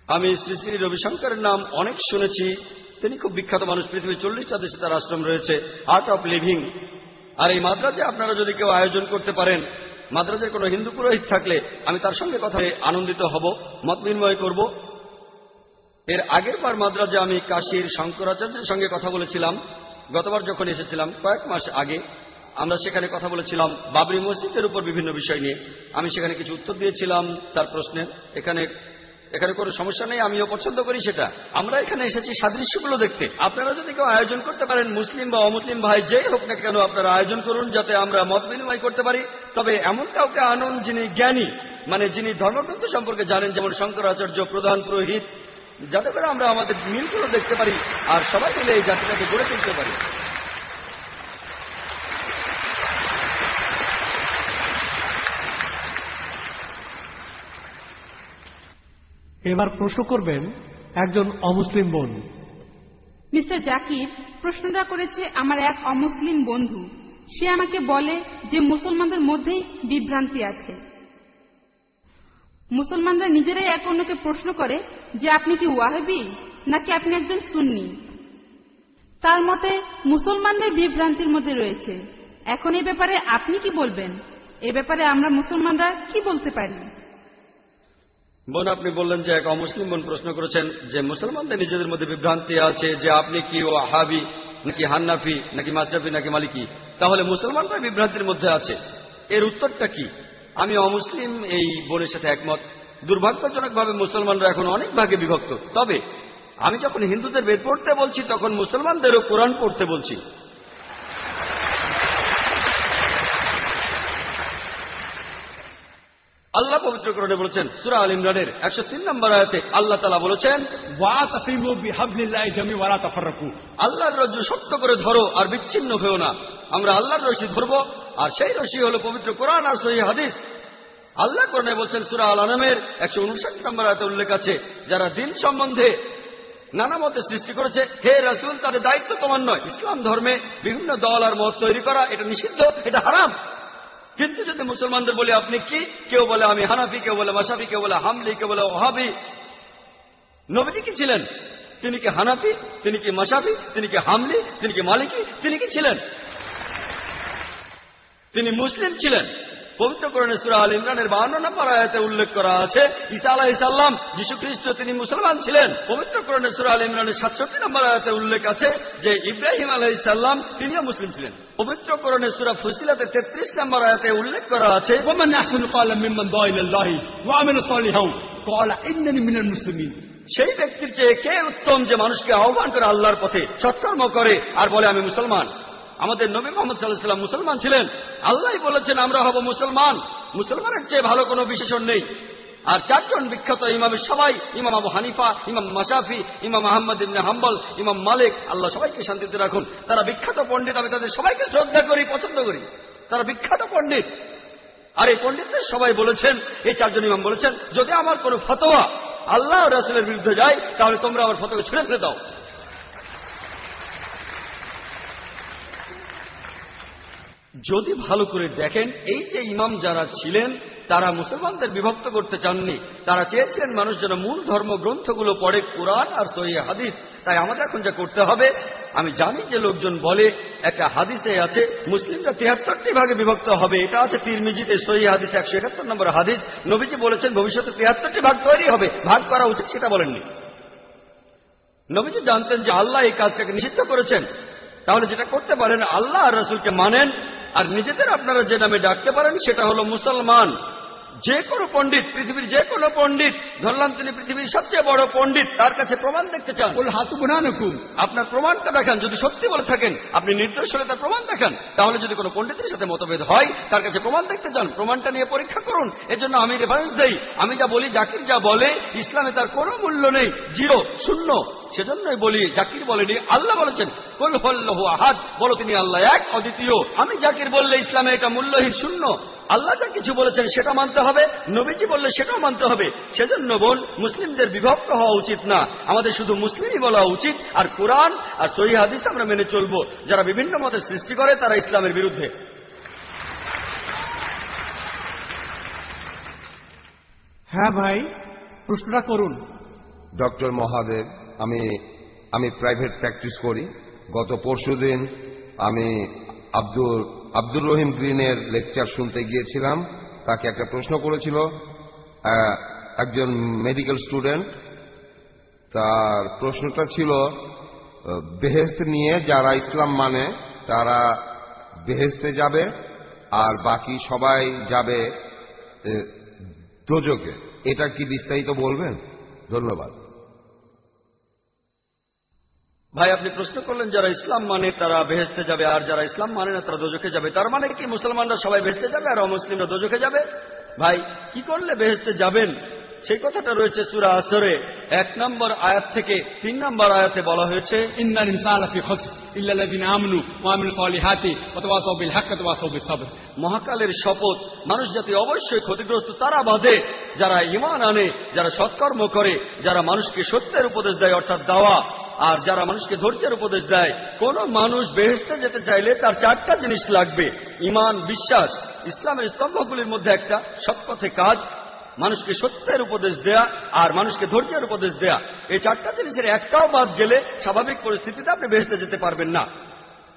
C: আমি শ্রী শ্রী রবিশঙ্করের নাম অনেক শুনেছি। তিনি খুব বিখ্যাত মানুষ। পৃথিবীর চল্লিশটা দেশে তার আশ্রম রয়েছে। আর্ট অফ লিভিং আর এই মাদ্রাজে আপনারা যদি কেউ আয়োজন করতে পারেন, মাদ্রাজের কোনো হিন্দু পুরোহিত থাকলে আমি তার সঙ্গে কথা আনন্দিত হব মত বিনিময় করব। এর আগের বার মাদ্রাজে আমি কাশীর শঙ্করাচার্যের সঙ্গে কথা বলেছিলাম। গতবার যখন এসেছিলাম, কয়েক মাস আগে, আমরা সেখানে কথা বলেছিলাম বাবরি মসজিদের উপর বিভিন্ন বিষয় নিয়ে। আমি সেখানে কিছু উত্তর দিয়েছিলাম, তার প্রশ্নের। এখানে এখানে কোনো সমস্যা নেই, আমিও পছন্দ করি সেটা। আমরা এখানে এসেছি সাদৃশ্যগুলো দেখতে। আপনারা যদি কেউ আয়োজন করতে পারেন, মুসলিম বা অমুসলিম ভাই, যেই হোক না কেন আপনারা আয়োজন করুন যাতে আমরা মত বিনিময় করতে পারি। তবে এমন কাউকে আনুন যিনি জ্ঞানী মানে যিনি ধর্মগ্রন্থ সম্পর্কে জানেন, যেমন শঙ্করাচার্য প্রধান পুরোহিত যাতে করে আমরা আমাদের মিলগুলো দেখতে পারি আর সবাই মিলে এই জাতিটাকে গড়ে তুলতে পারি।
A: এবার প্রশ্ন করবেন একজন অমুসলিম বোন।
L: মিস্টার জাকির প্রশ্নটা করেছে আমার এক অমুসলিম বন্ধু। সে আমাকে বলে যে মুসলমানদের মধ্যেই বিভ্রান্তি আছে। মুসলমানরা নিজেরাই এক অন্যকে প্রশ্ন করে যে আপনি কি ওয়াহাবি নাকি আপনি একজন সুন্নি? তার মতে মুসলমানদের বিভ্রান্তির মধ্যে রয়েছে। এখন এই ব্যাপারে আপনি কি বলবেন? এ ব্যাপারে আমরা মুসলমানরা কি বলতে পারি?
C: বোন, আপনি বললেন যে এক অমুসলিম বোন প্রশ্ন করেছেন যে মুসলমানদের নিজেদের মধ্যে বিভ্রান্তি আছে যে আপনি কি ও হাবি নাকি হান্নাফি নাকি মাসরাফি নাকি মালিকি? তাহলে মুসলমানরা বিভ্রান্তির মধ্যে আছে। এর উত্তরটা কি? আমি অমুসলিম এই বোনের সাথে একমত। দুর্ভাগ্যজনকভাবে মুসলমানরা এখন অনেক ভাগে বিভক্ত। তবে আমি যখন হিন্দুদের বেদ পড়তে বলছি তখন মুসলমানদেরও কোরআন পড়তে বলছি। আল্লাহ পবিত্র কোরআনে বলেছেন সুরা আল ইমরানের একশো তিন নম্বর আয়তে আল্লাহ তালা বলেছেন আল্লাহর রজ্জু সত্য করে ধরো আর বিচ্ছিন্ন হয়েও না। আমরা আল্লাহর রশি ধরবো আর সেই রশি হলো পবিত্র কোরআন আর সহি হাদিস। আল্লাহ কোরআনে বলছেন, সুরা আল আনামের একশো উনষাট নম্বর আয়াতে উল্লেখ আছে, যারা দিন সম্বন্ধে নানা মতে সৃষ্টি করেছে, হে রাসুল, তাদের দায়িত্ব তোমার নয়। ইসলাম ধর্মে বিভিন্ন দল আর মত তৈরি করা, এটা নিষিদ্ধ, এটা হারাম। কিন্তু যদি মুসলমানদের বলি, আপনি কি? কেউ বলে আমি হানাফি, কেউ বলে মাসাফি কেউ বলে হামলি, কেউ বলে ওহাবি। নবীজি কি ছিলেন? তিনি কি হানাফি, তিনি কি মাসাফি তিনি কি হামলি, তিনি কি মালিকি, তিনি কি ছিলেন? তিনি মুসলিম ছিলেন। পবিত্র করণে সুরা আল ইমরানের বর্ণনা পারায়াতে উল্লেখ করা আছে ইসা আলাহ ইসাল্লাম যীশু খ্রিস্ট তিনি মুসলমান ছিলেন। পবিত্র করণে সুরা আল ইমরানের সাতষট্টি নম্বর আয়াতে উল্লেখ আছে যে ইব্রাহিম আলহ ইসাল্লাম তিনিও মুসলিম ছিলেন। পবিত্র করণে সুরা ফুসিলাতে তেত্রিশ নম্বর আয়াতে উল্লেখ করা আছে সেই ব্যক্তির চেয়ে কে উত্তম যে মানুষকে আহ্বান করে আল্লাহর পথে সৎকর্ম করে আর বলে আমি মুসলমান। আমাদের নবী মোহাম্মদ সাল্লাহ মুসলমান ছিলেন। আল্লাহ বলেছেন, আমরা হব মুসলমান। মুসলমানের চেয়ে ভালো কোনো বিশেষণ নেই। আর চারজন বিখ্যাত ইমামের সবাই, ইমাম আবু হানিফা, ইমাম মাসাফি ইমাম ইবনে হাম্বল, ইমাম মালিক, আল্লাহ সবাইকে শান্তিতে রাখুন। তারা বিখ্যাত পণ্ডিত, আমি তাদের সবাইকে শ্রদ্ধা করি, পছন্দ করি। তারা বিখ্যাত পণ্ডিত। আর এই পণ্ডিতদের সবাই বলেছেন, এই চারজন ইমাম বলেছেন, যদি আমার কোনো ফতোয়া আল্লাহ রাসুলের বিরুদ্ধে যায়, তাহলে তোমরা আমার ফতোকে ছেড়ে ফেলে দাও। যদি ভালো করে দেখেন, এই যে ইমাম যারা ছিলেন, তারা মুসলমানদের বিভক্ত করতে চাননি। তারা চেয়েছিলেন মানুষ যেন মূল ধর্ম গ্রন্থগুলো পড়ে, কোরআন আর সহি হাদিস। তাই আমাদের এখন যা করতে হবে, আমি জানি যে লোকজন বলে, একটা হাদিসে আছে, মুসলিমরা তিয়াত্তরটি ভাগে বিভক্ত হবে। এটা আছে তিরমিজিতে সহি হাদিস একশো একাত্তর নম্বর হাদিস। নবীজি বলেছেন, ভবিষ্যতে তিয়াত্তরটি ভাগ তৈরি হবে। ভাগ করা উচিত, সেটা বলেননি। নবীজি জানতেন যে আল্লাহ এই কাজটাকে নিষিদ্ধ করেছেন। তাহলে যেটা করতে পারেন, আল্লাহ আর রসুলকে মানেন আর নিজেদের আপনারা যে নামে ডাকতে পারেন সেটা হলো মুসলমান। যে কোনো পণ্ডিত পৃথিবীর যে কোনো পণ্ডিত ধরলাম তিনি পৃথিবীর সবচেয়ে বড় পণ্ডিত তার কাছে প্রমাণ দেখতে চান। আপনার প্রমাণটা দেখান যদি সত্যি বলে থাকেন আপনি নির্দোষ হলে তার প্রমাণ দেখান। তাহলে যদি কোনো পণ্ডিতের সাথে মতভেদ হয় তার কাছে প্রমাণ দেখতে চান প্রমাণটা নিয়ে পরীক্ষা করুন। এজন্য আমি রেফারেন্স দেই। আমি যা বলি জাকির যা বলে ইসলামে তার কোনো মূল্য নেই। জিরো শূন্য। সেজন্যই বলি জাকির বলেনি আল্লাহ বলেছেন কল হল্লহ আহাদ। বলো তিনি আল্লাহ এক অদ্বিতীয়। আমি জাকির বললে ইসলামে এটা মূল্যহীন শূন্য। আল্লাহ যা কিছু বলেছেন সেটা মানতে হবে নবীজি বললে সেটাও মানতে হবে। সেজন্য বোন মুসলিমদের বিভক্ত হওয়া উচিত না। আমাদের শুধু মুসলিমই বলা উচিত আর কোরআন আর সহি হাদিস আমরা মেনে চলবো। যারা বিভিন্ন মতের সৃষ্টি করে তারা ইসলামের বিরুদ্ধে।
A: হ্যাঁ ভাই প্রশ্নটা করুন।
F: ডক্টর মহাদেব আমি আমি প্রাইভেট প্র্যাকটিস করি। গত পরশুদিন আমি আব্দুল আব্দুর রহিম গ্রিনের লেকচার শুনতে গিয়েছিলাম। তাকে একটা প্রশ্ন করেছিল একজন মেডিকেল স্টুডেন্ট। তার প্রশ্নটা ছিল বেহেস্ত নিয়ে যারা ইসলাম মানে তারা বেহেস্তে যাবে আর বাকি সবাই যাবে দোজকে। এটা কি বিস্তারিত বলবেন? ধন্যবাদ।
C: ভাই আপনি প্রশ্ন করলেন যারা ইসলাম মানে তারা বেহেস্তে যাবে আর যারা ইসলাম মানে না তারা দোজখে যাবে। তার মানে কি মুসলমানরা সবাই বেহেস্তে যাবে আর অমুসলিমরা দোজখে যাবে? ভাই কি করলে বেহেস্তে যাবেন? সেই কথাটা রয়েছে সুরা আসরে। এক নম্বর আয়াত থেকে তিন নম্বর আয়াতে বলা হয়েছে মহাকালের শপথ মানুষ জাতি অবশ্যই ক্ষতিগ্রস্ত তারা বাদে যারা ইমান আনে যারা সৎকর্ম করে যারা মানুষকে সত্যের উপদেশ দেয় অর্থাৎ দাওয়া আর যারা মানুষকে ধৈর্যের উপদেশ দেয়, কোন মানুষ বেহেস্তে যেতে চাইলে তার চারটা জিনিস লাগবে। ইমান, বিশ্বাস, ইসলামের স্তম্ভগুলির মধ্যে একটা সৎপথে কাজ, মানুষকে সত্যের উপদেশ দেয়া আর মানুষকে ধৈর্যের উপদেশ দেয়া। এই চারটা জিনিসের একটাও বাদ গেলে স্বাভাবিক পরিস্থিতিতে আপনি বেহেস্তে যেতে পারবেন না।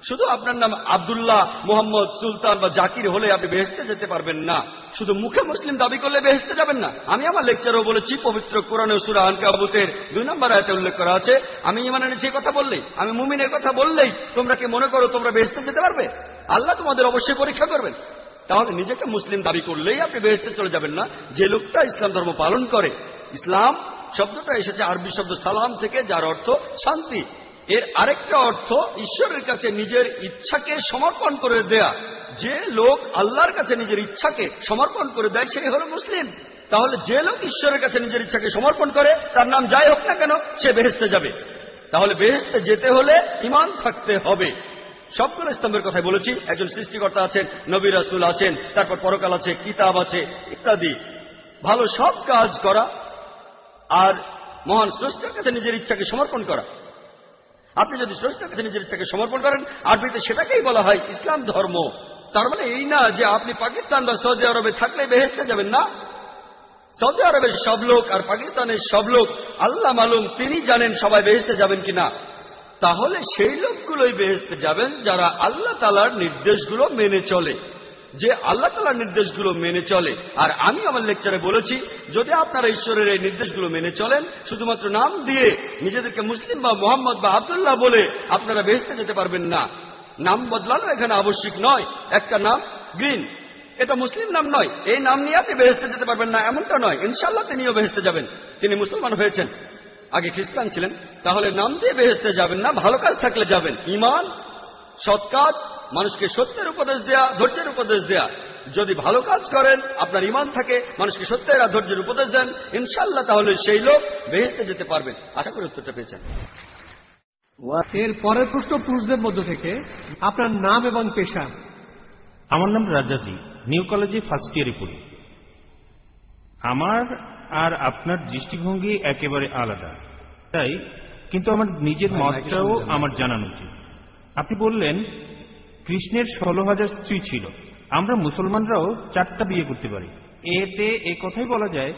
C: শুধু আপনার নাম আবদুল্লাহ, মোহাম্মদ, সুলতান বা জাকির হলে আপনি বেহেস্তে যেতে পারবেন না। শুধু মুখে মুসলিম দাবি করলে বেহেস্তে যাবেন না। আমি আমার লেকচারও বলেছি, পবিত্র কোরআন সুরা আনকাবুতের দুই নম্বর আয়তে উল্লেখ করা আছে। আমি ইমানের যে কথা বললেই, আমি মুমিনের কথা বললেই তোমরা কি মনে করো তোমরা বেহেস্তে যেতে পারবে? আল্লাহ তোমাদের অবশ্যই পরীক্ষা করবেন। তাহলে নিজেকে মুসলিম দাবি করলেই আপনি বেহেস্তে চলে যাবেন না। যে লোকটা ইসলাম ধর্ম পালন করে, ইসলাম শব্দটা এসেছে আরবি শব্দ সালাম থেকে, যার অর্থ শান্তি। এর আরেকটা অর্থ ঈশ্বরের কাছে নিজের ইচ্ছাকে সমর্পণ করে দেয়া। যে লোক আল্লাহর কাছে নিজের ইচ্ছাকে সমর্পণ করে দেয় সেই হল মুসলিম। তাহলে যে লোক ঈশ্বরের কাছে নিজের ইচ্ছাকে সমর্পণ করে, তার নাম যাই হোক না কেন, সে বেহেস্তে যাবে। তাহলে বেহেস্তে যেতে হলে ইমান থাকতে হবে। সবগুলো স্তম্ভের কথাই বলেছি। একজন সৃষ্টিকর্তা আছেন, নবী রাসুল আছেন, তারপর পরকাল আছে, কিতাব আছে, ইত্যাদি। ভালো সব কাজ করা আর মহান স্রষ্টার কাছে নিজের ইচ্ছাকে সমর্পণ করা। আপনি যদি স্রষ্টার কাছে নিজের ইচ্ছাকে সমর্পণ করেন, আরবিতে সেটাকেই বলা হয় ইসলাম ধর্ম। তার মানে এই না যে আপনি পাকিস্তান বা সৌদি আরবে থাকলে বেহেস্তে যাবেন না। সৌদি আরবের সব লোক আর পাকিস্তানের সব লোক, আল্লাহ মালুম তিনি জানেন সবাই বেহেস্তে যাবেন কিনা। তাহলে সেই লোকগুলোই বেহেস্তে যাবেন যারা আল্লাহ তালার নির্দেশগুলো মেনে চলে। যে আল্লাহ তালার নির্দেশগুলো মেনে চলে। আর আমি আমার লেকচারে বলেছি, যদি আপনারা ঈশ্বরের এই নির্দেশগুলো মেনে চলেন, শুধুমাত্র নাম দিয়ে নিজেদেরকে মুসলিম বা মোহাম্মদ বা আবদুল্লাহ বলে আপনারা বেহেস্তে যেতে পারবেন না। নাম বদলানো এখানে আবশ্যিক নয়। একটা নাম, গ্রিন। এটা মুসলিম নাম নয়। এই নাম নিয়ে আপনি বেহেস্তে যেতে পারবেন না, এমনটা নয়। ইনশাল্লাহ তিনিও বেহেস্তে যাবেন। তিনি মুসলমান হয়েছেন। আগে খ্রিস্টান ছিলেন। তাহলে নাম দিয়ে বেহেস্তে যাবেন না, ভালো কাজ থাকলে যাবেন। ইমান সৎ কাজ মানুষকে সত্যের উপদেশ দেয়া ধৈর্যের উপদেশ দেয়া। যদি ভালো কাজ করেন আপনার ইমান থাকে মানুষকে সত্যের আর ধৈর্যের উপদেশ দেন ইনশাল্লাহ তাহলে সেই লোক বেহেস্তে যেতে পারবেন। আশা করি উত্তরটা পেয়েছেন।
A: এর পরের প্রশ্ন পুরুষদের মধ্য থেকে আপনার নাম এবং পেশা।
H: আমার নাম রাজাজি নিউ কলেজে ফার্স্ট ইয়ারে পড়ি। আমার আর আপনার দৃষ্টিভঙ্গি একেবারে আলাদা। তাই কিন্তু আমার নিজের মতটাও আমার জানানো উচিত। আপনি বললেন, কৃষ্ণের ষোলো হাজার স্ত্রী ছিল। আমরা মুসলমানরাও চারটা বিয়ে করতে পারি। এতে এ কথাই বলা যায়,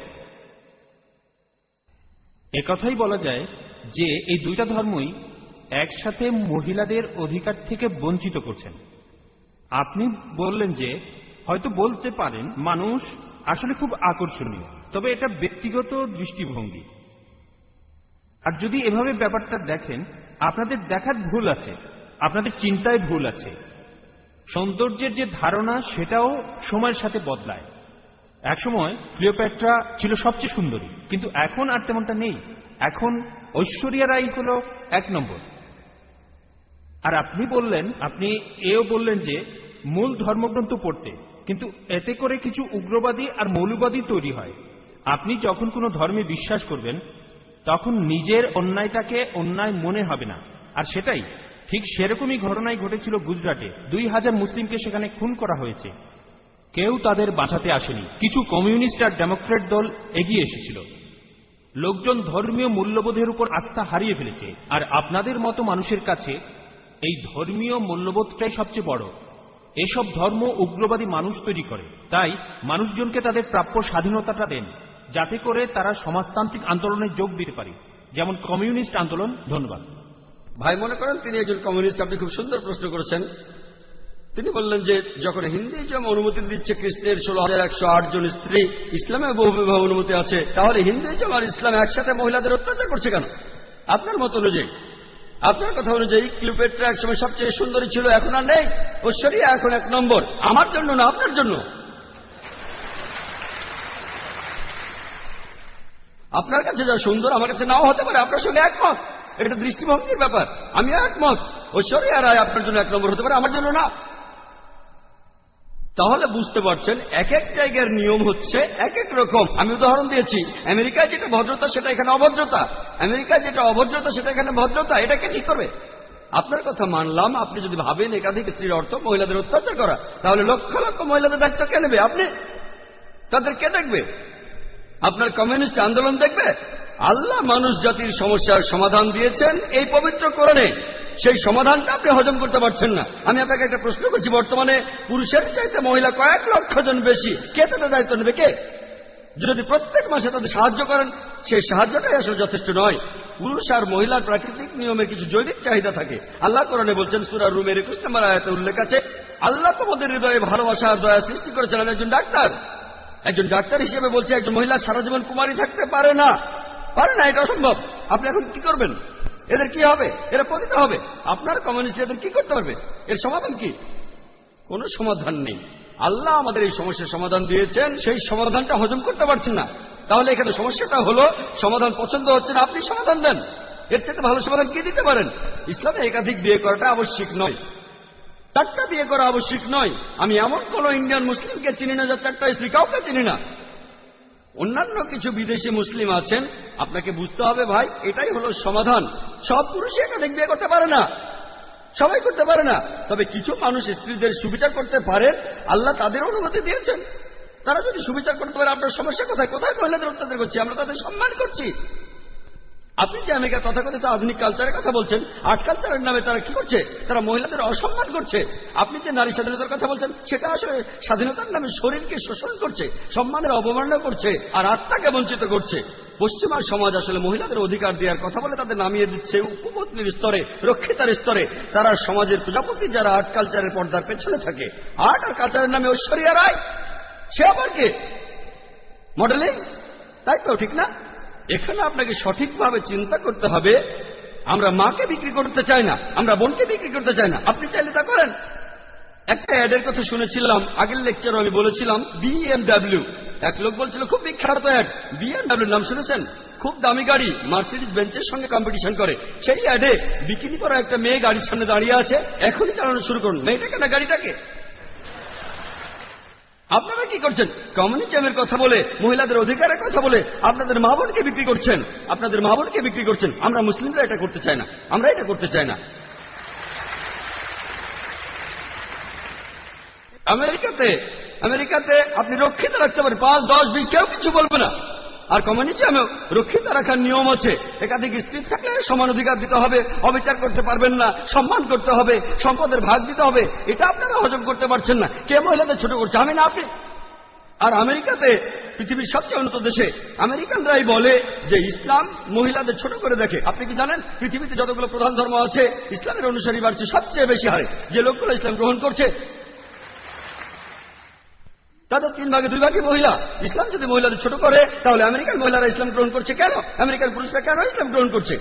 H: এ কথাই বলা যায় যে এই দুইটা ধর্মই একসাথে মহিলাদের অধিকার থেকে বঞ্চিত করছেন। আপনি বললেন যে, হয়তো বলতে পারেন, মানুষ আসলে খুব আকর্ষণীয়, তবে এটা ব্যক্তিগত দৃষ্টিভঙ্গি। আর যদি এভাবে ব্যাপারটা দেখেন, আপনাদের দেখার ভুল আছে। আপনাদের চিন্তায় ভুল আছে। সৌন্দর্যের যে ধারণা, সেটাও সময়ের সাথে বদলায়। একসময় ক্লিওপ্যাট্রা ছিল সবচেয়ে সুন্দরী, কিন্তু এখন আর তেমনটা নেই। এখন ঐশ্বরিয়া রাই হল এক নম্বর। আর আপনি বললেন, আপনি এও বললেন যে মূল ধর্মগ্রন্থ পড়তে, কিন্তু এতে করে কিছু উগ্রবাদী আর মৌলবাদী তৈরি হয়। আপনি যখন কোনো ধর্মে বিশ্বাস করবেন, তখন নিজের অন্যায়টাকে অন্যায় মনে হবে না। আর সেটাই ঠিক সেরকমই ঘটনাই ঘটেছিল গুজরাটে। দুই হাজার মুসলিমকে সেখানে খুন করা হয়েছে। কেউ তাদের বাঁচাতে আসেনি। কিছু কমিউনিস্ট আর ডেমোক্রেট দল এগিয়ে এসেছিল। লোকজন ধর্মীয় মূল্যবোধের উপর আস্থা হারিয়ে ফেলেছে। আর আপনাদের মতো মানুষের কাছে এই ধর্মীয় মূল্যবোধটাই সবচেয়ে বড়। এসব ধর্ম উগ্রবাদী মানুষ তৈরি করে। তাই মানুষজনকে তাদের প্রাপ্য স্বাধীনতাটা দেন, যাতে করে তারা সমাজতান্ত্রিক আন্দোলনে যোগ দিতে পারে। যেমন কমিউনিস্ট আন্দোলন, ধন্যবাদ।
C: ভাই মনে করেন, তিনি একজন কমিউনিস্ট। আপনি খুব সুন্দর প্রশ্ন করেছেন। তিনি বললেন যে, যখন হিন্দুইজম অনুমতি দিচ্ছে কৃষ্ণের ষোলো হাজার একশো জন স্ত্রী, ইসলামে বহু বিবাহ অনুমতি আছে, তাহলে হিন্দুইজম আর ইসলাম একসাথে মহিলাদের অত্যাচার করছে কেন? আপনার মত অনুযায়ী। আপনার কথা অনুযায়ী ক্লিওপেট্রা একসময় সবচেয়ে সুন্দরী ছিল, এখন আর নেই। ঐশ্বরিয়া এখন এক নম্বর। আমার জন্য না, আপনার জন্য। আপনার কাছে যা সুন্দর, আমার কাছে নাও হতে পারে। আপনার সঙ্গে একমত। এটা দৃষ্টিভঙ্গির ব্যাপার। আমি একমত। ঐশ্বরিয়া রায় আপনার জন্য এক নম্বর হতে পারে, আমার জন্য না। তাহলে বুঝতে পারছেন এক এক জায়গার নিয়ম হচ্ছে এক এক রকম। আমি উদাহরণ দিয়েছি, আমেরিকায় যেটা ভদ্রতা, সেটা এখানে অভদ্রতা। আমেরিকায় যেটা অভদ্রতা, সেটা এখানে ভদ্রতা। এটাকে ঠিক করবে? আপনার কথা মানলাম, আপনি যদি ভাবেন একাধিক স্ত্রীর অর্থ মহিলাদের অত্যাচার করা, তাহলে লক্ষ লক্ষ মহিলাদের দায়িত্ব কে নেবে? আপনি? তাদের কে দেখবে? আপনার কমিউনিস্ট আন্দোলন দেখবে? আল্লাহ মানুষ জাতির সমস্যার সমাধান দিয়েছেন এই পবিত্র কোরআনে। সেই সমাধানটা আপনি হজম করতে পারছেন না। আমি আপনাকে একটা প্রশ্ন করছি, বর্তমানে পুরুষের চাইতে মহিলা কয়েক লক্ষ জন বেশি, কে তাদের দায়িত্ব নেবে কে? যদি প্রত্যেক মাসে তাদের সাহায্য করেন, সেই সাহায্যটাই আসলে যথেষ্ট নয়। পুরুষ আর মহিলার প্রাকৃতিক নিয়মে কিছু জৈবিক চাহিদা থাকে। আল্লাহ কোরআনে বলছেন, সুরা রুমের একুশ নম্বর আয়াতে উল্লেখ আছে, আল্লাহ তোমাদের হৃদয়ে ভালোবাসা দয়া সৃষ্টি করেছেন। আমি একজন ডাক্তার একজন ডাক্তার হিসেবে বলছে, একজন মহিলা সারা জীবন কুমারী থাকতে পারে না। পারে না, এটা অসম্ভব। আপনি এখন কি করবেন? এদের কি হবে? এরা পতিত হবে। আপনার কমিউনিস্ট এদের কি করতে পারবে? এর সমাধান কি? কোনো সমাধান নেই। আল্লাহ আমাদের এই সমস্যার সমাধান দিয়েছেন, সেই সমাধানটা হজম করতে পারছেন না। তাহলে এখানে সমস্যাটা হলো, সমাধান পছন্দ হচ্ছে না, আপনি সমাধান দেন। এর চাইতে ভালো সমাধান কি দিতে পারেন? ইসলামে একাধিক বিয়ে করাটা আবশ্যিক নয়। চারটা বিয়ে করা আবশ্যিক নয়। আমি এমন কোন ইন্ডিয়ান মুসলিমকে চিনি না, যার চারটা স্ত্রী কাউকে চিনি না। অন্যান্য কিছু বিদেশি মুসলিম আছেন, আপনাকে বুঝতে হবে ভাই, এটাই হলো সমাধান। সব পুরুষই এটা দেখবে করতে পারে না। সবাই করতে পারে না। তবে কিছু মানুষ স্ত্রীদের সুবিচার করতে পারেন আল্লাহ তাদের অনুমতি দিয়েছেন। তারা যদি সুবিচার করতে পারে, আপনার সমস্যা কোথায়? কোথায় মহিলাদের অত্যাচার করছি? আমরা তাদের সম্মান করছি। আপনি যে আমেরিকা তথাকথিত আধুনিক কালচারের কথা বলছেন আর্ট কালচারের নামে তারা কি করছে? তারা মহিলাদের অসম্মান করছে। আপনি যে নারী স্বাধীনতার কথা বলছেন, সেটা আসলে স্বাধীনতার নামে শরীরকে শোষণ করছে, সম্মানের অবমাননা করছে, আর আত্মাকে বঞ্চিত করছে। পশ্চিমার সমাজ আসলে মহিলাদের অধিকার দেওয়ার কথা বলে তাদের নামিয়ে দিচ্ছে উপপত্নীর স্তরে, রক্ষিতার স্তরে। তারা সমাজের প্রজাপতি যারা আর্ট কালচারের পর্দার পেছনে থাকে। আর্ট আর কালচারের নামে ঐশ্বরিয়া রায়? সে আবার কে? মডেলিং তাই তো, ঠিক না? এখানে আপনাকে সঠিকভাবে চিন্তা করতে হবে, আমরা মাকে বিক্রি করতে চাই না, আমরা বোনকে বিক্রি করতে চাই না। আপনি চাইলে তা করেন। একটা অ্যাডের কথা শুনেছিলাম, আগের লেকচার আমি বলেছিলাম বিএমডাব্লিউ এক লোক বলছিল, খুব বিখ্যাত অ্যাড। বিএমডাব্লিউ নাম শুনেছেন? খুব দামি গাড়ি মার্সিডিজ বেঞ্চের সঙ্গে কম্পিটিশন করে। সেই অ্যাডে বিকিনি পরা একটা মেয়ে গাড়ির সামনে দাঁড়িয়ে আছে, এখনই চালানো শুরু করুন। মেয়েটাকে না গাড়িটাকে? আপনারা কি করছেন? কমিউনিজমের কথা বলে, মহিলাদের অধিকারের কথা বলে, আপনাদের মা বোনকে বিক্রি করছেন? আপনাদের মা বোনকে বিক্রি করছেন? আমরা মুসলিমরা এটা করতে চাই না। আমরা এটা করতে চাই না। আমেরিকাতে আমেরিকাতে আপনি রক্ষিত রাখতে পারেন। পাঁচ, দশ, বিশ, কেউ কিছু বলবে না। আর কমিউনিজমেও রক্ষিত রাখার নিয়ম আছে। একাধিক স্ত্রী থাকলে সমান অধিকার দিতে হবে, অবিচার করতে পারবেন না, সম্মান করতে হবে, সম্পদের ভাগ দিতে হবে, এটা আপনারা হজম করতে পারছেন না। কে মহিলাদের ছোট করছে? আমি না, আপনি? আর আমেরিকাতে পৃথিবীর সবচেয়ে উন্নত দেশে আমেরিকানরাই বলে যে ইসলাম মহিলাদের ছোট করে দেখে। আপনি কি জানেন? পৃথিবীতে যতগুলো প্রধান ধর্ম আছে, ইসলামের অনুসারী বাড়ছে সবচেয়ে বেশি হারে। যে লোকগুলো ইসলাম গ্রহণ করছে তাদের তিন ভাগে, দুই ভাগে মহিলা। ইসলাম যদি মহিলাদের ছোট করে, তাহলে আমেরিকান মহিলারা ইসলাম গ্রহণ করছে কেন? আমেরিকান পুরুষরা কেন ইসলাম গ্রহণ করছে?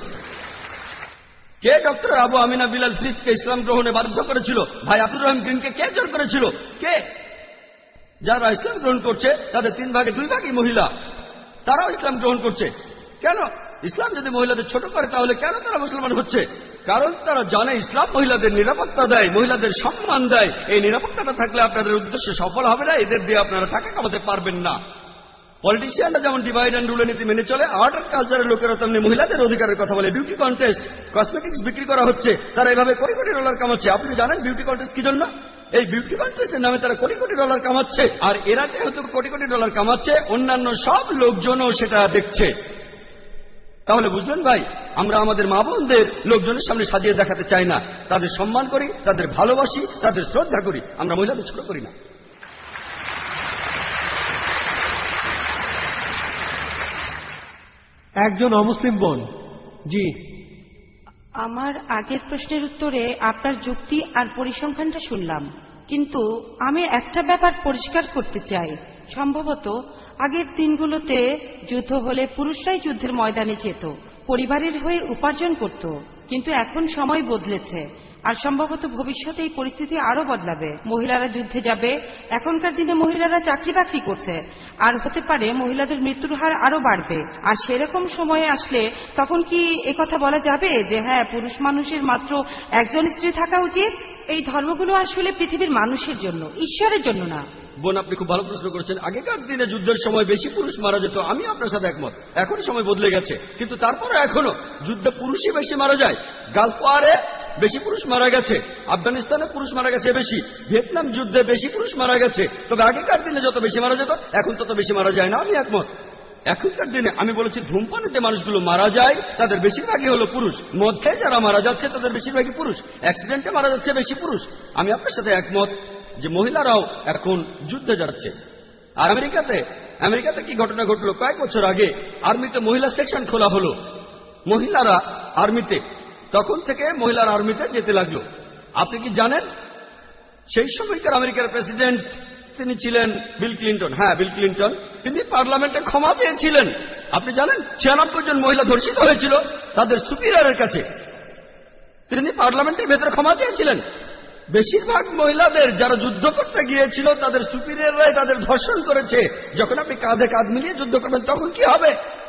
C: কে ডক্টর আবু আমিনা বিলাল ফ্রিজকে ইসলাম গ্রহণে বাধ্য করেছিল? ভাই আব্দুর রহিম গ্রিনকে কে জোর করেছিল? কে? যারা ইসলাম গ্রহণ করছে, তাদের তিন ভাগে, দুই ভাগই মহিলা। তারাও ইসলাম গ্রহণ করছে। কেন? ইসলাম যদি মহিলাদের ছোট করে, তাহলে কেন তারা মুসলমান হচ্ছে? কারণ তারা জানে ইসলাম মহিলাদের নিরাপত্তা দেয়, মহিলাদের সম্মান দেয়। এই নিরাপত্তাটা থাকলে আপনাদের উদ্দেশ্য সফল হবে না, এদের দিয়ে আপনারা টাকা কামাতে পারবেন না। পলিটিশিয়ানরা যেমন ডিভাইড অ্যান্ড রুলের নীতি মেনে চলে আর্ট অ্যান্ড কালচারের লোকেরা তেমনি মহিলাদের অধিকারের কথা বলে। বিউটি কন্টেস্ট কসমেটিক্স বিক্রি করা হচ্ছে, তারা এভাবে কোটি কোটি ডলার কামাচ্ছে। আপনি জানেন বিউটি কন্টেস্ট কি জন্য? এই বিউটি কন্টেস্টের নামে তারা কোটি কোটি ডলার কামাচ্ছে। আর এরা যেহেতু কোটি কোটি ডলার কামাচ্ছে, অন্যান্য সব লোকজনও সেটা দেখছে। তাহলে বুঝলেন ভাই আমরা আমাদের মা বোনদের লোকজনের সামনে সাজিয়ে দেখাতে চাই না। তাদের সম্মান করি তাদের ভালোবাসি তাদের শ্রদ্ধা করি। আমরা মহিলাদের ছোট করি না।
A: একজন অমুসলিম বোন। জি।
I: আমার আগের প্রশ্নের উত্তরে আপনার যুক্তি আর পরিসংখ্যানটা শুনলাম। কিন্তু আমি একটা ব্যাপার পরিষ্কার করতে চাই। সম্ভবত আগের দিনগুলোতে যুদ্ধ হলে পুরুষরাই যুদ্ধের ময়দানে যেত, পরিবারের হয়ে উপার্জন করত, কিন্তু এখন সময় বদলেছে। আর সম্ভবত ভবিষ্যতে এই পরিস্থিতি আরও বদলাবে। মহিলারা যুদ্ধে যাবে, এখনকার দিনে মহিলারা চাকরি বাকরি করছে। আর হতে পারে মহিলাদের মৃত্যুর হার আরও বাড়বে। আর সেরকম সময়ে আসলে তখন কি কথা বলা যাবে যে হ্যাঁ পুরুষ মানুষের মাত্র একজন স্ত্রী থাকা উচিত? এই ধর্মগুলো আসলে পৃথিবীর মানুষের জন্য, ঈশ্বরের জন্য না।
C: বোন, আপনি খুব ভালো প্রশ্ন করেছেন। আগেকার দিনে যুদ্ধের সময় বেশি পুরুষ মারা যেত, আমি আপনার সাথে একমত। এখন সময় বদলে গেছে। কিন্তু তারপরে এখনও যুদ্ধে পুরুষই বেশি মারা যায়। গালফ ওয়ারে বেশি পুরুষ মারা গেছে, আফগানিস্তানে পুরুষ মারা গেছে বেশি, ভিয়েতনাম যুদ্ধে বেশি পুরুষ মারা গেছে। তবে আগেকার দিনে যত বেশি মারা যেত, এখন তত বেশি মারা যায় না, আমি একমত। এখনকার দিনে আমি বলেছি ধূমপানের যে মানুষগুলো মারা যায়, তাদের বেশিরভাগই হলো পুরুষ। মধ্যে যারা মারা যাচ্ছে, তাদের বেশিরভাগই পুরুষ। অ্যাক্সিডেন্টে মারা যাচ্ছে বেশি পুরুষ। আমি আপনার সাথে একমত। যে মহিলারাও এখন যুদ্ধে যাচ্ছে। আর আমেরিকাতে আমেরিকাতে কি ঘটনা ঘটলো? কয়েক বছর আগে আর্মিতে মহিলা সেকশন খোলা হলো। মহিলারা আর্মিতে, তখন থেকে মহিলার আর্মিতে যেতে লাগল। আপনি কি জানেন? সেই সময়কার আমেরিকার প্রেসিডেন্ট তিনি ছিলেন বিল ক্লিন্টন। হ্যাঁ বিল ক্লিন্টন। তিনি পার্লামেন্টে ক্ষমা চেয়েছিলেন। আপনি জানেন? ছিয়ানব্বই জন মহিলা ধর্ষিত হয়েছিল তাদের সুপিরিয়ারের কাছে। তিনি পার্লামেন্টের ভেতরে ক্ষমা চেয়েছিলেন। বেশিরভাগ মহিলাদের যারা যুদ্ধ করতে গিয়েছিল, তাদের সুপিরিয়ররাই তাদের ধর্ষণ করেছে। যখন আপনি কাঁধে কাঁধ মিলিয়ে যুদ্ধ করবেন, তখন কি হবে?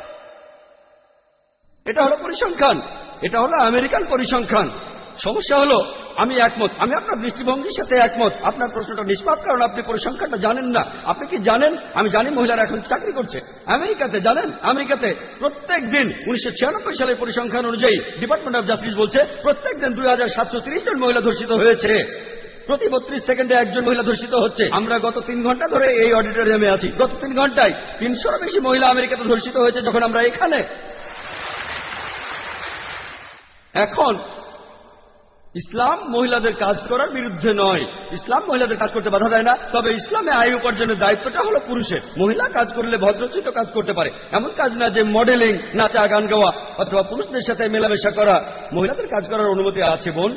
C: এটা হলো পরিসংখ্যান। এটা হলো আমেরিকান পরিসংখ্যান। সমস্যা হলো, আমি একমত। আমি আপনার দৃষ্টিভঙ্গির সাথে একমত। আপনার প্রশ্নটা নিষ্পাপ, কারণ আপনি পরিসংখ্যানটা জানেন না। আপনি কি জানেন? আমি জানি মহিলারা এখন চাকরি করছে। আমেরিকাতে জানেন? আমেরিকাতে প্রত্যেক দিন উনিশশো সালের পরিসংখ্যান অনুযায়ী ডিপার্টমেন্ট অফ জাস্টিস বলছে, প্রত্যেক দিন দুই জন মহিলা ধর্ষিত হয়েছে। প্রতি বত্রিশ সেকেন্ডে একজন মহিলা ধর্ষিত হচ্ছে। আমরা গত তিন ঘণ্টা ধরে এই অডিটোরিয়ামে আছি। গত তিন ঘন্টায় তিনশোর বেশি মহিলা আমেরিকাতে ধর্ষিত হয়েছে যখন আমরা এখানে। এখন ইসলাম মহিলাদের কাজ করার বিরুদ্ধে নয়। ইসলাম মহিলাদের কাজ করতে বাধা দেয় না। তবে ইসলামে আয় উপার্জনের দায়িত্বটা হলো পুরুষের। মহিলা কাজ করলে ভদ্রচিত কাজ করতে পারে। এমন কাজ না যে মডেলিং, নাচা, গান গাওয়া অথবা পুরুষদের সাথে মেলামেশা করা। মহিলাদের কাজ করার অনুমতি আছে বোন।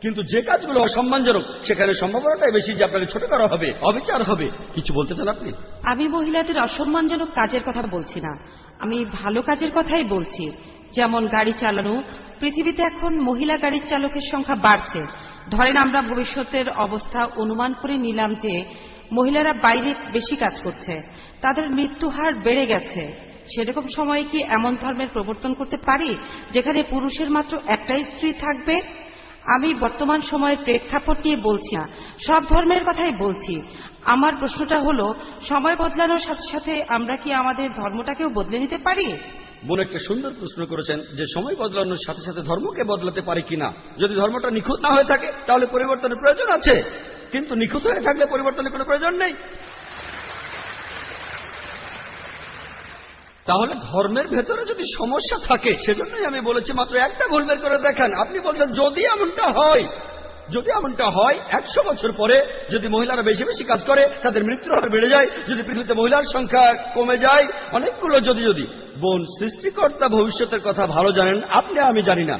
C: কিন্তু যে কাজগুলো অসম্মানজনক, সেখানে সম্ভাবনাটাই বেশি যে আপনাকে ছোট করা হবে, অবিচার হবে। কিছু বলতে চান আপনি?
I: আমি মহিলাদের অসম্মানজনক কাজের কথা বলছি না। আমি ভালো কাজের কথাই বলছি। যেমন গাড়ি চালানো পৃথিবীতে এখন মহিলা গাড়ির চালকের সংখ্যা বাড়ছে। ধরেন আমরা ভবিষ্যতের অবস্থা অনুমান করে নিলাম যে মহিলারা বাইরে বেশি কাজ করছে। তাদের মৃত্যু হার বেড়ে গেছে। সেরকম সময়ে কি এমন ধর্মের প্রবর্তন করতে পারি যেখানে পুরুষের মাত্র একটাই স্ত্রী থাকবে? আমি বর্তমান সময়ের প্রেক্ষাপট নিয়ে বলছি না, সব ধর্মের কথাই বলছি। আমার প্রশ্নটা হলো, সময় বদলানোর সাথে সাথে আমরা কি আমাদের ধর্মটাকেও বদলে নিতে পারি?
C: বোন একটা সুন্দর প্রশ্ন করেছেন যে সময় বদলানোর সাথে সাথে ধর্মকে বদলাতে পারে কিনা? যদি ধর্মটা নিখুঁত না হয়ে থাকে, তাহলে পরিবর্তনের প্রয়োজন আছে। কিন্তু নিখুঁত হয়ে থাকলে পরিবর্তনের কোনো প্রয়োজন নেই। তাহলে ধর্মের ভেতরে যদি সমস্যা থাকে, সেজন্যই আমি বলেছি মাত্র একটা ভুল বের করে দেখান। আপনি বলছেন, যদি এমনটা হয় যদি এমনটা হয়, একশো বছর পরে যদি মহিলারা বেশি বেশি কাজ করে, তাদের মৃত্যুর হার বেড়ে যায়, যদি পৃথিবীতে মহিলার সংখ্যা কমে যায়, অনেকগুলো যদি যদি। বোন, সৃষ্টিকর্তা ভবিষ্যতের কথা ভালো জানেন, আপনি আমি জানি না।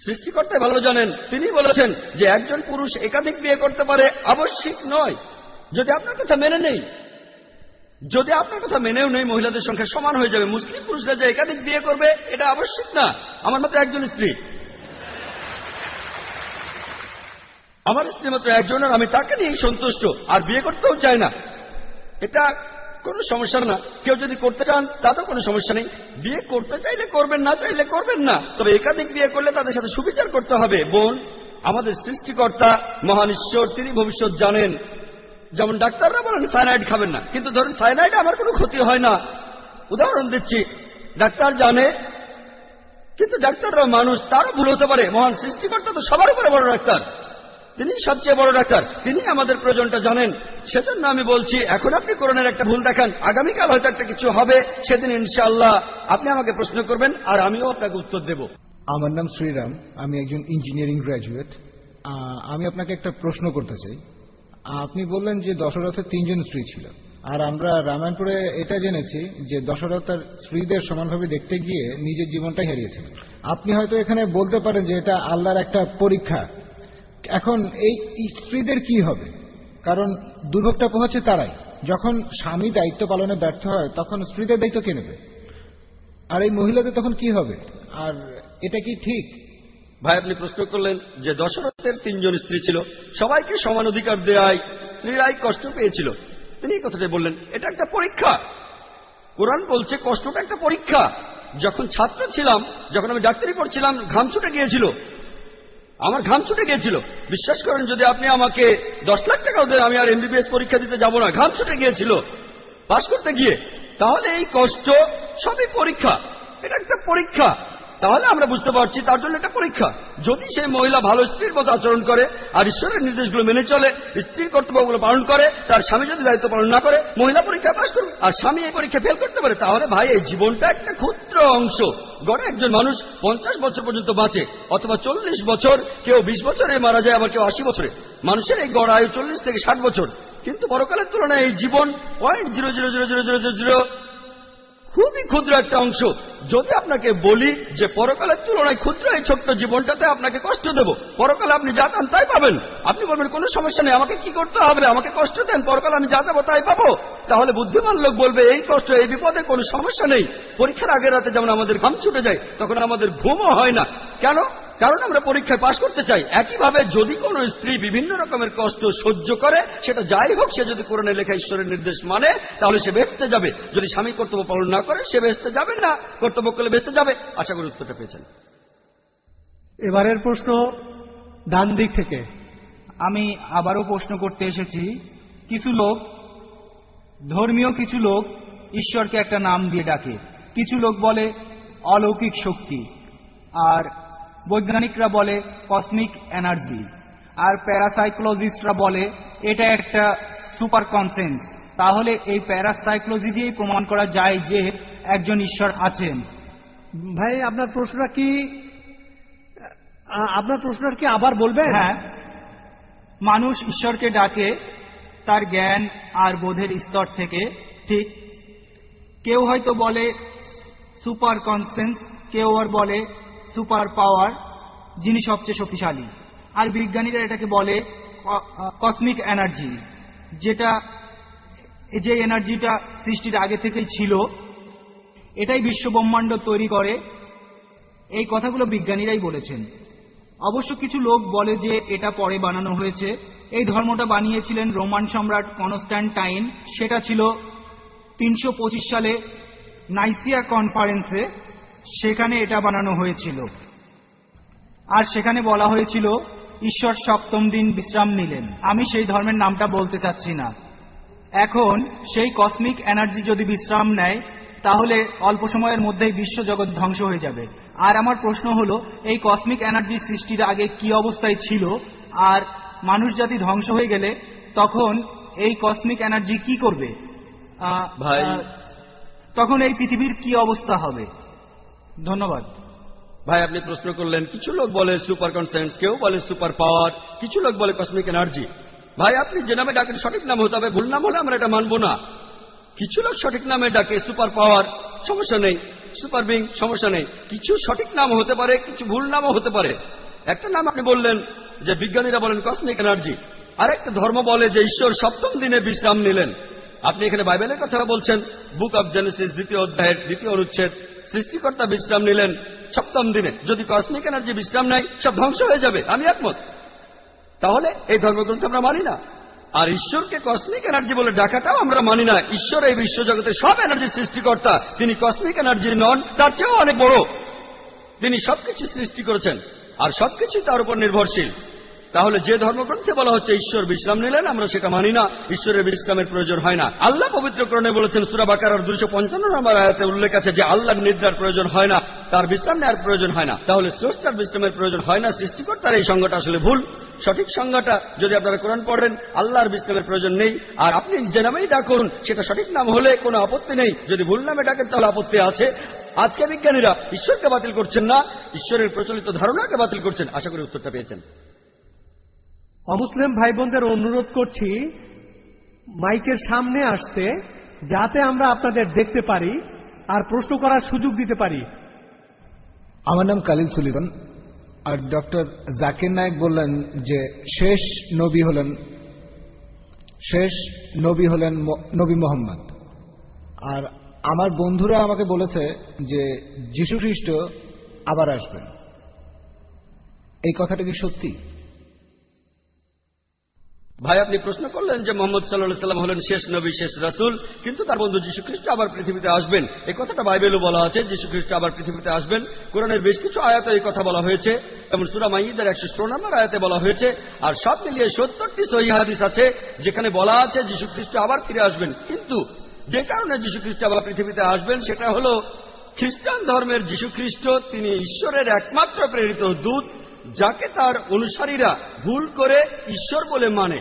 C: সৃষ্টিকর্তা ভালো জানেন, তিনি বলেছেন যে একজন পুরুষ একাধিক বিয়ে করতে পারে, আবশ্যিক নয়। যদি আপনার কথা মেনে নেই, যদি আপনার কথা মেনেও নেই, মহিলাদের সংখ্যা সমান হয়ে যাবে। মুসলিম পুরুষরা যে একাধিক বিয়ে করবে, এটা আবশ্যিক না। আমার মতো একজন স্ত্রী আমার স্ত্রী মাত্র একজন আর আমি তাকে নিয়েই সন্তুষ্ট, আর বিয়ে করতেও চাই না। এটা কোনো সমস্যা না। কেউ যদি করতে চান, তাতেও কোনো সমস্যা নেই। বিয়ে করতে চাইলে করবেন, না চাইলে করবেন না। তবে একাধিক বিয়ে করলে তাদের সাথে সুবিচার করতে হবে। বোন, আমাদের সৃষ্টিকর্তা মহান ঈশ্বর, তিনি ভবিষ্যৎ জানেন। যেমন ডাক্তাররা বলেন সাইনাইড খাবেন না। কিন্তু ধরুন সাইনাইড আমার কোনো ক্ষতি হয় না। উদাহরণ দিচ্ছি, ডাক্তার জানে, কিন্তু ডাক্তাররা মানুষ তারও ভুল হতে পারে। মহান সৃষ্টিকর্তা তো সবার উপরে বড় ডাক্তার। তিনি সবচেয়ে বড় ডাক্তার। তিনি আমাদের প্রয়োজনটা জানেন। সেজন্য আমি বলছি, এখন আপনি করোনার একটা ভুল দেখান। আগামীকাল হয়তো একটা কিছু হবে, সেদিন ইনশাআল্লাহ আপনি আমাকে প্রশ্ন করবেন আর আমিও আপনাকে উত্তর দেব।
K: আমার নাম শ্রীরাম, আমি একজন ইঞ্জিনিয়ারিং গ্র্যাজুয়েট আমি আপনাকে একটা প্রশ্ন করতে চাই। আপনি বললেন যে দশরথের তিনজন স্ত্রী ছিল। আর আমরা রামায়ণপুরে এটা জেনেছি যে দশরথ তার স্ত্রীদের সমানভাবে দেখতে গিয়ে নিজের জীবনটা হারিয়েছিলেন। আপনি হয়তো এখানে বলতে পারেন যে এটা আল্লাহর একটা পরীক্ষা। এখন এই স্ত্রীদের কি হবে? কারণ দুর্ভোগটা পোহাচ্ছে তারাই। যখন স্বামী দায়িত্ব পালনে ব্যর্থ হয়, তখন স্ত্রীদের দায়িত্ব কে নেবে? আর এই মহিলাদের তখন কি হবে? আর এটা কি ঠিক?
C: ভাই, আপনি প্রশ্ন করলেন যে দশরথের তিনজন স্ত্রী ছিল, সবাইকে সমান অধিকার দেয় স্ত্রীরাই কষ্ট পেয়েছিল। তিনি এই কথাটাই বললেন, এটা একটা পরীক্ষা। কোরআন বলছে কষ্টটা একটা পরীক্ষা। যখন ছাত্র ছিলাম, যখন আমি ডাক্তারি পড়ছিলাম, ঘাম ছুটে গিয়েছিল। আমার ঘাম ছুটে গিয়েছিল। বিশ্বাস করেন, যদি আপনি আমাকে দশ লাখ টাকাও দেন, আমি আর এমবিবিএস পরীক্ষা দিতে যাব না। ঘাম ছুটে গিয়েছিল। পাশ করতে গিয়ে। তাহলে এই কষ্ট, সবই পরীক্ষা। এটা একটা পরীক্ষা। তাহলে আমরা বুঝতে পারছি তার জন্য একটা পরীক্ষা। যদি সেই মহিলা ভালো স্ত্রীর মতো আচরণ করে, আর ঈশ্বরের নির্দেশগুলো মেনে চলে, স্ত্রীর কর্তব্যগুলো পালন করে, তার স্বামী যদি দায়িত্ব পালন না করে, মহিলা পরীক্ষা পাশ করবে আর স্বামী এই পরীক্ষা ফেল করতে পারে, তাহলে ভাই, এই জীবনটা একটা ক্ষুদ্র অংশ। গড়ে একজন মানুষ পঞ্চাশ বছর পর্যন্ত বাঁচে, অথবা চল্লিশ বছর, কেউ বিশ বছরে মারা যায়, আবার কেউ আশি বছরে। মানুষের এই গড় আয়ু চল্লিশ থেকে ষাট বছর। কিন্তু পরকালের তুলনায় এই জীবন point zero zero zero zero zero zero খুবই ক্ষুদ্র একটা অংশ। যদি আপনাকে বলি যে পরকালের তুলনায় ক্ষুদ্র এই ছোট্ট জীবনটাতে আপনাকে কষ্ট দেব, পরকালে আপনি যা চান তাই পাবেন। আপনি বলবেন, কোনো সমস্যা নেই, আমাকে কি করতে হবে? আমাকে কষ্ট দেন, পরকালে আমি যা যাব তাই পাবো। তাহলে বুদ্ধিমান লোক বলবে, এই কষ্ট, এই বিপদে কোনো সমস্যা নেই। পরীক্ষার আগের রাতে যেমন আমাদের ঘাম ছুটে যায়, তখন আমাদের ঘুমও হয় না। কেন? কারণ আমরা পরীক্ষায় পাশ করতে চাই। একইভাবে যদি কোনো স্ত্রী বিভিন্ন রকমের কষ্ট সহ্য করে সেটা যাই হোক সে যদি কোরআনে লেখা ঈশ্বরের নির্দেশ মানে তাহলে সে বেঁচতে যাবে। যদি স্বামী কর্তব্য পালন না করে সে বেঁচতে যাবে না। কর্তব্য করলে বেঁচতে যাবে। আশা করি উত্তরটা পেয়েছেন।
A: এবারের প্রশ্ন ডান দিক থেকে।
G: আমি আবারও প্রশ্ন করতে এসেছি কিছু লোক ধর্মীয় কিছু লোক ঈশ্বরকে একটা নাম দিয়ে ডাকে। কিছু লোক বলে অলৌকিক শক্তি। আর বৈজ্ঞানিকরা বলে কসমিক এনার্জি আর প্যারাসাইকোলজিস্টরা বলে এটা একটা সুপার কনসেন্স তাহলে এই প্যারাসাইকোলজি দিয়েই প্রমাণ করা যায় যে একজন ঈশ্বর আছেন।
A: ভাই আপনার প্রশ্নটা কি আপনার প্রশ্নটা কি আবার বলবেন?
G: হ্যাঁ। মানুষ ঈশ্বরকে ডাকে তার জ্ঞান আর বোধের স্তর থেকে ঠিক। কেউ হয়তো বলে সুপার কনসেন্স কেউ আর বলে সুপার পাওয়ার, যিনি সবচেয়ে শক্তিশালী। আর বিজ্ঞানীরা এটাকে বলে কসমিক এনার্জি যেটা, যে এনার্জিটা সৃষ্টির আগে থেকেই ছিল, এটাই বিশ্ব ব্রহ্মাণ্ড তৈরি করে। এই কথাগুলো বিজ্ঞানীরাই বলেছেন। অবশ্য কিছু লোক বলে যে এটা পরে বানানো হয়েছে। এই ধর্মটা বানিয়েছিলেন রোমান সম্রাট কনস্ট্যান্টাইন সেটা ছিল তিনশো পঁচিশ সালে নাইসিয়া কনফারেন্সে সেখানে এটা বানানো হয়েছিল। আর সেখানে বলা হয়েছিল ঈশ্বর সপ্তম দিন বিশ্রাম নিলেন। আমি সেই ধর্মের নামটা বলতে চাচ্ছি না। এখন সেই কসমিক এনার্জি যদি বিশ্রাম নেয় তাহলে অল্প সময়ের মধ্যেই বিশ্বজগৎ ধ্বংস হয়ে যাবে। আর আমার প্রশ্ন হলো এই কসমিক এনার্জি সৃষ্টির আগে কি অবস্থায় ছিল? আর মানুষ জাতি ধ্বংস হয়ে গেলে তখন এই কসমিক এনার্জি কি করবে। তখন এই পৃথিবীর কি অবস্থা হবে? ধন্যবাদ।
C: ভাই, আপনি প্রশ্ন করলেন, কিছু লোক বলে সুপার কনসেন্স, কেউ বলে সুপার পাওয়ার, কিছু লোক বলে কসমিক এনার্জি। ভাই, আপনি যে নামে ডাকেন সঠিক নাম হতে হবে, ভুল নাম হলে আমরা এটা মানবো না। কিছু লোক সঠিক নামে ডাকে সুপার পাওয়ার, সমস্যা নেই। সুপার বিং, সমস্যা নেই। কিছু সঠিক নাম হতে পারে, কিছু ভুল নামও হতে পারে। একটা নাম আপনি বললেন যে বিজ্ঞানীরা বলেন কসমিক এনার্জি। আর একটা ধর্ম বলে যে ঈশ্বর সপ্তম দিনে বিশ্রাম নিলেন। আপনি এখানে বাইবেলের কথা বলছেন, বুক অব জেনেসিস, দ্বিতীয় অধ্যায়ের দ্বিতীয় অনুচ্ছেদ। সৃষ্টিকর্তা বিশ্রাম নিলেন, সপ্তম দিনে। যদি কসমিক এনার্জি বিশ্রাম নেয়, সব ধ্বংস হয়ে যাবে, আমি একমত। তাহলে এই ধর্মগ্রন্থ আমরা মানি না। আর ঈশ্বরকে কসমিক এনার্জি বলে ডাকাটাও আমরা মানি না। ঈশ্বর এই বিশ্বজগতে সব এনার্জি সৃষ্টিকর্তা। তিনি কসমিক এনার্জি নন, তার চেয়েও অনেক বড়। তিনি সবকিছু সৃষ্টি করেছেন। আর সবকিছু তার উপর নির্ভরশীল। তাহলে যে ধর্মগ্রন্থে বলা হচ্ছে ঈশ্বর বিশ্রাম নিলেন, আমরা সেটা মানি না। ঈশ্বরের বিশ্রামের প্রয়োজন হয় না। আল্লাহ পবিত্রকরণে বলেছেন, সুরা বাকার দুশো পঞ্চান্ন নম্বর আয়াতে উল্লেখ আছে যে, আল্লাহর নিদ্রার প্রয়োজন হয় না, তার বিশ্রাম নেওয়ার প্রয়োজন হয় না। তাহলে স্রষ্টার বিশ্রামের প্রয়োজন হয় না, সৃষ্টিকর্তার এই সংজ্ঞাটা আসলে ভুল। সঠিক সংজ্ঞাটা যদি আপনারা কোরআন পড়েন, আল্লাহর বিশ্রামের প্রয়োজন নেই। আর আপনি যে নামেই ডাকুন, সেটা সঠিক নাম হলে কোনো আপত্তি নেই। যদি ভুল নামে ডাকেন, তাহলে আপত্তি আছে। আজকে বিজ্ঞানীরা ঈশ্বরকে বাতিল করছেন না, ঈশ্বরের প্রচলিত ধারণাকে বাতিল করছেন। আশা করি উত্তরটা পেয়েছেন।
A: অমুসলিম ভাই বোনদের অনুরোধ করছি, মাইকের সামনে আসতে, যাতে আমরা আপনাদের দেখতে পারি আর প্রশ্ন করার সুযোগ দিতে পারি।
K: আমার নাম কালিল সুলিভান আর ডক্টর জাকির নায়েক বললেন যে, শেষ নবী হলেন, শেষ নবী হলেন নবী মোহাম্মদ। আর আমার বন্ধুরা আমাকে বলেছে যে যীশু খ্রিস্ট আবার আসবেন। এই কথাটা কি সত্যি?
C: ভাই, আপনি প্রশ্ন করলেন যে মোহাম্মদ সাল্লাহ সাল্লাম হলেন শেষ নবী, শেষ রাসুল। কিন্তু তার বন্ধু যীশু খ্রিস্ট আবার পৃথিবীতে আসবেন। এই কথাটা বাইবেলও বলা আছে যীশু খ্রিস্ট আবার পৃথিবীতে আসবেন। কোরআনের বেশ কিছু আয়াতে এই কথা বলা হয়েছে। যেমন সুরা মাইদের একশো ষোলো নম্বর আয়াতে বলা হয়েছে, আর সব মিলিয়ে সত্তরটি সহি হাদিস আছে, যেখানে বলা আছে যীশু খ্রিস্ট আবার ফিরে আসবেন। কিন্তু যে কারণে যীশু খ্রিস্ট আবার পৃথিবীতে আসবেন, সেটা হলো খ্রিস্টান ধর্মের যীশু খ্রিস্ট তিনি ঈশ্বরের একমাত্র প্রেরিত দূত। যাকে তার অনুসারীরা ভুল করে ঈশ্বর বলে মানে।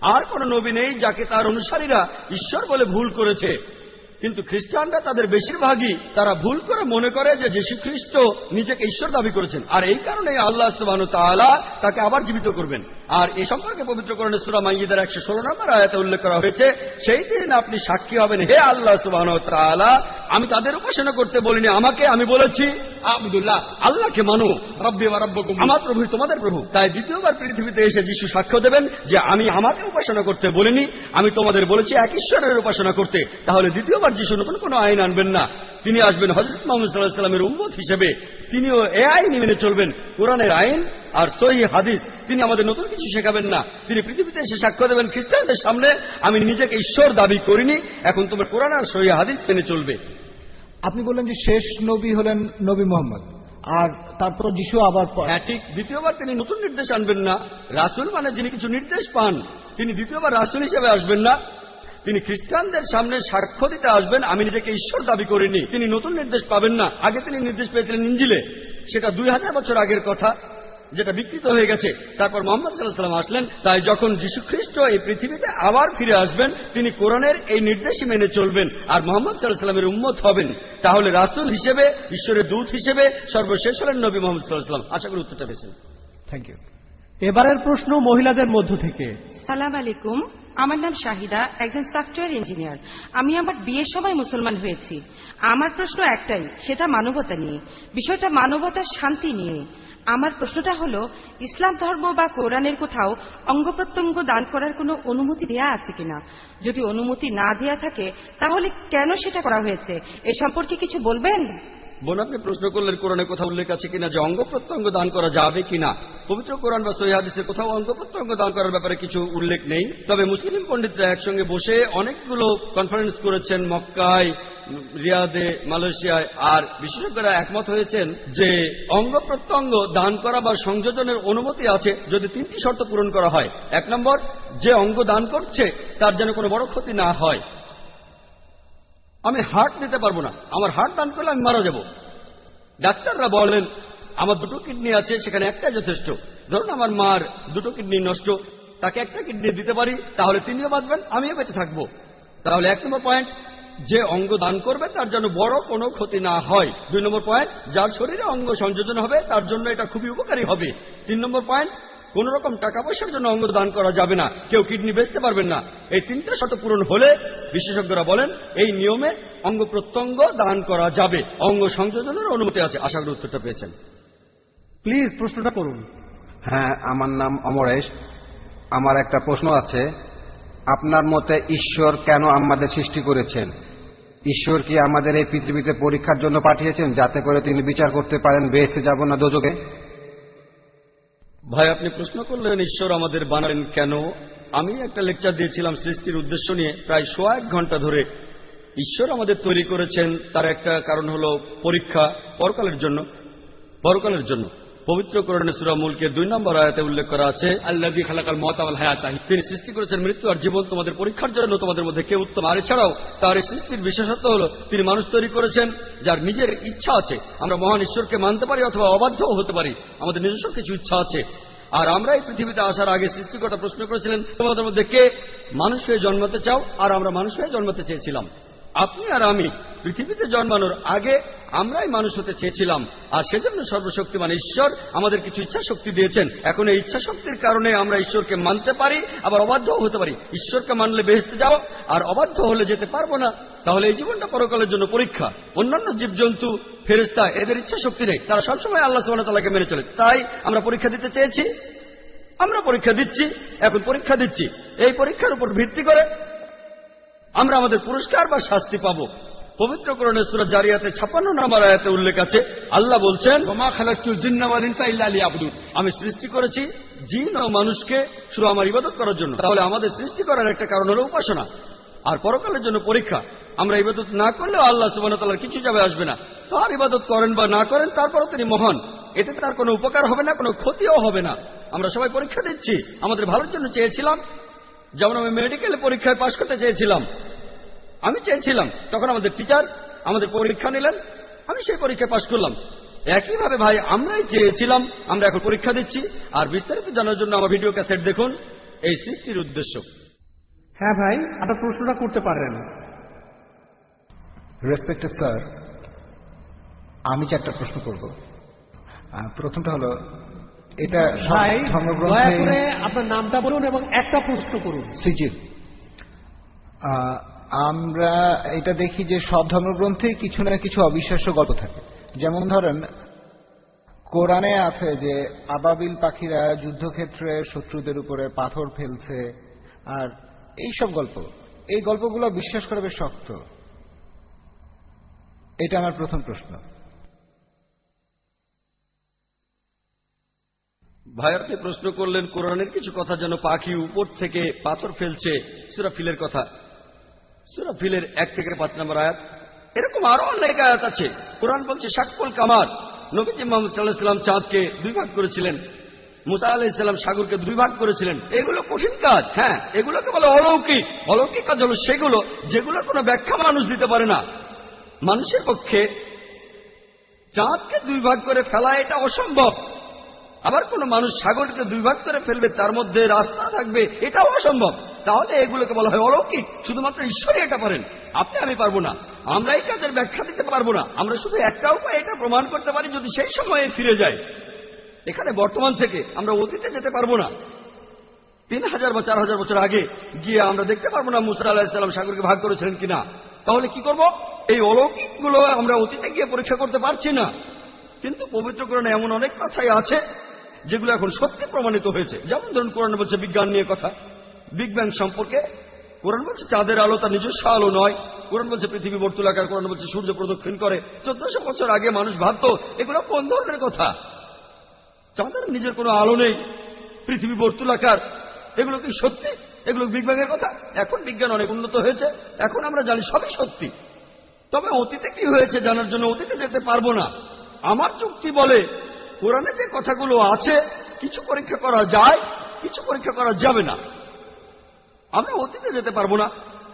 C: আর কোন নবী নেই যাকে তার অনুসারীরা ঈশ্বর বলে ভুল করেছে। কিন্তু খ্রিস্টানরা তাদের বেশিরভাগই তারা ভুল করে মনে করে যে যীশু খ্রিস্ট নিজেকে ঈশ্বর দাবি করেছেন। আর এই কারণে আল্লাহ তাআলা তাকে আবার জীবিত করবেন। আর এ সম্পর্কে পবিত্রকরণের সুরা মাইয়িদের একশো ষোলো নম্বর আয়াতে উল্লেখ করা হয়েছে, সেই দিন আপনি সাক্ষী হবেন, হে আল্লাহ সুবাহ তাআলা, আমি তাদের উপাসনা করতে বলিনি, আমাকে আমি বলেছি,
E: আবদুল্লাহ,
C: আল্লাহকে মানো আমার প্রভু তোমাদের প্রভু। তাই দ্বিতীয়বার পৃথিবীতে এসে যিশু সাক্ষ্য দেবেন যে, আমি আমাকে উপাসনা করতে বলিনি, আমি তোমাদের বলেছি এক ঈশ্বরের উপাসনা করতে। তাহলে দ্বিতীয়বার যিশু নতুন কোনো আইন আনবেন না। তিনি আসবেন হজরত মোহাম্মদ সাল্লাহ সাল্লামের উম্মত হিসেবে। তিনিও এ আইনই মেনে চলবেন কোরআনের আইন আর সহি হাদিস। তিনি আমাদের নতুন কিছু শেখাবেন না। তিনি পৃথিবীতে এসে সাক্ষ্য দেবেন খ্রিস্টানদের সামনে আমি নিজেকে ঈশ্বর দাবি করিনি এখন তোমার কোরআন আর সহি হাদিস মেনে চলবে।
K: আপনি বললেন যে শেষ নবী হলেন নবী মোহাম্মদ আর তারপর যিশু আবার
C: হ্যাঁ ঠিক। দ্বিতীয়বার তিনি নতুন নির্দেশ আনবেন না। রাসুল মানে যিনি কিছু নির্দেশ পান তিনি দ্বিতীয়বার রাসুল হিসেবে আসবেন না। তিনি খ্রিস্টানদের সামনে সাক্ষ্য দিতে আসবেন আমি নিজেকে ঈশ্বর দাবি করিনি। তিনি নতুন নির্দেশ পাবেন না। আগে তিনি নির্দেশ পেয়েছিলেন ইঞ্জিলে। সেটা দুই হাজার বছর আগের কথা যেটা বিকৃত হয়ে গেছে। তারপর মোহাম্মদ সাল্লাহ সাল্লাম আসলেন। তাই যখন যীশু খ্রিস্ট এই পৃথিবীতে আবার ফিরে আসবেন তিনি কোরআনের এই নির্দেশই মেনে চলবেন আর মোহাম্মদ সাল্লাহ সাল্লামের উম্মত হবেন। তাহলে রাসুল হিসেবে ঈশ্বরের দূত হিসেবে সর্বশেষ হলেন নবী মোহাম্মদ সাল্লাহ সাল্লাম আশা করি উত্তরটা পেয়েছেন।
K: থ্যাংক ইউ
A: এবারের প্রশ্ন মহিলাদের মধ্য থেকে।
I: সালাম আলাইকুম। আমার নাম শাহিদা, একজন সফটওয়্যার ইঞ্জিনিয়ার আমি আমার বিয়ের সময় মুসলমান হয়েছি। আমার প্রশ্ন একটাই, সেটা মানবতা নিয়ে। বিষয়টা মানবতার শান্তি নিয়ে। আমার প্রশ্নটা হলো, ইসলাম ধর্ম বা কোরআনের কোথাও অঙ্গ প্রত্যঙ্গ দান করার কোনো অনুমতি দেয়া আছে কিনা? যদি অনুমতি না দেয়া থাকে, তাহলে কেন সেটা করা হয়েছে? এ সম্পর্কে কিছু বলবেন?
C: বোন, আপনি প্রশ্ন করলেন, কোরআনে কোথাও উল্লেখ আছে কিনা যে অঙ্গ প্রত্যঙ্গ দান করা যাবে কিনা? পবিত্র কোরআন বা সহিদের কোথাও অঙ্গ প্রত্যঙ্গ দান করার ব্যাপারে কিছু উল্লেখ নেই। তবে মুসলিম পণ্ডিতরা একসঙ্গে বসে অনেকগুলো কনফারেন্স করেছেন মক্কায়, রিয়াদে, মালয়েশিয়ায়, আর বিশেষজ্ঞরা একমত হয়েছেন যে অঙ্গ প্রত্যঙ্গ দান করা বা সংযোজনের অনুমতি আছে যদি তিনটি শর্ত পূরণ করা হয়। এক নম্বর, যে অঙ্গ দান করছে, তার যেন কোনো বড় ক্ষতি না হয়। আমি হার্ট দিতে পারব না। আমার হার্ট দান করলে আমি মারা যাব। ডাক্তাররা বলেন, আমার দুটো কিডনি আছে, সেখানে একটা যথেষ্ট। ধরুন আমার মার দুটো কিডনি নষ্ট, তাকে একটা কিডনি দিতে পারি, তাহলে তিনিও বাঁচবেন, আমিও বেঁচে থাকব। তাহলে এক নম্বর পয়েন্ট যে অঙ্গ দান করবে, তার জন্য বড় কোনো ক্ষতি না হয়। দুই নম্বর পয়েন্ট যার শরীরে অঙ্গ সংযোজন হবে, তার জন্য এটা খুবই উপকারী হবে। তিন নম্বর পয়েন্ট কোন রকম টাকা পয়সার জন্য অঙ্গ দান করা যাবে না। কেউ কিডনি বেচতে পারবেন না। এই তিনটা শর্ত পূরণ হলে বিশেষজ্ঞরা বলেন এই নিয়মে অঙ্গ প্রত্যঙ্গ দান করা যাবে। অঙ্গ সংযোজনের অনুমতি আছে। আশা করি উত্তরটা পেয়েছেন।
A: প্লিজ প্রশ্নটা করুন।
F: হ্যাঁ আমার নাম অমরেশ। আমার একটা প্রশ্ন আছে। আপনার মতে ঈশ্বর কেন আমাদের সৃষ্টি করেছেন? ঈশ্বর কি আমাদের এই পৃথিবীতে পরীক্ষার জন্য পাঠিয়েছেন যাতে করে তিনি বিচার করতে পারেন? বেহেস্তে যাব না দোজকে
C: ভাই, আপনি প্রশ্ন করলেন, ঈশ্বর আমাদের বানালেন কেন? আমি একটা লেকচার দিয়েছিলাম সৃষ্টির উদ্দেশ্য নিয়ে প্রায় সোয়া এক ঘণ্টা ধরে। ঈশ্বর আমাদের তৈরি করেছেন, তার একটা কারণ হল পরীক্ষা, পরকালের জন্য পরকালের জন্য। পবিত্র করণে সুরা মুলকে দুই নম্বর আয়াতে উল্লেখ করা আছে
E: আল্লাহ খালাকাল মতাল হায়াতা
C: তিনি সৃষ্টি করেছেন মৃত্যু আর জীবন তোমাদের পরীক্ষার জন্য, তোমাদের মধ্যে কে উত্তম। আর এছাড়াও তার সৃষ্টির বিশেষত্ব হল, তিনি মানুষ তৈরি করেছেন যার নিজের ইচ্ছা আছে। আমরা মহান ঈশ্বরকে মানতে পারি অথবা অবাধ্যও হতে পারি, আমাদের নিজস্ব কিছু ইচ্ছা আছে। আর আমরা এই পৃথিবীতে আসার আগে সৃষ্টিকর্তা প্রশ্ন করেছিলেন, তোমাদের মধ্যে কে মানুষ হয়ে জন্মাতে চাও? আর আমরা মানুষ হয়ে জন্মাতে চেয়েছিলাম। আপনি আর আমি পৃথিবীতে জন্মানোর আগে আমরাই মানুষ হতে চেয়েছিলাম, আর সেজন্য সর্বশক্তিমান ঈশ্বর আমাদের কিছু ইচ্ছা শক্তি দিয়েছেন। এখন এই ইচ্ছা শক্তির কারণে আমরা ঈশ্বরকে মানতে পারি, আবার অবাধ্যও হতে পারি। ঈশ্বরকে মানলে বেহেস্তে যাও আর অবাধ্য হলে যেতে পারব না। তাহলে এই জীবনটা পরকালের জন্য পরীক্ষা। অন্যান্য জীবজন্তু ফেরিস্তা এদের ইচ্ছা শক্তি নেই। তারা সবসময় আল্লাহ সুবাহতাল্লাহকে মেনে চলে। তাই আমরা পরীক্ষা দিতে চেয়েছি। আমরা পরীক্ষা দিচ্ছি, এখন পরীক্ষা দিচ্ছি। এই পরীক্ষার উপর ভিত্তি করে আমরা আমাদের পুরস্কার বা শাস্তি পাব। পবিত্র সুরত জারিয়াতে ছাপ্পান্ন নম্বর আয়াতে উল্লেখ আছে আল্লাহ বলছেন আমি সৃষ্টি করেছি জিন ও মানুষকে শুধু আমার ইবাদত করার জন্য। তাহলে আমাদের সৃষ্টি করার একটা কারণ হলো উপাসনা। আর পরকালের জন্য পরীক্ষা। আমরা ইবাদত না করলেও আল্লাহ সুবান কিছু যাবে আসবে না। তার ইবাদত করেন বা না করেন তারপরও তিনি মহান। এতে তার কোনো উপকার হবে না কোনো ক্ষতিও হবে না। আমরা সবাই পরীক্ষা দিচ্ছি। আমাদের ভালোর জন্য চেয়েছিলাম যেমন আমি মেডিকেলে পরীক্ষায় পাশ করতে চেয়েছিলাম আমি চেয়েছিলাম তখন আমাদের টিচার আমাদের পরীক্ষা নিলেন আমি সেই পরীক্ষায় পাশ করলাম। একইভাবে ভাই আমরাই চেয়েছিলাম আমরা এখন পরীক্ষা দিচ্ছি আর বিস্তারিত জানার জন্য আমার ভিডিও ক্যাসেট দেখুন এই সৃষ্টির উদ্দেশ্য।
A: হ্যাঁ ভাই আপনার প্রশ্নটা করতে পারেন।
K: রেসপেক্টেড স্যার আমি চারটা প্রশ্ন করব। প্রথমটা হলো এটা সব
A: ভাই দয়া করে আপনার নামটা বলুন এবং একটা প্রশ্ন করুন।
K: আহ, আমরা এটা দেখি যে সব ধর্মগ্রন্থে কিছু না কিছু অবিশ্বাস্য গল্প থাকে। যেমন ধরেন কোরআনে আছে যে আবাবিল পাখিরা যুদ্ধক্ষেত্রে শত্রুদের উপরে পাথর ফেলছে আর এই সব গল্প। এই গল্পগুলো বিশ্বাস করা বেশ শক্ত। এটা আমার প্রথম প্রশ্ন।
C: ভাই, আপনি প্রশ্ন করলেন, কোরআনের কিছু কথা যেন পাখি উপর থেকে পাথর ফেলছে। সুরাফিলের কথা। সুরাফিলের এক থেকে পাঁচ নম্বর আয়াত। এরকম আরও অনেক আয়াত আছে। কোরআন বলছে শাকপল কামার নবীজি মোহাম্মদ সাল্লাহ সাল্লাম চাঁদকে দুই ভাগ করেছিলেন। মুসা আলাহ ইসলাম সাগরকে দুই ভাগ করেছিলেন। এগুলো কঠিন কাজ। হ্যাঁ এগুলোকে বলে অলৌকিক। অলৌকিক কাজ হলো সেগুলো যেগুলোর কোনো ব্যাখ্যা মানুষ দিতে পারে না। মানুষের পক্ষে চাঁদকে দুই ভাগ করে ফেলা এটা অসম্ভব। আবার কোন মানুষ সাগরকে দুই ভাগ করে ফেলবে, তার মধ্যে রাস্তা থাকবে, এটাও অসম্ভব। তাহলে এগুলোকে বলা হয় অলৌকিক, শুধুমাত্র ঈশ্বরই এটা পারেন। আপনি আমি পারব না। আমরা এই কাজের ব্যাখ্যা দিতে পারব না। আমরা শুধু একটা উপায় এটা প্রমাণ করতে পারি, যদি সেই সময়ে ফিরে যায় এখানে বর্তমান থেকে আমরা অতীতে যেতে পারব না। তিন হাজার বা চার হাজার বছর আগে গিয়ে আমরা দেখতে পারব না মুসা আল্লাহ ইসলাম সাগরকে ভাগ করেছিলেন কিনা। তাহলে কি করব? এই অলৌকিকগুলো আমরা অতীতে গিয়ে পরীক্ষা করতে পারছি না। কিন্তু পবিত্রকরণে এমন অনেক কথাই আছে যেগুলো এখন সত্যি প্রমাণিত হয়েছে। যেমন ধরুন, কোরআন বলছে বিজ্ঞান নিয়ে কথা। বিগ ব্যাং সম্পর্কে কোরআন বলছে চাঁদের আলো তার নিজস্ব আলো নয়। কোরআন বলছে পৃথিবী বর্তুলাকার কোরআন বলছে সূর্য প্রদক্ষিণ করে। চোদ্দশো বছর আগে মানুষ ভাবত, এগুলো কোন ধরনের কথা? চাঁদের নিজের কোনো আলো নেই। পৃথিবী বর্তুলাকার এগুলো কি সত্যি? এগুলো বিগ ব্যাংয়ের কথা? এখন বিজ্ঞান অনেক উন্নত হয়েছে। এখন আমরা জানি সবই সত্যি। তবে অতীতে কি হয়েছে জানার জন্য অতীতে যেতে পারব না। আমার চুক্তি বলে কোরআনে যে কথাগুলো আছে, কিছু পরীক্ষা করা যায়, কিছু পরীক্ষা করা যাবে না। আমরা অতীতে যেতে পারব না।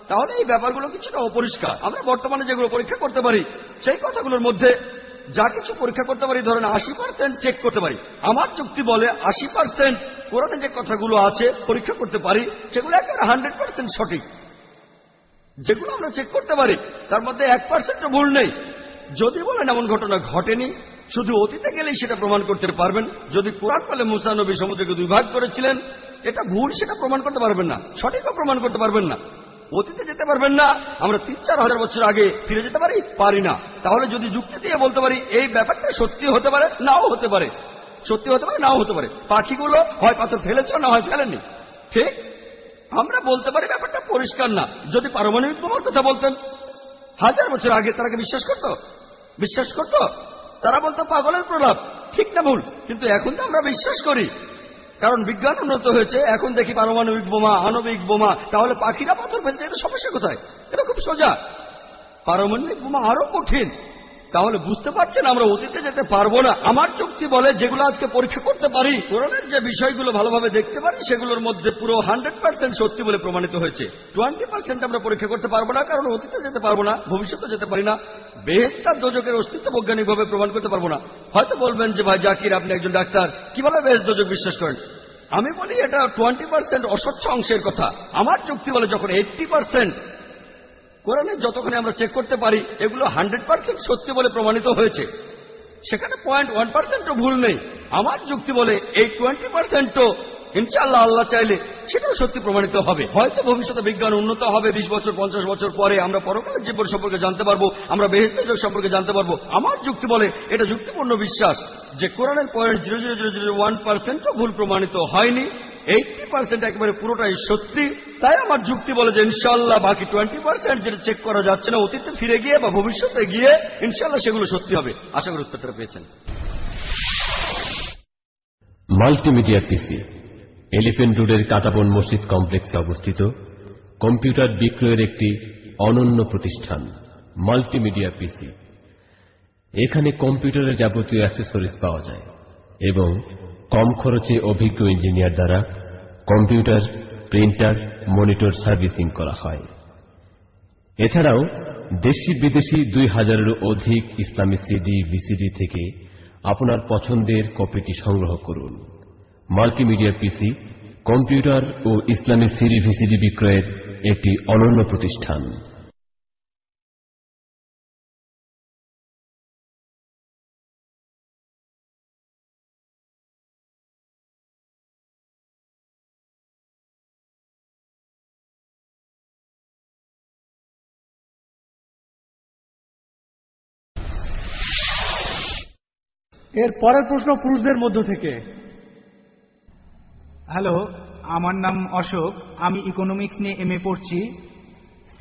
C: তাহলে এই ব্যাপারগুলো কিছুটা অপরিষ্কার। আমরা বর্তমানে যেগুলো পরীক্ষা করতে পারি, সেই কথাগুলোর মধ্যে যা কিছু পরীক্ষা করতে পারি, ধরেন আশি পার্সেন্ট চেক করতে পারি। আমার যুক্তি বলে আশি পার্সেন্ট কোরআনে যে কথাগুলো আছে, পরীক্ষা করতে পারি, সেগুলো একেবারে হান্ড্রেড পার্সেন্ট সঠিক। যেগুলো আমরা চেক করতে পারি, তার মধ্যে এক পার্সেন্টও ভুল নেই। যদি বলেন এমন ঘটনা ঘটেনি শুধু অতীতে গেলেই সেটা প্রমাণ করতে পারবেন। যদি কোরআন বলে মুসা নবী সমুদ্রকে দুই ভাগ করেছিলেন, এটা ভুল, সেটা প্রমাণ করতে পারবেন না। সঠিকও প্রমাণ করতে পারবেন না। অতীতে যেতে পারবেন না, আমরা তিন, চার হাজার বছর আগে ফিরে যেতে পারি? পারি না। তাহলে যদি যুক্তি দিয়ে বলতে পারি, এই ব্যাপারটা সত্যি হতে পারে, নাও হতে পারে। সত্যি হতে পারে, নাও হতে পারে। পাখিগুলো হয় পাথর ফেলেছ, না হয় ফেলেনি ঠিক? আমরা বলতে পারি ব্যাপারটা পরিষ্কার না। যদি পারমাণবিক বোমার কথা বলতেন। হাজার বছর আগে তারা বিশ্বাস করত? বিশ্বাস করত? তারা বলতো পাগলের প্রলাপ। ঠিক না ভুল, কিন্তু এখন তো আমরা বিশ্বাস করি। কারণ বিজ্ঞান উন্নত হয়েছে, এখন দেখি পারমাণবিক বোমা, আণবিক বোমা, তাহলে পাখিরা পাথর ফেলছে, এটা সমস্যা কোথায়? এটা খুব সোজা। পারমাণবিক বোমা আরও কঠিন। তাহলে বুঝতে পারছেন আমরা অতীতে যেতে পারব না। আমার চুক্তি বলে যেগুলো আজকে পরীক্ষা করতে পারি। কোরআনের যে বিষয়গুলো ভালোভাবে দেখতে পারি, সেগুলোর মধ্যে পুরো হান্ড্রেড পার্সেন্ট সত্যি বলে প্রমাণিত হয়েছে। টোয়েন্টি পার্সেন্ট আমরা পরীক্ষা করতে পারব না, কারণ অতীতে যেতে পারব না, ভবিষ্যতে যেতে পারি না। বেহেস্তার দোজকের অস্তিত্ব বৈজ্ঞানিকভাবে প্রমাণ করতে পারব না। হয়তো বলবেন যে, ভাই জাকির, আপনি একজন ডাক্তার। কীভাবে বেহেস্ত দোজক বিশ্বাস করেন? আমি বলি এটা টোয়েন্টি পার্সেন্ট অস্বচ্ছ অংশের কথা। আমার চুক্তি বলে যখন এইটটি পার্সেন্ট কোরআনে যতক্ষণে আমরা চেক করতে পারি, এগুলো হান্ড্রেড পার্সেন্ট সত্যি বলে প্রমাণিত হয়েছে। সেখানে পয়েন্ট ওয়ান পার্সেন্টও ভুল নেই। আমার যুক্তি বলে এই টোয়েন্টি পার্সেন্টও ইনশাল্লাহ আল্লাহ চাইলে সেটাও সত্যি প্রমাণিত হবে। হয়তো ভবিষ্যতে বিজ্ঞান উন্নত হবে, বিশ বছর, পঞ্চাশ বছর পরে আমরা পরকালের জীবন সম্পর্কে জানতে পারব, আমরা বেহেস্তের সম্পর্কে জানতে পারব। আমার যুক্তি বলে এটা যুক্তিপূর্ণ বিশ্বাস যে কোরআনের point zero zero zero zero one পার্সেন্টও ভুল প্রমাণিত হয়নি। এইটি পার্সেন্ট একেবারে পুরোটাই সত্যি। তাই আমার যুক্তি বলে যে ইনশাল্লাহ বাকি টোয়েন্টি পার্সেন্ট যেটা চেক করা যাচ্ছে না, অতীতে ফিরে গিয়ে বা ভবিষ্যতে গিয়ে ইনশাল্লাহ সেগুলো সত্যি হবে। আশা করি উত্তরটা পেয়েছেন।
D: মাল্টিমিডিয়া পিসি, এলিফেন্ট রোডের কাটাবন মসজিদ কমপ্লেক্সে অবস্থিত, কম্পিউটার বিক্রয়ের একটি অনন্য প্রতিষ্ঠান, মাল্টিমিডিয়া পিসি। এখানে কম্পিউটারের যাবতীয় অ্যাক্সেসরিজ পাওয়া যায় এবং কম খরচে অভিজ্ঞ ইঞ্জিনিয়ার দ্বারা কম্পিউটার, প্রিন্টার, মনিটর সার্ভিসিং করা হয়। এছাড়াও দেশি বিদেশি দুই হাজারেরও অধিক ইসলামী সিডি ভিসিডি থেকে আপনার পছন্দের কপিটি সংগ্রহ করুন। মাল্টিমিডিয়া পিসি কম্পিউটার ও ইসলামী সিডি ভিসিডি বিক্রয়ের একটি অনন্য প্রতিষ্ঠান।
A: এর পরের প্রশ্ন পুরুষদের মধ্য থেকে।
G: হ্যালো, আমার নাম অশোক, আমি ইকোনমিক্স নিয়ে এমএ পড়ছি।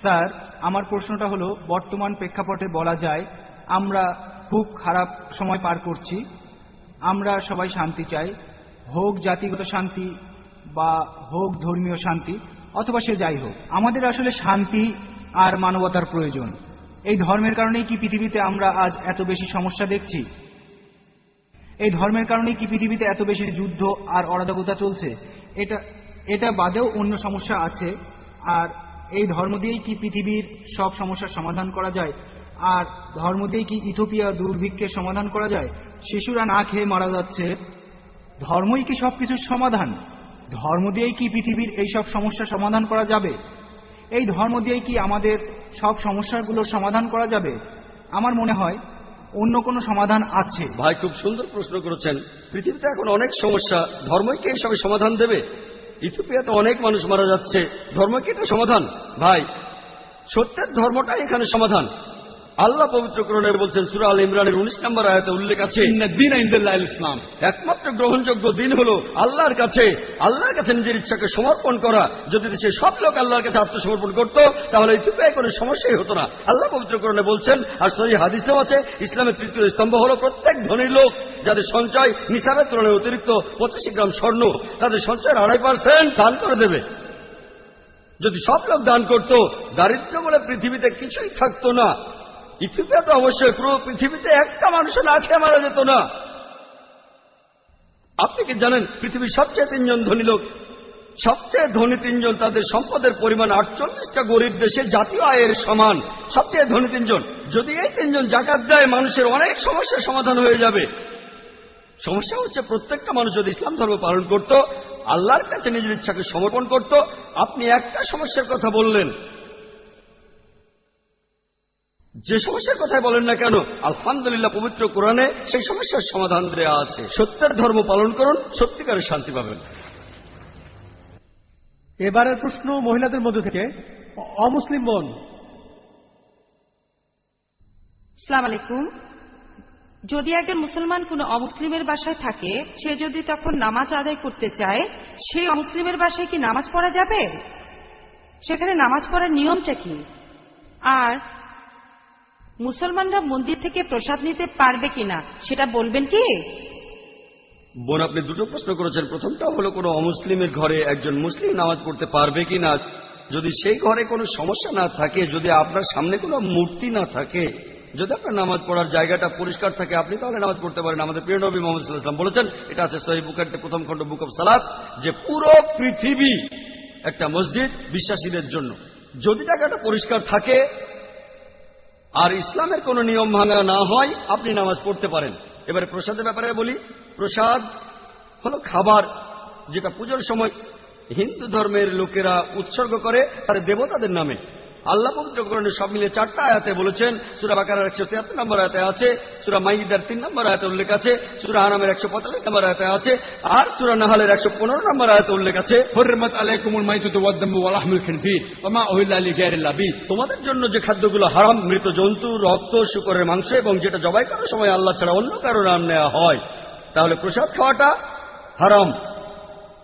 G: স্যার, আমার প্রশ্নটা হলো, বর্তমান প্রেক্ষাপটে বলা যায়, আমরা খুব খারাপ সময় পার করছি। আমরা সবাই শান্তি চাই, হোক জাতিগত শান্তি বা হোক ধর্মীয় শান্তি, অথবা সে যাই হোক। আমাদের আসলে শান্তি আর মানবতার প্রয়োজন। এই ধর্মের কারণেই কি পৃথিবীতে আমরা আজ এত বেশি সমস্যা দেখছি? এই ধর্মের কারণেই কি পৃথিবীতে এত বেশি যুদ্ধ আর অরাজকতা চলছে? এটা এটা বাদেও অন্য সমস্যা আছে। আর এই ধর্ম দিয়েই কি পৃথিবীর সব সমস্যার সমাধান করা যায়? আর ধর্ম দিয়েই কি ইথোপিয়া দুর্ভিক্ষের সমাধান করা যায়? শিশুরা না খেয়ে মারা যাচ্ছে। ধর্মই কি সবকিছুর সমাধান? ধর্ম দিয়েই কি পৃথিবীর এই সব সমস্যার সমাধান করা যাবে? এই ধর্ম দিয়েই কি আমাদের সব সমস্যাগুলোর সমাধান করা যাবে? আমার মনে হয় অন্য কোনো সমাধান আছে?
C: ভাই, খুব সুন্দর প্রশ্ন করেছেন। পৃথিবীতে এখন অনেক সমস্যা। ধর্মই কি এসবে সমাধান দেবে? ইথিওপিয়াতে অনেক মানুষ মারা যাচ্ছে। ধর্ম কি এটা সমাধান? ভাই, সত্যের ধর্মটাই এখানে সমাধান। আল্লাহ পবিত্র করণে বলছেন সুরা আল ইমরানের উনিশ নম্বর আয়তে উল্লেখ আছে
E: ইসলাম।
C: একমাত্র গ্রহণযোগ্য দিন হলো আল্লাহর কাছে আল্লাহর কাছে নিজের ইচ্ছাকে সমর্পণ করা। যদি সে সব লোক আল্লাহর কাছে আত্মসমর্পণ করত তাহলে ইথিওপিয়ায় কোনো সমস্যাই হতো না। আল্লাহ পবিত্র করণে বলছেন আর সহি হাদিসেও আছে ইসলামের তৃতীয় স্তম্ভ হলো প্রত্যেক ধনীর লোক যাদের সঞ্চয় নিসাবের তুলনায় অতিরিক্ত পঁচাশি গ্রাম স্বর্ণ তাদের সঞ্চয়ের আড়াই পার্সেন্ট দান করে দেবে। যদি সব লোক দান করত দারিদ্র বলে পৃথিবীতে কিছুই থাকতো না। ইথিওপিয়া তো অবশ্যই পুরো পৃথিবীতে একটা মানুষ না খেয়ে মারা যেত না। আপনি কি জানেন, পৃথিবীর সবচেয়ে তিনজন ধনী লোক? সবচেয়ে ধনী তিনজন তাদের সম্পদের পরিমাণ আটচল্লিশটা গরিব দেশে জাতীয় আয়ের সমান। সবচেয়ে ধনী তিনজন। যদি এই তিনজন জাকাত দেয়, মানুষের অনেক সমস্যার সমাধান হয়ে যাবে। সমস্যা হচ্ছে প্রত্যেকটা মানুষ যদি ইসলাম ধর্ম পালন করত, আল্লাহর কাছে নিজের ইচ্ছাকে সমর্পণ করত, আপনি একটা সমস্যার কথা বললেন। যে সমস্যার কথাই বলেন না কেন আলহামদুলিল্লাহ পবিত্র কোরআনে সেই সমস্যার সমাধান দেওয়া আছে। সত্যের ধর্ম পালন করুন সত্যিকারের শান্তি পাবেন।
A: এবারের প্রশ্ন মহিলাদের মধ্য থেকে অমুসলিম বোন।
I: সালাম আলাইকুম। যদি একজন মুসলমান কোনো অমুসলিমের বাসায় থাকে সে যদি তখন নামাজ আদায় করতে চায় সেই অমুসলিমের বাসায় কি নামাজ পড়া যাবে? সেখানে নামাজ পড়ার নিয়মটা কি? আর মুসলমানরা মন্দির থেকে প্রসাদ নিতে পারবে কিনা, সেটা বলবেন কি?
C: বোন, আপনি দুটো প্রশ্ন করেছেন। প্রথমটা হলো, কোনো অমুসলিমের ঘরে একজন মুসলিম নামাজ পড়তে পারবে কি না যদি সেই ঘরে কোনো সমস্যা না থাকে, যদি আপনার সামনে কোনো মূর্তি না থাকে, যদি আপনার নামাজ পড়ার জায়গাটা পরিষ্কার থাকে, আপনি তাহলে নামাজ পড়তে পারেন। আমাদের প্রিয় নবী মোহাম্মদ বলেছেন, এটা আছে সহি বুখারিতে প্রথম খণ্ড, বুক অফ সালাত, যে পুরো পৃথিবী একটা মসজিদ বিশ্বাসীদের জন্য। যদি জায়গাটা পরিষ্কার থাকে আর ইসলামের কোনো নিয়ম ভাঙা না হয়, আপনি নামাজ পড়তে পারেন। এবারে প্রসাদের ব্যাপারে বলি, প্রসাদ হলো খাবার, যেটা পুজোর সময় হিন্দু ধর্মের লোকেরা উৎসর্গ করে তাদের দেবতাদের নামে। আল্লাহ পবিত্র সব মিলে চারটা আয়াতে বলেছেন সুরা বাকার একশো তিয়াত্তর নম্বর আয়তে আছে সুরা মাইদার তিন নম্বর আয়তে উল্লেখ আছে সুরা আরামের একশো পঁয়তাল্লিশ নম্বর আয়তে আছে আর সুরা নাহালের একশো পনেরো নম্বর আয়তে উল্লেখ আছে
E: হরমত আলাইকুমুল মাইতুদ্দামুল খিনফি ওমা
C: তোমাদের জন্য যে খাদ্যগুলো হারাম মৃত জন্তু রক্ত শুকরের মাংস এবং যেটা জবাই করার সময় আল্লাহ ছাড়া অন্য কারও নাম নেওয়া হয় তাহলে প্রসাদ খাওয়াটা হারাম।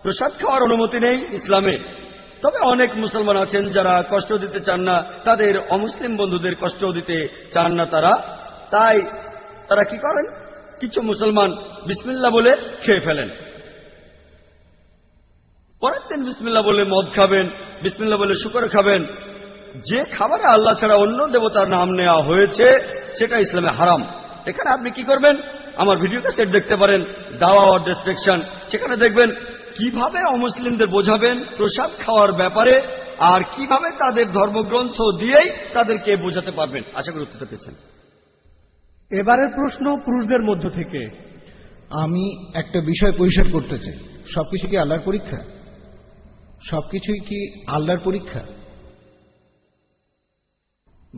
C: প্রসাদ খাওয়ার অনুমতি নেই ইসলামে। তবে অনেক মুসলমান আছেন যারা কষ্ট দিতে চান না, তাদের অমুসলিম বন্ধুদের কষ্ট দিতে চান না তারা। তাই তারা কি করেন? কিছু মুসলমান বিসমিল্লা বলে খেয়ে ফেলেন। পরের দিন বিসমিল্লা বলে মদ খাবেন বিসমিল্লা বলে শুকর খাবেন। যে খাবারে আল্লাহ ছাড়া অন্য দেবতার নাম নেওয়া হয়েছে, সেটা ইসলামে হারাম। এখানে আপনি কি করবেন? আমার ভিডিও ক্যাসেট দেখতে পারেন, দাওয়া অর ডিস্ট্রাকশন সেখানে দেখবেন কীভাবে অমুসলিমদের বোঝাবেন? প্রসাদ খাওয়ার ব্যাপারে আর কীভাবে তাদের ধর্মগ্রন্থ দিয়েই তাদেরকে বোঝাতে পারবেন? আশা করি উত্তরটা পেয়েছেন।
A: এবারের প্রশ্ন পুরুষদের মধ্য থেকে।
K: আমি একটা বিষয় পরিষ্কার করতে চাই। সবকিছু কি আল্লাহর পরীক্ষা? সবকিছুই কি আল্লাহর পরীক্ষা?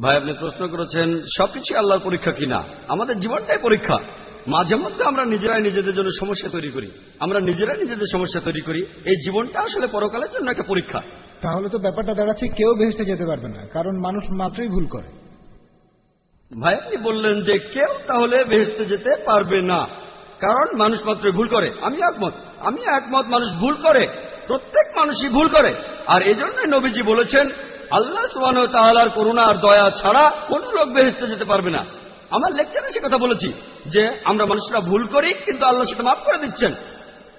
C: ভাই আপনি প্রশ্ন করেছেন সবকিছু আল্লাহর পরীক্ষা কিনা? আমাদের জীবনটাই পরীক্ষা। মাঝে মধ্যে আমরা নিজেরাই নিজেদের জন্য সমস্যা তৈরি করি। আমরা নিজেরাই নিজেদের সমস্যা তৈরি করি। এই জীবনটা আসলে পরকালের জন্য একটা পরীক্ষা।
K: তাহলে তো ব্যাপারটা দাঁড়াচ্ছে কেউ বেহেস্তে যেতে পারবে না কারণ মানুষ মাত্রই ভুল করে।
C: ভাই আপনি বললেন যে কেউ তাহলে বেহেস্তে যেতে পারবে না কারণ মানুষ মাত্রই ভুল করে। আমি একমত। আমি একমত মানুষ ভুল করে। প্রত্যেক মানুষই ভুল করে। আর এজন্যই নবীজি বলেছেন আল্লাহ তাহলার করুণা আর দয়া ছাড়া কোন লোক বেহেস্তে যেতে পারবে না। আমার লেকচারে সে কথা বলেছি যে আমরা মানুষরা ভুল করি, কিন্তু আল্লাহ সেটা মাফ করে দিচ্ছেন।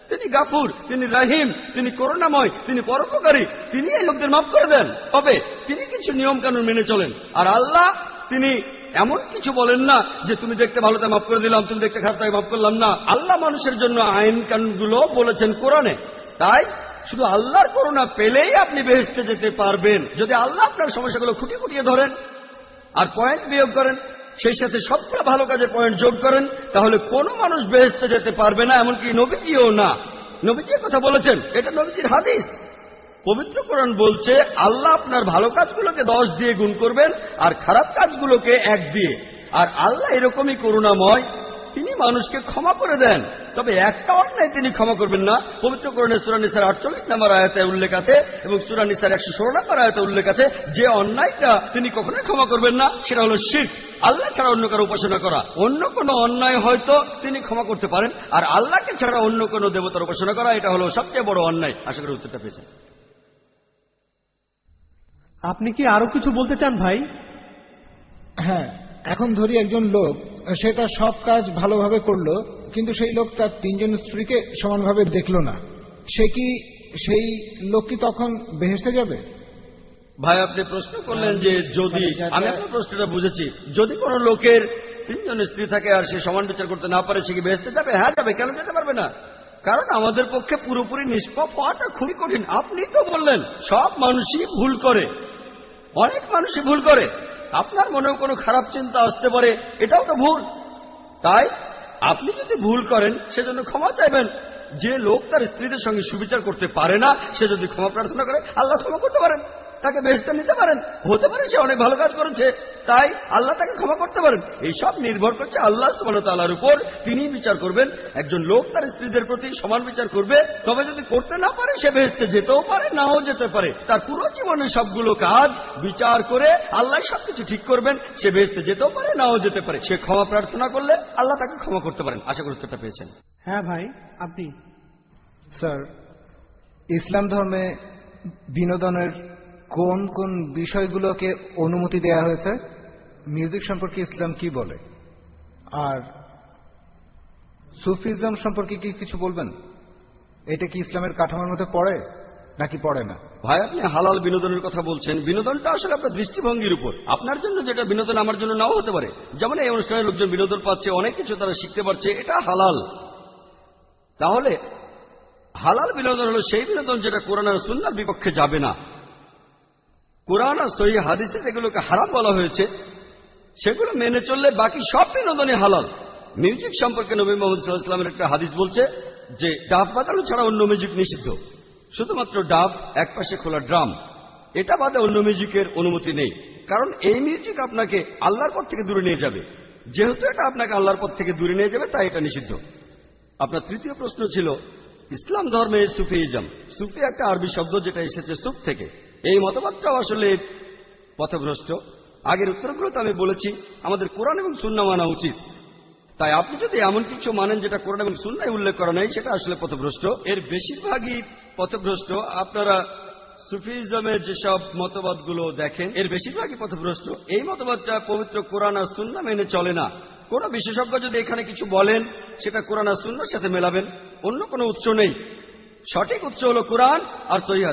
C: তিনি গাফুর, তিনি রাহিম, তিনি করুণাময়, তিনি পরোপকারী, তিনি এই লোকদের মাফ করে দেন। তবে তিনি কিছু নিয়ম কানুন মেনে চলেন। আর আল্লাহ তিনি এমন কিছু বলেন না যে তুমি দেখতে ভালো তাই মাফ করে দিলাম, তুমি দেখতে খারাপ তাই মাফ করলাম না। আল্লাহ মানুষের জন্য আইন কানুনগুলো বলেছেন কোরআনে। তাই শুধু আল্লাহর করোনা পেলেই আপনি বেহেস্তে যেতে পারবেন। যদি আল্লাহ আপনার সমস্যাগুলো খুঁটিয়ে খুঁটিয়ে ধরেন, আর পয়েন্ট বিয়োগ করেন সেই সাথে সবটা ভালো কাজে পয়েন্ট যোগ করেন, তাহলে কোনো মানুষ বেহেস্তে যেতে পারবে না, এমনকি নবীজিও না। নবীজি কথা বলেছেন, এটা নবীজির হাদিস। পবিত্র কোরআন বলছে, আল্লাহ আপনার ভালো কাজগুলোকে দশ দিয়ে গুণ করবেন, আর খারাপ কাজগুলোকে এক দিয়ে। আর আল্লাহ এরকমই করুণাময় তিনি মানুষকে ক্ষমা করে দেন। তবে একটা অন্যায় তিনি ক্ষমা করবেন না। পবিত্র করণের সুরানিসার আটচল্লিশ নম্বর আয়াতে উল্লেখ আছে এবং সুরানিসার একশো ষোলো নম্বর আয়াতে উল্লেখ আছে যে অন্যায়টা তিনি কখনোই ক্ষমা করবেন না সেটা হলো শিখ আল্লাহ ছাড়া অন্য কারও উপাসনা করা। অন্য কোনো অন্যায় হয়তো তিনি ক্ষমা করতে পারেন আর আল্লাহকে ছাড়া অন্য কোনো দেবতার উপাসনা করা এটা হলো সবচেয়ে বড় অন্যায়। আশা করি উত্তরটা পেয়েছেন।
A: আপনি কি আরও কিছু বলতে চান ভাই?
K: হ্যাঁ এখন ধরি একজন লোক, সে তার সব কাজ ভালোভাবে করল, কিন্তু সেই লোক তার তিনজন স্ত্রীকে সমানভাবে দেখল না। সে কি সেই লোক কি তখন বেহেসতে যাবে?
C: ভাই, আপনি প্রশ্ন করলেন যে যদি, আমি আপনার প্রশ্নটা বুঝেছি, যদি কোনো লোকের তিনজন স্ত্রী থাকে আর সে সমান বিচার করতে না পারে, সে কি বেহেস্তে যাবে? হ্যাঁ যাবে। কেন যেতে পারবে না? কারণ আমাদের পক্ষে পুরোপুরি নিষ্পাপ হওয়াটা খুবই কঠিন। আপনি তো বললেন, সব মানুষই ভুল করে। অনেক মানুষই ভুল করে। আপনার মনেও কোনো খারাপ চিন্তা আসতে পারে, এটাও তো ভুল। তাই আপনি যদি ভুল করেন, সেজন্য ক্ষমা চাইবেন। যে লোক তার স্ত্রীদের সঙ্গে সুবিচার করতে পারে না, সে যদি ক্ষমা প্রার্থনা করে, আল্লাহ ক্ষমা করতে পারেন। তাকে বেহেস্তে নিতে পারেন। হতে পারে সে অনেক ভালো কাজ করেছে তাই আল্লাহ তাকে ক্ষমা করতে পারেন। এই সব নির্ভর করছে আল্লাহ সুবাহতাল্লাহর উপর। তিনি বিচার করবেন একজন লোক তার স্ত্রীদের প্রতি সমান বিচার করবে। তবে যদি করতে না পারে সে বেহেস্তে যেতেও পারে নাও যেতে পারে। তার পুরো জীবনের সবগুলো কাজ বিচার করে আল্লাহ সবকিছু ঠিক করবেন। সে বেহেস্তে যেতেও পারে নাও যেতে পারে। সে ক্ষমা প্রার্থনা করলে আল্লাহ তাকে ক্ষমা করতে পারেন। আশা করি উত্তরটা পেয়েছেন।
A: হ্যাঁ ভাই আপনি?
K: স্যার ইসলাম ধর্মে বিনোদনের কোন কোন বিষয়গুলোকে অনুমতি দেয়া হয়েছে? মিউজিক সম্পর্কে ইসলাম কি বলে? আর সুফিজম সম্পর্কে কি কিছু বলবেন? এটা কি ইসলামের কাঠামোর মধ্যে পড়ে নাকি পড়ে না?
C: ভাই, আপনি হালাল বিনোদনের কথা বলছেন। বিনোদনটা আসলে আপনার দৃষ্টিভঙ্গির উপর। আপনার জন্য যেটা বিনোদন, আমার জন্য নাও হতে পারে। যেমন এই অনুষ্ঠানের লোকজন বিনোদন পাচ্ছে, অনেক কিছু তারা শিখতে পারছে, এটা হালাল। তাহলে হালাল বিনোদন হলো সেই বিনোদন যেটা কোরআন সুন্নার বিপক্ষে যাবে না। কোরআন আর সহি হাদিসে যেগুলোকে হারাম বলা হয়েছে, সেগুলো মেনে চললে বাকি সব বিনোদনই হালাল। মিউজিক সম্পর্কে নবী মোহাম্মদ ইসলামের একটা হাদিস বলছে যে, ডাব বাজানো ছাড়া অন্য মিউজিক নিষিদ্ধ। শুধুমাত্র ডাব একপাশে খোলা ড্রাম, এটা বাদে অন্য মিউজিকের অনুমতি নেই। কারণ এই মিউজিক আপনাকে আল্লাহর পথ থেকে দূরে নিয়ে যাবে। যেহেতু এটা আপনাকে আল্লাহর পথ থেকে দূরে নিয়ে যাবে, তাই এটা নিষিদ্ধ। আপনার তৃতীয় প্রশ্ন ছিল, ইসলাম ধর্মে সুফিইজম। সুফি একটা আরবি শব্দ যেটা এসেছে সুফ থেকে। এই মতবাদটাও আসলে পথভ্রষ্ট। আগের উত্তরগুলোতে আমি বলেছি, আমাদের কোরআন এবং সুন্না মানা উচিত। তাই আপনি যদি এমন কিছু মানেন যেটা কোরআন এবং সুন্নায় উল্লেখ করা নেই, সেটা আসলে পথভ্রষ্ট। এর বেশিরভাগই পথভ্রষ্ট। আপনারা সুফিজমের যেসব মতবাদগুলো দেখেন, এর বেশিরভাগই পথভ্রষ্ট। এই মতবাদটা পবিত্র কোরআন আর সুন্না মেনে চলে না। কোন বিশেষজ্ঞ যদি এখানে কিছু বলেন, সেটা কোরআন আর সুন্নার সাথে মেলাবেন, অন্য কোনো উৎস নেই। সঠিক উৎস হল কোরআন আর সহি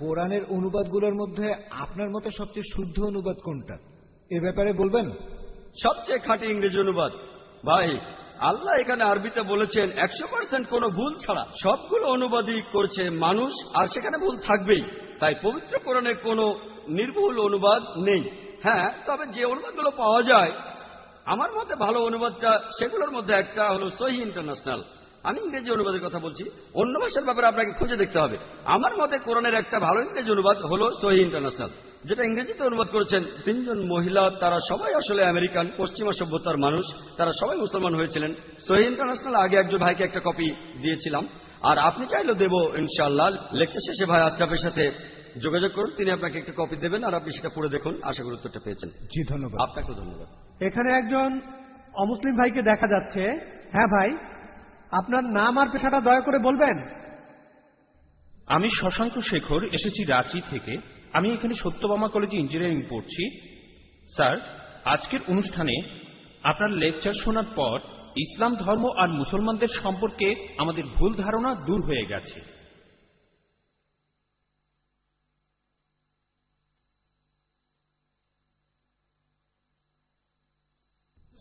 K: কোরআনের অনুবাদগুলোর মধ্যে আপনার মতে সবচেয়ে শুদ্ধ অনুবাদ কোনটা? এ ব্যাপারে বলবেন?
C: সবচেয়ে খাঁটি ইংরেজি অনুবাদ। ভাই, আল্লাহ এখানে আরবিতে বলেছেন, একশো পার্সেন্ট কোন ভুল ছাড়া সবগুলো অনুবাদই করছে মানুষ, আর সেখানে ভুল থাকবেই। তাই পবিত্র কোরআনের কোনো নির্ভুল অনুবাদ নেই। হ্যাঁ তবে যে অনুবাদগুলো পাওয়া যায়, আমার মতে ভালো অনুবাদটা সেগুলোর মধ্যে একটা হলো সহি ইন্টারন্যাশনাল। আমি ইংরেজি অনুবাদের কথা বলছি। অন্য ভাষার ব্যাপারে আপনাকে খুঁজে দেখতে হবে। আমার মতে কোরআনের একটা ভালো ইংরেজি অনুবাদ হলো সহি ইন্টারন্যাশনাল। যেটা ইংরেজিতে অনুবাদ করেছেন তিনজন মহিলা তারা সবাই আসলে আমেরিকান পশ্চিমা সভ্যতার মানুষ তারা সবাই মুসলমান হয়েছিলেন। সহি ইন্টারন্যাশনাল আগে একজন ভাইকে একটা কপি দিয়েছিলাম। আর আপনি চাইলেও দেব ইনশাল্লাহ লেকচার শেষে ভাই আশরাফের সাথে যোগাযোগ করুন তিনি আপনাকে একটা কপি দেবেন আর আপনি সেটা পড়ে দেখুন। আশা করি উত্তরটা পেয়েছেন।
K: জি ধন্যবাদ।
C: আপনাকে ধন্যবাদ।
A: এখানে একজন অমুসলিম ভাইকে দেখা যাচ্ছে। হ্যাঁ ভাই? আপনার নাম আর পেশাটা দয়া করে বলবেন?
H: আমি শশাঙ্ক শেখর, এসেছি রাঁচি থেকে। আমি এখানে সত্যবামা কলেজে ইঞ্জিনিয়ারিং পড়ছি। স্যার, আজকের অনুষ্ঠানে আপনার লেকচার শোনার পর ইসলাম ধর্ম আর মুসলমানদের সম্পর্কে আমাদের ভুল ধারণা দূর হয়ে গেছে।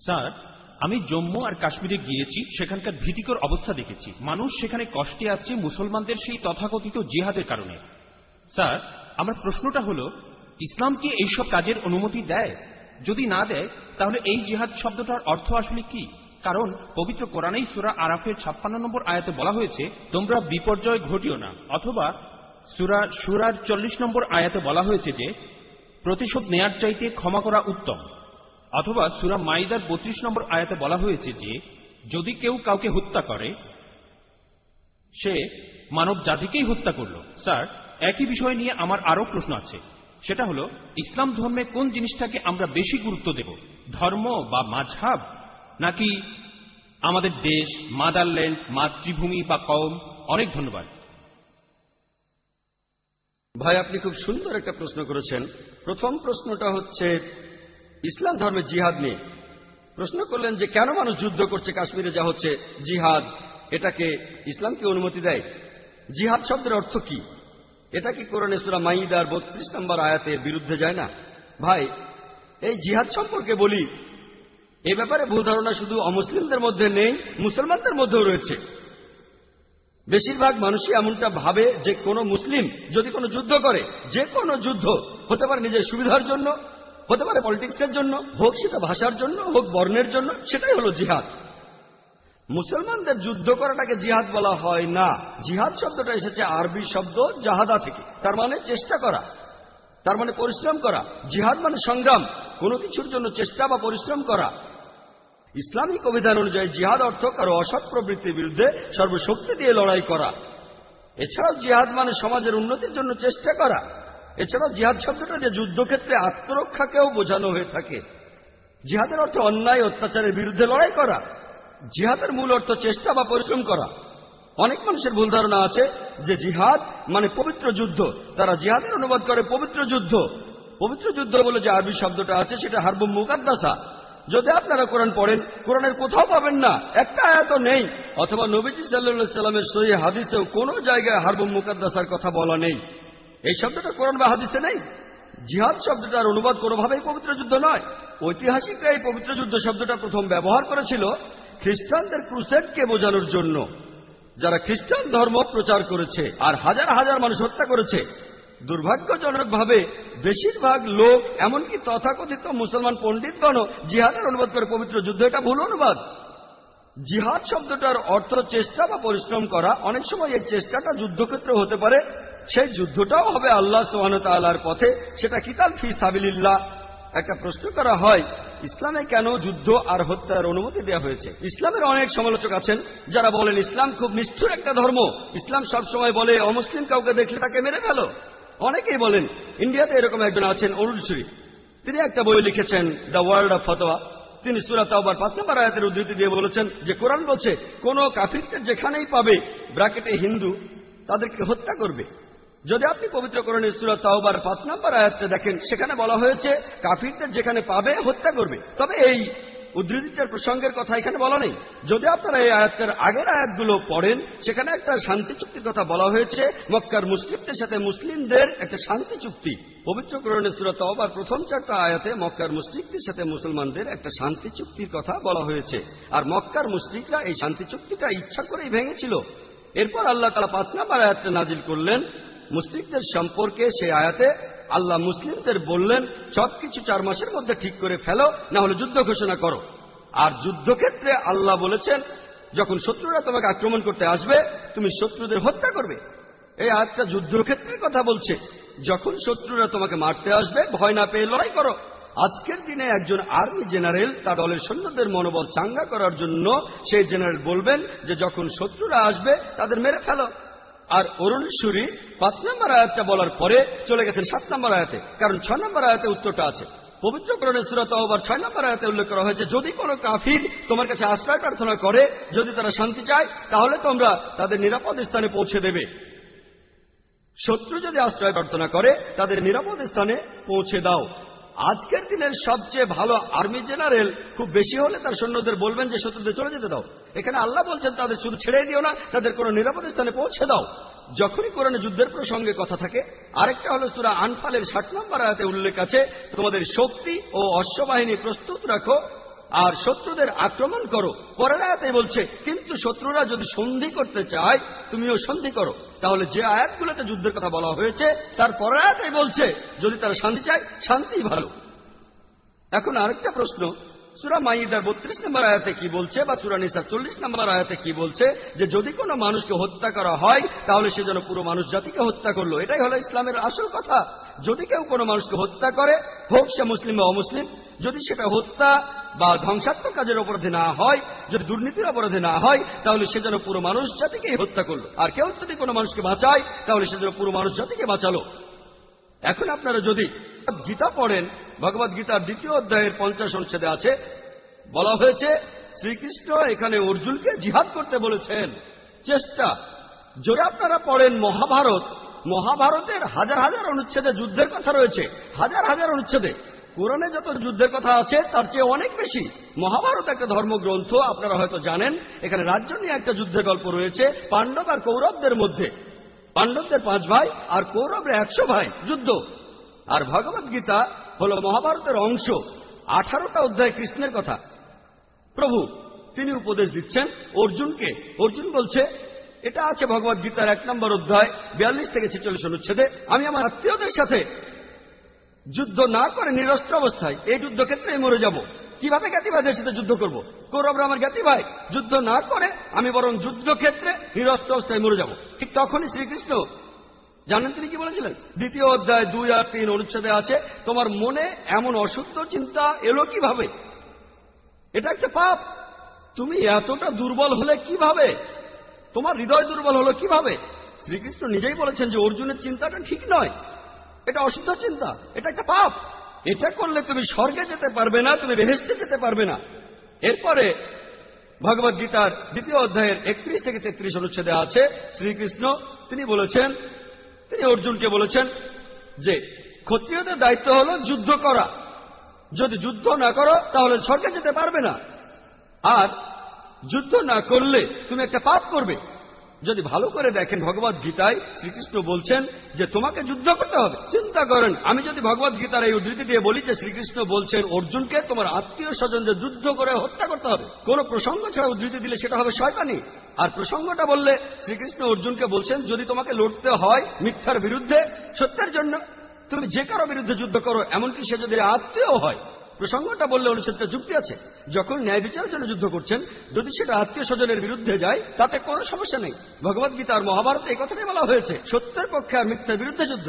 H: স্যার আমি জম্মু আর কাশ্মীরে গিয়েছি, সেখানকার ভীতিকর অবস্থা দেখেছি। মানুষ সেখানে কষ্টে আছে, মুসলমানদের সেই তথাকথিত জিহাদের কারণে। স্যার, আমার প্রশ্নটা হলো, ইসলাম কি এইসব কাজের অনুমতি দেয়? যদি না দেয়, তাহলে এই জিহাদ শব্দটার অর্থ আসলে কি? কারণ, পবিত্র কোরআনেই সুরা আরাফের ছাপ্পান্ন নম্বর আয়াতে বলা হয়েছে, তোমরা বিপর্যয় ঘটিও না। অথবা, সুরা সুরার চল্লিশ নম্বর আয়াতে বলা হয়েছে যে, প্রতিশোধ নেয়ার চাইতে ক্ষমা করা উত্তম। অথবা সুরা মাইদার বত্রিশ নম্বর আয়াতে বলা হয়েছে যে, যদি কেউ কাউকে হত্যা করে, সে মানব জাতিকেই হত্যা করল। স্যার, একই বিষয় নিয়ে আমার আরও প্রশ্ন আছে। সেটা হলো, ইসলাম ধর্মে কোন জিনিসটাকে আমরা বেশি গুরুত্ব দেব? ধর্ম বা মাঝহাব? নাকি আমাদের দেশ, মাদারল্যান্ড, মাতৃভূমি বা কম অনেক ধন্যবাদ।
C: ভাই, আপনি খুব সুন্দর একটা প্রশ্ন করেছেন। প্রথম প্রশ্নটা হচ্ছে ইসলাম ধর্মে জিহাদ নিয়ে প্রশ্ন করলেন যে কেন মানুষ যুদ্ধ করছে? কাশ্মীরে যা হচ্ছে, জিহাদ, এটাকে ইসলামকে অনুমতি দেয়? জিহাদ শব্দের অর্থ কি? এটা কি কোরআনে সুরা মাইদার বত্রিশ নম্বর আয়াতের বিরুদ্ধে যায় না? ভাই, এই জিহাদ সম্পর্কে বলি, এ ব্যাপারে ভুল ধারণা শুধু অমুসলিমদের মধ্যে নেই, মুসলমানদের মধ্যেও রয়েছে। বেশিরভাগ মানুষই এমনটা ভাবে যে কোনো মুসলিম যদি কোনো যুদ্ধ করে, যে কোনো যুদ্ধ হতে পারে নিজের সুবিধার জন্য হতে পারে পলিটিক্সের জন্য, হোক সেটা ভাষার জন্য, হোক বর্ণের জন্য, সেটাই হলো জিহাদ। মুসলমানদের যুদ্ধ করাটাকে জিহাদ বলা হয় না। জিহাদ শব্দটা এসেছে আরবি শব্দ জাহাদা থেকে। তার মানে চেষ্টা করা, তার মানে পরিশ্রম করা। জিহাদ মানে সংগ্রাম, কোনো কিছুর জন্য চেষ্টা বা পরিশ্রম করা। ইসলামিক অভিধান অনুযায়ী জিহাদ অর্থ কারও অসৎ প্রবৃত্তির বিরুদ্ধে সর্বশক্তি দিয়ে লড়াই করা। এছাড়াও জিহাদ মানে সমাজের উন্নতির জন্য চেষ্টা করা। এছাড়াও জিহাদ শব্দটা যে যুদ্ধক্ষেত্রে আত্মরক্ষাকেও বোঝানো হয়ে থাকে। জিহাদের অর্থ অন্যায়, অত্যাচারের বিরুদ্ধে লড়াই করা। জিহাদের মূল অর্থ চেষ্টা বা পরিশ্রম করা। অনেক মানুষের ভুল ধারণা আছে যে জিহাদ মানে পবিত্র যুদ্ধ। তারা জিহাদের অনুবাদ করে পবিত্র যুদ্ধ। পবিত্র যুদ্ধ বলে যে আরবি শব্দটা আছে সেটা হারবুম মুকাদ্দাসা। যদি আপনারা কোরআন পড়েন, কোরআনের কোথাও পাবেন না। একটা আয়াত নেই। অথবা নবীজি সাল্লা সাল্লামের সহি হাদিসেও কোনো জায়গায় হারবুম মুকাদ্দাসার কথা বলা নেই। এই শব্দটা কোরআন বা হাদিসে নেই। জিহাদ শব্দটার অনুবাদ কোনোভাবেই পবিত্র যুদ্ধ নয়। ঐতিহাসিকরা এই পবিত্র যুদ্ধ শব্দটা প্রথম ব্যবহার করেছিল খ্রিস্টানদের ক্রুসেডকে বোঝানোর জন্য। যারা খ্রিস্টান ধর্ম প্রচার করেছে আর হাজার হাজার মানুষ হত্যা করেছে, দুর্ভাগ্যজনকভাবে বেশিরভাগ লোক, এমনকি তথাকথিত মুসলমান পণ্ডিতগণ জিহাদের অনুবাদ করে পবিত্র যুদ্ধ। এটা ভুল অনুবাদ। জিহাদ শব্দটার অর্থ চেষ্টা বা পরিশ্রম করা। অনেক সময় এই চেষ্টাটা যুদ্ধক্ষেত্র হতে পারে সেই যুদ্ধটাও হবে আল্লাহ সোহান তাল্লার পথে। সেটা কিতাল ফি সাবিল্লাহ একটা প্রশ্ন করা হয়, ইসলামে কেন যুদ্ধ আর হত্যার অনুমতি দেওয়া হয়েছে? ইসলামের অনেক সমালোচক আছেন, যারা বলেন ইসলাম খুব নিষ্ঠুর একটা ধর্ম। ইসলাম সবসময় বলে অমুসলিম কাউকে দেখলে তাকে মেরে ফেলো। অনেকেই বলেন, ইন্ডিয়াতে এরকম একজন আছেন, অরুণ সুরি তিনি একটা বই লিখেছেন, দ্য ওয়ার্ল্ড অফ ফতোয়া। তিনি সুরাত পাঁচ নম্বর আয়াতের উদ্ধৃতি দিয়ে বলেছেন যে, কোরআন বলছে, কোন কাফিরকে যেখানেই পাবে ব্রাকেটে হিন্দু তাদেরকে হত্যা করবে। যদি আপনি পবিত্র কোরআনের সুরাত তাওবার পাঁচ নম্বর আয়াতটা দেখেন, সেখানে বলা হয়েছে, কাফিরদের যেখানে পাবে, হত্যা করবে। তবে এই উদ্ধৃতিটার প্রসঙ্গের কথা এখানে বলা নেই। যদি আপনারা এই আয়াতটার আগের আয়াতগুলো পড়েন, সেখানে একটা শান্তি চুক্তির কথা বলা হয়েছে। মক্কার মুসলিমদের সাথে মুসলিমদের একটা শান্তি চুক্তি। পবিত্র কোরআনের সুরত আবার প্রথম চারটা আয়াতে মক্কার মুসলিকদের সাথে মুসলমানদের একটা শান্তি চুক্তির কথা বলা হয়েছে। আর মক্কার মুসলিকরা এই শান্তি চুক্তিটা ইচ্ছা করেই ভেঙেছিল। এরপর আল্লাহ তালা পাঁচ নাম্বার আয়াতটা নাজিল করলেন মুসলিকদের সম্পর্কে সেই আয়াতে আল্লাহ মুসলিমদের বললেন, সবকিছু চার মাসের মধ্যে ঠিক করে ফেলো, না হলে যুদ্ধ ঘোষণা করো। আর যুদ্ধক্ষেত্রে আল্লাহ বলেছেন, যখন শত্রুরা তোমাকে আক্রমণ করতে আসবে, তুমি শত্রুদের হত্যা করবে। এই আয়াতটা যুদ্ধক্ষেত্রের কথা বলছে। যখন শত্রুরা তোমাকে মারতে আসবে, ভয় না পেয়ে লড়াই করো। আজকের দিনে একজন আর্মি জেনারেল তার দলের সৈন্যদের মনোবল চাঙ্গা করার জন্য সেই জেনারেল বলবেন যে, যখন শত্রুরা আসবে, তাদের মেরে ফেলো। আর অরুণ সুরি পাঁচ নম্বর আয়াতটা বলার পরে চলে গেছেন সাত নম্বর আয়াতে। কারণ ছয় নম্বর আয়াতে উত্তরটা আছে। পবিত্র করণের সুরত আবার ছয় নম্বর আয়াতে উল্লেখ করা হয়েছে, যদি কোনো কাফির তোমার কাছে আশ্রয় প্রার্থনা করে, যদি তারা শান্তি চায়, তাহলে তোমরা তাদের নিরাপদ স্থানে পৌঁছে দেবে। শত্রু যদি আশ্রয় প্রার্থনা করে, তাদের নিরাপদ স্থানে পৌঁছে দাও। আজকের দিনের সবচেয়ে ভালো আর্মি জেনারেল খুব বেশি হলে তার সৈন্যদের বলবেন যে শত্রুদের চলে যেতে দাও। এখানে আল্লাহ বলছেন, তাদের শুধু ছেড়ে দিও না, তাদের কোনো নিরাপদ স্থানে পৌঁছে দাও। যখনই কোরআনে যুদ্ধের প্রসঙ্গে কথা থাকে, আরেকটা হলো সুরা আনফালের ষাট নম্বর আয়াতে উল্লেখ আছে, তোমাদের শক্তি ও অশ্ববাহিনী প্রস্তুত রাখো আর শত্রুদের আক্রমণ করো। পরের আয়াতে বলছে, কিন্তু শত্রুরা যদি সন্ধি করতে চায়, তুমিও সন্ধি করো। তাহলে যে আয়াতগুলোতে যুদ্ধের কথা বলা হয়েছে, তার পরের আয়াতে বলছে, যদি তারা শান্তি চায় শান্তি ভালো। এখন আরেকটা প্রশ্ন, সুরা মাইদার বত্রিশ নম্বর আয়াতে কি বলছে বা সুরা নিসার চল্লিশ নম্বর আয়াতে কি বলছে যে যদি কোনো মানুষকে হত্যা করা হয়, তাহলে সে যেন পুরো মানুষ জাতিকে হত্যা করল? এটাই হলো ইসলামের আসল কথা। যদি কেউ কোনো মানুষকে হত্যা করে, হোক সে মুসলিম বা অমুসলিম, যদি সেটা হত্যা বা ধ্বংসাত্মক কাজের অপরাধে না হয়, যদি দুর্নীতির অপরাধে না হয়, তাহলে সে যেন পুরো মানুষ জাতিকেই হত্যা করল। আর কেউ যদি কোনো মানুষকে বাঁচায়, তাহলে সে যেন পুরো মানুষ জাতিকে বাঁচালো। এখন আপনারা যদি গীতা পড়েন, ভগবত গীতার দ্বিতীয় অধ্যায়ের পঞ্চাশ অনুচ্ছেদে আছে, বলা হয়েছে, শ্রীকৃষ্ণ এখানে অর্জুনকে জিহাদ করতে বলেছেন। চেষ্টা। যদি আপনারা পড়েন মহাভারত, মহাভারতের হাজার হাজার অনুচ্ছেদে যুদ্ধের কথা রয়েছে, হাজার হাজার অনুচ্ছেদে। কোরআনে যত যুদ্ধের কথা আছে, তার চেয়ে অনেক বেশি মহাভারত একটা ধর্মগ্রন্থ, আপনারা হয়তো জানেন, এখানে রাজ্য নিয়ে একটা যুদ্ধের গল্প রয়েছে, পাণ্ডব আর কৌরবদের মধ্যে। পাণ্ডবদের পাঁচ ভাই আর কৌরবের একশো ভাই যুদ্ধ। আর ভগবত গীতা হল মহাভারতের অংশ, আঠারোটা অধ্যায় কৃষ্ণের কথা। প্রভু, তিনি উপদেশ দিচ্ছেন অর্জুনকে। অর্জুন বলছে, এটা আছে ভগবত গীতার এক নম্বর অধ্যায়, বিয়াল্লিশ থেকে ছেচল্লিশ অনুচ্ছেদে। আমি আমার আত্মীয়দের সাথে যুদ্ধ না করে নিরস্ত্র অবস্থায় এই যুদ্ধক্ষেত্রে মরে যাব। কীভাবে জ্ঞাতি ভাইদের সাথে যুদ্ধ করব? কৌরবরা আমার জ্ঞাতি ভাই, যুদ্ধ না করে আমি বরং যুদ্ধক্ষেত্রে নিরস্ত্র অবস্থায় মরে যাব। ঠিক তখনই শ্রীকৃষ্ণ, জানেন তিনি কি বলেছিলেন? দ্বিতীয় অধ্যায় দুই আর তিন অনুচ্ছেদে আছে, তোমার মনে এমন অশুদ্ধ চিন্তা এলো কীভাবে? এটা একটা পাপ। তুমি এতটা দুর্বল হলে কীভাবে? তোমার হৃদয় দুর্বল হলো কীভাবে? শ্রীকৃষ্ণ নিজেই বলেছেন যে অর্জুনের চিন্তাটা ঠিক নয়। এটা অশুদ্ধ চিন্তা, এটা একটা পাপ। এটা করলে তুমি স্বর্গে যেতে পারবে না, তুমি বেহেস্তে যেতে পারবে না। এরপরে ভগবত গীতার দ্বিতীয় অধ্যায়ের একত্রিশ থেকে তেত্রিশ অনুচ্ছেদে আছে, শ্রীকৃষ্ণ, তিনি বলেছেন, তিনি অর্জুনকে বলেছেন যে, ক্ষত্রিয়দের দায়িত্ব হল যুদ্ধ করা। যদি যুদ্ধ না করো, তাহলে স্বর্গে যেতে পারবে না। আর যুদ্ধ না করলে তুমি একটা পাপ করবে। যদি ভালো করে দেখেন, ভগবত গীতায় শ্রীকৃষ্ণ বলছেন যে তোমাকে যুদ্ধ করতে হবে। চিন্তা করেন, আমি যদি ভগবত গীতার এই উদ্ধৃতি দিয়ে বলি যে শ্রীকৃষ্ণ বলছেন, অর্জুনকে তোমার আত্মীয় স্বজন যে যুদ্ধ করে হত্যা করতে হবে, কোন প্রসঙ্গ ছাড়া উদ্ধৃতি দিলে সেটা হবে শয়তানি। আর প্রসঙ্গটা বললে, শ্রীকৃষ্ণ অর্জুনকে বলছেন, যদি তোমাকে লড়তে হয় মিথ্যার বিরুদ্ধে, সত্যের জন্য তুমি যে কারও বিরুদ্ধে যুদ্ধ করো, এমনকি সে যদি আত্মীয় হয় প্রসঙ্গটা বললে অনুচ্ছেদটা যুক্তি আছে। যখন ন্যায় বিচারের জন্য যুদ্ধ করছেন, যদি সেটা আত্মীয় স্বজনের বিরুদ্ধে যায়, তাতে কোনো সমস্যা নেই। ভগবত গীতা আর মহাভারত এই কথাটাই বলা হয়েছে, সত্যের পক্ষে আর মিথ্যার বিরুদ্ধে যুদ্ধ।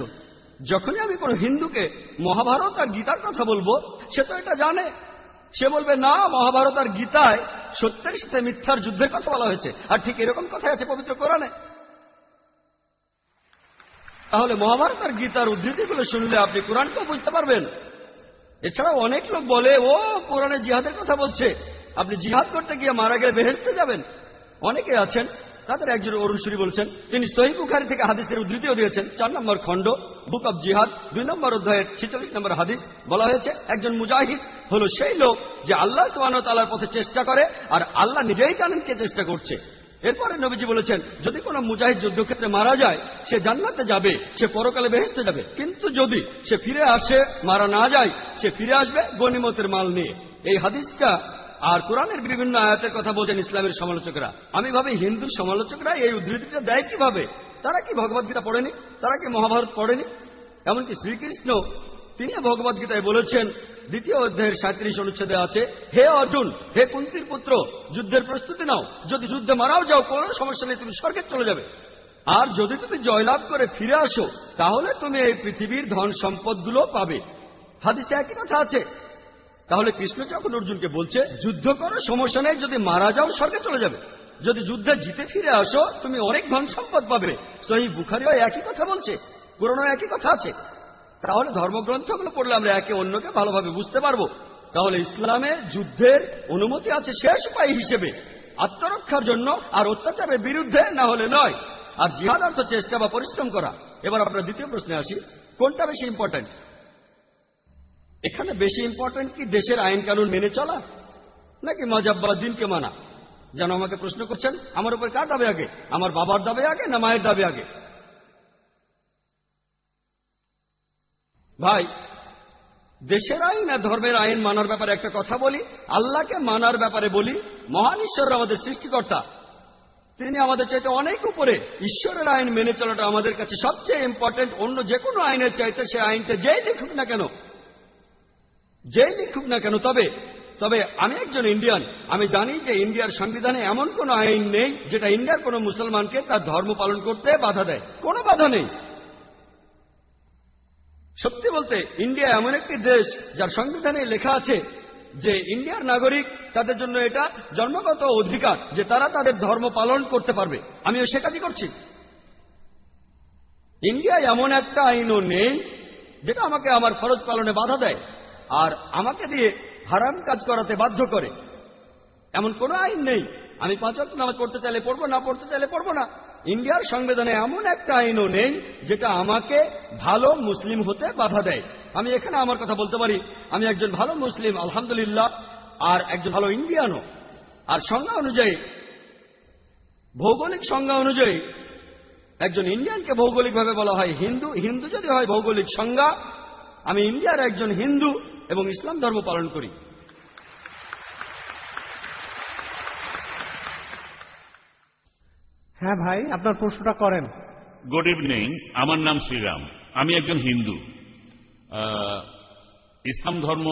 C: যখনই আমি কোনো হিন্দুকে মহাভারত আর গীতার কথা বলব, সে তো এটা জানে। সে বলবে, না, মহাভারত আর গীতায় সত্যের সাথে মিথ্যার যুদ্ধের কথা বলা হয়েছে, আর ঠিক এরকম কথাই আছে পবিত্র কোরআনে। তাহলে মহাভারত আর গীতার উদ্ধৃতিগুলো শুনলে আপনি কোরআনকেও বুঝতে পারবেন। এছাড়াও অনেক লোক বলে, ও, কোরআনে জিহাদের কথা বলছে। আপনি জিহাদ করতে গিয়ে মারা গেলে বেহেস্তে যাবেন। অনেকে আছেন, তাদের একজন অরুণ সুরি বলছেন, তিনি সহি বুখারি থেকে হাদিসের উদ্ধৃতিও দিয়েছেন। চার নম্বর খণ্ড, বুক অব জিহাদ, দুই নম্বর অধ্যায়ের ছিচল্লিশ নম্বর হাদিস বলা হয়েছে, একজন মুজাহিদ হলো সেই লোক যে আল্লাহ সোহান তালার পথে চেষ্টা করে আর আল্লাহ নিজেই জানেন কে চেষ্টা করছে। এরপরে নবীজি বলেছেন, যদি কোনো মুজাহিদ যুদ্ধক্ষেত্রে মারা যায়, সে জান্নাতে যাবে, সে পরকালে বেহেস্তে যাবে। কিন্তু যদি সে ফিরে আসে, মারা না যায়, সে ফিরে আসবে গনিমতের মাল নিয়ে। এই হাদিসটা আর কোরআনের বিভিন্ন আয়াতের কথা বলছেন ইসলামের সমালোচকরা। আমি ভাবি হিন্দু সমালোচকরা এই উদ্ধৃতিটা দেয় কীভাবে? তারা কি ভগবদ্গীতা পড়েনি? তারা কি মহাভারত পড়েনি? এমনকি শ্রীকৃষ্ণ তিনি ভগবদ গীতায় বলেছেন, দ্বিতীয় অধ্যায়ের সাঁত্রিশ অনুচ্ছেদে আছে, হে অর্জুন, হে কুন্তির পুত্র, যুদ্ধের প্রস্তুতি নাও। যদি যুদ্ধে মারাও যাও, কোনো সমস্যা নেই, তুমি স্বর্গে চলে যাবে। আর যদি তুমি জয়লাভ করে ফিরে আসো, তাহলে তুমি এই পৃথিবীর ধন সম্পদগুলো পাবে। হাদিসে একই কথা আছে। তাহলে কৃষ্ণ যখন অর্জুনকে বলছে, যুদ্ধ করো, সমস্যা নেই, যদি মারা যাও, স্বর্গে চলে যাবে। যদি যুদ্ধে জিতে ফিরে আসো, তুমি অনেক ধন সম্পদ পাবে। সহি বুখারিও একই কথা বলছে পুরনো একই কথা আছে। তাহলে ধর্মগ্রন্থগুলো পড়লে আমরা একে অন্যকে ভালোভাবে বুঝতে পারব। তাহলে ইসলামে যুদ্ধের অনুমতি আছে শেষ উপায় হিসেবে। আত্মরক্ষার জন্য আর অত্যাচারের বিরুদ্ধে না হলে নয়। আর জিহাদ অর্থ চেষ্টা বা পরিশ্রম করা। এবার আপনার দ্বিতীয় প্রশ্নে আসি। কোনটা বেশি ইম্পর্টেন্ট এখানে বেশি ইম্পর্টেন্ট কি দেশের আইন কানুন মেনে চলা? নাকি মজাব দিনকে মানা? যেন আমাকে প্রশ্ন করছেন, আমার উপর কার দাবে আগে? আমার বাবার দাবে আগে না মায়ের দাবে আগে? ভাই, দেশের আইন আর ধর্মের আইন মানার ব্যাপারে একটা কথা বলি, আল্লাহকে মানার ব্যাপারে বলি, মহান ঈশ্বর আমাদের সৃষ্টিকর্তা। তিনি আমাদের চাইতে অনেক উপরে। ঈশ্বরের আইন মেনে চলাটা আমাদের কাছে সবচেয়ে ইম্পর্টেন্ট অন্য যে কোনো আইনের চাইতে সে আইনটা যেই লিখুক না কেন, যেই লিখুক না কেন, তবে তবে আমি একজন ইন্ডিয়ান আমি জানি যে ইন্ডিয়ার সংবিধানে এমন কোন আইন নেই যেটা ইন্ডিয়ার কোন মুসলমানকে তার ধর্ম পালন করতে বাধা দেয়। কোনো বাধা নেই। সত্যি বলতে, ইন্ডিয়া এমন একটি দেশ যার সংবিধানে লেখা আছে যে ইন্ডিয়ার নাগরিক তাদের জন্য এটা জন্মগত অধিকার, যে তারা তাদের ধর্ম পালন করতে পারবে। আমিও সে কাজই করছি। ইন্ডিয়ায় এমন একটা আইনও নেই, যেটা আমাকে আমার ফরজ পালনে বাধা দেয়, আর আমাকে দিয়ে হারাম কাজ করাতে বাধ্য করে। এমন কোনো আইন নেই। আমি পাঁচ অক্ট নামাজ পড়তে চাইলে পড়ব, না পড়তে চাইলে পড়ব না। ইন্ডিয়ার সংবিধানে এমন একটা আইনও নেই যেটা আমাকে ভালো মুসলিম হতে বাধা দেয়। আমি এখানে আমার কথা বলতে পারি, আমি একজন ভালো মুসলিম, আলহামদুলিল্লাহ, আর একজন ভালো ইন্ডিয়ানও। আর সংজ্ঞা অনুযায়ী, ভৌগোলিক সংজ্ঞা অনুযায়ী, একজন ইন্ডিয়ানকে ভৌগোলিকভাবে বলা হয় হিন্দু। হিন্দু যদি হয় ভৌগোলিক সংজ্ঞা, আমি ইন্ডিয়ার একজন হিন্দু এবং ইসলাম ধর্ম পালন করি।
A: হ্যাঁ ভাই, আপনার প্রশ্নটা করেন।
J: গুড ইভিনিং আমার নাম শ্রীরাম। আমি একজন হিন্দু। ইসলাম ধর্ম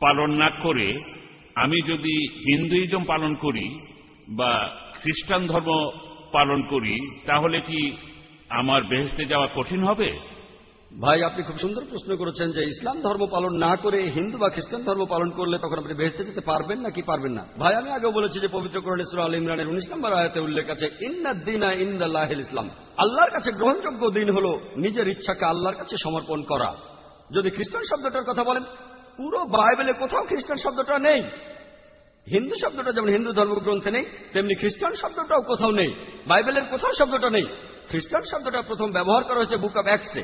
J: পালন না করে আমি যদি হিন্দুইজম পালন করি বা খ্রিস্টান ধর্ম পালন করি, তাহলে কি আমার বেহেস্তে যাওয়া কঠিন হবে?
C: ভাই, আপনি খুব সুন্দর প্রশ্ন করেছেন যে ইসলাম ধর্ম পালন না করে হিন্দু বা খ্রিস্টান ধর্ম পালন করলে তখন আপনি বেহেস্তে যেতে পারবেন নাকি পারবেন না? ভাই, আমি আগেও বলেছি যে পবিত্র করণে সুরা আল ইমরানের উনিশ নম্বর আয়াতে উল্লেখ আছে ইন্দিনা ইন্দাল্লাহ ইসলাম। আল্লাহর কাছে গ্রহণযোগ্য দিন হল নিজের ইচ্ছাকে আল্লাহর কাছে সমর্পণ করা। যদি খ্রিস্টান শব্দটার কথা বলেন, পুরো বাইবেলে কোথাও খ্রিস্টান শব্দটা নেই। হিন্দু শব্দটা যেমন হিন্দু ধর্মগ্রন্থে নেই, তেমনি খ্রিস্টান শব্দটাও কোথাও নেই। বাইবেলের কোথাও শব্দটা নেই। খ্রিস্টান শব্দটা প্রথম ব্যবহার করা হয়েছে বুক অব অ্যাক্সে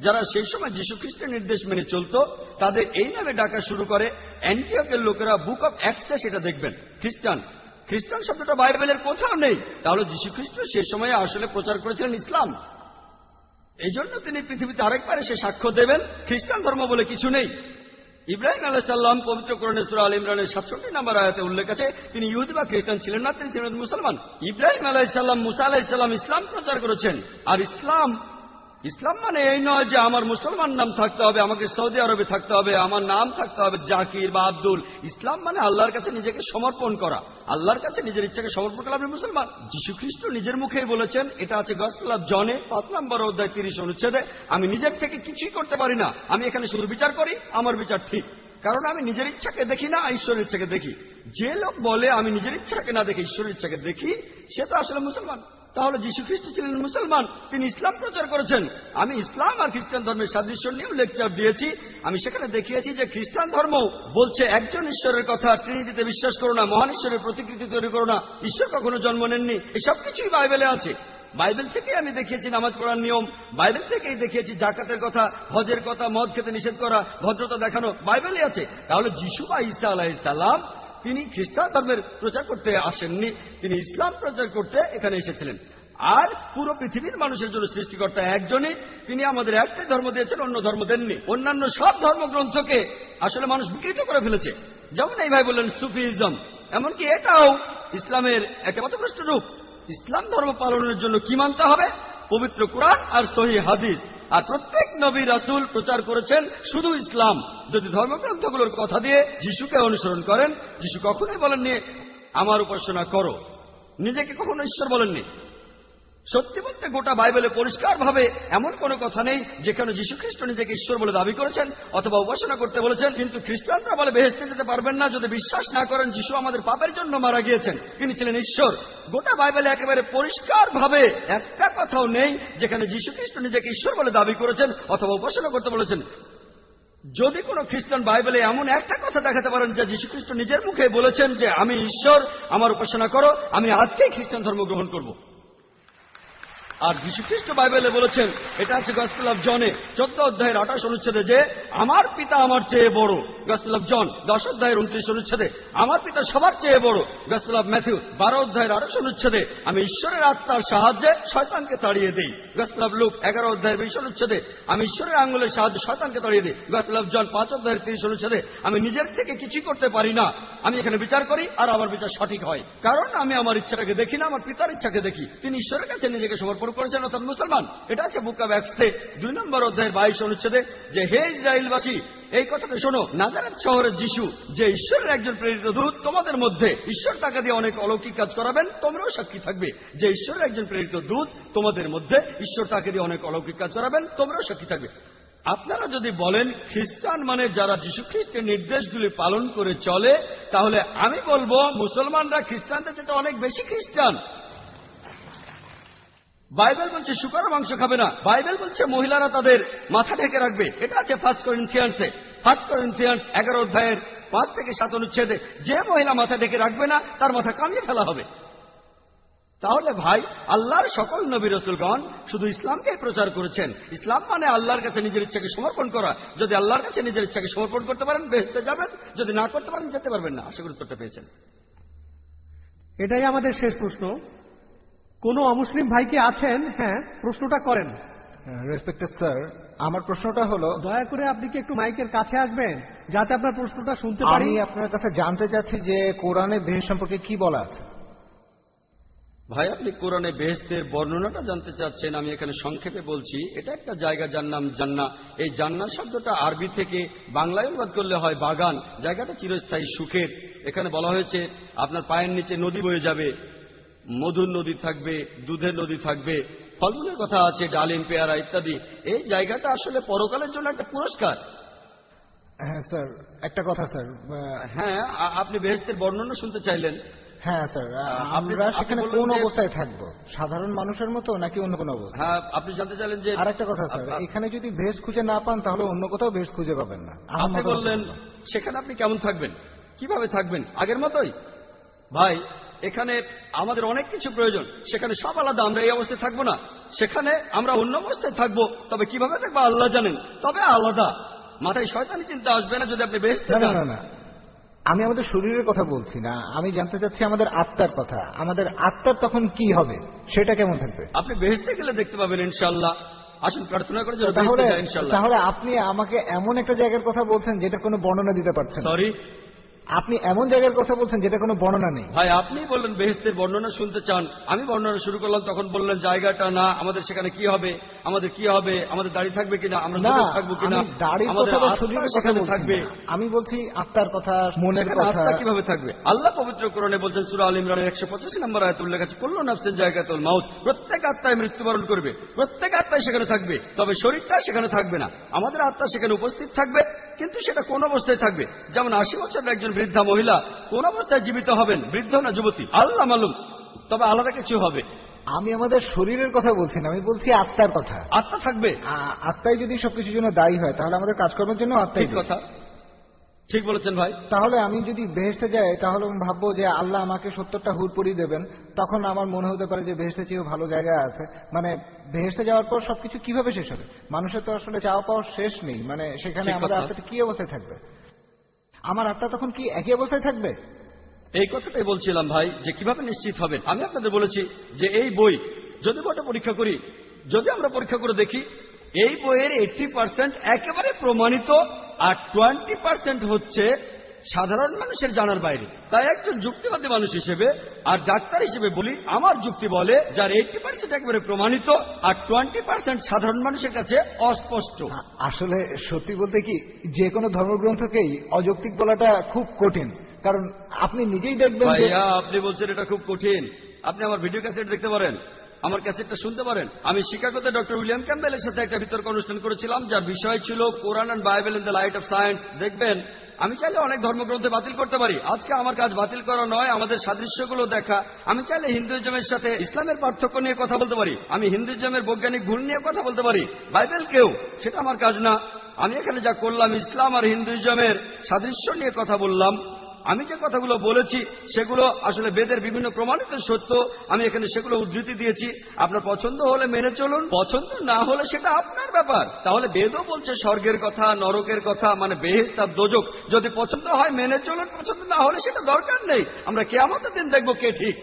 C: যারা সেই সময় যীশু খ্রিস্টের নির্দেশ মেনে চলত, তাদের এই নামে ডাকা শুরু করে। অ্যান্টিয়কের লোকেরা বুক অব অ্যাক্সে সেটা দেখবেন। খ্রিস্টান। খ্রিস্টান শব্দটা বাইবেলের কোথাও নেই। তাহলে যীশু খ্রিস্ট সে সময়ে আসলে প্রচার করেছিলেন ইসলাম। এই জন্য তিনি পৃথিবীতে আরেকবার এসে সাক্ষ্য দেবেন। খ্রিস্টান ধর্ম বলে কিছু নেই। ইব্রাহিম আলাহিসাল্লাম পবিত্র করণে সুরা আল ইমরানের সাতষট্টি নাম্বার আয়াতে উল্লেখ আছে, তিনি ইহুদি বা খ্রিস্টান ছিলেন না, তিনি ছিলেন মুসলমান। ইব্রাহিম আলাহিসাল্লাম মুসা আলাহিসাল্লাম ইসলাম প্রচার করেছেন। আর ইসলাম ইসলাম মানে এই নয় যে আমার মুসলমান নাম থাকতে হবে, আমাকে সৌদি আরবে থাকতে হবে, আমার নাম থাকতে হবে জাকির বা আব্দুল। ইসলাম মানে আল্লাহর কাছে নিজেকে সমর্পণ করা। আল্লাহর কাছে নিজের ইচ্ছাকে সমর্পণ করলে আপনি মুসলমান। যীশু খ্রিস্ট নিজের মুখেই বলেছেন, এটা আছে গসপেল জনে, পাঁচ নম্বর অধ্যায় তিরিশ অনুচ্ছেদে, আমি নিজের থেকে কিছুই করতে পারি না, আমি এখানে শুধু বিচার করি, আমার বিচার ঠিক। কারণ আমি নিজের ইচ্ছাকে দেখি না, ঈশ্বরের ইচ্ছাকে দেখি। যে লোক বলে, আমি নিজের ইচ্ছাকে না দেখে ঈশ্বরের ইচ্ছাকে দেখি, সে তো আসলে মুসলমান। তাহলে যীশু খ্রিস্ট ছিলেন মুসলমান, তিনি ইসলাম প্রচার করেছেন। আমি ইসলাম আর খ্রিস্টান ধর্মের সাদৃশ্য নিয়েও লেকচার দিয়েছি। আমি সেখানে দেখিয়েছি যে খ্রিস্টান ধর্ম বলছে, একজন ঈশ্বরের কথা ট্রিনিটিতে বিশ্বাস করো না, মহান ঈশ্বরের প্রতিকৃতি তৈরি করো না। ঈশ্বর কখনো জন্ম নেননি। এসব কিছুই বাইবেলে আছে। বাইবেল থেকে আমি দেখিয়েছি নামাজ পড়ার নিয়ম। বাইবেল থেকেই দেখিয়েছি জাকাতের কথা, হজের কথা, মদ খেতে নিষেধ করা, ভদ্রতা দেখানো। বাইবেলে আছে। তাহলে যিশু বা ইসা আলাহিসাল্লাম তিনি খ্রিস্টান ধর্মের প্রচার করতে আসেননি। তিনি ইসলাম প্রচার করতে এখানে এসেছিলেন। আর পুরো পৃথিবীর মানুষের জন্য সৃষ্টিকর্তা একজনই। তিনি আমাদের একটাই ধর্ম দিয়েছেন, অন্য ধর্ম দেননি। অন্যান্য সব ধর্মগ্রন্থকে আসলে মানুষ বিকৃত করে ফেলেছে। যেমন এই ভাই বললেন, সুফিজম। এমনকি এটাও ইসলামের একটা মতভ্রষ্ট রূপ। ইসলাম ধর্ম পালনের জন্য কি মানতে হবে? পবিত্র কোরআন আর সহি হাদিস। আর প্রত্যেক নবী রাসুল প্রচার করেছেন শুধু ইসলাম। যদি ধর্মগ্রন্থগুলোর কথা দিয়ে যিশুকে অনুসরণ করেন, যিশু কখনোই বলেননি, আমার উপাসনা করো। নিজেকে কখনো ঈশ্বর বলেননি। সত্যি বলতে গোটা বাইবেলে পরিষ্কারভাবে এমন কোনো কথা নেই যেখানে যীশু খ্রিস্ট নিজেকে ঈশ্বর বলে দাবি করেছেন অথবা উপাসনা করতে বলেছেন, কিন্তু খ্রিস্টানরা বলে বেহেস্তে যেতে পারবেন না যদি বিশ্বাস না করেন যিশু আমাদের পাপের জন্য মারা গিয়েছেন, তিনি ছিলেন ঈশ্বর। গোটা বাইবেলে একেবারে পরিষ্কারভাবে একটা কথাও নেই যেখানে যীশু খ্রিস্ট নিজেকে ঈশ্বর বলে দাবি করেছেন অথবা উপাসনা করতে বলেছেন। যদি কোনো খ্রিস্টান বাইবেলে এমন একটা কথা দেখাতে পারেন যে যীশু খ্রিস্ট নিজের মুখে বলেছেন যে, আমি ঈশ্বর, আমার উপাসনা করো, আমি আজকেই খ্রিস্টান ধর্ম গ্রহণ করব। আর যীশু খ্রিস্ট বাইবেলে বলেছেন, এটা আছে গসপেল অফ জনে চোদ্দ অধ্যায়ের আঠাশ অনুচ্ছেদে যে, আমার পিতা আমার চেয়ে বড়। গসপেল অফ জন দশ অধ্যায়ের উনত্রিশ অনুচ্ছেদে, আমার পিতা সবার চেয়ে বড়। গসপেল অফ ম্যাথিউ বারো অধ্যায়ের আঠাশ অনুচ্ছেদে, আমি ঈশ্বরের আত্মার সাহায্যে শয়তানকে তাড়িয়ে দিই। গসপেল অফ লুক এগারো অধ্যায়ের বিশ অনুচ্ছেদে, আমি ঈশ্বরের আঙ্গুলের সাহায্যে শয়তানকে তাড়িয়ে দিই। গসপেল অফ জন পাঁচ অধ্যায়ের তিরিশ অনুচ্ছেদে, আমি নিজের থেকে কিছুই করতে পারি না। আমি এখানে বিচার করি আর আমার বিচার সঠিক হয়। কারণ আমি আমার ইচ্ছাটাকে দেখি না, আমার পিতার ইচ্ছাকে দেখি। তিনি ঈশ্বরের কাছে নিজেকে সমর্পণ করেছেন, অর্থাৎ মুসলমান। এটা আছে বুক অব অ্যাক্সে। দুই নম্বর অধ্যায়ের বাইশ অনুচ্ছেদে যে, হে ইসরায়েলবাসী, এই কথাটা শোনো। নাজারের শহরের যিশু, যে ঈশ্বরের একজন প্রেরিত দূত, তোমাদের মধ্যে ঈশ্বর টাকা দিয়ে অনেক অলৌকিক কাজ করাবেন, তোমরাও সাক্ষী থাকবে যে ঈশ্বরের একজন প্রেরিত দূত, তোমাদের মধ্যে ঈশ্বর টাকা দিয়ে অনেক অলৌকিক কাজ করাবেন, তোমরাও সাক্ষী থাকবে। আপনারা যদি বলেন, খ্রিস্টান মানে যারা যীশু খ্রিস্টের নির্দেশগুলি পালন করে চলে, তাহলে আমি বলব, মুসলমানরা খ্রিস্টানদের চেয়ে অনেক বেশি খ্রিস্টান। বাইবেল বলছে শুকর মাংস খাবে না। বাইবেল বলছে মহিলারা তাদের মাথা ঢেকে রাখবে। এটা আছে ফার্স্ট করিন্থিয়ান্সে ফার্স্ট করিন্থিয়ান্স এগারো অধ্যায়ের পাঁচ থেকে সাত অনুচ্ছেদে, যে মহিলা মাথা ঢেকে রাখবে না, তার মাথা কামিয়ে ফেলা হবে। তাহলে ভাই, আল্লাহর সকল নবী রসুলগণ শুধু ইসলামকে প্রচার করেছেন। ইসলাম মানে আল্লাহর কাছে নিজের ইচ্ছাকে সমর্পণ করা। যদি আল্লাহর কাছে নিজের ইচ্ছাকে সমর্পণ করতে পারেন বেসতে যাবেন। যদি না করতে পারেন, যেতে পারবেন না। আশা করি উত্তরটা পেয়েছেন।
A: এটাই আমাদের শেষ প্রশ্ন। কোনো অমুসলিম ভাই কি আছেন? হ্যাঁ প্রশ্নটা করেন।
K: রেসপেক্টেড স্যার আমার প্রশ্নটা হলো
A: দয়া করে আপনি কি একটু মাইকের কাছে আসবেন? যাতে আপনার প্রশ্নটা শুনতে পারি।
K: আমি আপনার কাছে জানতে চাচ্ছি যে কোরআনে দেহ সম্পর্কে কি বলা আছে?
C: ভাই আপনি কোরআনে বেহেস্তের বর্ণনাটা জানতে চাচ্ছেন আমি এখানে সংক্ষেপে বলছি। এটা একটা জায়গা যার নাম জান্না এই জান্না শব্দটা আরবি থেকে বাংলায় অনুবাদ করলে হয় বাগান। জায়গাটা চিরস্থায়ী সুখের। এখানে বলা হয়েছে আপনার পায়ের নিচে নদী বয়ে যাবে। মধুর নদী থাকবে দুধের নদী থাকবে ফলমূলের কথা আছে ডালিম পেয়ারা ইত্যাদি। এই জায়গাটা আসলে পরকালের জন্য একটা পুরস্কার।
K: হ্যাঁ স্যার একটা কথা স্যার
C: হ্যাঁ আপনি বেহেস্তের বর্ণনা শুনতে চাইলেন।
K: হ্যাঁ স্যার আমরা সেখানে কোন অবস্থায় থাকব? সাধারণ মানুষের মতো নাকি অন্য কোনো অবস্থা
C: হ্যাঁ আপনি জানতে চাইলেন যে
K: আর একটা কথা স্যার এখানে যদি ভেজ খুঁজে না পান তাহলে অন্য কোথাও ভেজ খুঁজে পাবেন না।
C: আপনি বললেন সেখানে আপনি কেমন থাকবেন? কীভাবে থাকবেন? আগের মতোই? ভাই এখানে আমাদের অনেক কিছু প্রয়োজন। সেখানে সব আলাদা আমরা এই অবস্থায় থাকব না। সেখানে আমরা অন্য অবস্থায় থাকব। তবে কীভাবে থাকব আল্লাহ জানেন। তবে আলাদা। মাথায় শয়তানি চিন্তা আসবে না যদি আপনি বেহেস্তে
K: না আমি আমাদের শরীরের কথা বলছি না। আমি জানতে চাচ্ছি আমাদের আত্মার কথা। আমাদের আত্মার তখন কি হবে? সেটা কেমন থাকবে?
C: আপনি বেহেস্তে গেলে দেখতে পাবেন ইনশাল্লাহ আসুন প্রার্থনা করে
K: তাহলে আপনি আমাকে এমন একটা জায়গার কথা বলছেন যেটা কোনো বর্ণনা দিতে পারছেন।
C: সরি
K: আপনি এমন জায়গার কথা বলছেন যেটা কোনো বর্ণনা নেই।
C: ভাই আপনি বললেন বেহেস্তের বর্ণনা শুনতে চান। আমি বর্ণনা শুরু করলাম তখন বললেন জায়গাটা না আমাদের সেখানে কি হবে? আমাদের কি হবে? আমাদের দাড়ি থাকবে কিনা? আমরা থাকব কিনা? সেখানে
K: বলছি
C: থাকবে।
K: আমি বলছি আত্মার কথা মনের কথা।
C: কীভাবে থাকবে? আল্লাহ পবিত্র কোরআনে বলছেন সুরা আল ইমরানের একশো পঁচাশি নম্বর আয়াত উল্লেখ আছে করল নাফসেন জায়গাতুল মাউত। প্রত্যেক আত্মায় মৃত্যুবরণ করবে। প্রত্যেক আত্মায় সেখানে থাকবে। তবে শরীরটা সেখানে থাকবে না। আমাদের আত্মা সেখানে উপস্থিত থাকবে। কিন্তু সেটা কোন অবস্থায় থাকবে? যেমন আশি বছরের একজন বৃদ্ধা মহিলা কোন অবস্থায় জীবিত হবেন? বৃদ্ধ না যুবতী? আল্লাহ মালুম। তবে আলাদা কিছু হবে।
K: আমি আমাদের শরীরের কথা বলছি না আমি বলছি আত্মার কথা।
C: আত্মা থাকবে।
K: আত্মাই যদি সবকিছুর জন্য দায়ী হয় তাহলে আমাদের কাজকর্মের জন্য আত্মাই
C: কথা। ঠিক বলেছেন ভাই।
K: তাহলে আমি যদি বেহেস্তে যাই তাহলে আমি ভাববো যে আল্লাহ আমাকে সত্তরটা হুর পরিয়ে দেবেন। তখন আমার মনে হতে পারে যে বেহেস্তে চেয়েও ভালো জায়গায় আছে। মানে বেহেস্তে যাওয়ার পর সবকিছু কীভাবে শেষ হবে? মানুষের তো আসলে চাওয়া পাওয়ার শেষ নেই। মানে সেখানে আমাদের। আত্মাটা কি অবস্থায় থাকবে? আমার আত্মা তখন কি একই অবস্থায় থাকবে?
C: এই কথাটাই বলছিলাম ভাই যে কীভাবে নিশ্চিত হবেন? আমি আপনাদের বলেছি যে এই বই যদি বইটা পরীক্ষা করি যদি আমরা পরীক্ষা করে দেখি এই বইয়ের এইটটি পার্সেন্ট একেবারে প্রমাণিত আর টোয়েন্টি পার্সেন্ট হচ্ছে সাধারণ মানুষের জানার বাইরে। তাই একজন যুক্তিবাদী মানুষ হিসেবে আর ডাক্তার হিসেবে বলি আমার যুক্তি বলে যার এইটটি পার্সেন্ট একেবারে প্রমাণিত আর টোয়েন্টি পার্সেন্ট সাধারণ মানুষের কাছে অস্পষ্ট।
K: আসলে সত্যি বলতে কি যে কোনো ধর্মগ্রন্থকেই অযৌক্তিক বলাটা খুব কঠিন। কারণ আপনি নিজেই দেখবেন
C: আপনি বলছেন এটা খুব কঠিন। আপনি আমার ভিডিও ক্যাসেট দেখতে পারেন? আমার কাছে ক্যাসেটটা শুনতে পারেন। আমি শিকাগোতে ডক্টর উইলিয়াম ক্যাম্বেলের সাথে একটা বিতর্ক অনুষ্ঠান করেছিলাম, যার বিষয় ছিল Quran and Bible in the light of science দেখবেন, আমি চাইলে অনেক ধর্মগ্রন্থে বাতিল করতে পারি। আজকে আমার কাজ বাতিল করা নয়, আমাদের সাদৃশ্যগুলো দেখা। আমি চাইলে হিন্দুইজমের সাথে ইসলামের পার্থক্য নিয়ে কথা বলতে পারি। আমি হিন্দুইজমের বৈজ্ঞানিক ভুল নিয়ে কথা বলতে পারি। বাইবেল কেউ, সেটা আমার কাজ না। আমি এখানে যা করলাম, ইসলাম আর হিন্দুইজমের সাদৃশ্য নিয়ে কথা বললাম। আমি যে কথাগুলো বলেছি, সেগুলো আসলে বেদের বিভিন্ন প্রমাণিত সত্য, আমি এখানে সেগুলো উদ্ধৃতি দিয়েছি। আপনার পছন্দ হলে মেনে চলুন, পছন্দ না হলে সেটা আপনার ব্যাপার। তাহলে বেদও বলছে স্বর্গের কথা, নরকের কথা মানে বেহেস তার দোজক। যদি পছন্দ হয়, মেনে চলুন, পছন্দ না হলে সেটা দরকার নেই। আমরা কেয়ামতের দিন দেখব কে ঠিক।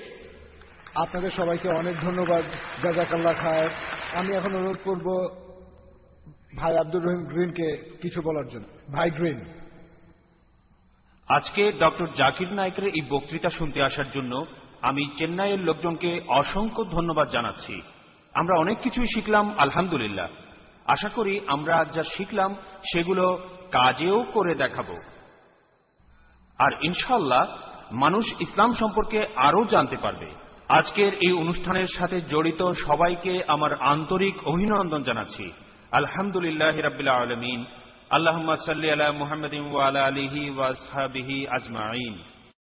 K: আপনাদের সবাইকে অনেক ধন্যবাদ জাজাকাল্লা খায় আমি এখন অনুরোধ করব ভাই আব্দুর রহিম গ্রিনকে কিছু বলার জন্য। ভাই গ্রিন।
H: আজকে ডক্টর জাকির নায়কের এই বক্তৃতা শুনতে আসার জন্য আমি চেন্নাইয়ের লোকজনকে অসংখ্য ধন্যবাদ জানাচ্ছি। আমরা অনেক কিছুই শিখলাম, আলহামদুলিল্লাহ। আশা করি আমরা আজ যা শিখলাম সেগুলো কাজেও করে দেখাবো। আর ইনশাল্লাহ মানুষ ইসলাম সম্পর্কে আরও জানতে পারবে। আজকের এই অনুষ্ঠানের সাথে জড়িত সবাইকে আমার আন্তরিক অভিনন্দন জানাচ্ছি। আলহামদুলিল্লাহ রাবিল আলমিন। আল্লাহ সাল্লি আলা মুহাম্মদ ওয়ালা আলিহি ওয়াসহাবিহি আজমাইন